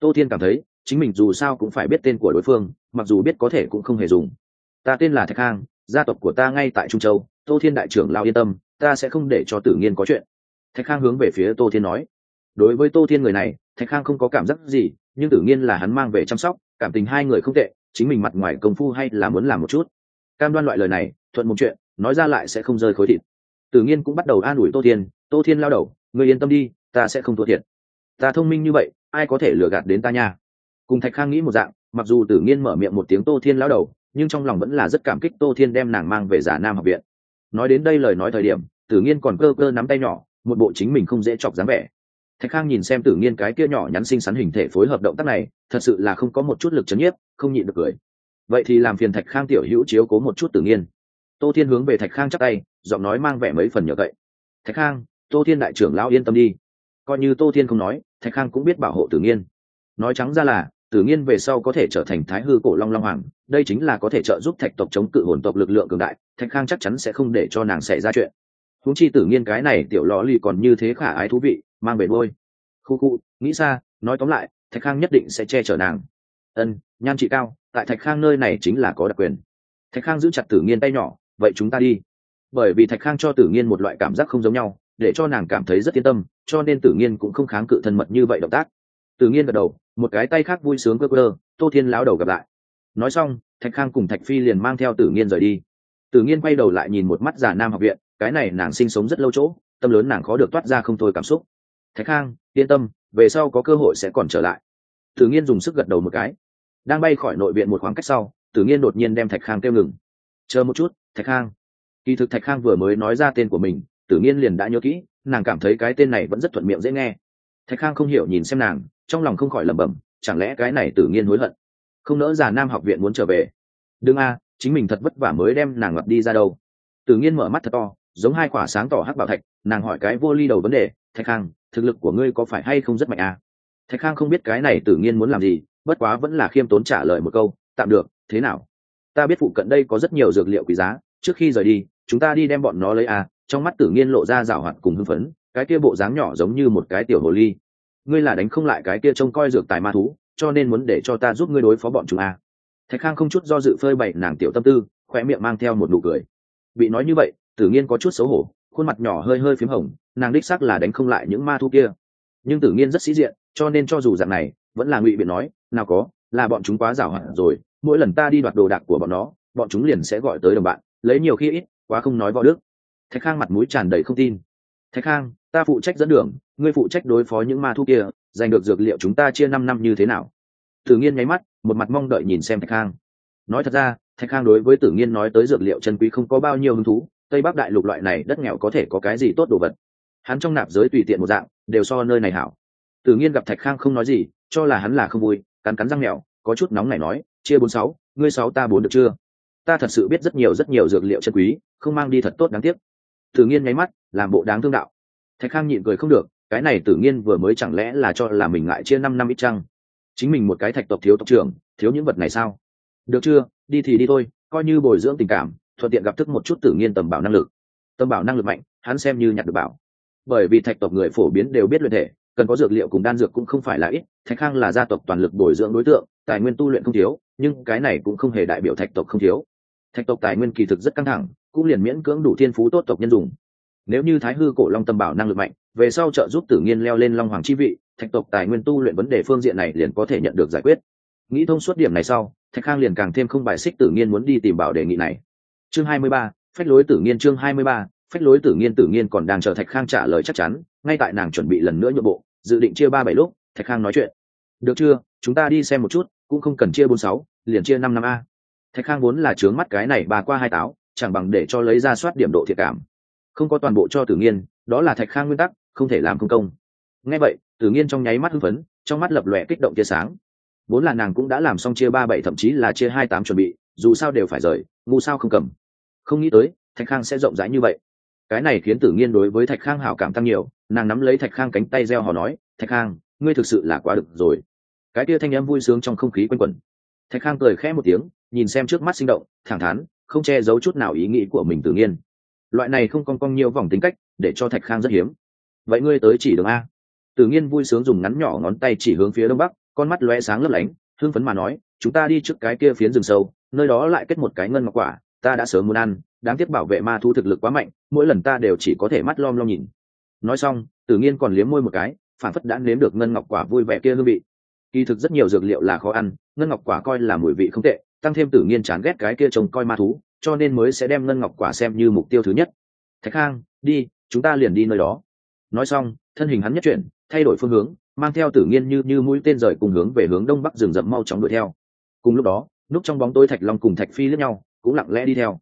Tô thiên cảm thấy, chính mình dù sao cũng phải biết tên của đối phương, mặc dù biết có thể cũng không hề dùng. Ta tên là thạch khang, gia tộc của ta ngay tại trung châu, tô thiên đại trưởng lao yên tâm, ta sẽ không để cho tử nghiên có chuyện. Thạch khang hướng về phía tô thiên nói. Đối với tô thiên người này, thạch khang không có cảm giác gì, nhưng tử nghiên là hắn mang về chăm sóc, cảm tình hai người không tệ, chính mình mặt ngoài công phu hay là muốn làm một chút. Cam đoan loại lời này, thuận một chuyện, nói ra lại sẽ không rơi khối thịt. Tử nghiên cũng bắt đầu an ủi tô thiên tô thiên lao đầu người yên tâm đi, ta sẽ không thua thiệt. Ta thông minh như vậy, ai có thể lừa gạt đến ta nha? Cùng thạch khang nghĩ một dạng, mặc dù tử nghiên mở miệng một tiếng tô thiên lao đầu, nhưng trong lòng vẫn là rất cảm kích tô thiên đem nàng mang về giả nam học viện. Nói đến đây lời nói thời điểm, tử nghiên còn cơ cơ nắm tay nhỏ, một bộ chính mình không dễ chọc dáng vẻ. Thạch khang nhìn xem tử nghiên cái kia nhỏ nhắn xinh xắn hình thể phối hợp động tác này, thật sự là không có một chút lực chấn nhiếp, không nhịn được cười. Vậy thì làm phiền thạch khang tiểu hữu chiếu cố một chút tử nghiên. Tô thiên hướng về thạch khang chắc tay, giọng nói mang vẻ mấy phần nhờ cậy. Thạch khang tô thiên đại trưởng lão yên tâm đi. Coi như tô thiên không nói, thạch khang cũng biết bảo hộ tử nghiên. Nói trắng ra là, tử nghiên về sau có thể trở thành thái hư cổ long long hoàng, đây chính là có thể trợ giúp thạch tộc chống cự hồn tộc lực lượng cường đại, thạch khang chắc chắn sẽ không để cho nàng xảy ra chuyện. Húng chi tử nghiên cái này tiểu lò lì còn như thế khả ái thú vị, mang bể đôi khu khu, nghĩ xa, nói tóm lại, thạch khang nhất định sẽ che chở nàng. Ân, nhan trị cao, tại thạch khang nơi này chính là có đặc quyền. Thạch khang giữ chặt tử nghiên tay nhỏ, vậy chúng ta đi. Bởi vì thạch khang cho tử nghiên một loại cảm giác không giống nhau để cho nàng cảm thấy rất yên tâm, cho nên tử nghiên cũng không kháng cự thân mật như vậy động tác. Tử nghiên gật đầu, một cái tay khác vui sướng cơ cơ tô thiên lão đầu gặp lại. Nói xong, thạch khang cùng thạch phi liền mang theo tử nghiên rời đi. Tử nghiên quay đầu lại nhìn một mắt giả nam học viện, cái này nàng sinh sống rất lâu chỗ, tâm lớn nàng khó được toát ra không thôi cảm xúc. Thạch khang, yên tâm, về sau có cơ hội sẽ còn trở lại. Tử nghiên dùng sức gật đầu một cái. Đang bay khỏi nội viện một khoảng cách sau, tử nghiên đột nhiên đem thạch khang kêu ngừng. Chờ một chút, thạch khang. Kỳ thực thạch khang vừa mới nói ra tên của mình tử nghiên liền đã nhớ kỹ, nàng cảm thấy cái tên này vẫn rất thuận miệng dễ nghe. Thạch khang không hiểu nhìn xem nàng, trong lòng không khỏi lẩm bẩm, chẳng lẽ cái này tử nghiên hối hận? Không nỡ già nam học viện muốn trở về. Đương a, chính mình thật vất vả mới đem nàng ngập đi ra đâu. Tử nghiên mở mắt thật to, giống hai quả sáng tỏ hắc bảo thạch, nàng hỏi cái vô ly đầu vấn đề, thạch khang, thực lực của ngươi có phải hay không rất mạnh a thạch khang không biết cái này tử nghiên muốn làm gì, bất quá vẫn là khiêm tốn trả lời một câu, tạm được, thế nào? Ta biết phụ cận đây có rất nhiều dược liệu quý giá, trước khi rời đi, chúng ta đi đem bọn nó lấy a trong mắt tử nghiên lộ ra rào hoạt cùng hưng phấn, cái kia bộ dáng nhỏ giống như một cái tiểu hồ ly. Ngươi là đánh không lại cái kia trông coi dược tài ma thú, cho nên muốn để cho ta giúp ngươi đối phó bọn chúng a thạch khang không chút do dự phơi bày nàng tiểu tâm tư khoe miệng mang theo một nụ cười. Bị nói như vậy, tử nghiên có chút xấu hổ, khuôn mặt nhỏ hơi hơi p h í m hồng, nàng đích sắc là đánh không lại những ma thú kia. Nhưng tử nghiên rất sĩ diện, cho nên cho dù dạng này, vẫn là ngụy biện nói, nào có, là bọn chúng quá rào hạn rồi, mỗi lần ta đi đoạt đồ đạc của bọn nó, bọn chúng liền sẽ gọi tới đồng bạn, lấy nhiều khi ít, quá không nói võ đức thạch khang mặt mũi tràn đầy không tin. Thạch khang, ta phụ trách dẫn đường, ngươi phụ trách đối phó những ma thu kia, giành được dược liệu chúng ta chia năm năm như thế nào? Tử nghiên nháy mắt, một mặt mong đợi nhìn xem thạch khang. Nói thật ra, thạch khang đối với tử nghiên nói tới dược liệu chân quý không có bao nhiêu hứng thú, tây bắc đại lục loại này đất nghèo có thể có cái gì tốt đồ vật. Hắn trong nạp giới tùy tiện một dạng, đều so nơi này hảo. Tử nghiên gặp thạch khang không nói gì, cho là hắn là không vui, cắn cắn răng nghèo có chút nóng này nói, chia bốn sáu, ngươi sáu ta bốn được chưa? Ta thật sự biết rất nhiều rất nhiều dược liệu chân quý, không mang đi thật tốt đáng tiếc tử nghiên nháy mắt, làm bộ đáng thương đạo. Thạch khang nhịn cười không được, cái này tử nghiên vừa mới chẳng lẽ là cho là mình ngại chia năm năm ít chăng? Chính mình một cái thạch tộc thiếu tộc trưởng, thiếu những vật này sao? Được chưa? Đi thì đi thôi, coi như bồi dưỡng tình cảm, thuận tiện gặp thức một chút tử nghiên tầm bảo năng lực. Tầm bảo năng lực mạnh, hắn xem như nhặt được bảo. Bởi vì thạch tộc người phổ biến đều biết luyện thể, cần có dược liệu cùng đan dược cũng không phải là ít, thạch khang là gia tộc toàn lực bồi dưỡng đối tượng, tài nguyên tu luyện không thiếu, nhưng cái này cũng không hề đại biểu thạch tộc không thiếu. Thạch tộc tài nguyên kỳ thực rất căng thẳng cũng liền miễn cưỡng đủ thiên phú tốt tộc nhân dùng. Nếu như thái hư cổ long tâm bảo năng lực mạnh, về sau trợ giúp tử nghiên leo lên long hoàng chi vị, thạch tộc tài nguyên tu luyện vấn đề phương diện này liền có thể nhận được giải quyết. Nghĩ thông suốt điểm này sau, thạch khang liền càng thêm không bài xích tử nghiên muốn đi tìm bảo đề nghị này. Chương hai mươi ba, phách lối tử nghiên, chương hai mươi ba, phách lối tử nghiên tử nghiên còn đang chờ thạch khang trả lời chắc chắn, ngay tại nàng chuẩn bị lần nữa nhượng bộ, dự định chia ba bảy lúc, thạch khang nói chuyện. Được chưa, chúng ta đi xem một chút, cũng không cần chia bốn sáu, liền chia năm năm a. Thạch khang vốn là trướng mắt cái này bà qua hai táo chẳng bằng để cho lấy ra soát điểm độ thiệt cảm. Không có toàn bộ cho tử nghiên, đó là thạch khang nguyên tắc, không thể làm công công. Ngay vậy, tử nghiên trong nháy mắt hưng phấn, trong mắt lập lòe kích động tia sáng. Vốn là nàng cũng đã làm xong chia ba bảy, thậm chí là chia hai tám chuẩn bị, dù sao đều phải rời, ngu sao không cầm. Không nghĩ tới, thạch khang sẽ rộng rãi như vậy. Cái này khiến tử nghiên đối với thạch khang hảo cảm tăng nhiều, nàng nắm lấy thạch khang cánh tay reo hò nói, thạch khang, ngươi thực sự là quá được rồi. Cái kia thanh âm vui sướng trong không khí quanh quẩn. Thạch khang cười khẽ một tiếng, nhìn xem trước mắt sinh động, thẳng thắn không che giấu chút nào ý nghĩ của mình tự nhiên. Loại này không con cong nhiều vòng tính cách, để cho thạch khang rất hiếm. Vậy ngươi tới chỉ đường a. Tự nhiên vui sướng dùng ngắn nhỏ ngón tay chỉ hướng phía đông bắc, con mắt lóe sáng lấp lánh, hưng phấn mà nói, chúng ta đi trước cái kia phiến rừng sâu, nơi đó lại kết một cái ngân ngọc quả, ta đã sớm muốn ăn, đáng tiếc bảo vệ ma thu thực lực quá mạnh, mỗi lần ta đều chỉ có thể mắt lom lom nhìn. Nói xong, tự nhiên còn liếm môi một cái phản phất đã nếm được ngân ngọc quả vui vẻ kia hương vị. Kỳ thực rất nhiều dược liệu là khó ăn, ngân ngọc quả coi là mùi vị không tệ tăng thêm tử nghiên chán ghét cái kia trông coi ma thú, cho nên mới sẽ đem ngân ngọc quả xem như mục tiêu thứ nhất. Thạch khang, đi, chúng ta liền đi nơi đó. Nói xong, thân hình hắn nhất chuyển, thay đổi phương hướng, mang theo tử nghiên như như mũi tên rời cùng hướng về hướng đông bắc rừng rậm mau chóng đuổi theo. Cùng lúc đó núp trong bóng tối thạch long cùng thạch phi lẫn nhau, cũng lặng lẽ đi theo.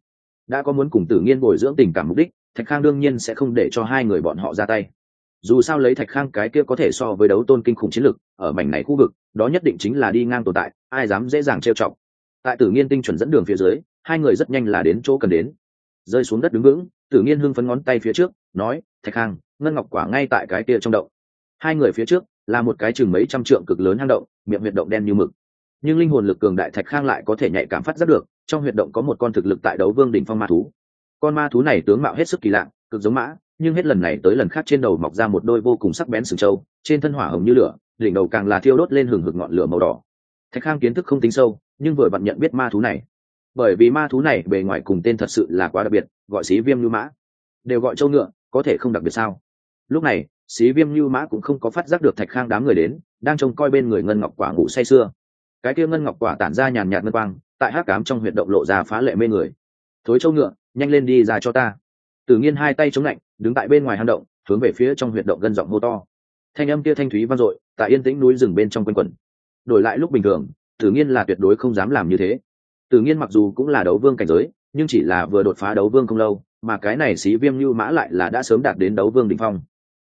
Đã có muốn cùng tử nghiên bồi dưỡng tình cảm mục đích, thạch khang đương nhiên sẽ không để cho hai người bọn họ ra tay. Dù sao lấy thạch khang cái kia có thể so với đấu tôn kinh khủng chiến lực, ở mảnh này khu vực, đó nhất định chính là đi ngang tồn tại, ai dám dễ dàng trêu chọc tại tử nghiên tinh chuẩn dẫn đường phía dưới, hai người rất nhanh là đến chỗ cần đến. Rơi xuống đất đứng vững, tử nghiên hưng phấn ngón tay phía trước, nói, thạch khang ngân ngọc quả ngay tại cái kia trong động. Hai người phía trước, là một cái chừng mấy trăm trượng cực lớn hang động, miệng huyệt động đen như mực. Nhưng linh hồn lực cường đại thạch khang lại có thể nhạy cảm phát giác được, trong huyệt động có một con thực lực tại đấu vương đỉnh phong ma thú. Con ma thú này tướng mạo hết sức kỳ lạ, cực giống mã, nhưng hết lần này tới lần khác trên đầu mọc ra một đôi vô cùng sắc bén sừng trâu, trên thân hỏa hồng như lửa, đỉnh đầu càng là thiêu đốt lên hừng hực ngọn lửa màu đỏ thạch khang kiến thức không tính sâu, nhưng vừa vặn nhận biết ma thú này. Bởi vì ma thú này bề ngoài cùng tên thật sự là quá đặc biệt, gọi xí viêm lưu mã. Đều gọi châu ngựa, có thể không đặc biệt sao? Lúc này, xí viêm lưu mã cũng không có phát giác được thạch khang đám người đến, đang trông coi bên người ngân ngọc quả ngủ say sưa. Cái kia ngân ngọc quả tản ra nhàn nhạt ngân quang, tại hát cám trong huyệt động lộ ra phá lệ mê người. Thối châu ngựa, nhanh lên đi ra cho ta. Tự nhiên hai tay chống lạnh, đứng tại bên ngoài hang động, hướng về phía trong huyệt động gân giọng hô to. Thanh âm kia thanh thúy vang dội, tại yên tĩnh núi rừng bên trong quanh quần đổi lại lúc bình thường tự nhiên là tuyệt đối không dám làm như thế. Tự nhiên mặc dù cũng là đấu vương cảnh giới, nhưng chỉ là vừa đột phá đấu vương không lâu, mà cái này xí viêm như mã lại là đã sớm đạt đến đấu vương đ ỉ n h phong.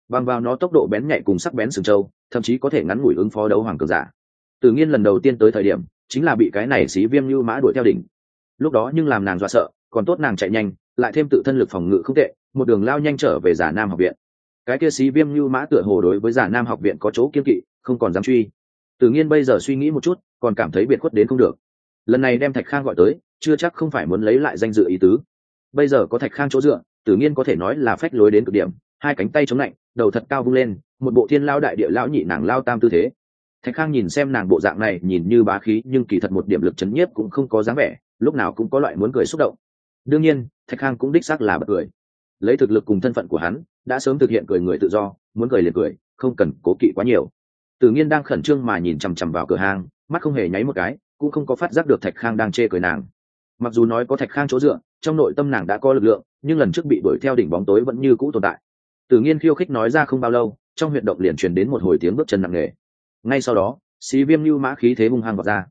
Bằng vào nó tốc độ bén nhạy cùng sắc bén sừng trâu, thậm chí có thể ngắn ngủi ứng phó đấu hoàng cường giả. Tự nhiên lần đầu tiên tới thời điểm, chính là bị cái này xí viêm như mã đuổi theo đỉnh. Lúc đó nhưng làm nàng dọa sợ, còn tốt nàng chạy nhanh, lại thêm tự thân lực phòng ngự không tệ, một đường lao nhanh trở về giả nam học viện. Cái kia xí viêm như mã tựa hồ đối với giả nam học viện có chỗ kiên kỵ, không còn dám truy tự nhiên bây giờ suy nghĩ một chút, còn cảm thấy biệt khuất đến không được. Lần này đem thạch khang gọi tới, chưa chắc không phải muốn lấy lại danh dự ý tứ. Bây giờ có thạch khang chỗ dựa tự nhiên có thể nói là phách lối đến cực điểm, hai cánh tay chống lạnh, đầu thật cao vung lên, một bộ thiên lao đại địa lão nhị nàng lao tam tư thế. Thạch khang nhìn xem nàng bộ dạng này, nhìn như bá khí, nhưng kỳ thật một điểm lực chấn nhiếp cũng không có dáng vẻ, lúc nào cũng có loại muốn cười xúc động. Đương nhiên, thạch khang cũng đích xác là bật cười. Lấy thực lực cùng thân phận của hắn, đã sớm thực hiện cười người tự do, muốn cười liền cười, không cần cố kỵ quá nhiều. Tử nhiên đang khẩn trương mà nhìn chằm chằm vào cửa hàng, mắt không hề nháy một cái, cũng không có phát giác được thạch khang đang chê cười nàng. Mặc dù nói có thạch khang chỗ dựa, trong nội tâm nàng đã có lực lượng, nhưng lần trước bị đuổi theo đỉnh bóng tối vẫn như cũ tồn tại. Tử nhiên khiêu khích nói ra không bao lâu, trong huyệt động liền truyền đến một hồi tiếng bước chân nặng nề. Ngay sau đó, xí viêm lưu mã khí thế hung hăng vào ra.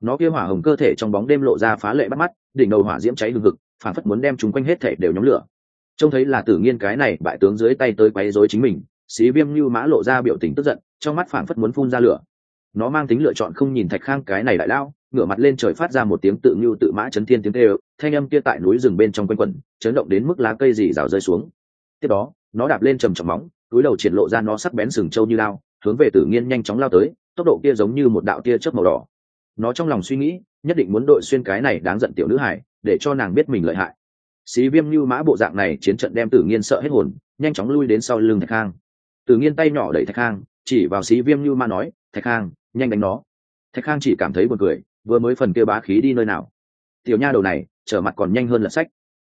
Nó kia hỏa hồng cơ thể trong bóng đêm lộ ra phá lệ bắt mắt, đỉnh đầu hỏa diễm cháy hừng hực, phản phất muốn đem chúng quanh hết thể đều nhóm lửa. Trông thấy là tử nghiên cái này bại tướng dưới tay tới quấy rối chính mình xí viêm lưu mã lộ ra biểu tình tức giận trong mắt phảng phất muốn phun ra lửa. Nó mang tính lựa chọn không nhìn thạch khang cái này đại lao ngửa mặt lên trời phát ra một tiếng tự ngưu tự mã chấn thiên tiếng kêu thanh âm kia tại núi rừng bên trong quanh quẩn, chấn động đến mức lá cây dì rào rơi xuống. Tiếp đó nó đạp lên trầm trọng móng túi đầu triển lộ ra nó sắc bén sừng trâu như lao hướng về tử nghiên nhanh chóng lao tới tốc độ kia giống như một đạo tia chớp màu đỏ. Nó trong lòng suy nghĩ nhất định muốn đội xuyên cái này đáng giận tiểu nữ hải để cho nàng biết mình lợi hại. Xí viêm như mã bộ dạng này chiến trận đem tử nghiên sợ hết hồn nhanh chóng lui đến sau lưng thạch khang tử nghiên tay nhỏ đẩy thạch khang, chỉ vào xí viêm như ma nói, thạch khang, nhanh đánh nó. Thạch khang chỉ cảm thấy buồn cười, vừa mới phần kia bá khí đi nơi nào. Tiểu nha đầu này, trở mặt còn nhanh hơn lật sách.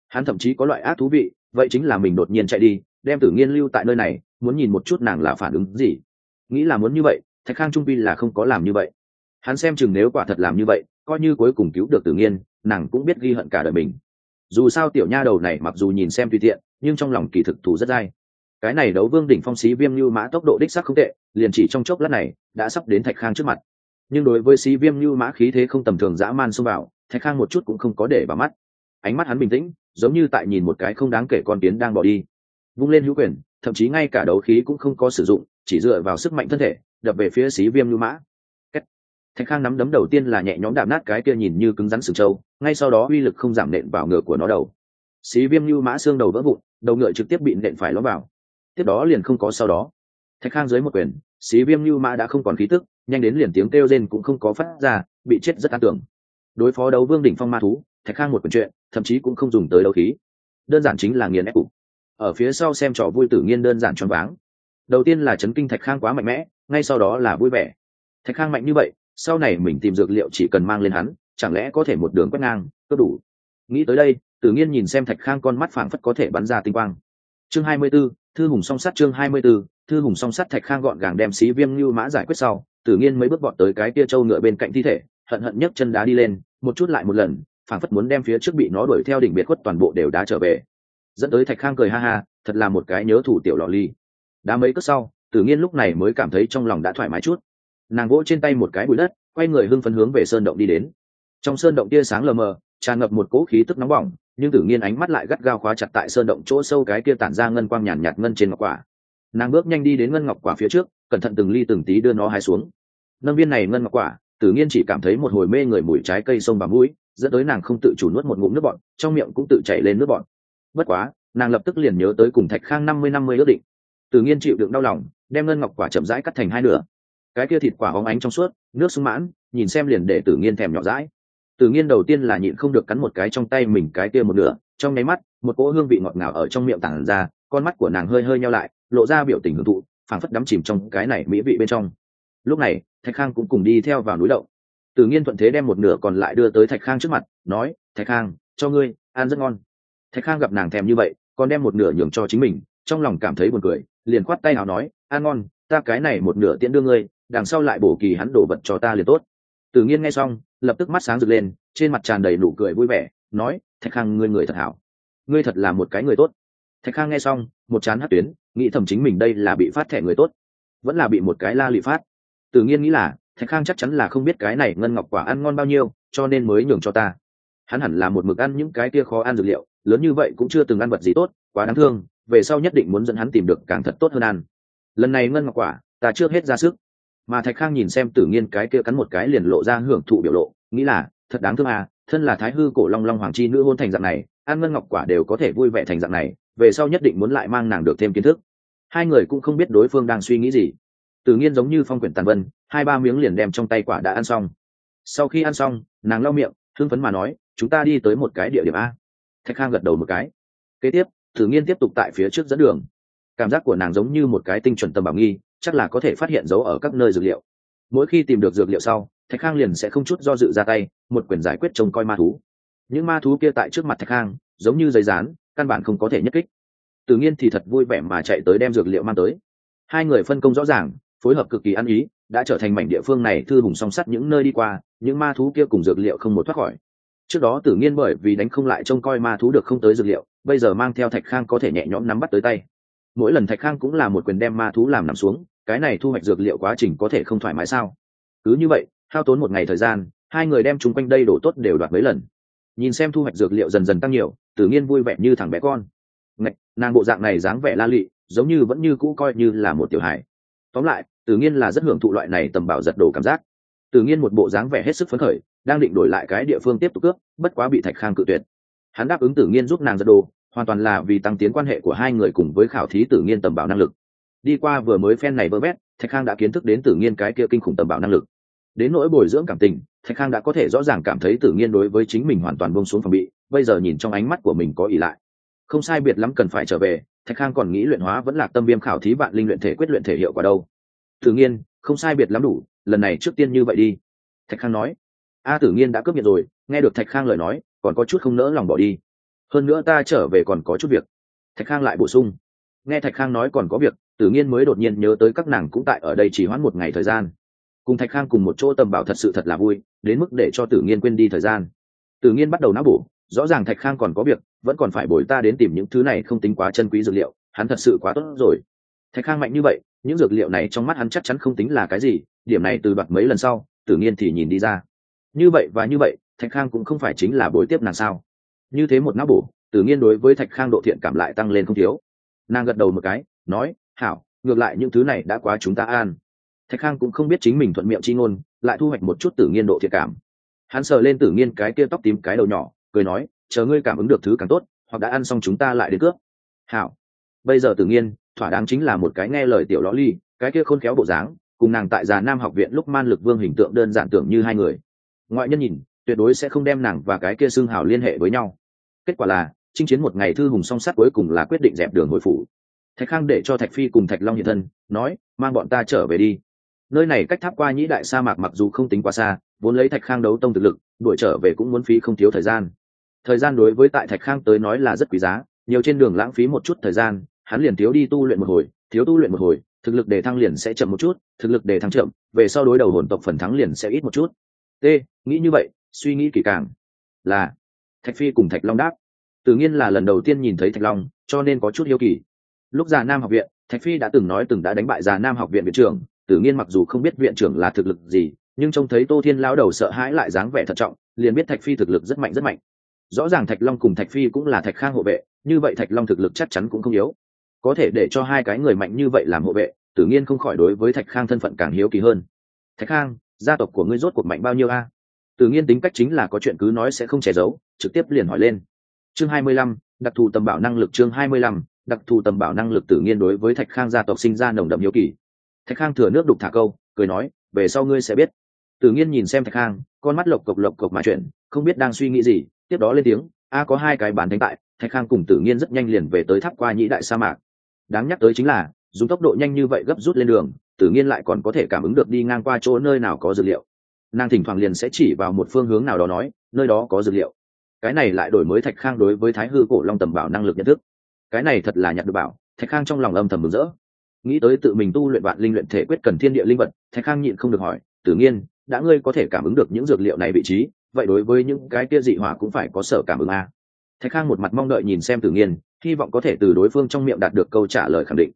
Hắn thậm chí có loại ác thú vị, vậy chính là mình đột nhiên chạy đi, đem tử nghiên lưu tại nơi này, muốn nhìn một chút nàng là phản ứng gì. Nghĩ là muốn như vậy, thạch khang trung pi là không có làm như vậy. Hắn xem chừng nếu quả thật làm như vậy, coi như cuối cùng cứu được tử nghiên, nàng cũng biết ghi hận cả đời mình. Dù sao tiểu nha đầu này mặc dù nhìn xem tùy tiện, nhưng trong lòng kỳ thực thù rất dai cái này đấu vương đỉnh phong xí viêm như mã tốc độ đích sắc không tệ, liền chỉ trong chốc lát này, đã sắp đến thạch khang trước mặt. Nhưng đối với xí viêm như mã khí thế không tầm thường dã man xông vào, thạch khang một chút cũng không có để vào mắt. Ánh mắt hắn bình tĩnh, giống như tại nhìn một cái không đáng kể con kiến đang bỏ đi. Vung lên hữu quyền, thậm chí ngay cả đấu khí cũng không có sử dụng, chỉ dựa vào sức mạnh thân thể, đập về phía xí viêm như mã. Thạch khang nắm đấm đầu tiên là nhẹ nhõm đạp nát cái kia nhìn như cứng rắn sừng trâu, ngay sau đó uy lực không giảm nện vào ngựa của nó đầu. Xí viêm như mã xương đầu vỡ vụn, đầu ngựa trực tiếp bị nện phải ló vào tiếp đó liền không có sau đó. Thạch khang dưới một quyền, xí viêm như mã đã không còn khí tức, nhanh đến liền tiếng kêu rên cũng không có phát ra, bị chết rất an tưởng. Đối phó đấu vương đỉnh phong ma thú, thạch khang một quyền chuyện, thậm chí cũng không dùng tới đấu khí. Đơn giản chính là nghiền ép cục. Ở phía sau xem trò vui tử nghiên đơn giản choáng váng. Đầu tiên là chấn kinh thạch khang quá mạnh mẽ, ngay sau đó là vui vẻ. Thạch khang mạnh như vậy, sau này mình tìm dược liệu chỉ cần mang lên hắn, chẳng lẽ có thể một đường quét ngang, có đủ. Nghĩ tới đây, tử nghiên nhìn xem thạch khang con mắt phảng phất có thể bắn ra tinh quang chương hai mươi 24, thư hùng song sắt chương hai mươi 24, thư hùng song sắt thạch khang gọn gàng đem xí viêm như mã giải quyết sau tử nghiên mấy bước bọn tới cái kia trâu ngựa bên cạnh thi thể hận hận nhấc chân đá đi lên một chút lại một lần phảng phất muốn đem phía trước bị nó đuổi theo đỉnh biệt khuất toàn bộ đều đá trở về. Dẫn tới thạch khang cười ha ha thật là một cái nhớ thủ tiểu lọ ly. Đá mấy cất sau tử nghiên lúc này mới cảm thấy trong lòng đã thoải mái chút. Nàng vỗ trên tay một cái bụi đất quay người hưng phấn hướng về sơn động đi đến. Trong sơn động tia sáng lờ mờ tràn ngập một cỗ khí tức nóng bỏng nhưng tử nghiên ánh mắt lại gắt gao khóa chặt tại sơn động chỗ sâu cái kia tản ra ngân quang nhàn nhạt, ngân trên ngọc quả. Nàng bước nhanh đi đến ngân ngọc quả phía trước cẩn thận từng ly từng tí đưa nó hái xuống. Nâng viên này ngân ngọc quả tử nghiên chỉ cảm thấy một hồi mê người mùi trái cây sông và mũi dẫn tới nàng không tự chủ nuốt một ngụm nước bọn trong miệng cũng tự chảy lên nước bọn bất quá nàng lập tức liền nhớ tới cùng thạch khang năm mươi năm mươi ước định. Tử nghiên chịu đựng đau lòng đem ngân ngọc quả chậm rãi cắt thành hai nửa. Cái kia thịt quả óng ánh trong suốt nước sung mãn nhìn xem liền để tử nghiên thèm nhỏ rãi tử nghiên đầu tiên là nhịn không được cắn một cái trong tay mình cái kia một nửa, trong ngáy mắt, một cỗ hương vị ngọt ngào ở trong miệng tản ra, con mắt của nàng hơi hơi nheo lại, lộ ra biểu tình hưởng thụ, phảng phất đắm chìm trong cái này mỹ vị bên trong. Lúc này, thạch khang cũng cùng đi theo vào núi động. tử nghiên thuận thế đem một nửa còn lại đưa tới thạch khang trước mặt, nói, thạch khang, cho ngươi, ăn rất ngon. Thạch khang gặp nàng thèm như vậy, còn đem một nửa nhường cho chính mình, trong lòng cảm thấy buồn cười, liền khoát tay nào nói, ăn ngon, ta cái này một nửa tiễn đưa ngươi, đằng sau lại bổ kỳ hắn đổ vật cho ta liền tốt. Tử nghiên nghe xong lập tức mắt sáng rực lên, trên mặt tràn đầy nụ cười vui vẻ, nói, thạch khang, ngươi người thật hảo. Ngươi thật là một cái người tốt. Thạch khang nghe xong, một chán hát tuyến, nghĩ thầm chính mình đây là bị phát thẻ người tốt, vẫn là bị một cái la lị phát. Tự nhiên nghĩ là, thạch khang chắc chắn là không biết cái này ngân ngọc quả ăn ngon bao nhiêu, cho nên mới nhường cho ta. Hắn hẳn là một mực ăn những cái kia khó ăn dược liệu, lớn như vậy cũng chưa từng ăn vật gì tốt, quá đáng thương, về sau nhất định muốn dẫn hắn tìm được càng thật tốt hơn ăn. Lần này ngân ngọc quả, ta trước hết ra sức mà thạch khang nhìn xem tử nghiên cái kia cắn một cái liền lộ ra hưởng thụ biểu lộ, nghĩ là, thật đáng thương à thân là thái hư cổ long long hoàng chi nữ hôn thành dạng này An ngân ngọc quả đều có thể vui vẻ thành dạng này, về sau nhất định muốn lại mang nàng được thêm kiến thức. Hai người cũng không biết đối phương đang suy nghĩ gì. Tử nghiên giống như phong quyển tàn vân, hai ba miếng liền đem trong tay quả đã ăn xong. Sau khi ăn xong, nàng lau miệng, hưng phấn mà nói, chúng ta đi tới một cái địa điểm a. Thạch khang gật đầu một cái. Kế tiếp, tử nghiên tiếp tục tại phía trước dẫn đường. Cảm giác của nàng giống như một cái tinh chuẩn tầm bảo nghi chắc là có thể phát hiện dấu ở các nơi dược liệu. Mỗi khi tìm được dược liệu sau, thạch khang liền sẽ không chút do dự ra tay, một quyền giải quyết trông coi ma thú. Những ma thú kia tại trước mặt thạch khang, giống như giấy rán căn bản không có thể nhất kích. Tự nhiên thì thật vui vẻ mà chạy tới đem dược liệu mang tới. Hai người phân công rõ ràng, phối hợp cực kỳ ăn ý, đã trở thành mảnh địa phương này thư hùng song sắt những nơi đi qua, những ma thú kia cùng dược liệu không một thoát khỏi. Trước đó tử nghiên bởi vì đánh không lại trông coi ma thú được không tới dược liệu, bây giờ mang theo thạch khang có thể nhẹ nhõm nắm bắt tới tay. Mỗi lần thạch khang cũng là một quyền đem ma thú làm nằm xuống cái này thu hoạch dược liệu quá trình có thể không thoải mái sao? Cứ như vậy hao tốn một ngày thời gian hai người đem chúng quanh đây đổ tốt đều đoạt mấy lần. Nhìn xem thu hoạch dược liệu dần dần tăng nhiều tử nhiên vui vẻ như thằng bé con. Ngạch, nàng bộ dạng này dáng vẻ la lị giống như vẫn như cũ coi như là một tiểu hài. Tóm lại tử nhiên là rất hưởng thụ loại này tầm bảo giật đồ cảm giác. Tử nhiên một bộ dáng vẻ hết sức phấn khởi đang định đổi lại cái địa phương tiếp tục cướp bất quá bị thạch khang cự tuyệt. Hắn đáp ứng tử nhiên giúp nàng giật đồ hoàn toàn là vì tăng tiến quan hệ của hai người cùng với khảo thí tử nhiên tầm bảo năng lực đi qua vừa mới phen này vơ vét, thạch khang đã kiến thức đến tử nghiên cái kia kinh khủng tầm bảo năng lực. Đến nỗi bồi dưỡng cảm tình, thạch khang đã có thể rõ ràng cảm thấy tử nghiên đối với chính mình hoàn toàn bông xuống phòng bị, bây giờ nhìn trong ánh mắt của mình có ỉ lại. Không sai biệt lắm cần phải trở về, thạch khang còn nghĩ luyện hóa vẫn là tâm viêm khảo thí bạn linh luyện thể quyết luyện thể hiệu quả đâu. Tử nghiên không sai biệt lắm đủ, lần này trước tiên như vậy đi. Thạch khang nói. A tử nghiên đã cướp nhiệt rồi, nghe được thạch khang lời nói, còn có chút không nỡ lòng bỏ đi. Hơn nữa ta trở về còn có chút việc. Thạch khang lại bổ sung nghe thạch khang nói còn có việc, tử nghiên mới đột nhiên nhớ tới các nàng cũng tại ở đây chỉ hoãn một ngày thời gian. Cùng thạch khang cùng một chỗ tầm bảo thật sự thật là vui, đến mức để cho tử nghiên quên đi thời gian. Tử nghiên bắt đầu não bổ, rõ ràng thạch khang còn có việc, vẫn còn phải bồi ta đến tìm những thứ này không tính quá chân quý dược liệu, hắn thật sự quá tốt rồi. Thạch khang mạnh như vậy, những dược liệu này trong mắt hắn chắc chắn không tính là cái gì, điểm này từ bạc mấy lần sau, tử nghiên thì nhìn đi ra. Như vậy và như vậy, thạch khang cũng không phải chính là bối tiếp nàng sao. Như thế một não bổ, tử nghiên đối với thạch khang độ thiện cảm lại tăng lên không thiếu nàng gật đầu một cái, nói, hảo, ngược lại những thứ này đã quá chúng ta an. Thạch khang cũng không biết chính mình thuận miệng chi ngôn, lại thu hoạch một chút tử nghiên độ thiệt cảm. Hắn sờ lên tử nghiên cái kia tóc tím cái đầu nhỏ, cười nói, chờ ngươi cảm ứng được thứ càng tốt, hoặc đã ăn xong chúng ta lại đến cướp. Hảo. Bây giờ tử nghiên thỏa đáng chính là một cái nghe lời tiểu ló ly, cái kia khôn khéo bộ dáng, cùng nàng tại già nam học viện lúc man lực vương hình tượng đơn giản tưởng như hai người. Ngoại nhân nhìn, tuyệt đối sẽ không đem nàng và cái kia xương hào liên hệ với nhau. Kết quả là chinh chiến một ngày thư hùng song sắt cuối cùng là quyết định dẹp đường hồi phủ. Thạch khang để cho thạch phi cùng thạch long hiện thân, nói, mang bọn ta trở về đi. Nơi này cách tháp qua nhĩ đại sa mạc mặc dù không tính quá xa, vốn lấy thạch khang đấu tông thực lực, đuổi trở về cũng muốn phí không thiếu thời gian. Thời gian đối với tại thạch khang tới nói là rất quý giá, nhiều trên đường lãng phí một chút thời gian, hắn liền thiếu đi tu luyện một hồi, thiếu tu luyện một hồi, thực lực để thăng liền sẽ chậm một chút, thực lực để thăng chậm, về sau đối đầu hồn tộc phần thắng liền sẽ ít một chút. T nghĩ như vậy, suy nghĩ kỹ càng. Là, thạch phi cùng thạch long đáp tự nhiên là lần đầu tiên nhìn thấy thạch long, cho nên có chút hiếu kỳ. Lúc già nam học viện, thạch phi đã từng nói từng đã đánh bại già nam học viện viện trưởng. Tự nhiên mặc dù không biết viện trưởng là thực lực gì, nhưng trông thấy tô thiên lao đầu sợ hãi lại dáng vẻ thận trọng, liền biết thạch phi thực lực rất mạnh rất mạnh. Rõ ràng thạch long cùng thạch phi cũng là thạch khang hộ vệ, như vậy thạch long thực lực chắc chắn cũng không yếu. Có thể để cho hai cái người mạnh như vậy làm hộ vệ tự nhiên không khỏi đối với thạch khang thân phận càng hiếu kỳ hơn. Thạch khang, gia tộc của ngươi rốt cuộc mạnh bao nhiêu a? Tự nhiên tính cách chính là có chuyện cứ nói sẽ không che giấu, trực tiếp liền hỏi lên chương hai mươi lăm, đặc thù tầm bảo năng lực chương hai mươi lăm, đặc thù tầm bảo năng lực tự nhiên đối với thạch khang gia tộc sinh ra nồng đậm hiếu kỳ. Thạch khang thừa nước đục thả câu, cười nói, về sau ngươi sẽ biết. Tự nhiên nhìn xem thạch khang, con mắt lộc cộc lộc cộc mà chuyện không biết đang suy nghĩ gì, tiếp đó lên tiếng, a, có hai cái bản thánh tại, thạch khang cùng tự nhiên rất nhanh liền về tới tháp qua nhĩ đại sa mạc. Đáng nhắc tới chính là, dùng tốc độ nhanh như vậy gấp rút lên đường tự nhiên lại còn có thể cảm ứng được đi ngang qua chỗ nơi nào có dược liệu. Nàng thỉnh thoảng liền sẽ chỉ vào một phương hướng nào đó nói, nơi đó có dược liệu cái này lại đổi mới thạch khang đối với thái hư cổ long tầm bảo năng lực nhận thức. Cái này thật là nhặt được bảo, thạch khang trong lòng âm thầm mừng rỡ. Nghĩ tới tự mình tu luyện vạn linh luyện thể quyết cần thiên địa linh vật, thạch khang nhịn không được hỏi tự nhiên đã ngươi có thể cảm ứng được những dược liệu này vị trí, vậy đối với những cái kia dị hỏa cũng phải có sở cảm ứng a. Thạch khang một mặt mong đợi nhìn xem tử nhiên hy vọng có thể từ đối phương trong miệng đạt được câu trả lời khẳng định.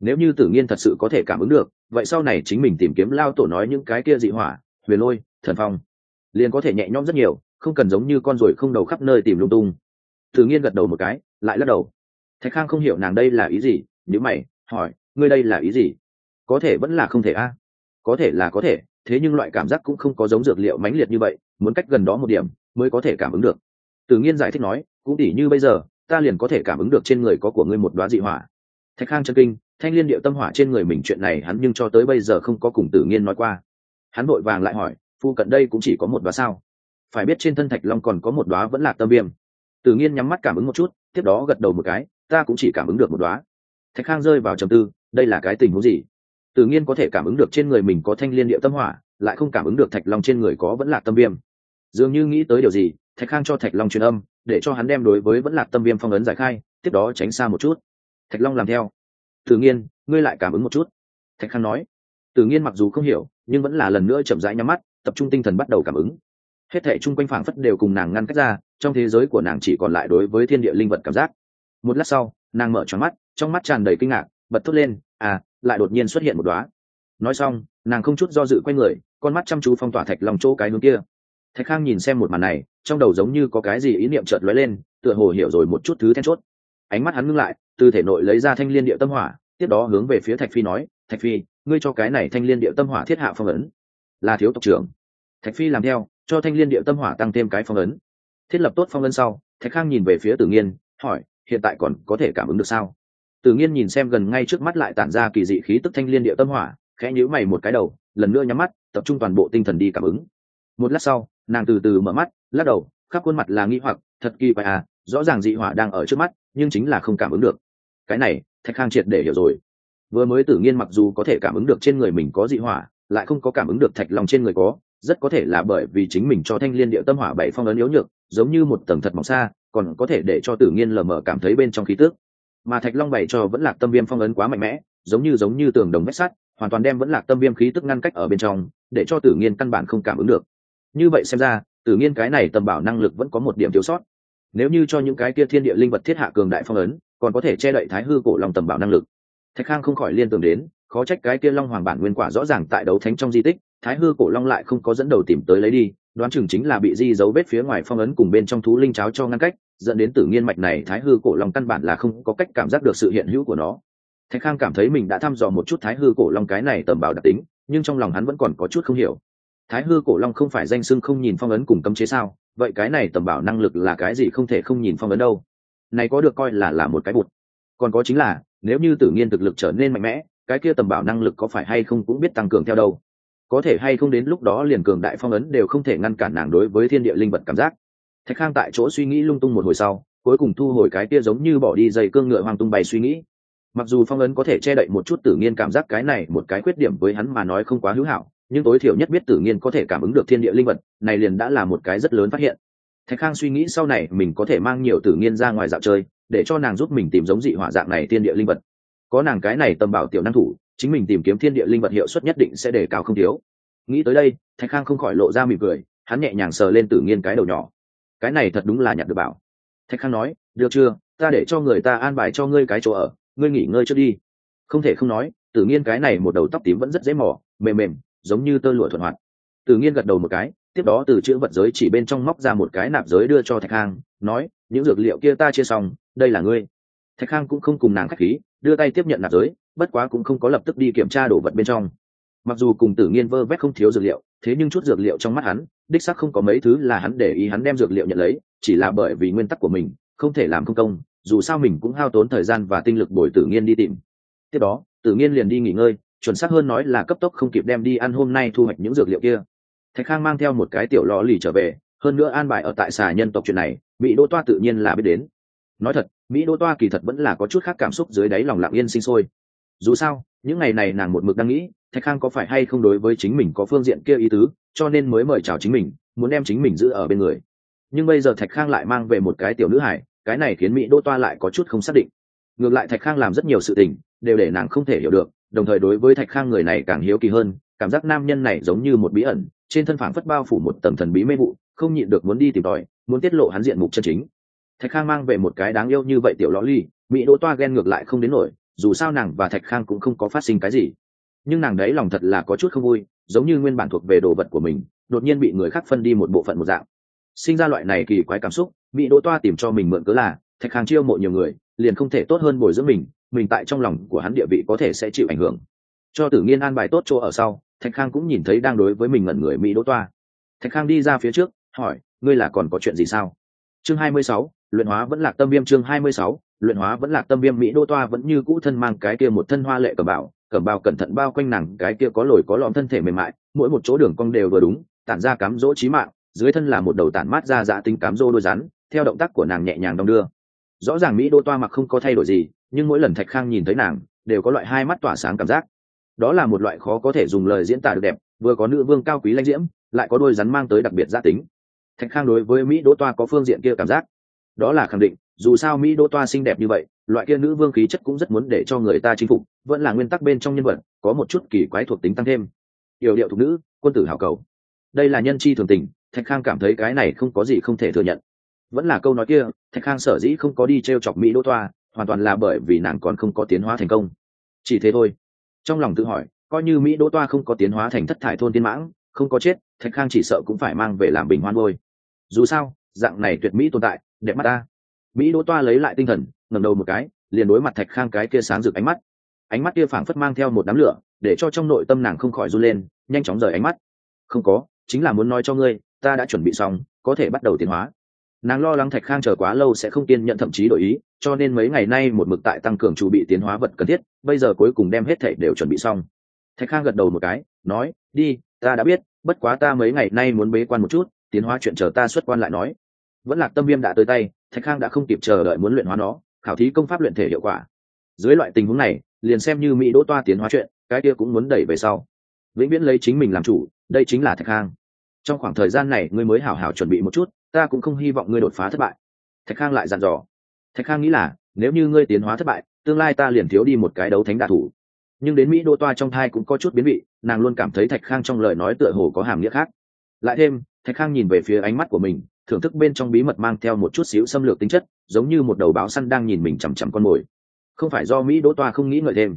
Nếu như tử nhiên thật sự có thể cảm ứng được, vậy sau này chính mình tìm kiếm lao tổ nói những cái kia dị hỏa, huyền lôi, thần phong, liền có thể nhẹ nhõm rất nhiều không cần giống như con ruồi không đầu khắp nơi tìm lung tung. Tự nhiên gật đầu một cái, lại lắc đầu. Thạch khang không hiểu nàng đây là ý gì nếu mày, hỏi, ngươi đây là ý gì? Có thể vẫn là không thể a. Có thể là có thể, thế nhưng loại cảm giác cũng không có giống dược liệu mãnh liệt như vậy, muốn cách gần đó một điểm mới có thể cảm ứng được. Tự nhiên giải thích nói, cũng tỉ như bây giờ, ta liền có thể cảm ứng được trên người có của ngươi một đoá dị hỏa. Thạch khang chân kinh, thanh liên điệu tâm hỏa trên người mình chuyện này hắn nhưng cho tới bây giờ không có cùng tử nghiên nói qua. Hắn vội vàng lại hỏi, phu cận đây cũng chỉ có một đoá sao? Phải biết trên thân thạch long còn có một đoá vẫn là tâm viêm. Tự nhiên nhắm mắt cảm ứng một chút, tiếp đó gật đầu một cái, ta cũng chỉ cảm ứng được một đoá thạch khang rơi vào trầm tư, đây là cái tình huống gì? Tự nhiên có thể cảm ứng được trên người mình có thanh liên địa tâm hỏa, lại không cảm ứng được thạch long trên người có vẫn là tâm viêm. Dường như nghĩ tới điều gì, thạch khang cho thạch long truyền âm, để cho hắn đem đối với vẫn là tâm viêm phong ấn giải khai, tiếp đó tránh xa một chút. Thạch long làm theo. Tự nhiên ngươi lại cảm ứng một chút. Thạch khang nói. Tự nhiên mặc dù không hiểu, nhưng vẫn là lần nữa chậm rãi nhắm mắt, tập trung tinh thần bắt đầu cảm ứng hết thệ chung quanh phảng phất đều cùng nàng ngăn cách ra, trong thế giới của nàng chỉ còn lại đối với thiên địa linh vật cảm giác. Một lát sau, nàng mở tròn mắt, trong mắt tràn đầy kinh ngạc, bật thốt lên à lại đột nhiên xuất hiện một đoá nói xong, nàng không chút do dự quay người, con mắt chăm chú phong tỏa thạch long chỗ cái hướng kia. Thạch khang nhìn xem một màn này, trong đầu giống như có cái gì ý niệm chợt lóe lên, tựa hồ hiểu rồi một chút thứ then chốt. Ánh mắt hắn ngưng lại, từ thể nội lấy ra thanh liên địa tâm hỏa, tiếp đó hướng về phía thạch phi nói, thạch phi, ngươi cho cái này thanh liên địa tâm hỏa thiết hạ phong ấn, là thiếu tộc trưởng. Thạch phi làm theo cho thanh liên địa tâm hỏa tăng thêm cái phong ấn. Thiết lập tốt phong ấn sau, thạch khang nhìn về phía tử nghiên, hỏi, hiện tại còn có thể cảm ứng được sao? Tử nghiên nhìn xem gần ngay trước mắt lại tản ra kỳ dị khí tức thanh liên địa tâm hỏa, khẽ nhíu mày một cái đầu, lần nữa nhắm mắt, tập trung toàn bộ tinh thần đi cảm ứng. Một lát sau, nàng từ từ mở mắt, lắc đầu, khắp khuôn mặt là nghi hoặc, thật kỳ vậy à rõ ràng dị hỏa đang ở trước mắt, nhưng chính là không cảm ứng được. Cái này, thạch khang triệt để hiểu rồi. Vừa mới tử nghiên mặc dù có thể cảm ứng được trên người mình có dị hỏa, lại không có cảm ứng được thạch lòng trên người có rất có thể là bởi vì chính mình cho thanh liên địa tâm hỏa bảy phong ấn yếu nhược, giống như một tầng thật mỏng xa, còn có thể để cho tử nghiên lờ mờ cảm thấy bên trong khí tước mà thạch long bảy cho vẫn lạc tâm viêm phong ấn quá mạnh mẽ, giống như giống như tường đồng vách sắt, hoàn toàn đem vẫn lạc tâm viêm khí tức ngăn cách ở bên trong, để cho tử nghiên căn bản không cảm ứng được. Như vậy xem ra, tử nghiên cái này tầm bảo năng lực vẫn có một điểm thiếu sót. Nếu như cho những cái kia thiên địa linh vật thiết hạ cường đại phong ấn, còn có thể che đậy thái hư cổ long tầm bảo năng lực. Thạch khang không khỏi liên tưởng đến, khó trách cái kia long hoàng bản nguyên quả rõ ràng tại đấu thánh trong di tích thái hư cổ long lại không có dẫn đầu tìm tới lấy đi, đoán chừng chính là bị di dấu vết phía ngoài phong ấn cùng bên trong thú linh cháo cho ngăn cách, dẫn đến tử nghiên mạch này thái hư cổ long căn bản là không có cách cảm giác được sự hiện hữu của nó. Thạch khang cảm thấy mình đã thăm dò một chút thái hư cổ long cái này tầm bảo đặc tính, nhưng trong lòng hắn vẫn còn có chút không hiểu. Thái hư cổ long không phải danh sưng không nhìn phong ấn cùng cấm chế sao? Vậy cái này tầm bảo năng lực là cái gì không thể không nhìn phong ấn đâu? Này có được coi là là một cái bụt. Còn có chính là, nếu như tử nghiên thực lực trở nên mạnh mẽ, cái kia tầm bảo năng lực có phải hay không cũng biết tăng cường theo đâu có thể hay không đến lúc đó liền cường đại phong ấn đều không thể ngăn cản nàng đối với thiên địa linh vật cảm giác. Thạch khang tại chỗ suy nghĩ lung tung một hồi sau, cuối cùng thu hồi cái kia giống như bỏ đi dây cương ngựa hoang tung bày suy nghĩ. Mặc dù phong ấn có thể che đậy một chút tử nghiên cảm giác cái này một cái khuyết điểm với hắn mà nói không quá hữu hảo, nhưng tối thiểu nhất biết tử nghiên có thể cảm ứng được thiên địa linh vật, này liền đã là một cái rất lớn phát hiện. Thạch khang suy nghĩ sau này mình có thể mang nhiều tử nghiên ra ngoài dạo chơi, để cho nàng giúp mình tìm giống dị hỏa dạng này thiên địa linh vật. Có nàng cái này tầm bảo tiểu năng thủ chính mình tìm kiếm thiên địa linh vật hiệu suất nhất định sẽ đề cao không thiếu. Nghĩ tới đây, thạch khang không khỏi lộ ra mỉm cười, hắn nhẹ nhàng sờ lên tử nghiên cái đầu nhỏ. Cái này thật đúng là nhặt được bảo. Thạch khang nói, được chưa? Ta để cho người ta an bài cho ngươi cái chỗ ở, ngươi nghỉ ngơi trước đi. Không thể không nói tử nghiên cái này một đầu tóc tím vẫn rất dễ mỏ mềm mềm, giống như tơ lụa thuận hoạt. Tử nghiên gật đầu một cái, tiếp đó từ chữ vật giới chỉ bên trong móc ra một cái nạp giới đưa cho thạch khang, nói, những dược liệu kia ta chia xong, đây là ngươi. Thạch khang cũng không cùng nàng k h á c h khí, đưa tay tiếp nhận nạp giới bất quá cũng không có lập tức đi kiểm tra đồ vật bên trong. Mặc dù cùng tử nghiên vơ vét không thiếu dược liệu, thế nhưng chút dược liệu trong mắt hắn, đích sắc không có mấy thứ là hắn để ý hắn đem dược liệu nhận lấy, chỉ là bởi vì nguyên tắc của mình, không thể làm không công, dù sao mình cũng hao tốn thời gian và tinh lực bồi tử nghiên đi tìm. Tiếp đó, tử nghiên liền đi nghỉ ngơi, chuẩn xác hơn nói là cấp tốc không kịp đem đi ăn hôm nay thu hoạch những dược liệu kia. Thạch khang mang theo một cái tiểu lò lì trở về, hơn nữa an bài ở tại xà nhân tộc chuyện này, mỹ đỗ toa tự nhiên là biết đến. Nói thật, mỹ đỗ toa kỳ thật vẫn là có chút khác cảm xúc dưới đáy lòng lặng yên sinh sôi dù sao, những ngày này nàng một mực đang nghĩ, thạch khang có phải hay không đối với chính mình có phương diện kia ý tứ, cho nên mới mời chào chính mình, muốn đem chính mình giữ ở bên người. Nhưng bây giờ thạch khang lại mang về một cái tiểu nữ hải cái này khiến mỹ đô toa lại có chút không xác định. Ngược lại thạch khang làm rất nhiều sự tình, đều để nàng không thể hiểu được, đồng thời đối với thạch khang người này càng hiếu kỳ hơn, cảm giác nam nhân này giống như một bí ẩn, trên thân phản phất bao phủ một tầm thần bí mê vụ, không nhịn được muốn đi tìm tòi, muốn tiết lộ hắn diện mục chân chính. Thạch khang mang về một cái đáng yêu như vậy tiểu lõ ly, mỹ đỗ toa ghen ngược lại không đến nổi dù sao nàng và thạch khang cũng không có phát sinh cái gì. Nhưng nàng đấy lòng thật là có chút không vui giống như nguyên bản thuộc về đồ vật của mình đột nhiên bị người khác phân đi một bộ phận một dạng. Sinh ra loại này kỳ quái cảm xúc bị đỗ toa tìm cho mình mượn cớ là thạch khang chiêu mộ nhiều người liền không thể tốt hơn bồi dưỡng mình mình tại trong lòng của hắn địa vị có thể sẽ chịu ảnh hưởng. Cho tử nghiên an bài tốt chỗ ở sau thạch khang cũng nhìn thấy đang đối với mình ngẩn người mỹ đỗ toa. Thạch khang đi ra phía trước hỏi ngươi là còn có chuyện gì sao? Chương 26, luyện hóa vẫn lạc tâm viêm chương 26, luyện hóa vẫn lạc tâm viêm mỹ đô toa vẫn như cũ thân mang cái kia một thân hoa lệ cẩm bào cẩm bào cẩn thận bao quanh nàng, cái kia có lồi có lõm thân thể mềm mại, mỗi một chỗ đường cong đều vừa đúng, tản ra cám dỗ trí mạng, dưới thân là một đầu tản mát ra dạ tính cám dỗ đôi rắn, theo động tác của nàng nhẹ nhàng đong đưa. Rõ ràng mỹ đô toa mặc không có thay đổi gì, nhưng mỗi lần thạch khang nhìn thấy nàng, đều có loại hai mắt tỏa sáng cảm giác. Đó là một loại khó có thể dùng lời diễn tả được đẹp, vừa có nữ vương cao quý lãnh diễm, lại có đôi rắn mang tới đặc biệt gia tính. Thạch khang đối với mỹ đỗ toa có phương diện kia cảm giác, đó là khẳng định dù sao mỹ đô toa xinh đẹp như vậy, loại kia nữ vương khí chất cũng rất muốn để cho người ta chinh phục, vẫn là nguyên tắc bên trong nhân vật, có một chút kỳ quái thuộc tính tăng thêm. Yểu điệu thục nữ, quân tử hảo cầu. Đây là nhân chi thường tình, thạch khang cảm thấy cái này không có gì không thể thừa nhận. Vẫn là câu nói kia, thạch khang sở dĩ không có đi t r e o chọc mỹ đỗ toa, hoàn toàn là bởi vì nàng còn không có tiến hóa thành công. Chỉ thế thôi. Trong lòng tự hỏi, coi như mỹ đỗ toa không có tiến hóa thành thất thải thôn tiên mãng, không có chết, thạch khang chỉ sợ cũng phải mang về làm bình hoan ngôi dù sao, dạng này tuyệt mỹ tồn tại, đẹp mắt ta mỹ đỗ toa lấy lại tinh thần, ngẩng đầu một cái, liền đối mặt thạch khang cái kia sáng rực ánh mắt. Ánh mắt kia phảng phất mang theo một đám lửa, để cho trong nội tâm nàng không khỏi run lên, nhanh chóng rời ánh mắt. Không có, chính là muốn nói cho ngươi, ta đã chuẩn bị xong, có thể bắt đầu tiến hóa. Nàng lo lắng thạch khang chờ quá lâu sẽ không kiên nhận thậm chí đổi ý, cho nên mấy ngày nay một mực tại tăng cường chuẩn bị tiến hóa vật cần thiết, bây giờ cuối cùng đem hết thể đều chuẩn bị xong. Thạch khang gật đầu một cái, nói, đi, ta đã biết, bất quá ta mấy ngày nay muốn bế quan một chút, tiến hóa chuyện chờ ta xuất quan lại nói. Vẫn là tâm viêm đã tới tay thạch khang đã không kịp chờ đợi muốn luyện hóa nó, khảo thí công pháp luyện thể hiệu quả. Dưới loại tình huống này, liền xem như mỹ đỗ toa tiến hóa chuyện, cái kia cũng muốn đẩy về sau. Vĩnh viễn lấy chính mình làm chủ, đây chính là thạch khang. Trong khoảng thời gian này, ngươi mới hảo hảo chuẩn bị một chút, ta cũng không hy vọng ngươi đột phá thất bại. Thạch khang lại dặn dò. Thạch khang nghĩ là, nếu như ngươi tiến hóa thất bại, tương lai ta liền thiếu đi một cái đấu thánh đạ thủ. Nhưng đến mỹ đô toa trong thai cũng có chút biến vị, nàng luôn cảm thấy thạch khang trong lời nói tựa hồ có hàm nghĩa khác. Lại thêm, thạch khang nhìn về phía ánh mắt của mình thưởng thức bên trong bí mật mang theo một chút xíu xâm lược tính chất, giống như một đầu báo săn đang nhìn mình chằm chằm con mồi. Không phải do mỹ đỗ toa không nghĩ ngợi thêm.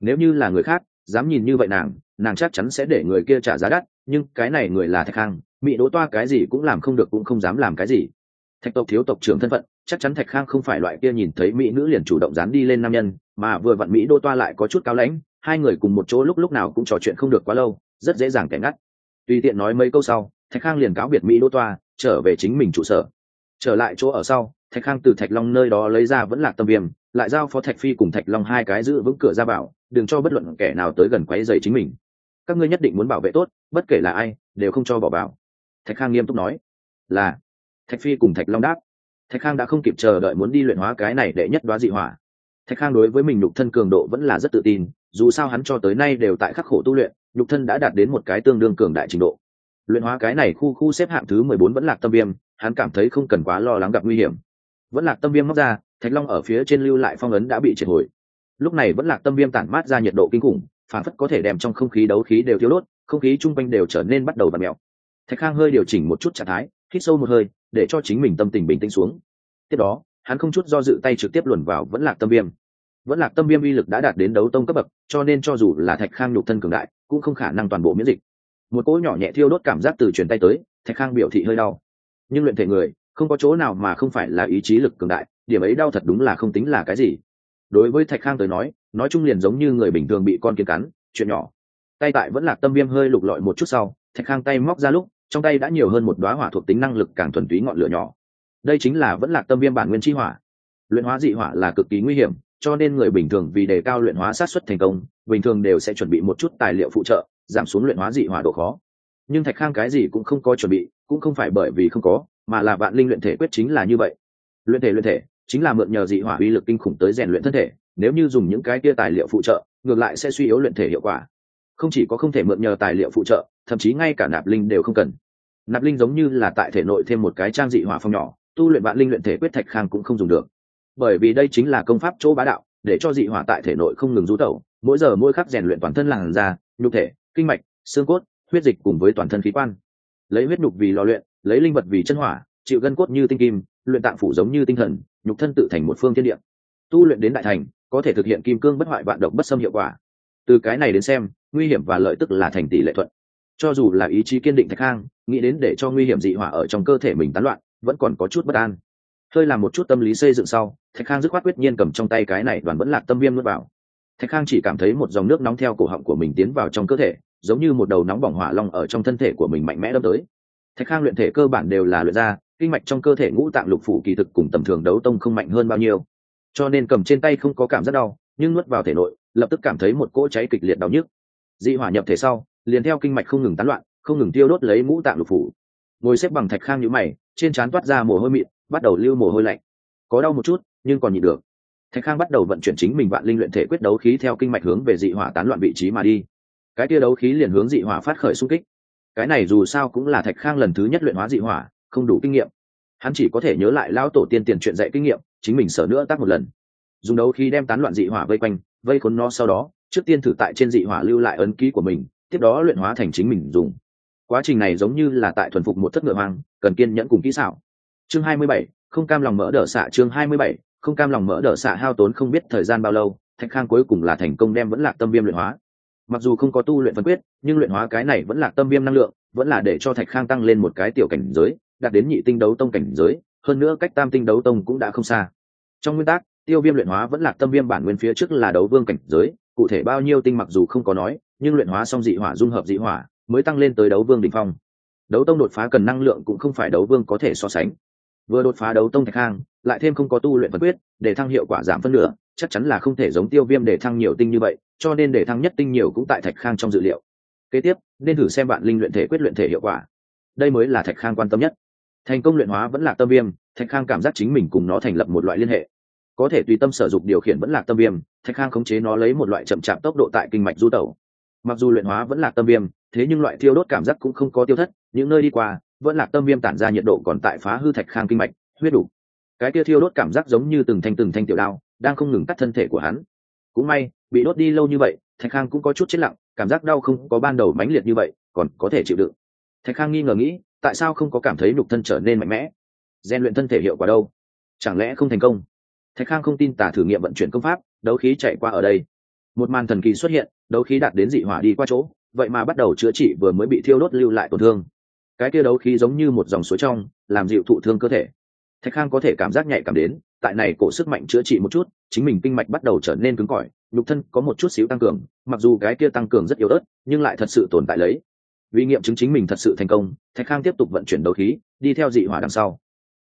Nếu như là người khác, dám nhìn như vậy nàng nàng chắc chắn sẽ để người kia trả giá đắt, nhưng cái này người là thạch khang, mỹ đỗ toa cái gì cũng làm không được cũng không dám làm cái gì. Thạch tộc thiếu tộc trưởng thân phận, chắc chắn thạch khang không phải loại kia nhìn thấy mỹ nữ liền chủ động dán đi lên nam nhân, mà vừa vặn mỹ đỗ toa lại có chút cao lãnh, hai người cùng một chỗ lúc lúc nào cũng trò chuyện không được quá lâu, rất dễ dàng kẻ ngắt. Tùy tiện nói mấy câu sau, thạch khang liền cáo biệt mỹ đỗ toa trở về chính mình trụ sở. Trở lại chỗ ở sau, thạch khang từ thạch long nơi đó lấy ra vẫn là tâm viêm, lại giao phó thạch phi cùng thạch long hai cái giữ vững cửa ra bảo đừng cho bất luận kẻ nào tới gần quấy dày chính mình. Các ngươi nhất định muốn bảo vệ tốt, bất kể là ai, đều không cho bỏ vào. Thạch khang nghiêm túc nói, là. Thạch phi cùng thạch long đáp. Thạch khang đã không kịp chờ đợi muốn đi luyện hóa cái này để nhất đoá dị hỏa. Thạch khang đối với mình nhục thân cường độ vẫn là rất tự tin, dù sao hắn cho tới nay đều tại khắc khổ tu luyện, nhục thân đã đạt đến một cái tương đương cường đại trình độ luyện hóa cái này khu khu xếp hạng thứ mười bốn vẫn lạc tâm viêm, hắn cảm thấy không cần quá lo lắng gặp nguy hiểm. Vẫn lạc tâm viêm móc ra, thạch long ở phía trên lưu lại phong ấn đã bị triệt hồi. Lúc này vẫn lạc tâm viêm tản mát ra nhiệt độ kinh khủng, phản phất có thể đem trong không khí đấu khí đều thiếu đốt, không khí chung quanh đều trở nên bắt đầu v mèo. thạch khang hơi điều chỉnh một chút trạng thái, hít sâu một hơi, để cho chính mình tâm tình bình tĩnh xuống. Tiếp đó, hắn không chút do dự tay trực tiếp luồn vào vẫn lạc tâm viêm. Vẫn lạc tâm viêm uy lực đã đạt đến đấu tông cấp bậc, cho nên cho dù là thạch khang nhục thân cường đại, cũng không khả năng toàn bộ miễn dịch một cỗ nhỏ nhẹ thiêu đốt cảm giác từ truyền tay tới, thạch khang biểu thị hơi đau. Nhưng luyện thể người, không có chỗ nào mà không phải là ý chí lực cường đại, điểm ấy đau thật đúng là không tính là cái gì. Đối với thạch khang tới nói nói chung liền giống như người bình thường bị con kiến cắn, chuyện nhỏ. Tay tại vẫn là tâm viêm hơi lục lọi một chút sau, thạch khang tay móc ra lúc, trong tay đã nhiều hơn một đoá hỏa thuộc tính năng lực càng thuần túy ngọn lửa nhỏ. Đây chính là vẫn là tâm viêm bản nguyên chi hỏa. Luyện hóa dị hỏa là cực kỳ nguy hiểm, cho nên người bình thường vì đề cao luyện hóa sát xuất thành công, bình thường đều sẽ chuẩn bị một chút tài liệu phụ trợ giảm xuống luyện hóa dị hỏa độ khó. Nhưng thạch khang cái gì cũng không có chuẩn bị, cũng không phải bởi vì không có, mà là vạn linh luyện thể quyết chính là như vậy. Luyện thể luyện thể chính là mượn nhờ dị hỏa uy lực kinh khủng tới rèn luyện thân thể, nếu như dùng những cái kia tài liệu phụ trợ, ngược lại sẽ suy yếu luyện thể hiệu quả. Không chỉ có không thể mượn nhờ tài liệu phụ trợ, thậm chí ngay cả nạp linh đều không cần. Nạp linh giống như là tại thể nội thêm một cái trang dị hỏa phong nhỏ, tu luyện vạn linh luyện thể quyết thạch khang cũng không dùng được. Bởi vì đây chính là công pháp chỗ bá đạo, để cho dị hỏa tại thể nội không ngừng rú tẩu, mỗi giờ mỗi khắc rèn luyện toàn thân làn da, nhục thể kinh mạch, xương cốt, huyết dịch cùng với toàn thân khí quan. Lấy huyết nhục vì lò luyện, lấy linh vật vì chân hỏa, chịu gân cốt như tinh kim, luyện tạng phủ giống như tinh thần, nhục thân tự thành một phương thiên địa. Tu luyện đến đại thành, có thể thực hiện kim cương bất hoại vạn độc bất xâm hiệu quả. Từ cái này đến xem, nguy hiểm và lợi tức là thành tỷ lệ thuận. Cho dù là ý chí kiên định thạch khang nghĩ đến để cho nguy hiểm dị hỏa ở trong cơ thể mình tán loạn, vẫn còn có chút bất an. Hơi làm một chút tâm lý xây dựng sau, thạch khang dứt khoát quyết nhiên cầm trong tay cái này đoàn vẫn lạc tâm viêm nuốt vào thạch khang chỉ cảm thấy một dòng nước nóng theo cổ họng của mình tiến vào trong cơ thể, giống như một đầu nóng bỏng hỏa long ở trong thân thể của mình mạnh mẽ đâm tới. Thạch khang luyện thể cơ bản đều là luyện ra, kinh mạch trong cơ thể ngũ tạng lục phủ kỳ thực cùng tầm thường đấu tông không mạnh hơn bao nhiêu. Cho nên cầm trên tay không có cảm giác đau, nhưng nuốt vào thể nội, lập tức cảm thấy một cỗ cháy kịch liệt đau nhức. Dị hỏa nhập thể sau, liền theo kinh mạch không ngừng tán loạn, không ngừng tiêu đốt lấy ngũ tạng lục phủ. Ngồi xếp bằng thạch khang nhũ mày, trên trán toát ra mồ hôi mịn, bắt đầu lưu mồ hôi lạnh. Có đau một chút, nhưng còn nhịn được thạch khang bắt đầu vận chuyển chính mình vạn linh luyện thể quyết đấu khí theo kinh mạch hướng về dị hỏa tán loạn vị trí mà đi. Cái kia đấu khí liền hướng dị hỏa phát khởi xung kích. Cái này dù sao cũng là thạch khang lần thứ nhất luyện hóa dị hỏa không đủ kinh nghiệm. Hắn chỉ có thể nhớ lại lão tổ tiên tiền chuyện dạy kinh nghiệm chính mình sở nữa tác một lần. Dùng đấu khí đem tán loạn dị hỏa vây quanh vây khốn nó sau đó trước tiên thử tại trên dị hỏa lưu lại ấn ký của mình tiếp đó luyện hóa thành chính mình dùng. Quá trình này giống như là tại thuần phục một thất ngựa hoang cần kiên nhẫn cùng kỹ xảo. Chương 27, không cam lòng mỡ đỡ xạ chương 27, không cam lòng mỡ đỡ xạ hao tốn không biết thời gian bao lâu, thạch khang cuối cùng là thành công đem vẫn lạc tâm viêm luyện hóa. Mặc dù không có tu luyện phân quyết, nhưng luyện hóa cái này vẫn là tâm viêm năng lượng, vẫn là để cho thạch khang tăng lên một cái tiểu cảnh giới, đạt đến nhị tinh đấu tông cảnh giới, hơn nữa cách tam tinh đấu tông cũng đã không xa. Trong nguyên tắc, tiêu viêm luyện hóa vẫn là tâm viêm bản nguyên phía trước là đấu vương cảnh giới, cụ thể bao nhiêu tinh mặc dù không có nói, nhưng luyện hóa xong dị hỏa dung hợp dị hỏa, mới tăng lên tới đấu vương đỉnh phong. Đấu tông đột phá cần năng lượng cũng không phải đấu vương có thể so sánh vừa đột phá đấu tông thạch khang lại thêm không có tu luyện phân quyết, để thăng hiệu quả giảm phân nửa, chắc chắn là không thể giống tiêu viêm để thăng nhiều tinh như vậy, cho nên để thăng nhất tinh nhiều cũng tại thạch khang trong dự liệu. Kế tiếp, nên thử xem bạn linh luyện thể quyết luyện thể hiệu quả. Đây mới là thạch khang quan tâm nhất. Thành công luyện hóa vẫn là tâm viêm, thạch khang cảm giác chính mình cùng nó thành lập một loại liên hệ. Có thể tùy tâm sở dục điều khiển vẫn là tâm viêm, thạch khang khống chế nó lấy một loại chậm chạp tốc độ tại kinh mạch du tẩu. Mặc dù luyện hóa vẫn là tâm viêm, thế nhưng loại thiêu đốt cảm giác cũng không có tiêu thất, những nơi đi qua vẫn là tâm viêm tản ra nhiệt độ còn tại phá hư thạch khang kinh mạch, huyết đủ. Cái kia thiêu đốt cảm giác giống như từng thanh từng thanh tiểu đao, đang không ngừng cắt thân thể của hắn. Cũng may, bị đốt đi lâu như vậy, thạch khang cũng có chút chết lặng, cảm giác đau không có ban đầu mãnh liệt như vậy, còn có thể chịu đựng. Thạch khang nghi ngờ nghĩ, tại sao không có cảm thấy nhục thân trở nên mạnh mẽ? Rèn luyện thân thể hiệu quả đâu? Chẳng lẽ không thành công? Thạch khang không tin tả thử nghiệm vận chuyển công pháp, đấu khí chạy qua ở đây. Một màn thần kỳ xuất hiện, đấu khí đạt đến dị hỏa đi qua chỗ, vậy mà bắt đầu chữa trị vừa mới bị thiêu đốt lưu lại tổn thương cái kia đấu khí giống như một dòng suối trong, làm dịu thụ thương cơ thể. Thạch khang có thể cảm giác nhạy cảm đến, tại này cổ sức mạnh chữa trị một chút, chính mình kinh mạch bắt đầu trở nên cứng cỏi, nhục thân có một chút xíu tăng cường, mặc dù cái kia tăng cường rất yếu ớt, nhưng lại thật sự tồn tại lấy. Vì nghiệm chứng chính mình thật sự thành công, thạch khang tiếp tục vận chuyển đấu khí, đi theo dị hỏa đằng sau.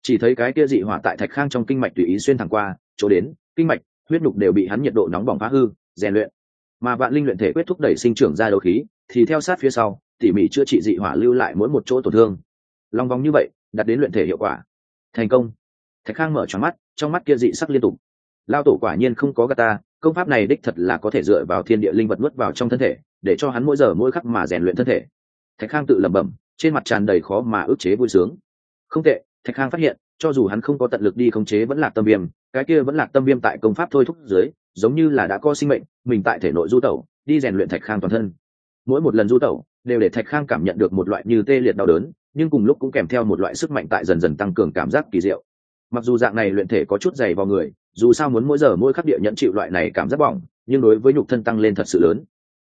Chỉ thấy cái kia dị hỏa tại thạch khang trong kinh mạch tùy ý xuyên thẳng qua, chỗ đến, kinh mạch, huyết nhục đều bị hắn nhiệt độ nóng bỏng phá hư, rèn luyện. Mà vạn linh luyện thể quyết thúc đẩy sinh trưởng ra đấu khí, thì theo sát phía sau tỉ mỉ chữa trị dị hỏa lưu lại mỗi một chỗ tổn thương. Long vòng như vậy đặt đến luyện thể hiệu quả. Thành công. Thạch khang mở tròn mắt, trong mắt kia dị sắc liên tục. Lao tổ quả nhiên không có gà ta, công pháp này đích thật là có thể dựa vào thiên địa linh vật nuốt vào trong thân thể, để cho hắn mỗi giờ mỗi khắc mà rèn luyện thân thể. Thạch khang tự lẩm bẩm, trên mặt tràn đầy khó mà ức chế vui sướng. Không tệ, thạch khang phát hiện, cho dù hắn không có tận lực đi khống chế vẫn là tâm viêm, cái kia vẫn là tâm viêm tại công pháp thôi thúc dưới, giống như là đã có sinh mệnh, mình tại thể nội du tẩu, đi rèn luyện thạch khang toàn thân. Mỗi một lần du tẩu đều để thạch khang cảm nhận được một loại như tê liệt đau đớn, nhưng cùng lúc cũng kèm theo một loại sức mạnh tại dần dần tăng cường cảm giác kỳ diệu. Mặc dù dạng này luyện thể có chút dày vào người, dù sao muốn mỗi giờ mỗi khắc địa nhận chịu loại này cảm giác bỏng, nhưng đối với nhục thân tăng lên thật sự lớn.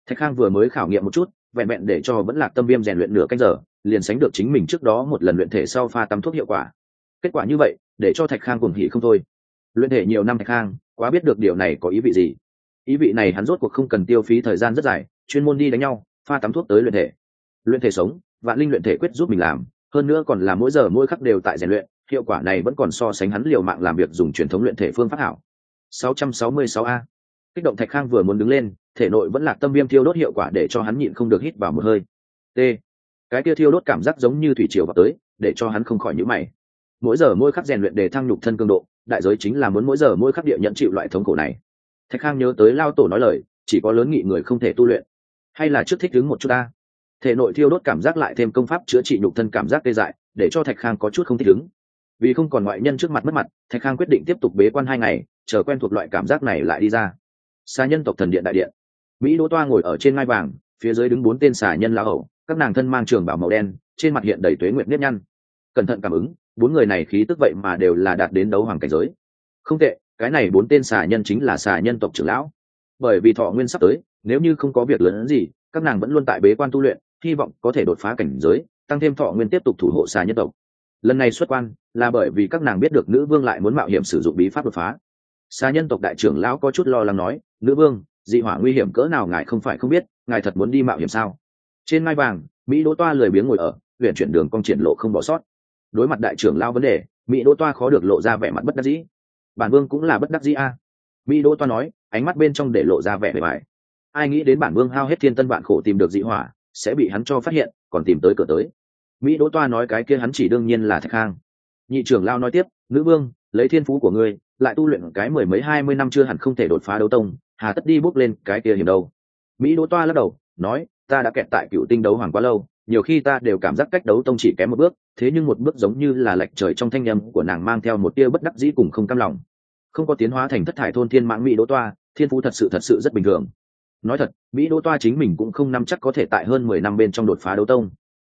Thạch khang vừa mới khảo nghiệm một chút, vẹn vẹn để cho vẫn lạc tâm viêm rèn luyện nửa canh giờ, liền sánh được chính mình trước đó một lần luyện thể sau pha tắm thuốc hiệu quả. Kết quả như vậy, để cho thạch khang cùng hỉ không thôi. Luyện thể nhiều năm thạch khang, quá biết được điều này có ý vị gì. Ý vị này hắn rốt cuộc không cần tiêu phí thời gian rất dài, chuyên môn đi đánh nhau pha tắm thuốc tới luyện thể. Luyện thể sống, vạn linh luyện thể quyết giúp mình làm, hơn nữa còn là mỗi giờ mỗi khắc đều tại rèn luyện, hiệu quả này vẫn còn so sánh hắn liều mạng làm việc dùng truyền thống luyện thể phương pháp hảo. 666 a. Kích động thạch khang vừa muốn đứng lên, thể nội vẫn là tâm viêm thiêu đốt hiệu quả để cho hắn nhịn không được hít vào một hơi. T. Cái kia thiêu đốt cảm giác giống như thủy triều vào tới, để cho hắn không khỏi nhíu mày. Mỗi giờ mỗi khắc rèn luyện để thăng nhục thân cường độ, đại giới chính là muốn mỗi giờ mỗi khắc địa nhận chịu loại thống khổ này. Thạch khang nhớ tới lao tổ nói lời, chỉ có lớn nghị người không thể tu luyện hay là trước thích đứng một chút ta? Thể nội thiêu đốt cảm giác lại thêm công pháp chữa trị nhục thân cảm giác tê dại, để cho thạch khang có chút không thích ứng vì không còn ngoại nhân trước mặt mất mặt, thạch khang quyết định tiếp tục bế quan hai ngày, chờ quen thuộc loại cảm giác này lại đi ra. Xà nhân tộc thần điện đại điện. Mỹ đỗ toa ngồi ở trên ngai vàng, phía dưới đứng bốn tên xà nhân lão hậu các nàng thân mang trường bảo màu đen, trên mặt hiện đầy tuế nguyện nếp nhăn. Cẩn thận cảm ứng, bốn người này khí tức vậy mà đều là đạt đến đấu hoàng cảnh giới. Không tệ, cái này bốn tên xà nhân chính là xà nhân tộc trưởng lão. Bởi vì thọ nguyên sắp tới nếu như không có việc lớn gì, các nàng vẫn luôn tại bế quan tu luyện, hy vọng có thể đột phá cảnh giới, tăng thêm thọ nguyên tiếp tục thủ hộ xà nhân tộc. Lần này xuất quan, là bởi vì các nàng biết được nữ vương lại muốn mạo hiểm sử dụng bí pháp đột phá. Xà nhân tộc đại trưởng lão có chút lo lắng nói, nữ vương, dị hỏa nguy hiểm cỡ nào ngài không phải không biết, ngài thật muốn đi mạo hiểm sao? Trên ngai vàng, mỹ đỗ toa lười biếng ngồi ở huyện chuyển đường cong triển lộ không bỏ sót. Đối mặt đại trưởng lao vấn đề, mỹ đỗ toa khó được lộ ra vẻ mặt bất đắc dĩ. Bản vương cũng là bất đắc dĩ a. Mỹ đỗ toa nói, ánh mắt bên trong để lộ ra vẻ bề bài ai nghĩ đến bản vương hao hết thiên tân vạn khổ tìm được dị hỏa, sẽ bị hắn cho phát hiện, còn tìm tới cửa tới. Mỹ đỗ toa nói cái kia hắn chỉ đương nhiên là thạch khang. Nhị trưởng lao nói tiếp, nữ vương, lấy thiên phú của ngươi, lại tu luyện cái mười mấy hai mươi năm chưa hẳn không thể đột phá đấu tông, hà tất đi bước lên cái kia hiểm đâu. Mỹ đỗ toa lắc đầu, nói, ta đã kẹt tại cựu tinh đấu hoàng quá lâu, nhiều khi ta đều cảm giác cách đấu tông chỉ kém một bước, thế nhưng một bước giống như là lệch trời trong thanh âm của nàng mang theo một tia bất đắc dĩ cùng không cam lòng. Không có tiến hóa thành thất thải thôn thiên mãn mỹ đỗ toa, thiên phú thật sự thật sự rất bình thường nói thật, mỹ đỗ toa chính mình cũng không nắm chắc có thể tại hơn mười năm bên trong đột phá đấu tông.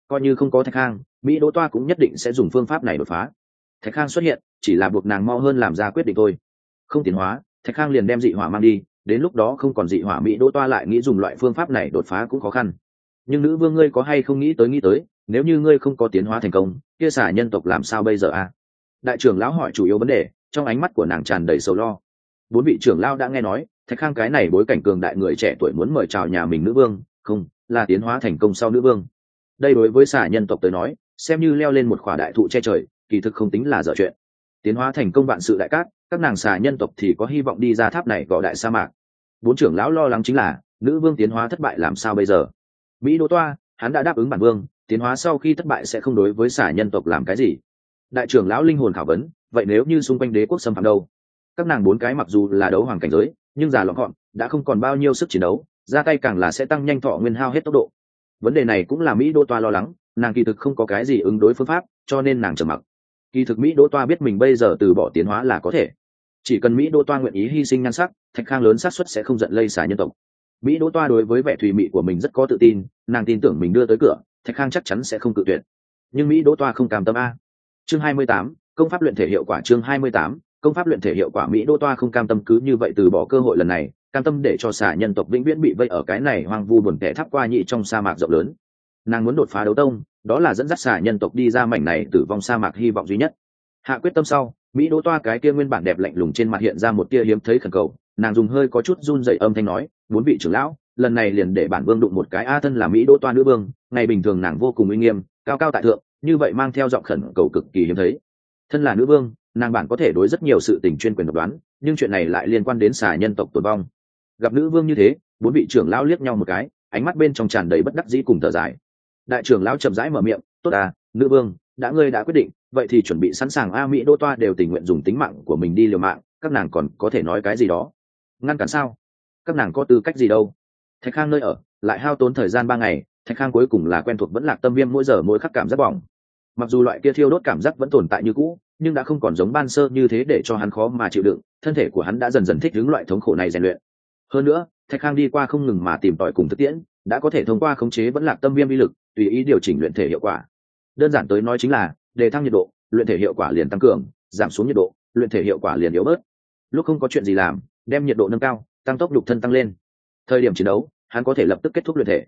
Coi như không có thạch khang, mỹ đỗ toa cũng nhất định sẽ dùng phương pháp này đột phá. Thạch khang xuất hiện, chỉ là buộc nàng mau hơn làm ra quyết định thôi. Không tiến hóa, thạch khang liền đem dị hỏa mang đi, đến lúc đó không còn dị hỏa, mỹ đỗ toa lại nghĩ dùng loại phương pháp này đột phá cũng khó khăn. Nhưng nữ vương ngươi có hay không nghĩ tới nghĩ tới, nếu như ngươi không có tiến hóa thành công, kia xả nhân tộc làm sao bây giờ à? Đại trưởng lão hỏi chủ yếu vấn đề, trong ánh mắt của nàng tràn đầy sầu lo. Bốn vị trưởng lão đã nghe nói thạch khang cái này bối cảnh cường đại người trẻ tuổi muốn mời chào nhà mình nữ vương, không, là tiến hóa thành công sau nữ vương. Đây đối với xả nhân tộc tới nói, xem như leo lên một khỏa đại thụ che trời, kỳ thực không tính là dở chuyện. Tiến hóa thành công vạn sự đại cát, các nàng xà nhân tộc thì có hy vọng đi ra tháp này gọi đại sa mạc. Bốn trưởng lão lo lắng chính là, nữ vương tiến hóa thất bại làm sao bây giờ? Mỹ đỗ toa, hắn đã đáp ứng bản vương, tiến hóa sau khi thất bại sẽ không đối với xà nhân tộc làm cái gì. Đại trưởng lão linh hồn khảo vấn, vậy nếu như xung quanh đế quốc xâm phạm đâu? Các nàng bốn cái mặc dù là đấu hoàng cảnh giới nhưng già lọn gọn đã không còn bao nhiêu sức chiến đấu ra tay càng là sẽ tăng nhanh thọ nguyên hao hết tốc độ. Vấn đề này cũng là mỹ đô toa lo lắng nàng kỳ thực không có cái gì ứng đối phương pháp cho nên nàng trầm mặc. Kỳ thực mỹ đô toa biết mình bây giờ từ bỏ tiến hóa là có thể. Chỉ cần mỹ đô toa nguyện ý hy sinh nhan sắc thạch khang lớn xác suất sẽ không giận lây xả nhân tộc. Mỹ đô toa đối với vẻ thùy mị của mình rất có tự tin nàng tin tưởng mình đưa tới cửa thạch khang chắc chắn sẽ không cự tuyệt. Nhưng mỹ đô toa không cam tâm a. Chương 28, công pháp luyện thể hiệu quả chương 28, công pháp luyện thể hiệu quả mỹ đô toa không cam tâm cứ như vậy từ bỏ cơ hội lần này, cam tâm để cho xả nhân tộc vĩnh viễn bị vây ở cái này hoang vu buồn tẻ tháp qua nhị trong sa mạc rộng lớn. Nàng muốn đột phá đấu tông, đó là dẫn dắt xả nhân tộc đi ra mảnh này tử vong sa mạc hy vọng duy nhất. Hạ quyết tâm sau, mỹ đỗ toa cái kia nguyên bản đẹp lạnh lùng trên mặt hiện ra một tia hiếm thấy khẩn cầu, nàng dùng hơi có chút run dậy âm thanh nói muốn vị trưởng lão, lần này liền để bản vương đụng một cái a thân là mỹ đỗ toa nữ vương, ngày bình thường nàng vô cùng uy nghiêm, cao cao tại thượng, như vậy mang theo giọng khẩn cầu cực kỳ hiếm thấy. Thân là nữ vương nàng bản có thể đối rất nhiều sự tình chuyên quyền độc đoán, nhưng chuyện này lại liên quan đến xà nhân tộc tồn vong. Gặp nữ vương như thế, bốn vị trưởng lão liếc nhau một cái, ánh mắt bên trong tràn đầy bất đắc dĩ cùng thở dài. Đại trưởng lão chậm rãi mở miệng, tốt à nữ vương, đã ngươi đã quyết định, vậy thì chuẩn bị sẵn sàng a mỹ đô toa đều tình nguyện dùng tính mạng của mình đi liều mạng, các nàng còn có thể nói cái gì đó? Ngăn cản sao? Các nàng có tư cách gì đâu? Thạch khang nơi ở, lại hao tốn thời gian ba ngày, thạch khang cuối cùng là quen thuộc vẫn lạc tâm viêm mỗi giờ mỗi khắc cảm giác bỏng. Mặc dù loại kia thiêu đốt cảm giác vẫn tồn tại như cũ nhưng đã không còn giống ban sơ như thế để cho hắn khó mà chịu đựng, thân thể của hắn đã dần dần thích ứng loại thống khổ này rèn luyện. Hơn nữa, thạch khang đi qua không ngừng mà tìm tòi cùng thực tiễn, đã có thể thông qua khống chế vẫn lạc tâm viêm vi lực, tùy ý điều chỉnh luyện thể hiệu quả. Đơn giản tới nói chính là, đề thăng nhiệt độ, luyện thể hiệu quả liền tăng cường, giảm xuống nhiệt độ, luyện thể hiệu quả liền yếu bớt. Lúc không có chuyện gì làm, đem nhiệt độ nâng cao, tăng tốc đục thân tăng lên. Thời điểm chiến đấu, hắn có thể lập tức kết thúc luyện thể.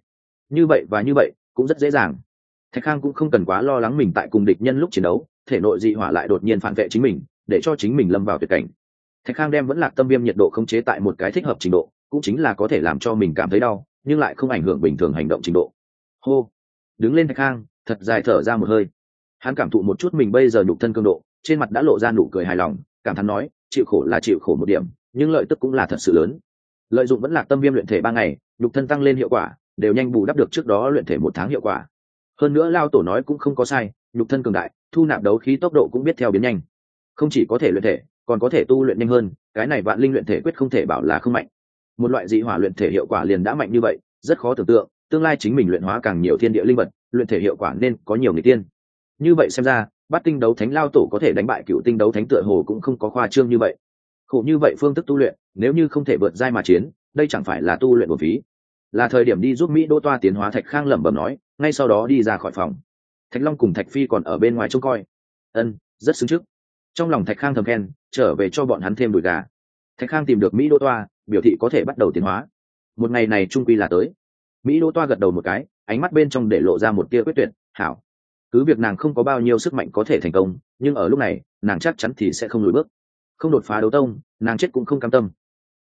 Như vậy và như vậy, cũng rất dễ dàng. Thạch khang cũng không cần quá lo lắng mình tại cùng địch nhân lúc chiến đấu thể nội dị hỏa lại đột nhiên phản vệ chính mình, để cho chính mình lâm vào tuyệt cảnh. Thạch khang đem vẫn lạc tâm viêm nhiệt độ khống chế tại một cái thích hợp trình độ, cũng chính là có thể làm cho mình cảm thấy đau, nhưng lại không ảnh hưởng bình thường hành động trình độ. Hô! Đứng lên thạch khang, thật dài thở ra một hơi. Hắn cảm thụ một chút mình bây giờ nhục thân cường độ, trên mặt đã lộ ra nụ cười hài lòng, cảm thán nói, chịu khổ là chịu khổ một điểm, nhưng lợi tức cũng là thật sự lớn. Lợi dụng vẫn là tâm viêm luyện thể ba ngày, nhục thân tăng lên hiệu quả, đều nhanh bù đắp được trước đó luyện thể một tháng hiệu quả. Hơn nữa lao tổ nói cũng không có sai nhục thân cường đại, thu nạp đấu khí tốc độ cũng biết theo biến nhanh. Không chỉ có thể luyện thể, còn có thể tu luyện nhanh hơn, cái này vạn linh luyện thể quyết không thể bảo là không mạnh. Một loại dị hỏa luyện thể hiệu quả liền đã mạnh như vậy, rất khó tưởng tượng, tương lai chính mình luyện hóa càng nhiều thiên địa linh vật, luyện thể hiệu quả nên có nhiều người tiên. Như vậy xem ra bắt tinh đấu thánh lao tổ có thể đánh bại cựu tinh đấu thánh tựa hồ cũng không có khoa trương như vậy. Khổ như vậy phương thức tu luyện, nếu như không thể vượt giai mà chiến, đây chẳng phải là tu luyện của phí. Là thời điểm đi giúp mỹ đô toa tiến hóa thạch khang lẩm bẩm nói, ngay sau đó đi ra khỏi phòng thạch long cùng thạch phi còn ở bên ngoài trông coi. Ân, rất xứng trước. Trong lòng thạch khang thầm khen, trở về cho bọn hắn thêm đùi gà. Thạch khang tìm được mỹ đô toa, biểu thị có thể bắt đầu tiến hóa. Một ngày này trung quy là tới. Mỹ đô toa gật đầu một cái, ánh mắt bên trong để lộ ra một tia quyết tuyệt, hảo. Cứ việc nàng không có bao nhiêu sức mạnh có thể thành công, nhưng ở lúc này, nàng chắc chắn thì sẽ không lùi bước. Không đột phá đấu tông, nàng chết cũng không cam tâm.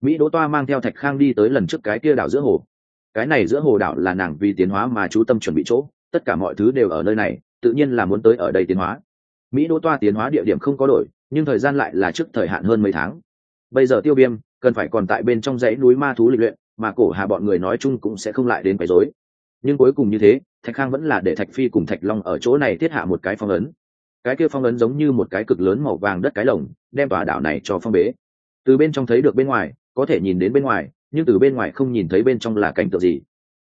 Mỹ đỗ toa mang theo thạch khang đi tới lần trước cái kia đảo giữa hồ. Cái này giữa hồ đảo là nàng vì tiến hóa mà chú tâm chuẩn bị chỗ tất cả mọi thứ đều ở nơi này, tự nhiên là muốn tới ở đây tiến hóa. Mỹ đỗ toa tiến hóa địa điểm không có đổi, nhưng thời gian lại là trước thời hạn hơn mấy tháng. Bây giờ tiêu viêm, cần phải còn tại bên trong dãy núi ma thú lịch luyện, mà cổ hà bọn người nói chung cũng sẽ không lại đến quấy rối. Nhưng cuối cùng như thế, thạch khang vẫn là để thạch phi cùng thạch long ở chỗ này thiết hạ một cái phong ấn. Cái kia phong ấn giống như một cái cực lớn màu vàng đất cái lồng, đem tòa đảo này cho phong bế. Từ bên trong thấy được bên ngoài, có thể nhìn đến bên ngoài, nhưng từ bên ngoài không nhìn thấy bên trong là cảnh tượng gì.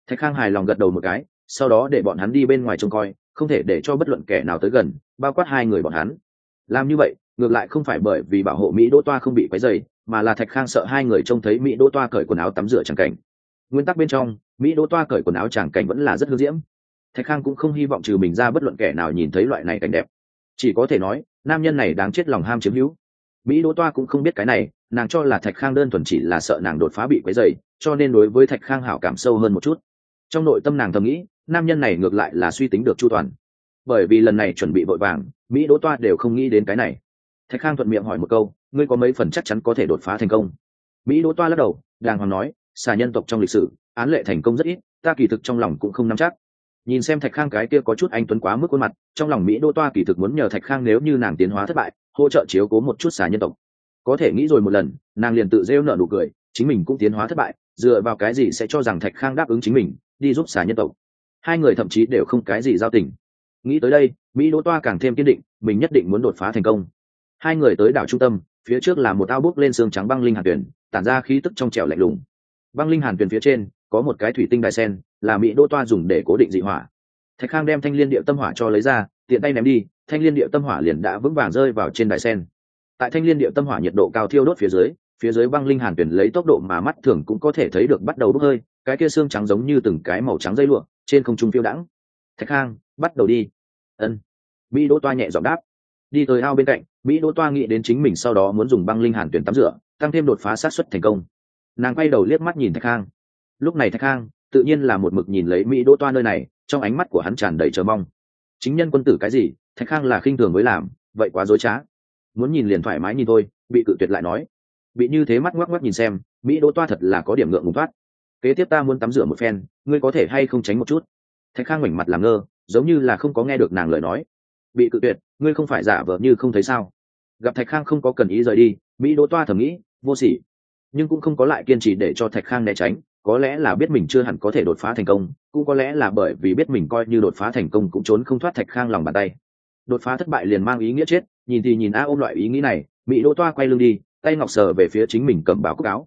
Thạch khang hài lòng gật đầu một cái sau đó để bọn hắn đi bên ngoài trông coi, không thể để cho bất luận kẻ nào tới gần, bao quát hai người bọn hắn. Làm như vậy, ngược lại không phải bởi vì bảo hộ mỹ đỗ toa không bị quấy dày mà là thạch khang sợ hai người trông thấy mỹ đỗ toa cởi quần áo tắm rửa chẳng cảnh. Nguyên tắc bên trong, mỹ đỗ toa cởi quần áo chẳng cảnh vẫn là rất hương diễm. Thạch khang cũng không hy vọng trừ mình ra bất luận kẻ nào nhìn thấy loại này cảnh đẹp. Chỉ có thể nói, nam nhân này đáng chết lòng ham chiếm hữu. Mỹ đỗ toa cũng không biết cái này, nàng cho là thạch khang đơn thuần chỉ là sợ nàng đột phá bị quấy dày cho nên đối với thạch khang hảo cảm sâu hơn một chút. Trong nội tâm nàng thầm nghĩ nam nhân này ngược lại là suy tính được chu toàn. Bởi vì lần này chuẩn bị vội vàng, mỹ đỗ toa đều không nghĩ đến cái này. Thạch khang thuận miệng hỏi một câu, ngươi có mấy phần chắc chắn có thể đột phá thành công? Mỹ đỗ toa lắc đầu, đàng hoàng nói, xà nhân tộc trong lịch sử, án lệ thành công rất ít, ta kỳ thực trong lòng cũng không nắm chắc. Nhìn xem thạch khang cái kia có chút anh tuấn quá mức khuôn mặt, trong lòng mỹ đỗ toa kỳ thực muốn nhờ thạch khang nếu như nàng tiến hóa thất bại, hỗ trợ chiếu cố một chút xà nhân tộc. Có thể nghĩ rồi một lần, nàng liền tự rêu nợ nụ cười, chính mình cũng tiến hóa thất bại, dựa vào cái gì sẽ cho rằng thạch khang đáp ứng chính mình, đi giúp xà nhân tộc? Hai người thậm chí đều không cái gì giao tình. Nghĩ tới đây, mỹ đỗ toa càng thêm kiên định, mình nhất định muốn đột phá thành công. Hai người tới đảo trung tâm, phía trước là một ao bút lên xương trắng băng linh hàn tuyển, tản ra khí tức trong trẻo lạnh lùng. Băng linh hàn tuyển phía trên, có một cái thủy tinh đài sen, là mỹ đỗ toa dùng để cố định dị hỏa. Thạch khang đem thanh liên điệu tâm hỏa cho lấy ra, tiện tay ném đi, thanh liên điệu tâm hỏa liền đã vững vàng rơi vào trên đài sen. Tại thanh liên điệu tâm hỏa nhiệt độ cao thiêu đốt phía dưới phía dưới băng linh hàn tuyển lấy tốc độ mà mắt thường cũng có thể thấy được bắt đầu bốc hơi cái kia xương trắng giống như từng cái màu trắng dây lụa, trên không trung phiêu đãng. Thạch khang bắt đầu đi. Ân. Mỹ đỗ toa nhẹ giọng đáp. Đi tới ao bên cạnh, mỹ đỗ toa nghĩ đến chính mình sau đó muốn dùng băng linh hàn tuyển tắm rửa, tăng thêm đột phá sát xuất thành công. Nàng quay đầu liếc mắt nhìn thạch khang lúc này thạch khang tự nhiên là một mực nhìn lấy mỹ đỗ toa nơi này, trong ánh mắt của hắn tràn đầy chờ mong. Chính nhân quân tử cái gì, thạch khang là khinh thường mới làm, vậy quá dối trá. Muốn nhìn liền thoải mái nhìn thôi, bị cự tuyệt lại nói. Bị như thế mắt ngoắc ngoắc nhìn xem, mỹ đỗ toa thật là có điểm ngượng ngùng thoát kế tiếp ta muốn tắm rửa một phen, ngươi có thể hay không tránh một chút? Thạch khang mảnh mặt làm ngơ, giống như là không có nghe được nàng lời nói. Bị cự tuyệt, ngươi không phải giả vờ như không thấy sao? Gặp thạch khang không có cần ý rời đi, mỹ đỗ toa thầm nghĩ, vô sỉ. Nhưng cũng không có lại kiên trì để cho thạch khang né tránh, có lẽ là biết mình chưa hẳn có thể đột phá thành công, cũng có lẽ là bởi vì biết mình coi như đột phá thành công cũng trốn không thoát thạch khang lòng bàn tay. Đột phá thất bại liền mang ý nghĩa chết, nhìn thì nhìn a ôm loại ý nghĩ này, mỹ đỗ toa quay lưng đi, tay ngọc sờ về phía chính mình cầm báo cúc áo.